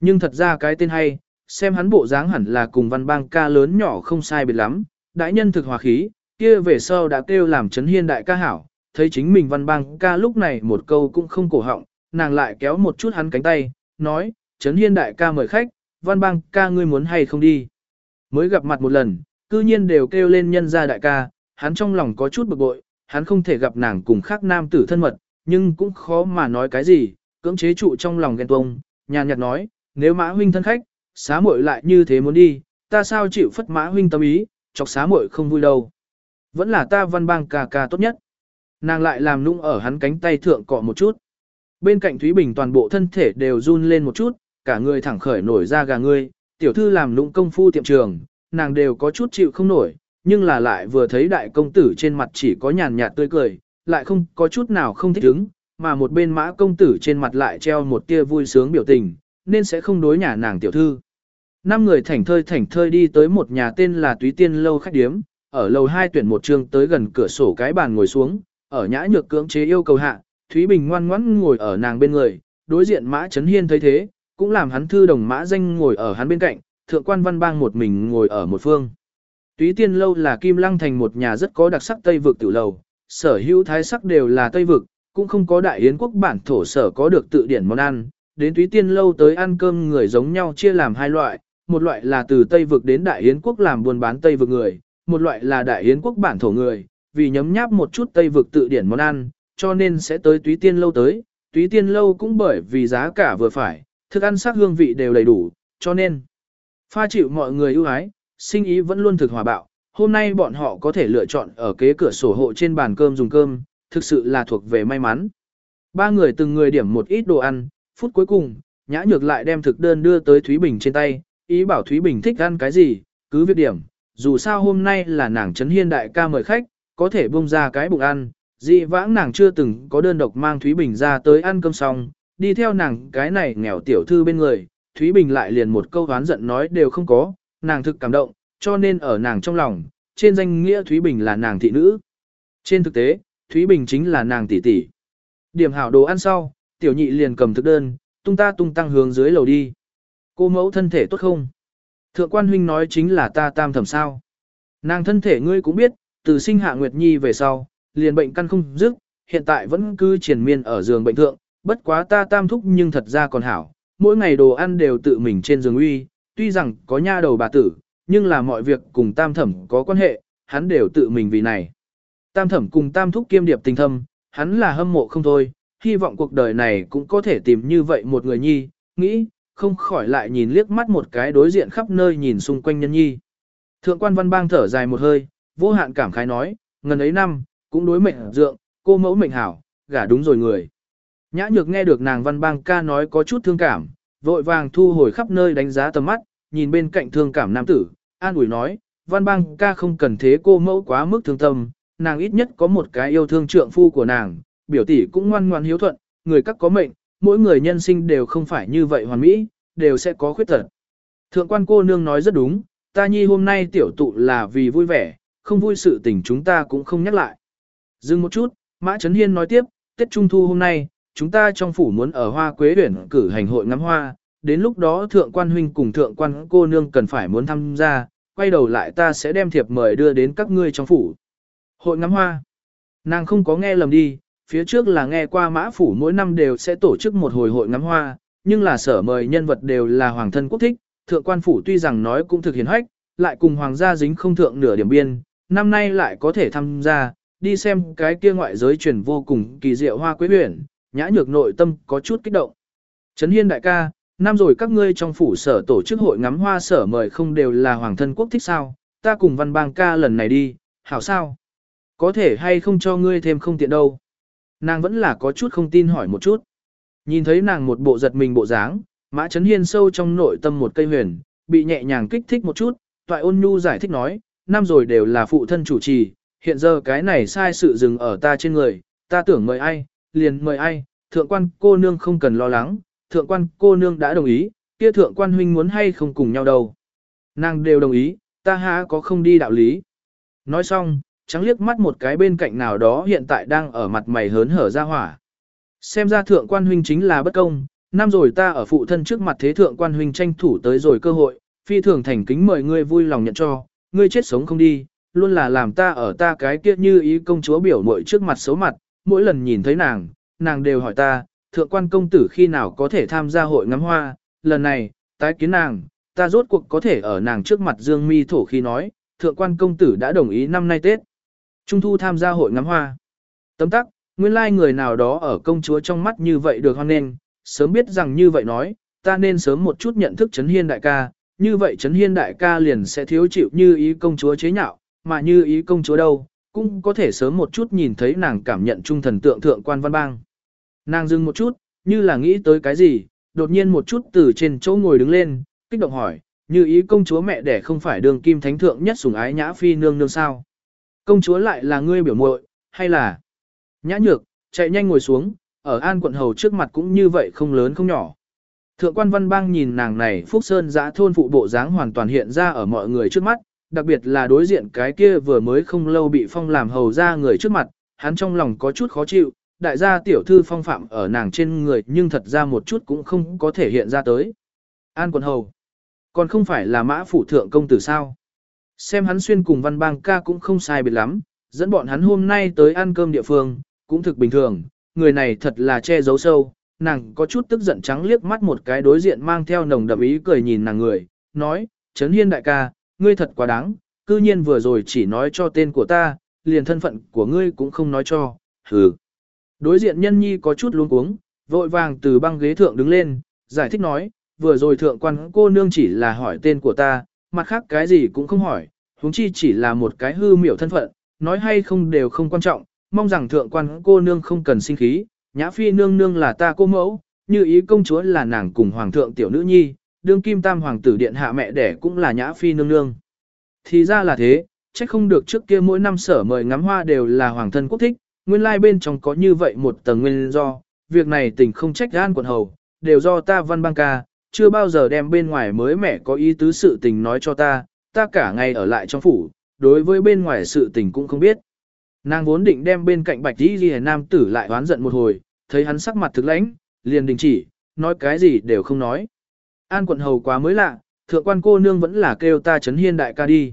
Nhưng thật ra cái tên hay, xem hắn bộ dáng hẳn là cùng văn bang ca lớn nhỏ không sai biệt lắm, đại nhân thực hòa khí, kia về sau đã kêu làm Trấn Hiên đại ca hảo, thấy chính mình văn bang ca lúc này một câu cũng không cổ họng, nàng lại kéo một chút hắn cánh tay, nói, Trấn Hiên đại ca mời khách, văn bang ca ngươi muốn hay không đi. Mới gặp mặt một lần, cư nhiên đều kêu lên nhân gia đại ca, hắn trong lòng có chút bực bội, hắn không thể gặp nàng cùng khác nam tử thân mật, nhưng cũng khó mà nói cái gì, cưỡng chế trụ trong lòng ghen tuông, nhàn nhạt nói, nếu mã huynh thân khách, xá muội lại như thế muốn đi, ta sao chịu phất mã huynh tâm ý, chọc xá muội không vui đâu. Vẫn là ta văn bang ca ca tốt nhất. Nàng lại làm nũng ở hắn cánh tay thượng cọ một chút. Bên cạnh Thúy Bình toàn bộ thân thể đều run lên một chút, cả người thẳng khởi nổi ra gà ngươi, tiểu thư làm nũng công phu tiệm trường, nàng đều có chút chịu không nổi, nhưng là lại vừa thấy đại công tử trên mặt chỉ có nhàn nhạt tươi cười, lại không có chút nào không thích ứng, mà một bên mã công tử trên mặt lại treo một tia vui sướng biểu tình, nên sẽ không đối nhà nàng tiểu thư. Năm người thảnh thơi thảnh thơi đi tới một nhà tên là Túy Tiên Lâu khách điếm, ở lầu hai tuyển một trường tới gần cửa sổ cái bàn ngồi xuống, ở nhã nhược cưỡng chế yêu cầu hạ, Thúy Bình ngoan ngoãn ngồi ở nàng bên người, đối diện Mã Trấn Hiên thấy thế, cũng làm hắn thư đồng Mã danh ngồi ở hắn bên cạnh, thượng quan văn bang một mình ngồi ở một phương. Túy tiên lâu là kim lăng thành một nhà rất có đặc sắc Tây vực tiểu lầu, sở hữu thái sắc đều là Tây vực, cũng không có đại yến quốc bản thổ sở có được tự điển món ăn. Đến túy tiên lâu tới ăn cơm người giống nhau chia làm hai loại, một loại là từ Tây vực đến đại yến quốc làm buôn bán Tây vực người, một loại là đại yến quốc bản thổ người, vì nhấm nháp một chút Tây vực tự điển món ăn, cho nên sẽ tới túy tiên lâu tới. Túy tiên lâu cũng bởi vì giá cả vừa phải, thức ăn sắc hương vị đều đầy đủ, cho nên pha chịu mọi người ưu ái, sinh ý vẫn luôn thực hòa bạo. Hôm nay bọn họ có thể lựa chọn ở kế cửa sổ hộ trên bàn cơm dùng cơm, thực sự là thuộc về may mắn. Ba người từng người điểm một ít đồ ăn, phút cuối cùng, nhã nhược lại đem thực đơn đưa tới Thúy Bình trên tay, ý bảo Thúy Bình thích ăn cái gì, cứ việc điểm, dù sao hôm nay là nàng Trấn Hiên đại ca mời khách, có thể bông ra cái bụng ăn, dị vãng nàng chưa từng có đơn độc mang Thúy Bình ra tới ăn cơm xong, đi theo nàng cái này nghèo tiểu thư bên người, Thúy Bình lại liền một câu oán giận nói đều không có, nàng thực cảm động, cho nên ở nàng trong lòng, trên danh nghĩa Thúy Bình là nàng thị nữ. Trên thực tế, Thúy Bình chính là nàng tỷ tỷ. Điểm hảo đồ ăn sau, tiểu nhị liền cầm thực đơn, tung ta tung tăng hướng dưới lầu đi. Cô mẫu thân thể tốt không? Thượng quan huynh nói chính là ta tam thẩm sao. Nàng thân thể ngươi cũng biết, từ sinh hạ Nguyệt Nhi về sau, liền bệnh căn không dứt, hiện tại vẫn cứ triền miên ở giường bệnh thượng, bất quá ta tam thúc nhưng thật ra còn hảo, mỗi ngày đồ ăn đều tự mình trên giường uy, tuy rằng có nha đầu bà tử, nhưng là mọi việc cùng tam thẩm có quan hệ, hắn đều tự mình vì này. Tam thẩm cùng tam thúc kiêm điệp tình thâm, hắn là hâm mộ không thôi, hy vọng cuộc đời này cũng có thể tìm như vậy một người nhi, nghĩ, không khỏi lại nhìn liếc mắt một cái đối diện khắp nơi nhìn xung quanh nhân nhi. Thượng quan văn bang thở dài một hơi, vô hạn cảm khái nói, ngần ấy năm, cũng đối mệnh dượng, cô mẫu mệnh hảo, gả đúng rồi người. Nhã nhược nghe được nàng văn bang ca nói có chút thương cảm, vội vàng thu hồi khắp nơi đánh giá tầm mắt, nhìn bên cạnh thương cảm nam tử, an ủi nói, văn bang ca không cần thế cô mẫu quá mức thương tâm, nàng ít nhất có một cái yêu thương trượng phu của nàng, biểu tỷ cũng ngoan ngoan hiếu thuận, người các có mệnh, mỗi người nhân sinh đều không phải như vậy hoàn mỹ, đều sẽ có khuyết tật. Thượng quan cô nương nói rất đúng, ta nhi hôm nay tiểu tụ là vì vui vẻ, không vui sự tình chúng ta cũng không nhắc lại. Dừng một chút, Mã Trấn Hiên nói tiếp, Tết Trung Thu hôm nay, chúng ta trong phủ muốn ở Hoa Quế tuyển cử hành hội ngắm hoa, đến lúc đó thượng quan huynh cùng thượng quan cô nương cần phải muốn tham gia, quay đầu lại ta sẽ đem thiệp mời đưa đến các ngươi trong phủ. Hội ngắm hoa. Nàng không có nghe lầm đi, phía trước là nghe qua mã phủ mỗi năm đều sẽ tổ chức một hồi hội ngắm hoa, nhưng là sở mời nhân vật đều là hoàng thân quốc thích, thượng quan phủ tuy rằng nói cũng thực hiện hách, lại cùng hoàng gia dính không thượng nửa điểm biên, năm nay lại có thể tham gia, đi xem cái kia ngoại giới truyền vô cùng kỳ diệu hoa quế huyền, nhã nhược nội tâm có chút kích động. Trấn Hiên đại ca, năm rồi các ngươi trong phủ sở tổ chức hội ngắm hoa sở mời không đều là hoàng thân quốc thích sao, ta cùng văn bang ca lần này đi, hảo sao? Có thể hay không cho ngươi thêm không tiện đâu. Nàng vẫn là có chút không tin hỏi một chút. Nhìn thấy nàng một bộ giật mình bộ dáng, mã Trấn hiên sâu trong nội tâm một cây huyền, bị nhẹ nhàng kích thích một chút, toại ôn nhu giải thích nói, năm rồi đều là phụ thân chủ trì, hiện giờ cái này sai sự dừng ở ta trên người, ta tưởng mời ai, liền mời ai, thượng quan cô nương không cần lo lắng, thượng quan cô nương đã đồng ý, kia thượng quan huynh muốn hay không cùng nhau đâu. Nàng đều đồng ý, ta há có không đi đạo lý. Nói xong, trắng liếc mắt một cái bên cạnh nào đó hiện tại đang ở mặt mày hớn hở ra hỏa. Xem ra thượng quan huynh chính là bất công, năm rồi ta ở phụ thân trước mặt thế thượng quan huynh tranh thủ tới rồi cơ hội, phi thường thành kính mời ngươi vui lòng nhận cho, ngươi chết sống không đi, luôn là làm ta ở ta cái kia như ý công chúa biểu muội trước mặt xấu mặt, mỗi lần nhìn thấy nàng, nàng đều hỏi ta, thượng quan công tử khi nào có thể tham gia hội ngắm hoa, lần này, tái kiến nàng, ta rốt cuộc có thể ở nàng trước mặt dương mi thổ khi nói, thượng quan công tử đã đồng ý năm nay Tết. Trung thu tham gia hội ngắm hoa. Tấm tắc, nguyên lai like người nào đó ở công chúa trong mắt như vậy được hoan nghênh, sớm biết rằng như vậy nói, ta nên sớm một chút nhận thức Trấn Hiên đại ca, như vậy Trấn Hiên đại ca liền sẽ thiếu chịu như ý công chúa chế nhạo, mà như ý công chúa đâu, cũng có thể sớm một chút nhìn thấy nàng cảm nhận trung thần tượng thượng quan văn bang. Nàng dừng một chút, như là nghĩ tới cái gì, đột nhiên một chút từ trên chỗ ngồi đứng lên, kích động hỏi, như ý công chúa mẹ đẻ không phải đường kim thánh thượng nhất sủng ái nhã phi nương nương sao. Công chúa lại là ngươi biểu muội, hay là... Nhã nhược, chạy nhanh ngồi xuống, ở an quận hầu trước mặt cũng như vậy không lớn không nhỏ. Thượng quan văn bang nhìn nàng này Phúc Sơn giã thôn phụ bộ dáng hoàn toàn hiện ra ở mọi người trước mắt, đặc biệt là đối diện cái kia vừa mới không lâu bị phong làm hầu ra người trước mặt, hắn trong lòng có chút khó chịu, đại gia tiểu thư phong phạm ở nàng trên người nhưng thật ra một chút cũng không có thể hiện ra tới. An quận hầu. Còn không phải là mã phủ thượng công tử sao. Xem hắn xuyên cùng văn bang ca cũng không sai biệt lắm, dẫn bọn hắn hôm nay tới ăn cơm địa phương, cũng thực bình thường, người này thật là che giấu sâu. Nàng có chút tức giận trắng liếc mắt một cái đối diện mang theo nồng đậm ý cười nhìn nàng người, nói, Trấn Hiên đại ca, ngươi thật quá đáng, cư nhiên vừa rồi chỉ nói cho tên của ta, liền thân phận của ngươi cũng không nói cho, hừ. Đối diện nhân nhi có chút luống cuống, vội vàng từ băng ghế thượng đứng lên, giải thích nói, vừa rồi thượng quan cô nương chỉ là hỏi tên của ta, mặt khác cái gì cũng không hỏi, huống chi chỉ là một cái hư miểu thân phận, nói hay không đều không quan trọng, mong rằng thượng quan cô nương không cần sinh khí, nhã phi nương nương là ta cô mẫu, như ý công chúa là nàng cùng hoàng thượng tiểu nữ nhi, đương kim tam hoàng tử điện hạ mẹ đẻ cũng là nhã phi nương nương. Thì ra là thế, chắc không được trước kia mỗi năm sở mời ngắm hoa đều là hoàng thân quốc thích, nguyên lai bên trong có như vậy một tầng nguyên do, việc này tình không trách gan quận hầu, đều do ta văn băng ca, chưa bao giờ đem bên ngoài mới mẻ có ý tứ sự tình nói cho ta, ta cả ngày ở lại trong phủ, đối với bên ngoài sự tình cũng không biết. Nàng vốn định đem bên cạnh bạch đi ghi nam tử lại oán giận một hồi, thấy hắn sắc mặt thực lãnh, liền đình chỉ, nói cái gì đều không nói. An quận hầu quá mới lạ, thượng quan cô nương vẫn là kêu ta chấn hiên đại ca đi.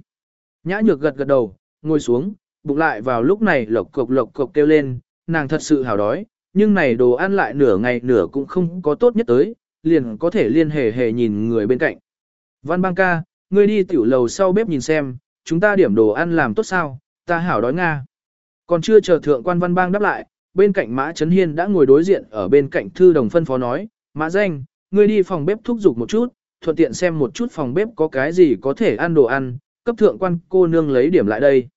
Nhã nhược gật gật đầu, ngồi xuống, bụng lại vào lúc này lộc cộc lộc cộc kêu lên, nàng thật sự hào đói, nhưng này đồ ăn lại nửa ngày nửa cũng không có tốt nhất tới, liền có thể liên hề hề nhìn người bên cạnh. Văn bang ca, ngươi đi tiểu lầu sau bếp nhìn xem, chúng ta điểm đồ ăn làm tốt sao, ta hảo đói Nga. Còn chưa chờ thượng quan văn bang đáp lại, bên cạnh Mã Trấn Hiên đã ngồi đối diện ở bên cạnh thư đồng phân phó nói, Mã danh, ngươi đi phòng bếp thúc giục một chút, thuận tiện xem một chút phòng bếp có cái gì có thể ăn đồ ăn, cấp thượng quan cô nương lấy điểm lại đây.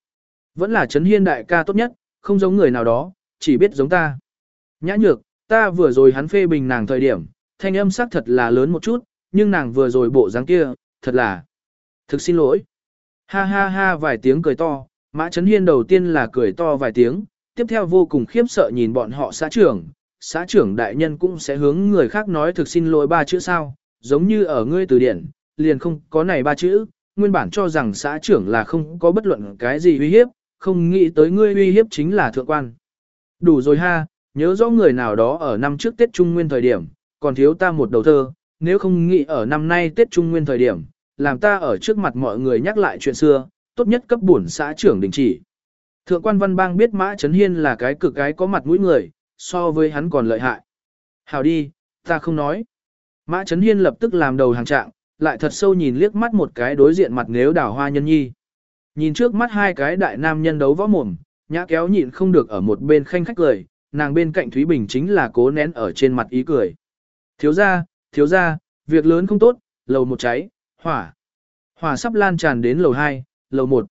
Vẫn là Trấn Hiên đại ca tốt nhất, không giống người nào đó, chỉ biết giống ta. Nhã nhược, ta vừa rồi hắn phê bình nàng thời điểm, thanh âm sắc thật là lớn một chút, nhưng nàng vừa rồi bộ dáng kia, thật là. Thực xin lỗi. Ha ha ha vài tiếng cười to, Mã Trấn Hiên đầu tiên là cười to vài tiếng, tiếp theo vô cùng khiếp sợ nhìn bọn họ xã trưởng. Xã trưởng đại nhân cũng sẽ hướng người khác nói thực xin lỗi ba chữ sao, giống như ở ngươi từ điển, liền không có này ba chữ, nguyên bản cho rằng xã trưởng là không có bất luận cái gì uy hiếp, không nghĩ tới ngươi uy hiếp chính là thượng quan. Đủ rồi ha, nhớ rõ người nào đó ở năm trước Tết Trung Nguyên thời điểm, còn thiếu ta một đầu thơ, nếu không nghĩ ở năm nay Tết Trung Nguyên thời điểm, làm ta ở trước mặt mọi người nhắc lại chuyện xưa, tốt nhất cấp bổn xã trưởng đình chỉ. Thượng quan văn bang biết Mã Trấn Hiên là cái cực cái có mặt mũi người, so với hắn còn lợi hại. Hào đi, ta không nói. Mã Trấn Hiên lập tức làm đầu hàng trạng, lại thật sâu nhìn liếc mắt một cái đối diện mặt nếu đào hoa nhân nhi. Nhìn trước mắt hai cái đại nam nhân đấu võ mồm, nhã kéo nhịn không được ở một bên khanh khách cười, nàng bên cạnh Thúy Bình chính là cố nén ở trên mặt ý cười. Thiếu ra, thiếu ra, việc lớn không tốt, lầu một cháy, hỏa. Hỏa sắp lan tràn đến lầu 2, lầu 1.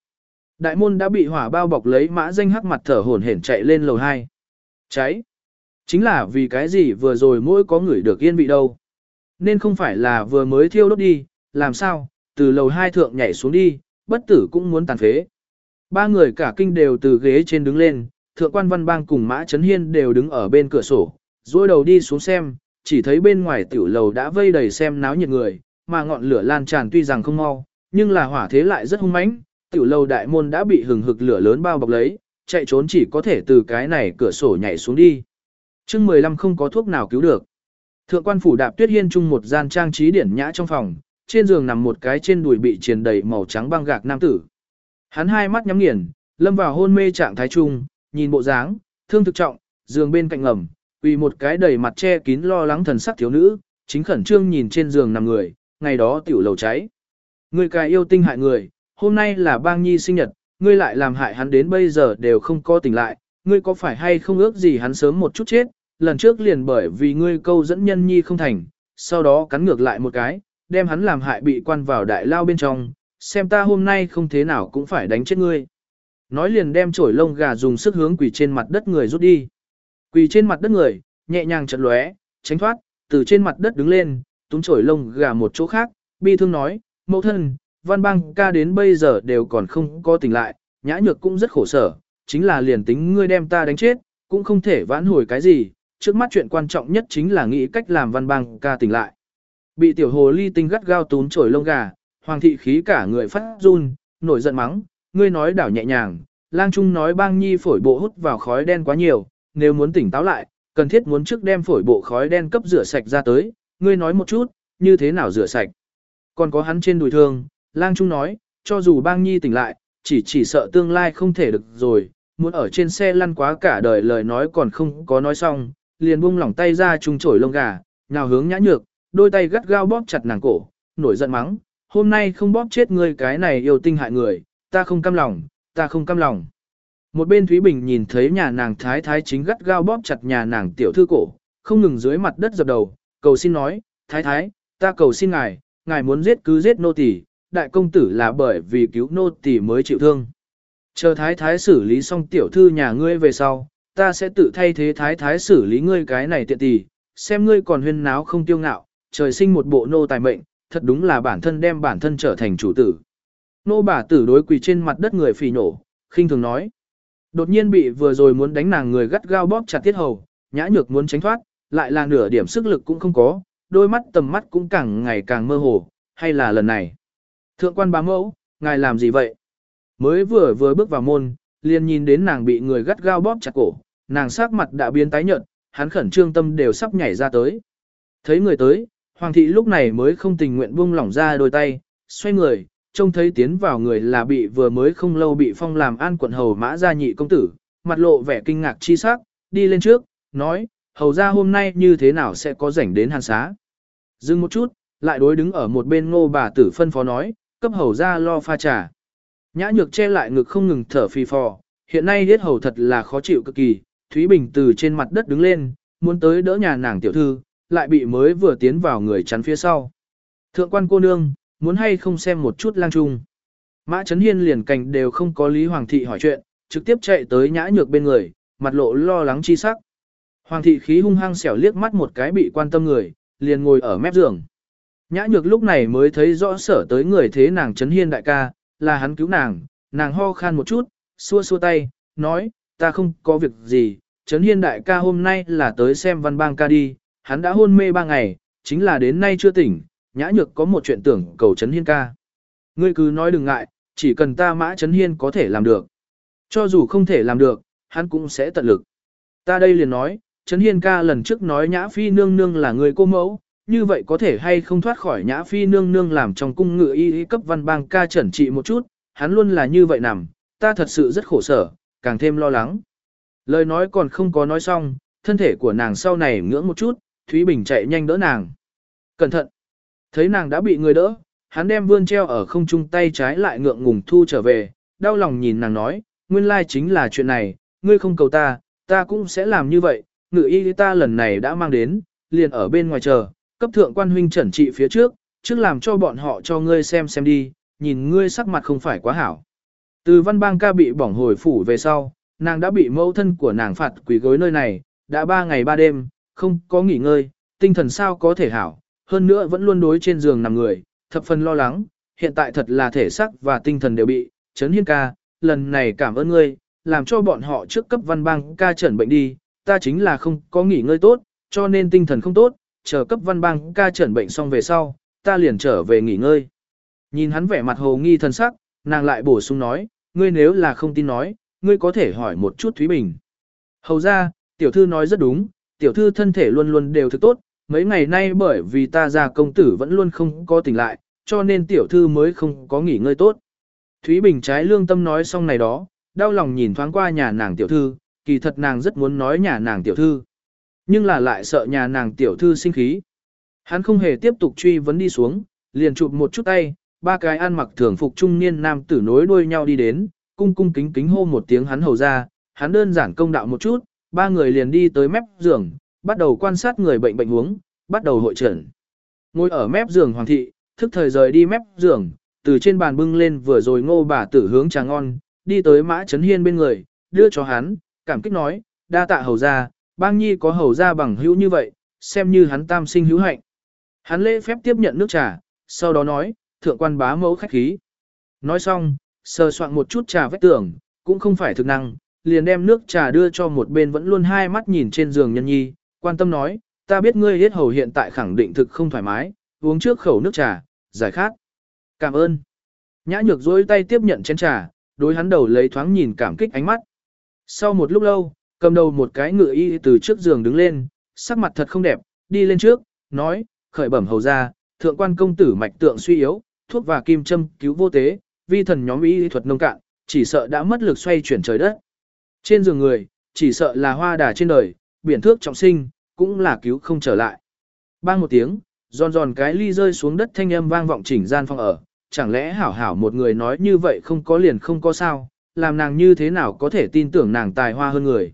Đại môn đã bị hỏa bao bọc lấy mã danh hắc mặt thở hổn hển chạy lên lầu 2. Cháy. Chính là vì cái gì vừa rồi mỗi có người được yên vị đâu. Nên không phải là vừa mới thiêu đốt đi, làm sao, từ lầu hai thượng nhảy xuống đi, bất tử cũng muốn tàn phế. Ba người cả kinh đều từ ghế trên đứng lên, thượng quan văn bang cùng mã chấn hiên đều đứng ở bên cửa sổ, dôi đầu đi xuống xem, chỉ thấy bên ngoài tiểu lầu đã vây đầy xem náo nhiệt người, mà ngọn lửa lan tràn tuy rằng không mau, nhưng là hỏa thế lại rất hung mãnh, tiểu lầu đại môn đã bị hừng hực lửa lớn bao bọc lấy, chạy trốn chỉ có thể từ cái này cửa sổ nhảy xuống đi chương 15 không có thuốc nào cứu được. Thượng quan phủ đạp tuyết hiên chung một gian trang trí điển nhã trong phòng, trên giường nằm một cái trên đùi bị triền đầy màu trắng băng gạc nam tử. Hắn hai mắt nhắm nghiền, lâm vào hôn mê trạng thái trung, nhìn bộ dáng, thương thực trọng, giường bên cạnh ngầm, vì một cái đầy mặt che kín lo lắng thần sắc thiếu nữ, chính khẩn trương nhìn trên giường nằm người, ngày đó tiểu lầu cháy. Người cài yêu tinh hại người, hôm nay là bang nhi sinh nhật, ngươi lại làm hại hắn đến bây giờ đều không có tỉnh lại, ngươi có phải hay không ước gì hắn sớm một chút chết, lần trước liền bởi vì ngươi câu dẫn nhân nhi không thành, sau đó cắn ngược lại một cái, đem hắn làm hại bị quan vào đại lao bên trong, xem ta hôm nay không thế nào cũng phải đánh chết ngươi. Nói liền đem chổi lông gà dùng sức hướng quỳ trên mặt đất người rút đi. Quỳ trên mặt đất người, nhẹ nhàng chật lóe, tránh thoát, từ trên mặt đất đứng lên, túm chổi lông gà một chỗ khác, bi thương nói, mẫu thân, văn băng ca đến bây giờ đều còn không có tỉnh lại, nhã nhược cũng rất khổ sở, chính là liền tính ngươi đem ta đánh chết, cũng không thể vãn hồi cái gì, trước mắt chuyện quan trọng nhất chính là nghĩ cách làm văn bang ca tỉnh lại. Bị tiểu hồ ly tinh gắt gao tún trổi lông gà, hoàng thị khí cả người phát run, nổi giận mắng, ngươi nói đảo nhẹ nhàng, lang trung nói bang nhi phổi bộ hút vào khói đen quá nhiều, nếu muốn tỉnh táo lại, cần thiết muốn trước đem phổi bộ khói đen cấp rửa sạch ra tới, ngươi nói một chút, như thế nào rửa sạch. còn có hắn trên đùi thương, lang trung nói, cho dù bang nhi tỉnh lại, chỉ chỉ sợ tương lai không thể được rồi, muốn ở trên xe lăn quá cả đời lời nói còn không có nói xong, liền buông lỏng tay ra trung chổi lông gà, nào hướng nhã nhược, đôi tay gắt gao bóp chặt nàng cổ, nổi giận mắng, hôm nay không bóp chết ngươi cái này yêu tinh hại người, ta không cam lòng, ta không cam lòng. Một bên Thúy Bình nhìn thấy nhà nàng thái thái chính gắt gao bóp chặt nhà nàng tiểu thư cổ, không ngừng dưới mặt đất dập đầu, cầu xin nói, thái thái, ta cầu xin ngài, ngài muốn giết cứ giết nô tỳ, đại công tử là bởi vì cứu nô tỳ mới chịu thương. Chờ thái thái xử lý xong tiểu thư nhà ngươi về sau, ta sẽ tự thay thế thái thái xử lý ngươi cái này tiện tỷ, xem ngươi còn huyên náo không tiêu ngạo, trời sinh một bộ nô tài mệnh, thật đúng là bản thân đem bản thân trở thành chủ tử. Nô bà tử đối quỳ trên mặt đất người phì nổ, khinh thường nói. Đột nhiên bị vừa rồi muốn đánh nàng người gắt gao bóp chặt tiết hầu, nhã nhược muốn tránh thoát, lại là nửa điểm sức lực cũng không có, đôi mắt tầm mắt cũng càng ngày càng mơ hồ, hay là lần này. Thượng quan bá mẫu, ngài làm gì vậy? Mới vừa vừa bước vào môn, liền nhìn đến nàng bị người gắt gao bóp chặt cổ, nàng sắc mặt đã biến tái nhợt, hắn khẩn trương tâm đều sắp nhảy ra tới. Thấy người tới, hoàng thị lúc này mới không tình nguyện buông lỏng ra đôi tay, xoay người, trông thấy tiến vào người là bị vừa mới không lâu bị phong làm an quận hầu mã gia nhị công tử, mặt lộ vẻ kinh ngạc chi sắc, đi lên trước, nói, hầu ra hôm nay như thế nào sẽ có rảnh đến hàn xá. Dừng một chút, lại đối đứng ở một bên ngô bà tử phân phó nói, cấp hầu ra lo pha trà. Nhã nhược che lại ngực không ngừng thở phì phò, hiện nay hết hầu thật là khó chịu cực kỳ, Thúy Bình từ trên mặt đất đứng lên, muốn tới đỡ nhà nàng tiểu thư, lại bị mới vừa tiến vào người chắn phía sau. Thượng quan cô nương, muốn hay không xem một chút lang trung. Mã Trấn Hiên liền cành đều không có Lý Hoàng thị hỏi chuyện, trực tiếp chạy tới nhã nhược bên người, mặt lộ lo lắng chi sắc. Hoàng thị khí hung hăng xẻo liếc mắt một cái bị quan tâm người, liền ngồi ở mép giường. Nhã nhược lúc này mới thấy rõ sở tới người thế nàng Trấn Hiên đại ca, là hắn cứu nàng, nàng ho khan một chút, xua xua tay, nói, ta không có việc gì, Trấn Hiên đại ca hôm nay là tới xem văn bang ca đi, hắn đã hôn mê ba ngày, chính là đến nay chưa tỉnh, nhã nhược có một chuyện tưởng cầu Trấn Hiên ca. Ngươi cứ nói đừng ngại, chỉ cần ta mã Trấn Hiên có thể làm được. Cho dù không thể làm được, hắn cũng sẽ tận lực. Ta đây liền nói, Trấn Hiên ca lần trước nói nhã phi nương nương là người cô mẫu, như vậy có thể hay không thoát khỏi nhã phi nương nương làm trong cung ngự y y cấp văn bang ca chẩn trị một chút, hắn luôn là như vậy nằm, ta thật sự rất khổ sở, càng thêm lo lắng. Lời nói còn không có nói xong, thân thể của nàng sau này ngưỡng một chút, Thúy Bình chạy nhanh đỡ nàng. Cẩn thận! Thấy nàng đã bị người đỡ, hắn đem vươn treo ở không trung tay trái lại ngượng ngùng thu trở về, đau lòng nhìn nàng nói, nguyên lai chính là chuyện này, ngươi không cầu ta, ta cũng sẽ làm như vậy, ngự y ta lần này đã mang đến, liền ở bên ngoài chờ, cấp thượng quan huynh chuẩn trị phía trước, trước làm cho bọn họ cho ngươi xem xem đi, nhìn ngươi sắc mặt không phải quá hảo. Từ văn bang ca bị bỏng hồi phủ về sau, nàng đã bị mẫu thân của nàng phạt quỷ gối nơi này, đã ba ngày ba đêm, không có nghỉ ngơi, tinh thần sao có thể hảo, hơn nữa vẫn luôn đối trên giường nằm người, thập phần lo lắng, hiện tại thật là thể xác và tinh thần đều bị, chấn hiên ca, lần này cảm ơn ngươi, làm cho bọn họ trước cấp văn bang ca trần bệnh đi, ta chính là không có nghỉ ngơi tốt, cho nên tinh thần không tốt, chờ cấp văn bang ca trần bệnh xong về sau, ta liền trở về nghỉ ngơi. Nhìn hắn vẻ mặt hồ nghi thần sắc, nàng lại bổ sung nói, ngươi nếu là không tin nói, ngươi có thể hỏi một chút Thúy Bình. Hầu ra, tiểu thư nói rất đúng, tiểu thư thân thể luôn luôn đều thực tốt, mấy ngày nay bởi vì ta già công tử vẫn luôn không có tỉnh lại, cho nên tiểu thư mới không có nghỉ ngơi tốt. Thúy Bình trái lương tâm nói xong này đó, đau lòng nhìn thoáng qua nhà nàng tiểu thư, kỳ thật nàng rất muốn nói nhà nàng tiểu thư. Nhưng là lại sợ nhà nàng tiểu thư sinh khí. Hắn không hề tiếp tục truy vấn đi xuống, liền chụp một chút tay, ba cái ăn mặc thường phục trung niên nam tử nối đuôi nhau đi đến, cung cung kính kính hô một tiếng hắn hầu ra, hắn đơn giản công đạo một chút, ba người liền đi tới mép giường, bắt đầu quan sát người bệnh bệnh huống, bắt đầu hội trần. Ngồi ở mép giường hoàng thị, thức thời rời đi mép giường, từ trên bàn bưng lên vừa rồi ngô bà tử hướng trà ngon, đi tới mã Trấn hiên bên người, đưa cho hắn, cảm kích nói, đa tạ hầu ra, bang nhi có hầu ra bằng hữu như vậy, xem như hắn tam sinh hữu hạnh. Hắn lễ phép tiếp nhận nước trà, sau đó nói, thượng quan bá mẫu khách khí. Nói xong, sờ soạn một chút trà vách tưởng, cũng không phải thực năng, liền đem nước trà đưa cho một bên vẫn luôn hai mắt nhìn trên giường nhân nhi, quan tâm nói, ta biết ngươi hết hầu hiện tại khẳng định thực không thoải mái, uống trước khẩu nước trà, giải khát. Cảm ơn. Nhã nhược dối tay tiếp nhận chén trà, đối hắn đầu lấy thoáng nhìn cảm kích ánh mắt. Sau một lúc lâu, cầm đầu một cái ngựa y từ trước giường đứng lên, sắc mặt thật không đẹp, đi lên trước, nói, khởi bẩm hầu ra, thượng quan công tử mạch tượng suy yếu, thuốc và kim châm cứu vô tế, vi thần nhóm y thuật nông cạn, chỉ sợ đã mất lực xoay chuyển trời đất. Trên giường người, chỉ sợ là hoa đà trên đời, biển thước trọng sinh, cũng là cứu không trở lại. Bang một tiếng, giòn giòn cái ly rơi xuống đất thanh âm vang vọng chỉnh gian phòng ở, chẳng lẽ hảo hảo một người nói như vậy không có liền không có sao, làm nàng như thế nào có thể tin tưởng nàng tài hoa hơn người.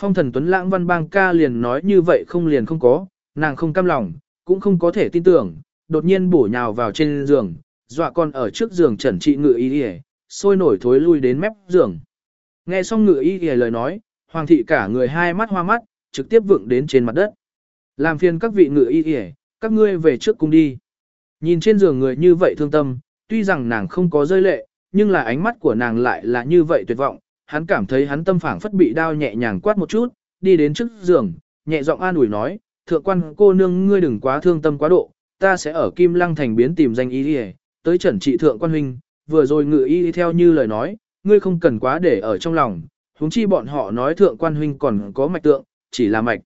Phong thần Tuấn Lãng Văn Bang ca liền nói như vậy không liền không có, nàng không cam lòng, cũng không có thể tin tưởng, đột nhiên bổ nhào vào trên giường, dọa con ở trước giường trần trị ngự y y, sôi nổi thối lui đến mép giường. Nghe xong ngự y y lời nói, hoàng thị cả người hai mắt hoa mắt, trực tiếp vượng đến trên mặt đất. Làm phiền các vị ngự y y, các ngươi về trước cung đi. Nhìn trên giường người như vậy thương tâm, tuy rằng nàng không có rơi lệ, nhưng là ánh mắt của nàng lại là như vậy tuyệt vọng, hắn cảm thấy hắn tâm phảng phất bị đau nhẹ nhàng quát một chút, đi đến trước giường, nhẹ giọng an ủi nói, thượng quan cô nương ngươi đừng quá thương tâm quá độ, ta sẽ ở Kim Lăng thành biến tìm danh y đi tới trần trị thượng quan huynh, vừa rồi ngự y theo như lời nói, ngươi không cần quá để ở trong lòng, huống chi bọn họ nói thượng quan huynh còn có mạch tượng, chỉ là mạch.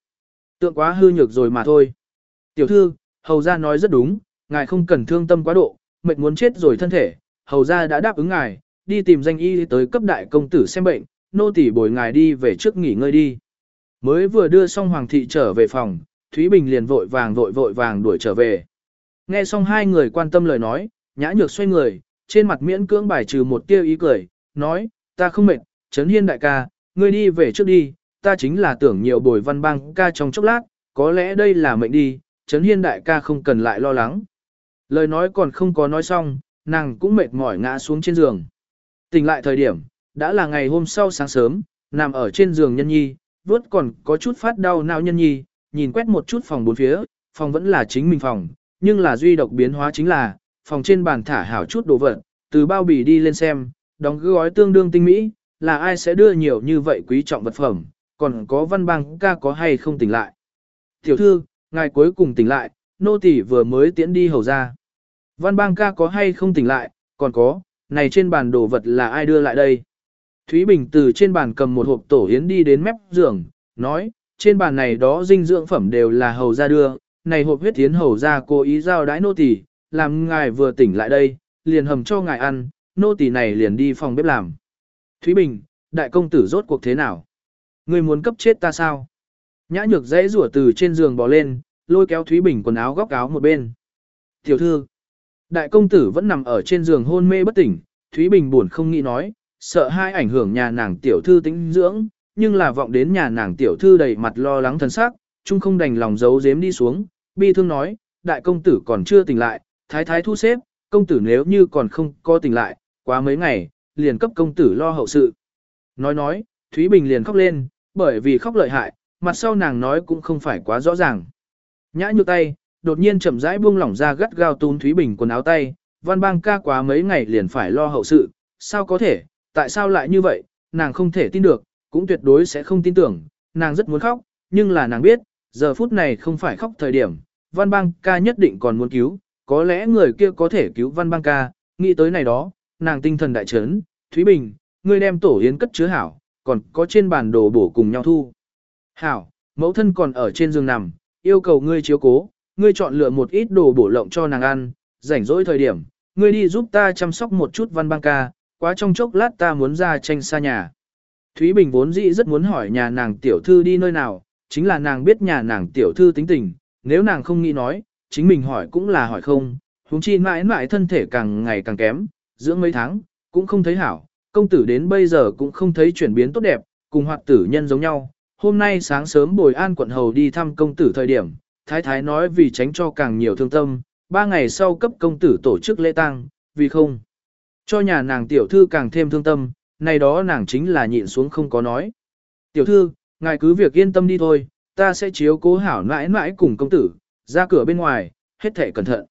Tượng quá hư nhược rồi mà thôi. Tiểu thư, hầu ra nói rất đúng, ngài không cần thương tâm quá độ, mệt muốn chết rồi thân thể, hầu ra đã đáp ứng ngài, đi tìm danh y tới cấp đại công tử xem bệnh, nô tỳ bồi ngài đi về trước nghỉ ngơi đi. Mới vừa đưa xong hoàng thị trở về phòng, Thúy Bình liền vội vàng vội vội vàng đuổi trở về. Nghe xong hai người quan tâm lời nói, nhã nhược xoay người, trên mặt miễn cưỡng bài trừ một tia ý cười, nói, ta không mệt, Trấn Hiên đại ca, ngươi đi về trước đi, ta chính là tưởng nhiều bồi văn bang ca trong chốc lát, có lẽ đây là mệnh đi, Trấn Hiên đại ca không cần lại lo lắng. Lời nói còn không có nói xong, nàng cũng mệt mỏi ngã xuống trên giường. Tỉnh lại thời điểm, đã là ngày hôm sau sáng sớm, nằm ở trên giường nhân nhi, vớt còn có chút phát đau não nhân nhi, nhìn quét một chút phòng bốn phía, phòng vẫn là chính mình phòng, nhưng là duy độc biến hóa chính là, phòng trên bàn thả hảo chút đồ vật, từ bao bì đi lên xem, đóng gói tương đương tinh mỹ, là ai sẽ đưa nhiều như vậy quý trọng vật phẩm, còn có văn bang ca có hay không tỉnh lại. Tiểu thư, ngài cuối cùng tỉnh lại, nô tỳ vừa mới tiễn đi hầu ra. Văn bang ca có hay không tỉnh lại, còn có, này trên bàn đồ vật là ai đưa lại đây. Thúy Bình từ trên bàn cầm một hộp tổ yến đi đến mép giường, nói, trên bàn này đó dinh dưỡng phẩm đều là hầu ra đưa, này hộp huyết tiến hầu ra cố ý giao đãi nô tỳ, làm ngài vừa tỉnh lại đây, liền hầm cho ngài ăn, nô tỳ này liền đi phòng bếp làm. Thúy Bình, đại công tử rốt cuộc thế nào? Ngươi muốn cấp chết ta sao? Nhã nhược dãy rủa từ trên giường bò lên, lôi kéo Thúy Bình quần áo góc áo một bên. Tiểu thư, đại công tử vẫn nằm ở trên giường hôn mê bất tỉnh, Thúy Bình buồn không nghĩ nói, sợ hai ảnh hưởng nhà nàng tiểu thư tĩnh dưỡng, nhưng là vọng đến nhà nàng tiểu thư đầy mặt lo lắng thần sắc chung không đành lòng giấu giếm đi xuống, bi thương nói, đại công tử còn chưa tỉnh lại, thái thái thu xếp, công tử nếu như còn không có tỉnh lại, quá mấy ngày, liền cấp công tử lo hậu sự. Nói nói, Thúy Bình liền khóc lên, bởi vì khóc lợi hại, mặt sau nàng nói cũng không phải quá rõ ràng. Nhã nhược tay, đột nhiên chậm rãi buông lỏng ra gắt gao túm Thúy Bình quần áo tay, văn bang ca quá mấy ngày liền phải lo hậu sự, sao có thể, tại sao lại như vậy, nàng không thể tin được, cũng tuyệt đối sẽ không tin tưởng, nàng rất muốn khóc, nhưng là nàng biết, giờ phút này không phải khóc thời điểm, văn bang ca nhất định còn muốn cứu, có lẽ người kia có thể cứu văn bang ca, nghĩ tới này đó, nàng tinh thần đại chấn, Thúy Bình, ngươi đem tổ yến cất chứa hảo, còn có trên bàn đồ bổ cùng nhau thu. Hảo, mẫu thân còn ở trên giường nằm, yêu cầu ngươi chiếu cố, ngươi chọn lựa một ít đồ bổ lộng cho nàng ăn, rảnh rỗi thời điểm, ngươi đi giúp ta chăm sóc một chút văn bang ca, quá trong chốc lát ta muốn ra tranh xa nhà. Thúy Bình vốn dĩ rất muốn hỏi nhà nàng tiểu thư đi nơi nào, chính là nàng biết nhà nàng tiểu thư tính tình, nếu nàng không nghĩ nói, chính mình hỏi cũng là hỏi không, huống chi mãi mãi thân thể càng ngày càng kém, dưỡng mấy tháng, cũng không thấy hảo, công tử đến bây giờ cũng không thấy chuyển biến tốt đẹp, cùng hoạt tử nhân giống nhau. Hôm nay sáng sớm bồi an quận hầu đi thăm công tử thời điểm, thái thái nói vì tránh cho càng nhiều thương tâm, ba ngày sau cấp công tử tổ chức lễ tang, vì không. Cho nhà nàng tiểu thư càng thêm thương tâm, này đó nàng chính là nhịn xuống không có nói. Tiểu thư, ngài cứ việc yên tâm đi thôi, ta sẽ chiếu cố hảo mãi mãi cùng công tử, ra cửa bên ngoài, hết thể cẩn thận.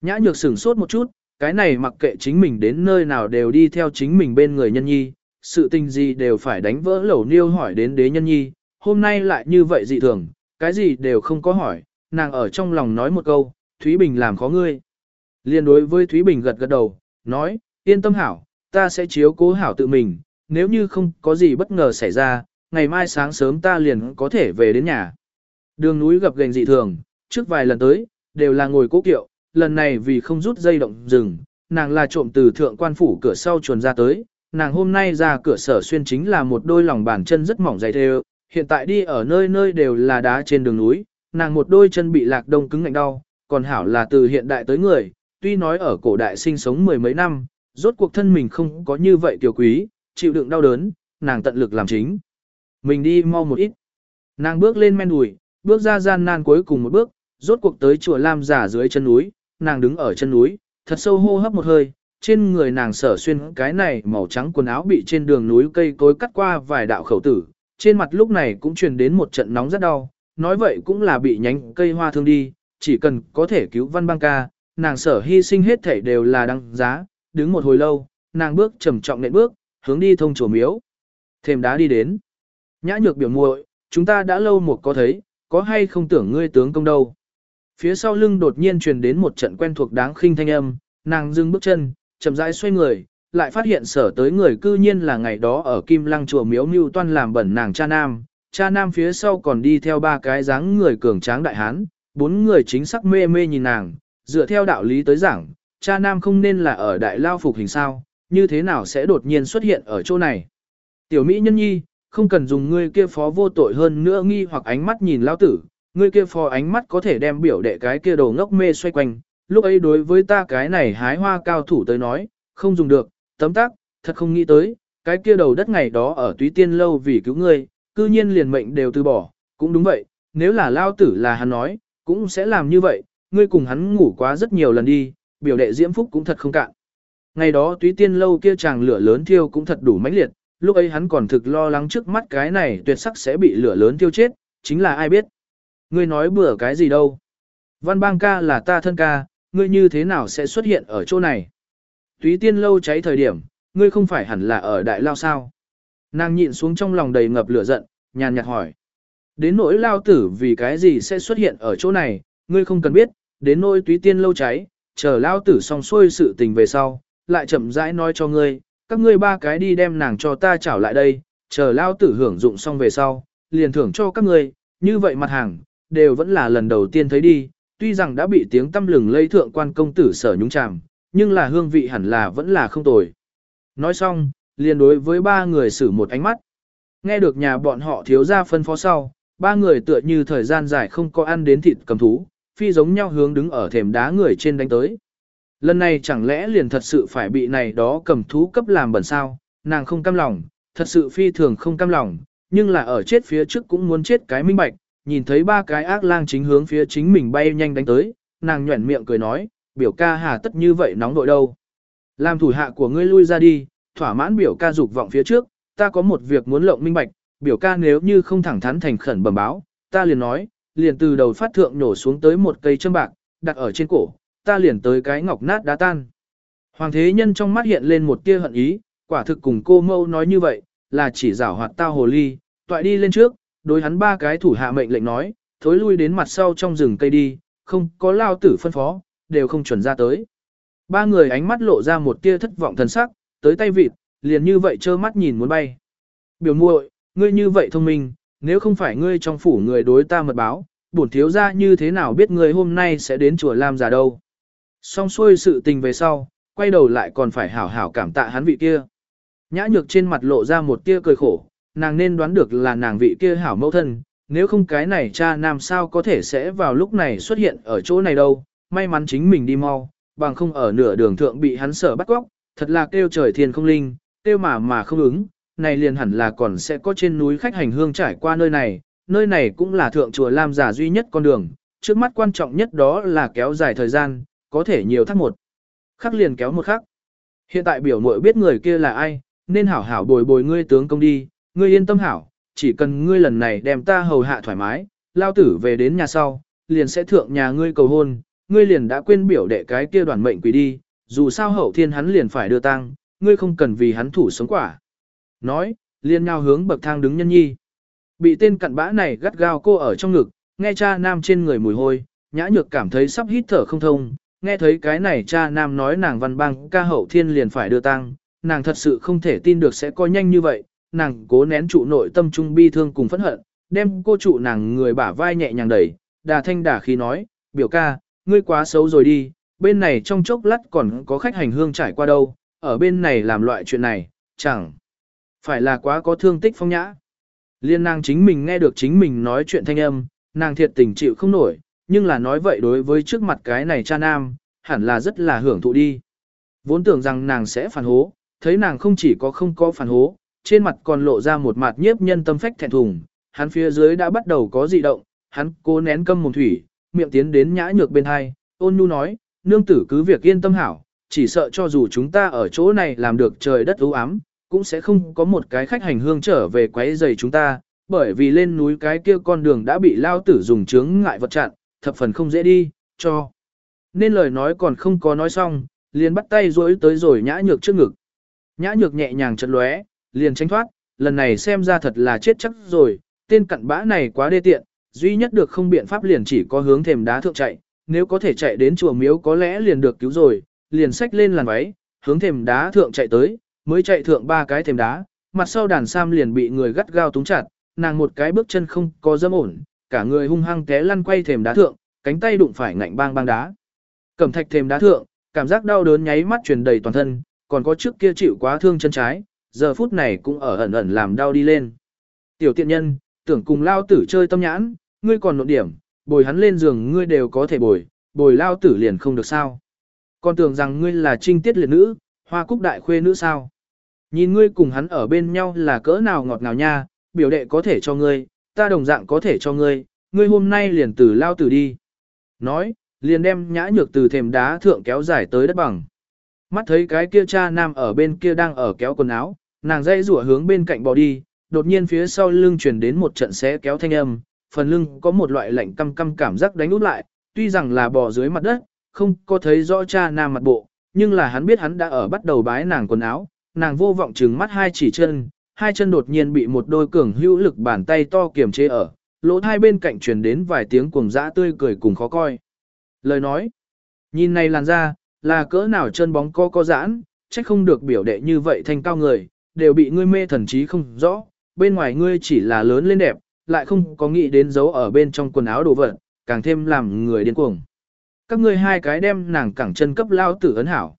Nhã nhược sửng sốt một chút, cái này mặc kệ chính mình đến nơi nào đều đi theo chính mình bên người nhân nhi, sự tình gì đều phải đánh vỡ lẩu niêu hỏi đến đế nhân nhi, hôm nay lại như vậy dị thường, cái gì đều không có hỏi, nàng ở trong lòng nói một câu, Thúy Bình làm khó ngươi. Liên đối với Thúy Bình gật gật đầu, nói, yên tâm hảo, ta sẽ chiếu cố hảo tự mình, nếu như không có gì bất ngờ xảy ra, ngày mai sáng sớm ta liền có thể về đến nhà. Đường núi gặp gành dị thường, trước vài lần tới, đều là ngồi cố kiệu, lần này vì không rút dây động rừng, nàng là trộm từ thượng quan phủ cửa sau chuồn ra tới, nàng hôm nay ra cửa sở xuyên chính là một đôi lòng bàn chân rất mỏng dày thêu, hiện tại đi ở nơi nơi đều là đá trên đường núi, nàng một đôi chân bị lạc đông cứng ngạnh đau, còn hảo là từ hiện đại tới người, tuy nói ở cổ đại sinh sống mười mấy năm, rốt cuộc thân mình không có như vậy tiểu quý, chịu đựng đau đớn, nàng tận lực làm chính. Mình đi mau một ít. Nàng bước lên men đùi, bước ra gian nan cuối cùng một bước, rốt cuộc tới chùa Lam giả dưới chân núi, nàng đứng ở chân núi, thật sâu hô hấp một hơi, trên người nàng sở xuyên cái này màu trắng quần áo bị trên đường núi cây cối cắt qua vài đạo khẩu tử, trên mặt lúc này cũng truyền đến một trận nóng rất đau, nói vậy cũng là bị nhánh cây hoa thương đi, chỉ cần có thể cứu văn băng ca, nàng sở hy sinh hết thể đều là đăng giá, đứng một hồi lâu, nàng bước trầm trọng nện bước, hướng đi thông chùa miếu. Thêm đá đi đến. Nhã nhược biểu muội, chúng ta đã lâu một có thấy, có hay không tưởng ngươi tướng công đâu. Phía sau lưng đột nhiên truyền đến một trận quen thuộc đáng khinh thanh âm, nàng dừng bước chân, chậm rãi xoay người, lại phát hiện sở tới người cư nhiên là ngày đó ở Kim Lăng chùa miếu mưu toan làm bẩn nàng cha nam. Cha nam phía sau còn đi theo ba cái dáng người cường tráng đại hán, bốn người chính sắc mê mê nhìn nàng, dựa theo đạo lý tới giảng, cha nam không nên là ở đại lao phục hình sao, như thế nào sẽ đột nhiên xuất hiện ở chỗ này. Tiểu Mỹ nhân nhi, không cần dùng ngươi kia phó vô tội hơn nữa nghi hoặc ánh mắt nhìn lao tử, ngươi kia phó ánh mắt có thể đem biểu đệ cái kia đồ ngốc mê xoay quanh, lúc ấy đối với ta cái này hái hoa cao thủ tới nói, không dùng được, tấm tắc, thật không nghĩ tới, cái kia đầu đất ngày đó ở túy tiên lâu vì cứu ngươi, cư nhiên liền mệnh đều từ bỏ, cũng đúng vậy, nếu là lao tử là hắn nói, cũng sẽ làm như vậy, ngươi cùng hắn ngủ quá rất nhiều lần đi, biểu đệ diễm phúc cũng thật không cạn. Ngày đó túy tiên lâu kia chàng lửa lớn thiêu cũng thật đủ mãnh liệt, lúc ấy hắn còn thực lo lắng trước mắt cái này tuyệt sắc sẽ bị lửa lớn thiêu chết, chính là ai biết. Ngươi nói bừa cái gì đâu. Văn bang ca là ta thân ca, ngươi như thế nào sẽ xuất hiện ở chỗ này? Túy tiên lâu cháy thời điểm, ngươi không phải hẳn là ở đại lao sao? Nàng nhịn xuống trong lòng đầy ngập lửa giận, nhàn nhạt hỏi. Đến nỗi lao tử vì cái gì sẽ xuất hiện ở chỗ này, ngươi không cần biết, đến nỗi túy tiên lâu cháy, chờ lao tử xong xuôi sự tình về sau, lại chậm rãi nói cho ngươi, các ngươi ba cái đi đem nàng cho ta trảo lại đây, chờ lao tử hưởng dụng xong về sau, liền thưởng cho các ngươi, như vậy mặt hàng, đều vẫn là lần đầu tiên thấy đi, tuy rằng đã bị tiếng tâm lừng lây thượng quan công tử sở nhúng chàm, nhưng là hương vị hẳn là vẫn là không tồi. Nói xong, liền đối với ba người xử một ánh mắt. Nghe được nhà bọn họ thiếu ra phân phó sau, ba người tựa như thời gian dài không có ăn đến thịt cầm thú, phi giống nhau hướng đứng ở thềm đá người trên đánh tới. Lần này chẳng lẽ liền thật sự phải bị này đó cầm thú cấp làm bẩn sao, nàng không cam lòng, thật sự phi thường không cam lòng, nhưng là ở chết phía trước cũng muốn chết cái minh bạch, nhìn thấy ba cái ác lang chính hướng phía chính mình bay nhanh đánh tới, nàng nhuẩn miệng cười nói, biểu ca hà tất như vậy nóng nội đâu. Làm thủ hạ của ngươi lui ra đi, thỏa mãn biểu ca dục vọng phía trước, ta có một việc muốn lộng minh bạch, biểu ca nếu như không thẳng thắn thành khẩn bẩm báo, ta liền nói, liền từ đầu phát thượng nổ xuống tới một cây châm bạc, đặt ở trên cổ, ta liền tới cái ngọc nát đá tan. Hoàng thế nhân trong mắt hiện lên một tia hận ý, quả thực cùng cô mâu nói như vậy, là chỉ rảo hoạt tao hồ ly, toại đi lên trước, đối hắn ba cái thủ hạ mệnh lệnh nói, thối lui đến mặt sau trong rừng cây đi, không có lao tử phân phó, đều không chuẩn ra tới. Ba người ánh mắt lộ ra một tia thất vọng thần sắc, tới tay vịt, liền như vậy trơ mắt nhìn muốn bay. Biểu muội, ngươi như vậy thông minh, nếu không phải ngươi trong phủ người đối ta mật báo, bổn thiếu ra như thế nào biết ngươi hôm nay sẽ đến chùa Lam giả đâu. Xong xuôi sự tình về sau, quay đầu lại còn phải hảo hảo cảm tạ hắn vị kia. Nhã nhược trên mặt lộ ra một tia cười khổ, nàng nên đoán được là nàng vị kia hảo mẫu thân, nếu không cái này cha nam sao có thể sẽ vào lúc này xuất hiện ở chỗ này đâu, may mắn chính mình đi mau, bằng không ở nửa đường thượng bị hắn sở bắt góc, thật là kêu trời thiên không linh, kêu mà mà không ứng, này liền hẳn là còn sẽ có trên núi khách hành hương trải qua nơi này, nơi này cũng là thượng chùa Lam giả duy nhất con đường, trước mắt quan trọng nhất đó là kéo dài thời gian, có thể nhiều thắc một. Khắc liền kéo một khắc. Hiện tại biểu muội biết người kia là ai, nên hảo hảo bồi bồi ngươi tướng công đi, ngươi yên tâm hảo, chỉ cần ngươi lần này đem ta hầu hạ thoải mái, lao tử về đến nhà sau, liền sẽ thượng nhà ngươi cầu hôn, ngươi liền đã quên biểu đệ cái kia đoàn mệnh quỷ đi, dù sao hậu thiên hắn liền phải đưa tang, ngươi không cần vì hắn thủ sống quả. Nói, liền nhau hướng bậc thang đứng nhân nhi. Bị tên cặn bã này gắt gao cô ở trong ngực, nghe cha nam trên người mùi hôi, nhã nhược cảm thấy sắp hít thở không thông, nghe thấy cái này cha nam nói nàng văn bang ca hậu thiên liền phải đưa tang, nàng thật sự không thể tin được sẽ có nhanh như vậy, nàng cố nén trụ nội tâm trung bi thương cùng phẫn hận, đem cô trụ nàng người bả vai nhẹ nhàng đẩy, đà thanh đà khí nói, biểu ca, ngươi quá xấu rồi đi, bên này trong chốc lát còn có khách hành hương trải qua đâu, ở bên này làm loại chuyện này, chẳng phải là quá có thương tích phong nhã. Liên nàng chính mình nghe được chính mình nói chuyện thanh âm, nàng thiệt tình chịu không nổi, nhưng là nói vậy đối với trước mặt cái này cha nam, hẳn là rất là hưởng thụ đi. Vốn tưởng rằng nàng sẽ phản hố, thấy nàng không chỉ có không có phản hố, trên mặt còn lộ ra một mặt nhiếp nhân tâm phách thẹn thùng, hắn phía dưới đã bắt đầu có dị động, hắn cố nén câm mồm thủy, miệng tiến đến nhã nhược bên hai, ôn nhu nói, nương tử cứ việc yên tâm hảo, chỉ sợ cho dù chúng ta ở chỗ này làm được trời đất ưu ám, cũng sẽ không có một cái khách hành hương trở về quấy giày chúng ta, bởi vì lên núi cái kia con đường đã bị lao tử dùng chướng ngại vật chặn, thập phần không dễ đi, cho. Nên lời nói còn không có nói xong, liền bắt tay rối tới rồi nhã nhược trước ngực. Nhã nhược nhẹ nhàng chật lóe, liền tránh thoát, lần này xem ra thật là chết chắc rồi, tên cặn bã này quá đê tiện, duy nhất được không biện pháp liền chỉ có hướng thềm đá thượng chạy, nếu có thể chạy đến chùa miếu có lẽ liền được cứu rồi, liền xách lên làn váy, hướng thềm đá thượng chạy tới, mới chạy thượng ba cái thềm đá, mặt sau đàn sam liền bị người gắt gao túng chặt, nàng một cái bước chân không có dâm ổn, cả người hung hăng té lăn quay thềm đá thượng, cánh tay đụng phải ngạnh bang bang đá. Cẩm thạch thềm đá thượng, cảm giác đau đớn nháy mắt truyền đầy toàn thân, còn có trước kia chịu quá thương chân trái, giờ phút này cũng ở ẩn ẩn làm đau đi lên. Tiểu tiện nhân, tưởng cùng lao tử chơi tâm nhãn, ngươi còn nộn điểm, bồi hắn lên giường ngươi đều có thể bồi, bồi lao tử liền không được sao. Còn tưởng rằng ngươi là trinh tiết liệt nữ, hoa cúc đại khuê nữ sao. Nhìn ngươi cùng hắn ở bên nhau là cỡ nào ngọt ngào nha, biểu đệ có thể cho ngươi, ta đồng dạng có thể cho ngươi, ngươi hôm nay liền từ lao tử đi. Nói, liền đem nhã nhược từ thềm đá thượng kéo dài tới đất bằng. Mắt thấy cái kia cha nam ở bên kia đang ở kéo quần áo, nàng dây rủa hướng bên cạnh bỏ đi, đột nhiên phía sau lưng truyền đến một trận xé kéo thanh âm, phần lưng có một loại lạnh căm căm cảm giác đánh út lại, tuy rằng là bò dưới mặt đất, không có thấy rõ cha nam mặt bộ, nhưng là hắn biết hắn đã ở bắt đầu bái nàng quần áo, nàng vô vọng trừng mắt hai chỉ chân, hai chân đột nhiên bị một đôi cường hữu lực bàn tay to kiềm chế ở, lỗ hai bên cạnh truyền đến vài tiếng cuồng dã tươi cười cùng khó coi. Lời nói, nhìn này làn ra, là cỡ nào chân bóng co co giãn, trách không được biểu đệ như vậy thành cao người, đều bị ngươi mê thần trí không rõ, bên ngoài ngươi chỉ là lớn lên đẹp, lại không có nghĩ đến dấu ở bên trong quần áo đồ vật, càng thêm làm người điên cuồng. Các ngươi hai cái đem nàng cẳng chân cấp lao tử ấn hảo.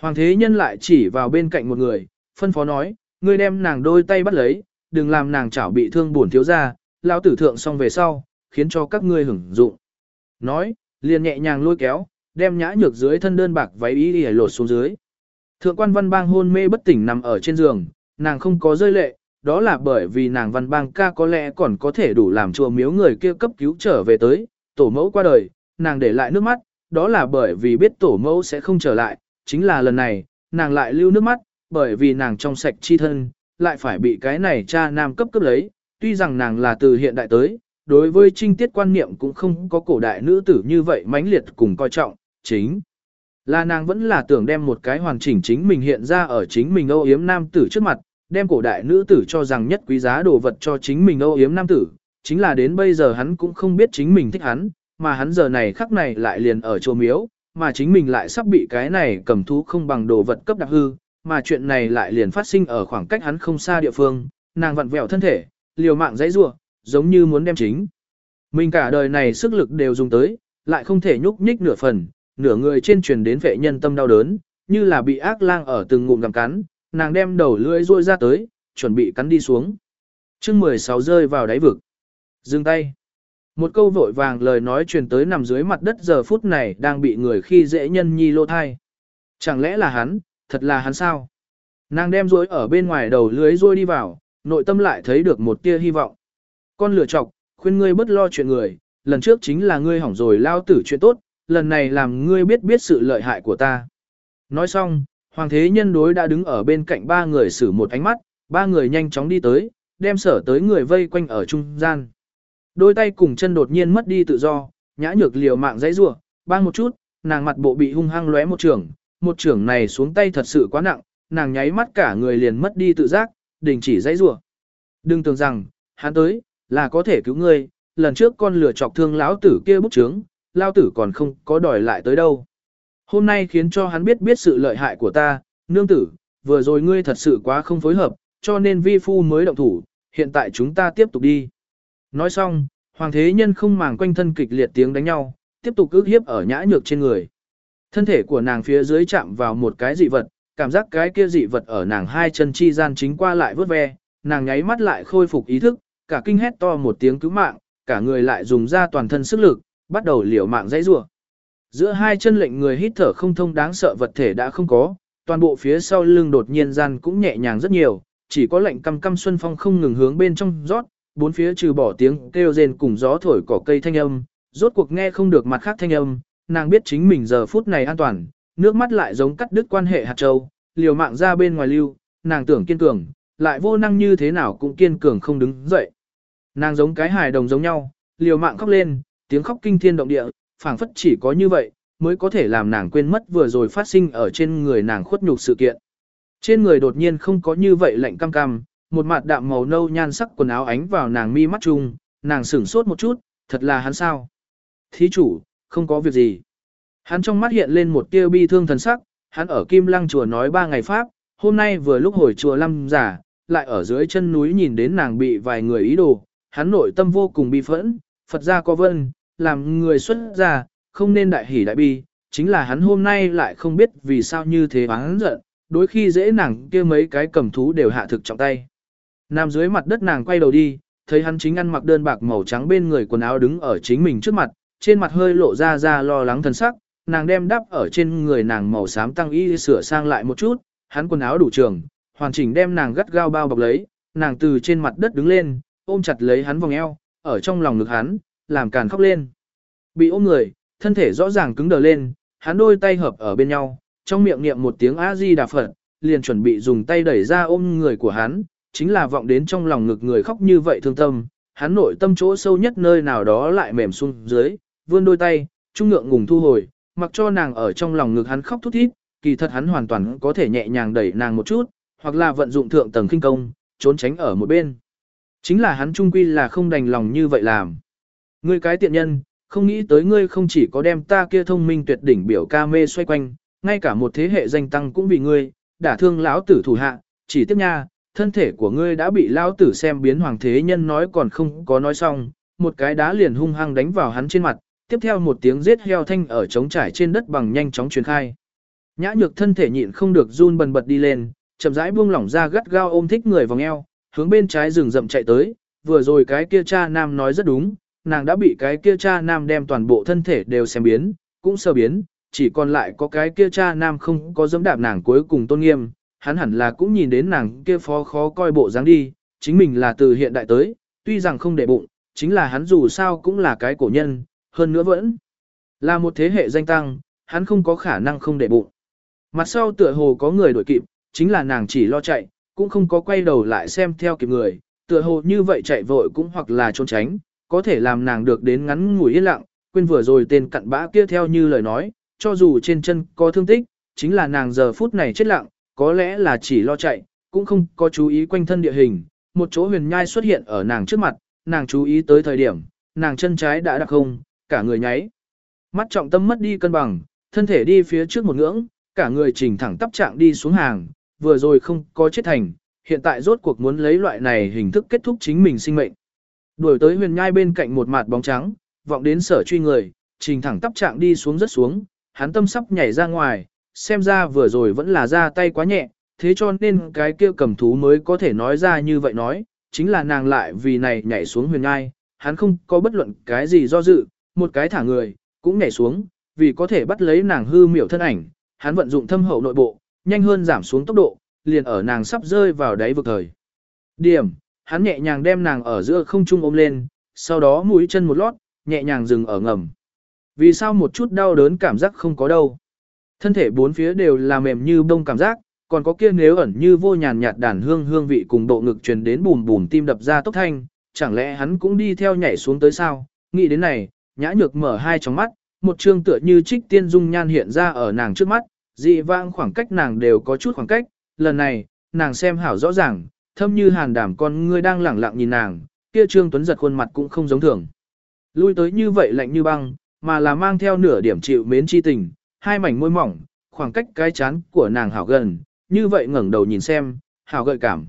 Hoàng thế nhân lại chỉ vào bên cạnh một người, phân phó nói, ngươi đem nàng đôi tay bắt lấy, đừng làm nàng chảo bị thương buồn thiếu ra, lao tử thượng xong về sau, khiến cho các ngươi hưởng dụng. Nói, liền nhẹ nhàng lôi kéo, đem nhã nhược dưới thân đơn bạc váy y y lột xuống dưới. Thượng quan văn bang hôn mê bất tỉnh nằm ở trên giường, nàng không có rơi lệ, đó là bởi vì nàng văn bang ca có lẽ còn có thể đủ làm chùa miếu người kia cấp cứu trở về tới, tổ mẫu qua đời, nàng để lại nước mắt, đó là bởi vì biết tổ mẫu sẽ không trở lại, chính là lần này, nàng lại lưu nước mắt, bởi vì nàng trong sạch chi thân, lại phải bị cái này cha nam cấp cấp lấy, tuy rằng nàng là từ hiện đại tới, đối với trinh tiết quan niệm cũng không có cổ đại nữ tử như vậy mãnh liệt cùng coi trọng, chính là nàng vẫn là tưởng đem một cái hoàn chỉnh chính mình hiện ra ở chính mình âu yếm nam tử trước mặt, đem cổ đại nữ tử cho rằng nhất quý giá đồ vật cho chính mình âu yếm nam tử, chính là đến bây giờ hắn cũng không biết chính mình thích hắn, mà hắn giờ này khắc này lại liền ở chùa miếu, mà chính mình lại sắp bị cái này cầm thú không bằng đồ vật cấp đặc hư, mà chuyện này lại liền phát sinh ở khoảng cách hắn không xa địa phương, nàng vặn vẹo thân thể, liều mạng dãy rủa, giống như muốn đem chính. Mình cả đời này sức lực đều dùng tới, lại không thể nhúc nhích nửa phần, nửa người trên truyền đến vệ nhân tâm đau đớn, như là bị ác lang ở từng ngụm gặm cắn, nàng đem đầu lưỡi ruôi ra tới, chuẩn bị cắn đi xuống. chương 16 rơi vào đáy vực. Dừng tay. Một câu vội vàng lời nói truyền tới nằm dưới mặt đất giờ phút này đang bị người khi dễ nhân nhi lô thai. Chẳng lẽ là hắn, thật là hắn sao? Nàng đem rối ở bên ngoài đầu lưới rối đi vào, nội tâm lại thấy được một tia hy vọng. Con lửa chọc, khuyên ngươi bất lo chuyện người, lần trước chính là ngươi hỏng rồi lao tử chuyện tốt, lần này làm ngươi biết biết sự lợi hại của ta. Nói xong, Hoàng thế nhân đối đã đứng ở bên cạnh ba người xử một ánh mắt, ba người nhanh chóng đi tới, đem sở tới người vây quanh ở trung gian. Đôi tay cùng chân đột nhiên mất đi tự do, nhã nhược liều mạng dãy rủa, bang một chút, nàng mặt bộ bị hung hăng lóe một trường, một trưởng này xuống tay thật sự quá nặng, nàng nháy mắt cả người liền mất đi tự giác, đình chỉ dãy rủa. Đừng tưởng rằng, hắn tới, là có thể cứu ngươi, lần trước con lửa chọc thương lão tử kia bút chướng, lao tử còn không có đòi lại tới đâu. Hôm nay khiến cho hắn biết biết sự lợi hại của ta, nương tử, vừa rồi ngươi thật sự quá không phối hợp, cho nên vi phu mới động thủ, hiện tại chúng ta tiếp tục đi. Nói xong, hoàng thế nhân không màng quanh thân kịch liệt tiếng đánh nhau, tiếp tục ước hiếp ở nhã nhược trên người. Thân thể của nàng phía dưới chạm vào một cái dị vật, cảm giác cái kia dị vật ở nàng hai chân chi gian chính qua lại vớt ve, nàng nháy mắt lại khôi phục ý thức, cả kinh hét to một tiếng cứu mạng, cả người lại dùng ra toàn thân sức lực, bắt đầu liều mạng dãy rủa. Giữa hai chân lệnh người hít thở không thông đáng sợ vật thể đã không có, toàn bộ phía sau lưng đột nhiên gian cũng nhẹ nhàng rất nhiều, chỉ có lệnh căm căm xuân phong không ngừng hướng bên trong rót, bốn phía trừ bỏ tiếng kêu rên cùng gió thổi cỏ cây thanh âm, rốt cuộc nghe không được mặt khác thanh âm, nàng biết chính mình giờ phút này an toàn, nước mắt lại giống cắt đứt quan hệ hạt châu, liều mạng ra bên ngoài lưu, nàng tưởng kiên cường, lại vô năng như thế nào cũng kiên cường không đứng dậy. Nàng giống cái hài đồng giống nhau, liều mạng khóc lên, tiếng khóc kinh thiên động địa, phảng phất chỉ có như vậy, mới có thể làm nàng quên mất vừa rồi phát sinh ở trên người nàng khuất nhục sự kiện. Trên người đột nhiên không có như vậy lạnh cam cam, một mặt đạm màu nâu nhan sắc quần áo ánh vào nàng mi mắt chung, nàng sửng sốt một chút, thật là hắn sao? Thí chủ, không có việc gì. Hắn trong mắt hiện lên một tia bi thương thần sắc, hắn ở Kim Lăng chùa nói ba ngày Pháp, hôm nay vừa lúc hồi chùa Lâm giả, lại ở dưới chân núi nhìn đến nàng bị vài người ý đồ, hắn nội tâm vô cùng bi phẫn, Phật gia có vân, làm người xuất gia, không nên đại hỉ đại bi, chính là hắn hôm nay lại không biết vì sao như thế hắn giận, đôi khi dễ nàng kia mấy cái cầm thú đều hạ thực trọng tay. Nằm dưới mặt đất nàng quay đầu đi, thấy hắn chính ăn mặc đơn bạc màu trắng bên người quần áo đứng ở chính mình trước mặt, trên mặt hơi lộ ra ra lo lắng thần sắc, nàng đem đắp ở trên người nàng màu xám tăng y sửa sang lại một chút, hắn quần áo đủ trường, hoàn chỉnh đem nàng gắt gao bao bọc lấy, nàng từ trên mặt đất đứng lên, ôm chặt lấy hắn vòng eo, ở trong lòng ngực hắn, làm càn khóc lên. Bị ôm người, thân thể rõ ràng cứng đờ lên, hắn đôi tay hợp ở bên nhau, trong miệng niệm một tiếng A-di Đà Phật, liền chuẩn bị dùng tay đẩy ra ôm người của hắn, chính là vọng đến trong lòng ngực người khóc như vậy thương tâm, hắn nội tâm chỗ sâu nhất nơi nào đó lại mềm xuống dưới, vươn đôi tay, trung ngượng ngùng thu hồi, mặc cho nàng ở trong lòng ngực hắn khóc thút thít, kỳ thật hắn hoàn toàn có thể nhẹ nhàng đẩy nàng một chút, hoặc là vận dụng thượng tầng kinh công, trốn tránh ở một bên. Chính là hắn trung quy là không đành lòng như vậy làm. Ngươi cái tiện nhân, không nghĩ tới ngươi không chỉ có đem ta kia thông minh tuyệt đỉnh biểu ca mê xoay quanh, ngay cả một thế hệ danh tăng cũng vì ngươi, đả thương lão tử thủ hạ, chỉ tiếp nha, thân thể của ngươi đã bị lão tử xem biến hoàng thế nhân nói còn không có nói xong, một cái đá liền hung hăng đánh vào hắn trên mặt, tiếp theo một tiếng giết heo thanh ở trống trải trên đất bằng nhanh chóng truyền khai. Nhã nhược thân thể nhịn không được run bần bật đi lên, chậm rãi buông lỏng ra gắt gao ôm thích người vòng eo, hướng bên trái rừng rậm chạy tới, vừa rồi cái kia cha nam nói rất đúng, nàng đã bị cái kia cha nam đem toàn bộ thân thể đều xem biến, cũng sơ biến, chỉ còn lại có cái kia cha nam không có dẫm đạp nàng cuối cùng tôn nghiêm, hắn hẳn là cũng nhìn đến nàng kia phó khó coi bộ dáng đi, chính mình là từ hiện đại tới, tuy rằng không để bụng, chính là hắn dù sao cũng là cái cổ nhân, hơn nữa vẫn là một thế hệ danh tăng, hắn không có khả năng không để bụng. Mặt sau tựa hồ có người đuổi kịp, chính là nàng chỉ lo chạy, cũng không có quay đầu lại xem theo kịp người, tựa hồ như vậy chạy vội cũng hoặc là trốn tránh, có thể làm nàng được đến ngắn ngủi yên lặng, quên vừa rồi tên cặn bã kia theo như lời nói, cho dù trên chân có thương tích, chính là nàng giờ phút này chết lặng, có lẽ là chỉ lo chạy, cũng không có chú ý quanh thân địa hình, một chỗ huyền nhai xuất hiện ở nàng trước mặt, nàng chú ý tới thời điểm, nàng chân trái đã đặc không, cả người nháy. Mắt trọng tâm mất đi cân bằng, thân thể đi phía trước một ngưỡng, cả người chỉnh thẳng tắp trạng đi xuống hàng, vừa rồi không có chết thành, hiện tại rốt cuộc muốn lấy loại này hình thức kết thúc chính mình sinh mệnh. Đuổi tới huyền nhai bên cạnh một mặt bóng trắng, vọng đến sở truy người, trình thẳng tắp trạng đi xuống rất xuống, hắn tâm sắp nhảy ra ngoài, xem ra vừa rồi vẫn là ra tay quá nhẹ, thế cho nên cái kia cầm thú mới có thể nói ra như vậy nói, chính là nàng lại vì này nhảy xuống huyền nhai, hắn không có bất luận cái gì do dự, một cái thả người, cũng nhảy xuống, vì có thể bắt lấy nàng hư miểu thân ảnh, hắn vận dụng thâm hậu nội bộ, nhanh hơn giảm xuống tốc độ, liền ở nàng sắp rơi vào đáy vực thời. Điểm, hắn nhẹ nhàng đem nàng ở giữa không trung ôm lên, sau đó mũi chân một lót, nhẹ nhàng dừng ở ngầm. Vì sao một chút đau đớn cảm giác không có đâu? Thân thể bốn phía đều là mềm như bông cảm giác, còn có kia nếu ẩn như vô nhàn nhạt đàn hương hương vị cùng độ ngực truyền đến bùm bùm tim đập ra tốc thanh, chẳng lẽ hắn cũng đi theo nhảy xuống tới sao? Nghĩ đến này, nhã nhược mở hai tròng mắt, một trương tựa như trích tiên dung nhan hiện ra ở nàng trước mắt, dị vãng khoảng cách nàng đều có chút khoảng cách, lần này, nàng xem hảo rõ ràng, thâm như hàn đảm con ngươi đang lẳng lặng nhìn nàng, kia trương tuấn giật khuôn mặt cũng không giống thường. Lui tới như vậy lạnh như băng, mà là mang theo nửa điểm chịu mến chi tình, hai mảnh môi mỏng, khoảng cách cái chán của nàng hảo gần, như vậy ngẩng đầu nhìn xem, hảo gợi cảm.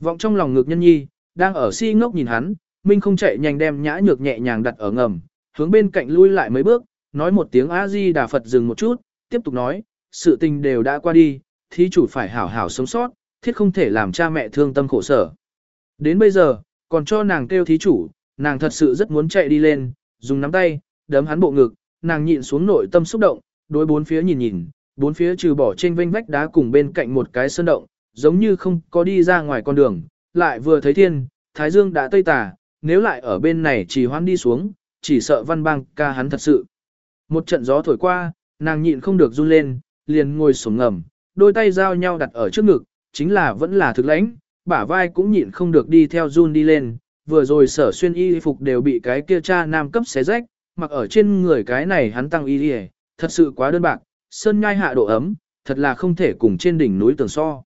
Vọng trong lòng ngực nhân nhi, đang ở si ngốc nhìn hắn, Minh không chạy nhanh đem nhã nhược nhẹ nhàng đặt ở ngầm, hướng bên cạnh lui lại mấy bước, nói một tiếng A-di Đà Phật dừng một chút, tiếp tục nói, sự tình đều đã qua đi, thí chủ phải hảo hảo sống sót, thiết không thể làm cha mẹ thương tâm khổ sở. Đến bây giờ, còn cho nàng kêu thí chủ, nàng thật sự rất muốn chạy đi lên, dùng nắm tay, đấm hắn bộ ngực, nàng nhịn xuống nội tâm xúc động, đối bốn phía nhìn nhìn, bốn phía trừ bỏ trên vênh vách đá cùng bên cạnh một cái sơn động, giống như không có đi ra ngoài con đường, lại vừa thấy thiên, thái dương đã tây tà, nếu lại ở bên này chỉ hoan đi xuống, chỉ sợ văn bang ca hắn thật sự. Một trận gió thổi qua, nàng nhịn không được run lên, liền ngồi xuống ngầm, đôi tay giao nhau đặt ở trước ngực, chính là vẫn là thực lãnh, bả vai cũng nhịn không được đi theo run đi lên, vừa rồi sở xuyên y phục đều bị cái kia cha nam cấp xé rách, mặc ở trên người cái này hắn tăng y đi thật sự quá đơn bạc, sơn nhai hạ độ ấm, thật là không thể cùng trên đỉnh núi tường so.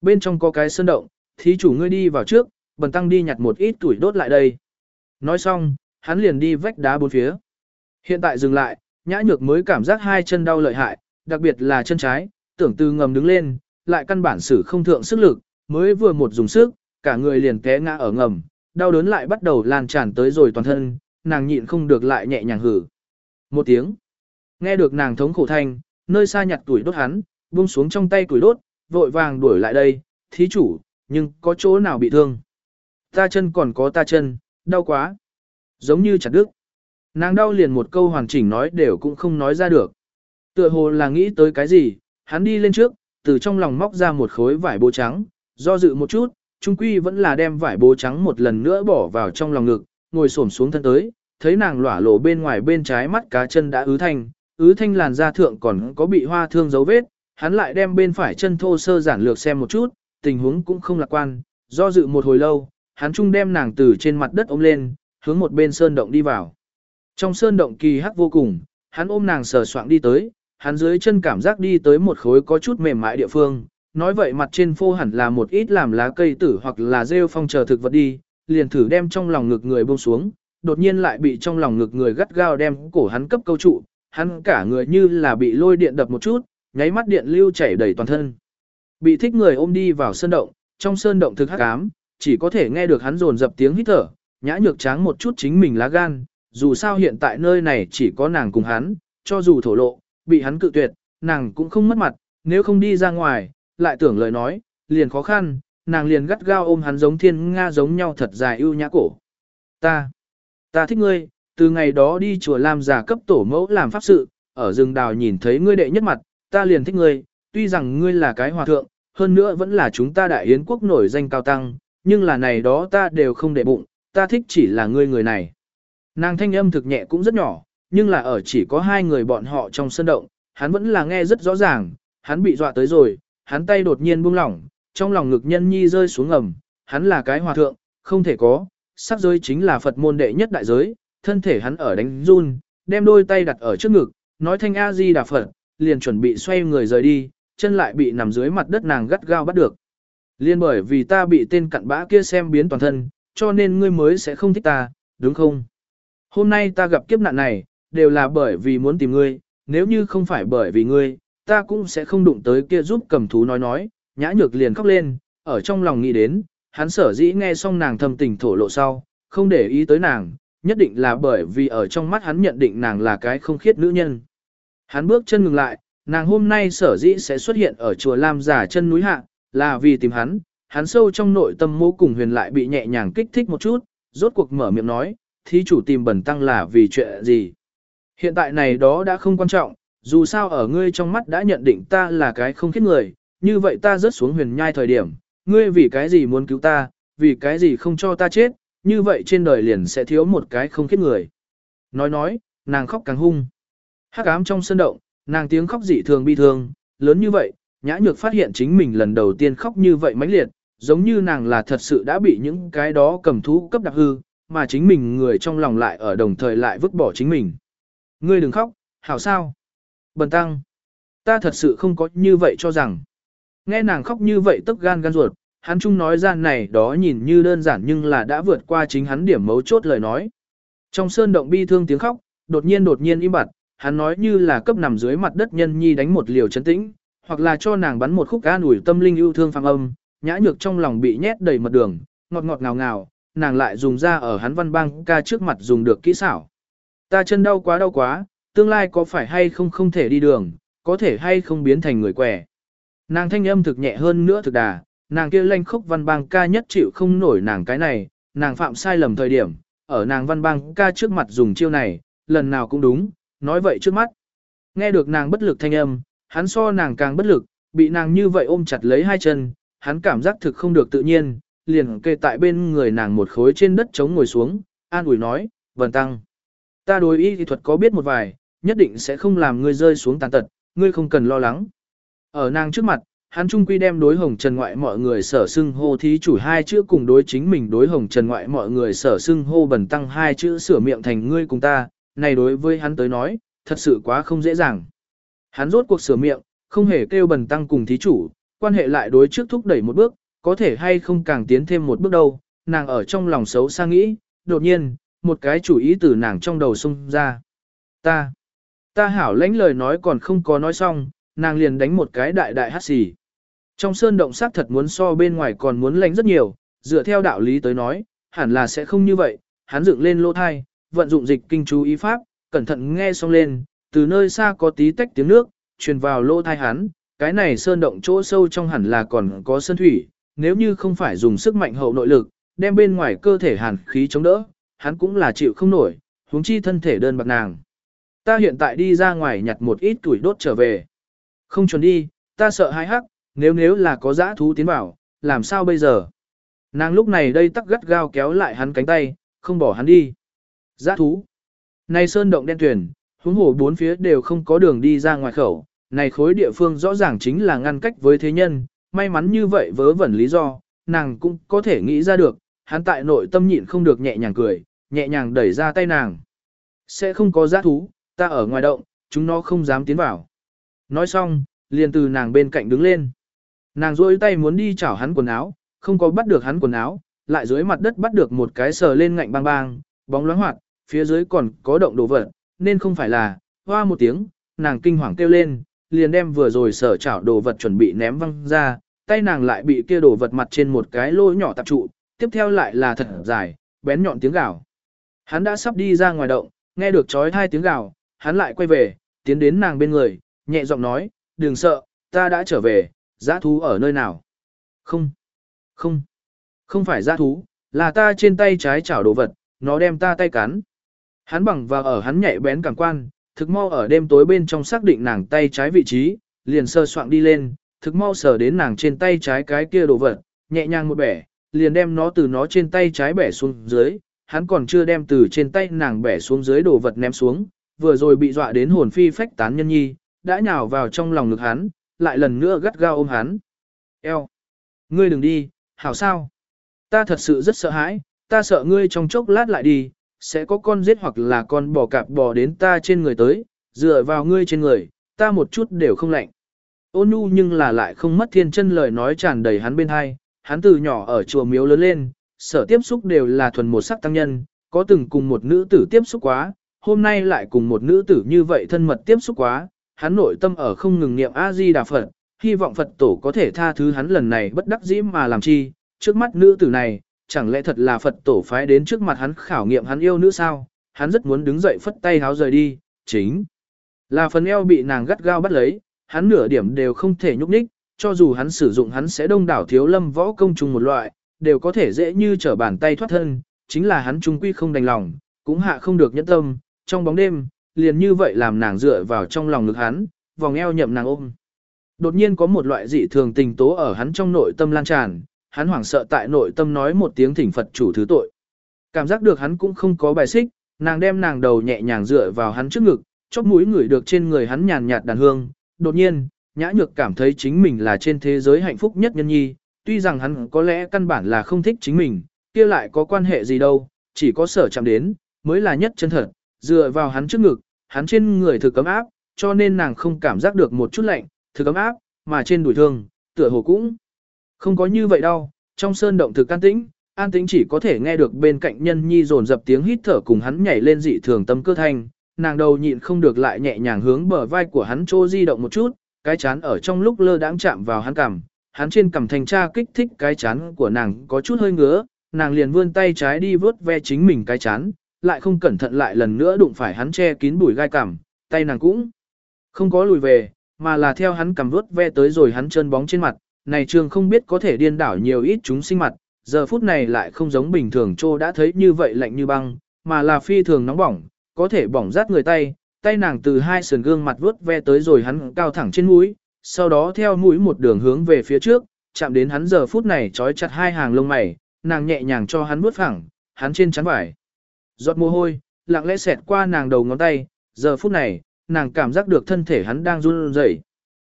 Bên trong có cái sơn động, thí chủ ngươi đi vào trước, bần tăng đi nhặt một ít tuổi đốt lại đây. Nói xong, hắn liền đi vách đá bốn phía. Hiện tại dừng lại, nhã nhược mới cảm giác hai chân đau lợi hại, đặc biệt là chân trái, tưởng từ ngầm đứng lên, lại căn bản sử không thượng sức lực, mới vừa một dùng sức, cả người liền té ngã ở ngầm, đau đớn lại bắt đầu lan tràn tới rồi toàn thân, nàng nhịn không được lại nhẹ nhàng hử. Một tiếng. Nghe được nàng thống khổ thanh, nơi xa nhặt tuổi đốt hắn, buông xuống trong tay tuổi đốt, vội vàng đuổi lại đây, thí chủ, nhưng có chỗ nào bị thương. Ta chân còn có ta chân, đau quá. Giống như chặt đứt. Nàng đau liền một câu hoàn chỉnh nói đều cũng không nói ra được. Tựa hồ là nghĩ tới cái gì, hắn đi lên trước, từ trong lòng móc ra một khối vải bố trắng, do dự một chút, trung quy vẫn là đem vải bố trắng một lần nữa bỏ vào trong lòng ngực, ngồi xổm xuống thân tới, thấy nàng lỏa lộ bên ngoài bên trái mắt cá chân đã ứ thanh, ứ thanh làn da thượng còn có bị hoa thương dấu vết, hắn lại đem bên phải chân thô sơ giản lược xem một chút, tình huống cũng không lạc quan, do dự một hồi lâu, hắn trung đem nàng từ trên mặt đất ôm lên, hướng một bên sơn động đi vào. Trong sơn động kỳ hắc vô cùng, hắn ôm nàng sờ soạng đi tới, hắn dưới chân cảm giác đi tới một khối có chút mềm mại địa phương, nói vậy mặt trên phô hẳn là một ít làm lá cây tử hoặc là rêu phong chờ thực vật đi, liền thử đem trong lòng ngực người buông xuống, đột nhiên lại bị trong lòng ngực người gắt gao đem cổ hắn cấp câu trụ, hắn cả người như là bị lôi điện đập một chút, nháy mắt điện lưu chảy đầy toàn thân. Bị thích người ôm đi vào sơn động, trong sơn động thực hắc ám, chỉ có thể nghe được hắn rồn dập tiếng hít thở, nhã nhược tráng một chút chính mình lá gan, dù sao hiện tại nơi này chỉ có nàng cùng hắn, cho dù thổ lộ, bị hắn cự tuyệt, nàng cũng không mất mặt, nếu không đi ra ngoài, lại tưởng lời nói, liền khó khăn, nàng liền gắt gao ôm hắn giống thiên nga giống nhau thật dài ưu nhã cổ. Ta, ta thích ngươi, từ ngày đó đi chùa làm giả cấp tổ mẫu làm pháp sự, ở rừng đào nhìn thấy ngươi đệ nhất mặt, ta liền thích ngươi, tuy rằng ngươi là cái hòa thượng, hơn nữa vẫn là chúng ta đại yến quốc nổi danh cao tăng, nhưng là này đó ta đều không để bụng, ta thích chỉ là ngươi người này. Nàng thanh âm thực nhẹ cũng rất nhỏ, nhưng là ở chỉ có hai người bọn họ trong sân động, hắn vẫn là nghe rất rõ ràng, hắn bị dọa tới rồi, hắn tay đột nhiên buông lỏng, trong lòng ngực nhân nhi rơi xuống ngầm, hắn là cái hòa thượng, không thể có, sắc giới chính là Phật môn đệ nhất đại giới, thân thể hắn ở đánh run, đem đôi tay đặt ở trước ngực, nói thanh A-di đà Phật, liền chuẩn bị xoay người rời đi, chân lại bị nằm dưới mặt đất nàng gắt gao bắt được. Liên bởi vì ta bị tên cặn bã kia xem biến toàn thân, cho nên ngươi mới sẽ không thích ta, đúng không? Hôm nay ta gặp kiếp nạn này, đều là bởi vì muốn tìm ngươi, nếu như không phải bởi vì ngươi, ta cũng sẽ không đụng tới kia giúp cầm thú nói nói, nhã nhược liền khóc lên, ở trong lòng nghĩ đến, hắn sở dĩ nghe xong nàng thầm tình thổ lộ sau, không để ý tới nàng, nhất định là bởi vì ở trong mắt hắn nhận định nàng là cái không khiết nữ nhân. Hắn bước chân ngừng lại, nàng hôm nay sở dĩ sẽ xuất hiện ở chùa Lam giả chân núi hạ, là vì tìm hắn, hắn sâu trong nội tâm mô cùng huyền lại bị nhẹ nhàng kích thích một chút, rốt cuộc mở miệng nói, thí chủ tìm bẩn tăng là vì chuyện gì. Hiện tại này đó đã không quan trọng, dù sao ở ngươi trong mắt đã nhận định ta là cái không khiết người, như vậy ta rớt xuống huyền nhai thời điểm, ngươi vì cái gì muốn cứu ta, vì cái gì không cho ta chết, như vậy trên đời liền sẽ thiếu một cái không khiết người. Nói nói, nàng khóc càng hung. Hắc ám trong sân động, nàng tiếng khóc dị thường bi thương, lớn như vậy, nhã nhược phát hiện chính mình lần đầu tiên khóc như vậy mãnh liệt, giống như nàng là thật sự đã bị những cái đó cầm thú cấp đặc hư, mà chính mình người trong lòng lại ở đồng thời lại vứt bỏ chính mình. Ngươi đừng khóc, hảo sao? Bần tăng. Ta thật sự không có như vậy cho rằng. Nghe nàng khóc như vậy tức gan gan ruột, hắn chung nói ra này đó nhìn như đơn giản nhưng là đã vượt qua chính hắn điểm mấu chốt lời nói. Trong sơn động bi thương tiếng khóc, đột nhiên đột nhiên im bặt, hắn nói như là cấp nằm dưới mặt đất nhân nhi đánh một liều chấn tĩnh, hoặc là cho nàng bắn một khúc an ủi tâm linh yêu thương phang âm, nhã nhược trong lòng bị nhét đầy mật đường, ngọt ngọt ngào ngào, nàng lại dùng ra ở hắn văn bang ca trước mặt dùng được kỹ xảo. Ta chân đau quá đau quá, tương lai có phải hay không không thể đi đường, có thể hay không biến thành người quẻ. Nàng thanh âm thực nhẹ hơn nữa thực đà, nàng kia lanh khốc văn bang ca nhất chịu không nổi nàng cái này, nàng phạm sai lầm thời điểm, ở nàng văn bang ca trước mặt dùng chiêu này, lần nào cũng đúng, nói vậy trước mắt. Nghe được nàng bất lực thanh âm, hắn so nàng càng bất lực, bị nàng như vậy ôm chặt lấy hai chân, hắn cảm giác thực không được tự nhiên, liền kê tại bên người nàng một khối trên đất trống ngồi xuống, an ủi nói, vần tăng. Ta đối y thì thuật có biết một vài, nhất định sẽ không làm ngươi rơi xuống tàn tật, ngươi không cần lo lắng. Ở nàng trước mặt, hắn trung quy đem đối hồng trần ngoại mọi người sở xưng hô thí chủ hai chữ cùng đối chính mình đối hồng trần ngoại mọi người sở xưng hô bẩn tăng hai chữ sửa miệng thành ngươi cùng ta, này đối với hắn tới nói, thật sự quá không dễ dàng. Hắn rốt cuộc sửa miệng, không hề kêu bẩn tăng cùng thí chủ, quan hệ lại đối trước thúc đẩy một bước, có thể hay không càng tiến thêm một bước đâu, nàng ở trong lòng xấu xa nghĩ, đột nhiên, một cái chủ ý từ nàng trong đầu xông ra. Ta, ta hảo lãnh lời nói còn không có nói xong, nàng liền đánh một cái đại đại hát xì. Trong sơn động sát thật muốn so bên ngoài còn muốn lãnh rất nhiều, dựa theo đạo lý tới nói, hẳn là sẽ không như vậy, hắn dựng lên lỗ thai, vận dụng dịch kinh chú ý pháp, cẩn thận nghe xong lên, từ nơi xa có tí tách tiếng nước, truyền vào lỗ thai hắn, cái này sơn động chỗ sâu trong hẳn là còn có sơn thủy, nếu như không phải dùng sức mạnh hậu nội lực, đem bên ngoài cơ thể hàn khí chống đỡ, hắn cũng là chịu không nổi, huống chi thân thể đơn bạc nàng. Ta hiện tại đi ra ngoài nhặt một ít tuổi đốt trở về. Không chuẩn đi, ta sợ hai hắc, nếu nếu là có dã thú tiến vào, làm sao bây giờ? Nàng lúc này đây tắc gắt gao kéo lại hắn cánh tay, không bỏ hắn đi. Dã thú. Này sơn động đen tuyển, huống hồ bốn phía đều không có đường đi ra ngoài khẩu. Này khối địa phương rõ ràng chính là ngăn cách với thế nhân, may mắn như vậy vớ vẩn lý do, nàng cũng có thể nghĩ ra được, hắn tại nội tâm nhịn không được nhẹ nhàng cười, nhẹ nhàng đẩy ra tay nàng. Sẽ không có giá thú, ta ở ngoài động, chúng nó không dám tiến vào. Nói xong, liền từ nàng bên cạnh đứng lên. Nàng duỗi tay muốn đi chảo hắn quần áo, không có bắt được hắn quần áo, lại dưới mặt đất bắt được một cái sờ lên ngạnh bang bang, bóng loáng hoạt, phía dưới còn có động đồ vật, nên không phải là, hoa một tiếng, nàng kinh hoàng kêu lên, liền đem vừa rồi sở chảo đồ vật chuẩn bị ném văng ra, tay nàng lại bị kia đồ vật mặt trên một cái lỗ nhỏ tập trụ, tiếp theo lại là thật dài, bén nhọn tiếng gào. Hắn đã sắp đi ra ngoài động, nghe được chói hai tiếng gào, hắn lại quay về, tiến đến nàng bên người, nhẹ giọng nói, đừng sợ, ta đã trở về, giã thú ở nơi nào? Không, không, không phải giã thú, là ta trên tay trái chảo đồ vật, nó đem ta tay cắn. Hắn bằng và ở hắn nhạy bén cảm quan, thực mau ở đêm tối bên trong xác định nàng tay trái vị trí, liền sơ soạn đi lên, thực mau sờ đến nàng trên tay trái cái kia đồ vật, nhẹ nhàng một bẻ, liền đem nó từ nó trên tay trái bẻ xuống dưới, hắn còn chưa đem từ trên tay nàng bẻ xuống dưới đồ vật ném xuống, vừa rồi bị dọa đến hồn phi phách tán nhân nhi, đã nhào vào trong lòng ngực hắn, lại lần nữa gắt gao ôm hắn. Eo! Ngươi đừng đi, hảo sao? Ta thật sự rất sợ hãi, ta sợ ngươi trong chốc lát lại đi, sẽ có con giết hoặc là con bò cạp bò đến ta trên người tới, dựa vào ngươi trên người, ta một chút đều không lạnh. Ôn nhu nhưng là lại không mất thiên chân lời nói tràn đầy hắn bên hai, hắn từ nhỏ ở chùa miếu lớn lên, sở tiếp xúc đều là thuần một sắc tăng nhân, có từng cùng một nữ tử tiếp xúc quá, hôm nay lại cùng một nữ tử như vậy thân mật tiếp xúc quá, hắn nội tâm ở không ngừng niệm A-di Đà Phật, hy vọng Phật tổ có thể tha thứ hắn lần này bất đắc dĩ mà làm chi, trước mắt nữ tử này, chẳng lẽ thật là Phật tổ phái đến trước mặt hắn khảo nghiệm hắn yêu nữ sao, hắn rất muốn đứng dậy phất tay háo rời đi, chính là phần eo bị nàng gắt gao bắt lấy, hắn nửa điểm đều không thể nhúc nhích, cho dù hắn sử dụng hắn sẽ đông đảo thiếu lâm võ công trùng một loại, đều có thể dễ như trở bàn tay thoát thân, chính là hắn trung quy không đành lòng, cũng hạ không được nhẫn tâm, trong bóng đêm, liền như vậy làm nàng dựa vào trong lòng ngực hắn, vòng eo nhậm nàng ôm. Đột nhiên có một loại dị thường tình tố ở hắn trong nội tâm lan tràn, hắn hoảng sợ tại nội tâm nói một tiếng thỉnh Phật chủ thứ tội. Cảm giác được hắn cũng không có bài xích, nàng đem nàng đầu nhẹ nhàng dựa vào hắn trước ngực, chóp mũi ngửi được trên người hắn nhàn nhạt đàn hương. Đột nhiên, nhã nhược cảm thấy chính mình là trên thế giới hạnh phúc nhất nhân nhi, tuy rằng hắn có lẽ căn bản là không thích chính mình, kia lại có quan hệ gì đâu, chỉ có sở chạm đến, mới là nhất chân thật, dựa vào hắn trước ngực, hắn trên người thực cấm áp, cho nên nàng không cảm giác được một chút lạnh, thực cấm áp, mà trên đùi thương, tựa hồ cũng không có như vậy đâu, trong sơn động thực an tĩnh, an tĩnh chỉ có thể nghe được bên cạnh nhân nhi dồn dập tiếng hít thở cùng hắn nhảy lên dị thường tâm cơ thanh, nàng đầu nhịn không được lại nhẹ nhàng hướng bờ vai của hắn trô di động một chút, cái chán ở trong lúc lơ đãng chạm vào hắn cằm, hắn trên cằm thành tra kích thích cái chán của nàng có chút hơi ngứa, nàng liền vươn tay trái đi vớt ve chính mình cái chán, lại không cẩn thận lại lần nữa đụng phải hắn che kín bùi gai cằm, tay nàng cũng không có lùi về, mà là theo hắn cầm vuốt ve tới rồi hắn chân bóng trên mặt, này trường không biết có thể điên đảo nhiều ít chúng sinh mặt, giờ phút này lại không giống bình thường trô đã thấy như vậy lạnh như băng, mà là phi thường nóng bỏng, có thể bỏng rát người tay, tay nàng từ hai sườn gương mặt vuốt ve tới rồi hắn cao thẳng trên mũi, sau đó theo mũi một đường hướng về phía trước, chạm đến hắn giờ phút này trói chặt hai hàng lông mày, nàng nhẹ nhàng cho hắn vuốt phẳng, hắn trên chắn vải. Giọt mồ hôi, lặng lẽ xẹt qua nàng đầu ngón tay, giờ phút này, nàng cảm giác được thân thể hắn đang run rẩy.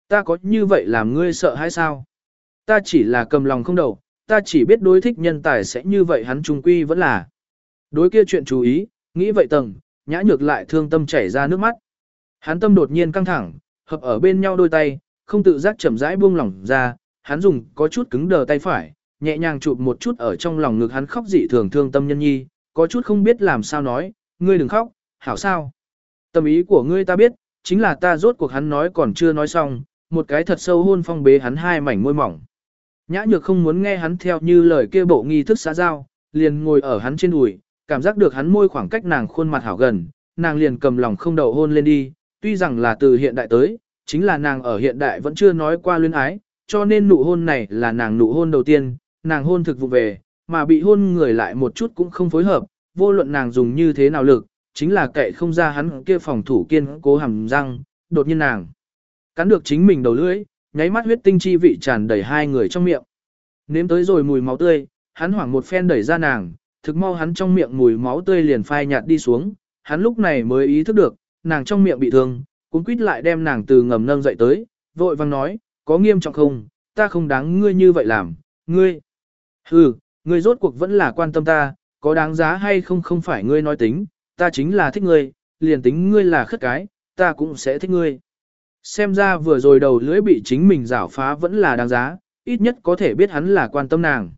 Ta có như vậy làm ngươi sợ hay sao? Ta chỉ là cầm lòng không đầu, ta chỉ biết đối thích nhân tài sẽ như vậy hắn trung quy vẫn là. Đối kia chuyện chú ý, nghĩ vậy tầng, nhã nhược lại thương tâm chảy ra nước mắt. Hắn tâm đột nhiên căng thẳng, hợp ở bên nhau đôi tay, không tự giác chậm rãi buông lỏng ra, hắn dùng có chút cứng đờ tay phải, nhẹ nhàng chụp một chút ở trong lòng ngực hắn khóc dị thường thương tâm nhân nhi, có chút không biết làm sao nói, ngươi đừng khóc, hảo sao. Tâm ý của ngươi ta biết, chính là ta rốt cuộc hắn nói còn chưa nói xong, một cái thật sâu hôn phong bế hắn hai mảnh môi mỏng. Nhã nhược không muốn nghe hắn theo như lời kia bộ nghi thức xã giao, liền ngồi ở hắn trên đùi, cảm giác được hắn môi khoảng cách nàng khuôn mặt hảo gần, nàng liền cầm lòng không đầu hôn lên đi, tuy rằng là từ hiện đại tới, chính là nàng ở hiện đại vẫn chưa nói qua luyến ái, cho nên nụ hôn này là nàng nụ hôn đầu tiên, nàng hôn thực vụ về, mà bị hôn người lại một chút cũng không phối hợp, vô luận nàng dùng như thế nào lực, chính là kệ không ra hắn kia phòng thủ kiên cố hầm răng, đột nhiên nàng cắn được chính mình đầu lưỡi, nháy mắt huyết tinh chi vị tràn đầy hai người trong miệng. Nếm tới rồi mùi máu tươi, hắn hoảng một phen đẩy ra nàng, thực mau hắn trong miệng mùi máu tươi liền phai nhạt đi xuống, hắn lúc này mới ý thức được, nàng trong miệng bị thương, cũng quýt lại đem nàng từ ngầm nâng dậy tới, vội vang nói, có nghiêm trọng không, ta không đáng ngươi như vậy làm, ngươi. Hừ, ngươi rốt cuộc vẫn là quan tâm ta, có đáng giá hay không không phải ngươi nói tính, ta chính là thích ngươi, liền tính ngươi là khất cái, ta cũng sẽ thích ngươi. Xem ra vừa rồi đầu lưỡi bị chính mình rảo phá vẫn là đáng giá, ít nhất có thể biết hắn là quan tâm nàng.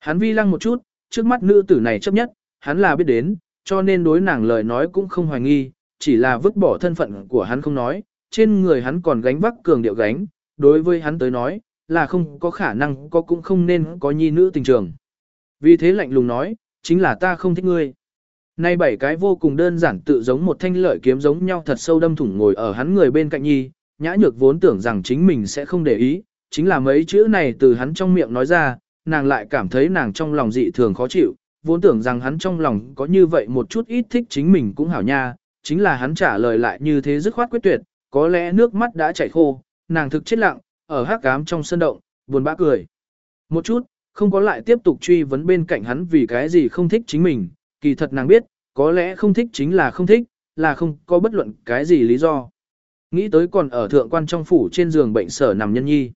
Hắn vi lăng một chút, trước mắt nữ tử này chấp nhất, hắn là biết đến, cho nên đối nàng lời nói cũng không hoài nghi, chỉ là vứt bỏ thân phận của hắn không nói, trên người hắn còn gánh vác cường điệu gánh, đối với hắn tới nói, là không có khả năng có cũng không nên có nhi nữ tình trường. Vì thế lạnh lùng nói, chính là ta không thích ngươi. Nay bảy cái vô cùng đơn giản tự giống một thanh lợi kiếm giống nhau thật sâu đâm thủng ngồi ở hắn người bên cạnh nhi, nhã nhược vốn tưởng rằng chính mình sẽ không để ý, chính là mấy chữ này từ hắn trong miệng nói ra, nàng lại cảm thấy nàng trong lòng dị thường khó chịu, vốn tưởng rằng hắn trong lòng có như vậy một chút ít thích chính mình cũng hảo nha, chính là hắn trả lời lại như thế dứt khoát quyết tuyệt, có lẽ nước mắt đã chảy khô, nàng thực chết lặng, ở hát cám trong sân động, buồn bã cười. Một chút, không có lại tiếp tục truy vấn bên cạnh hắn vì cái gì không thích chính mình, kỳ thật nàng biết, có lẽ không thích chính là không thích, là không có bất luận cái gì lý do. Nghĩ tới còn ở thượng quan trong phủ trên giường bệnh sở nằm nhân nhi.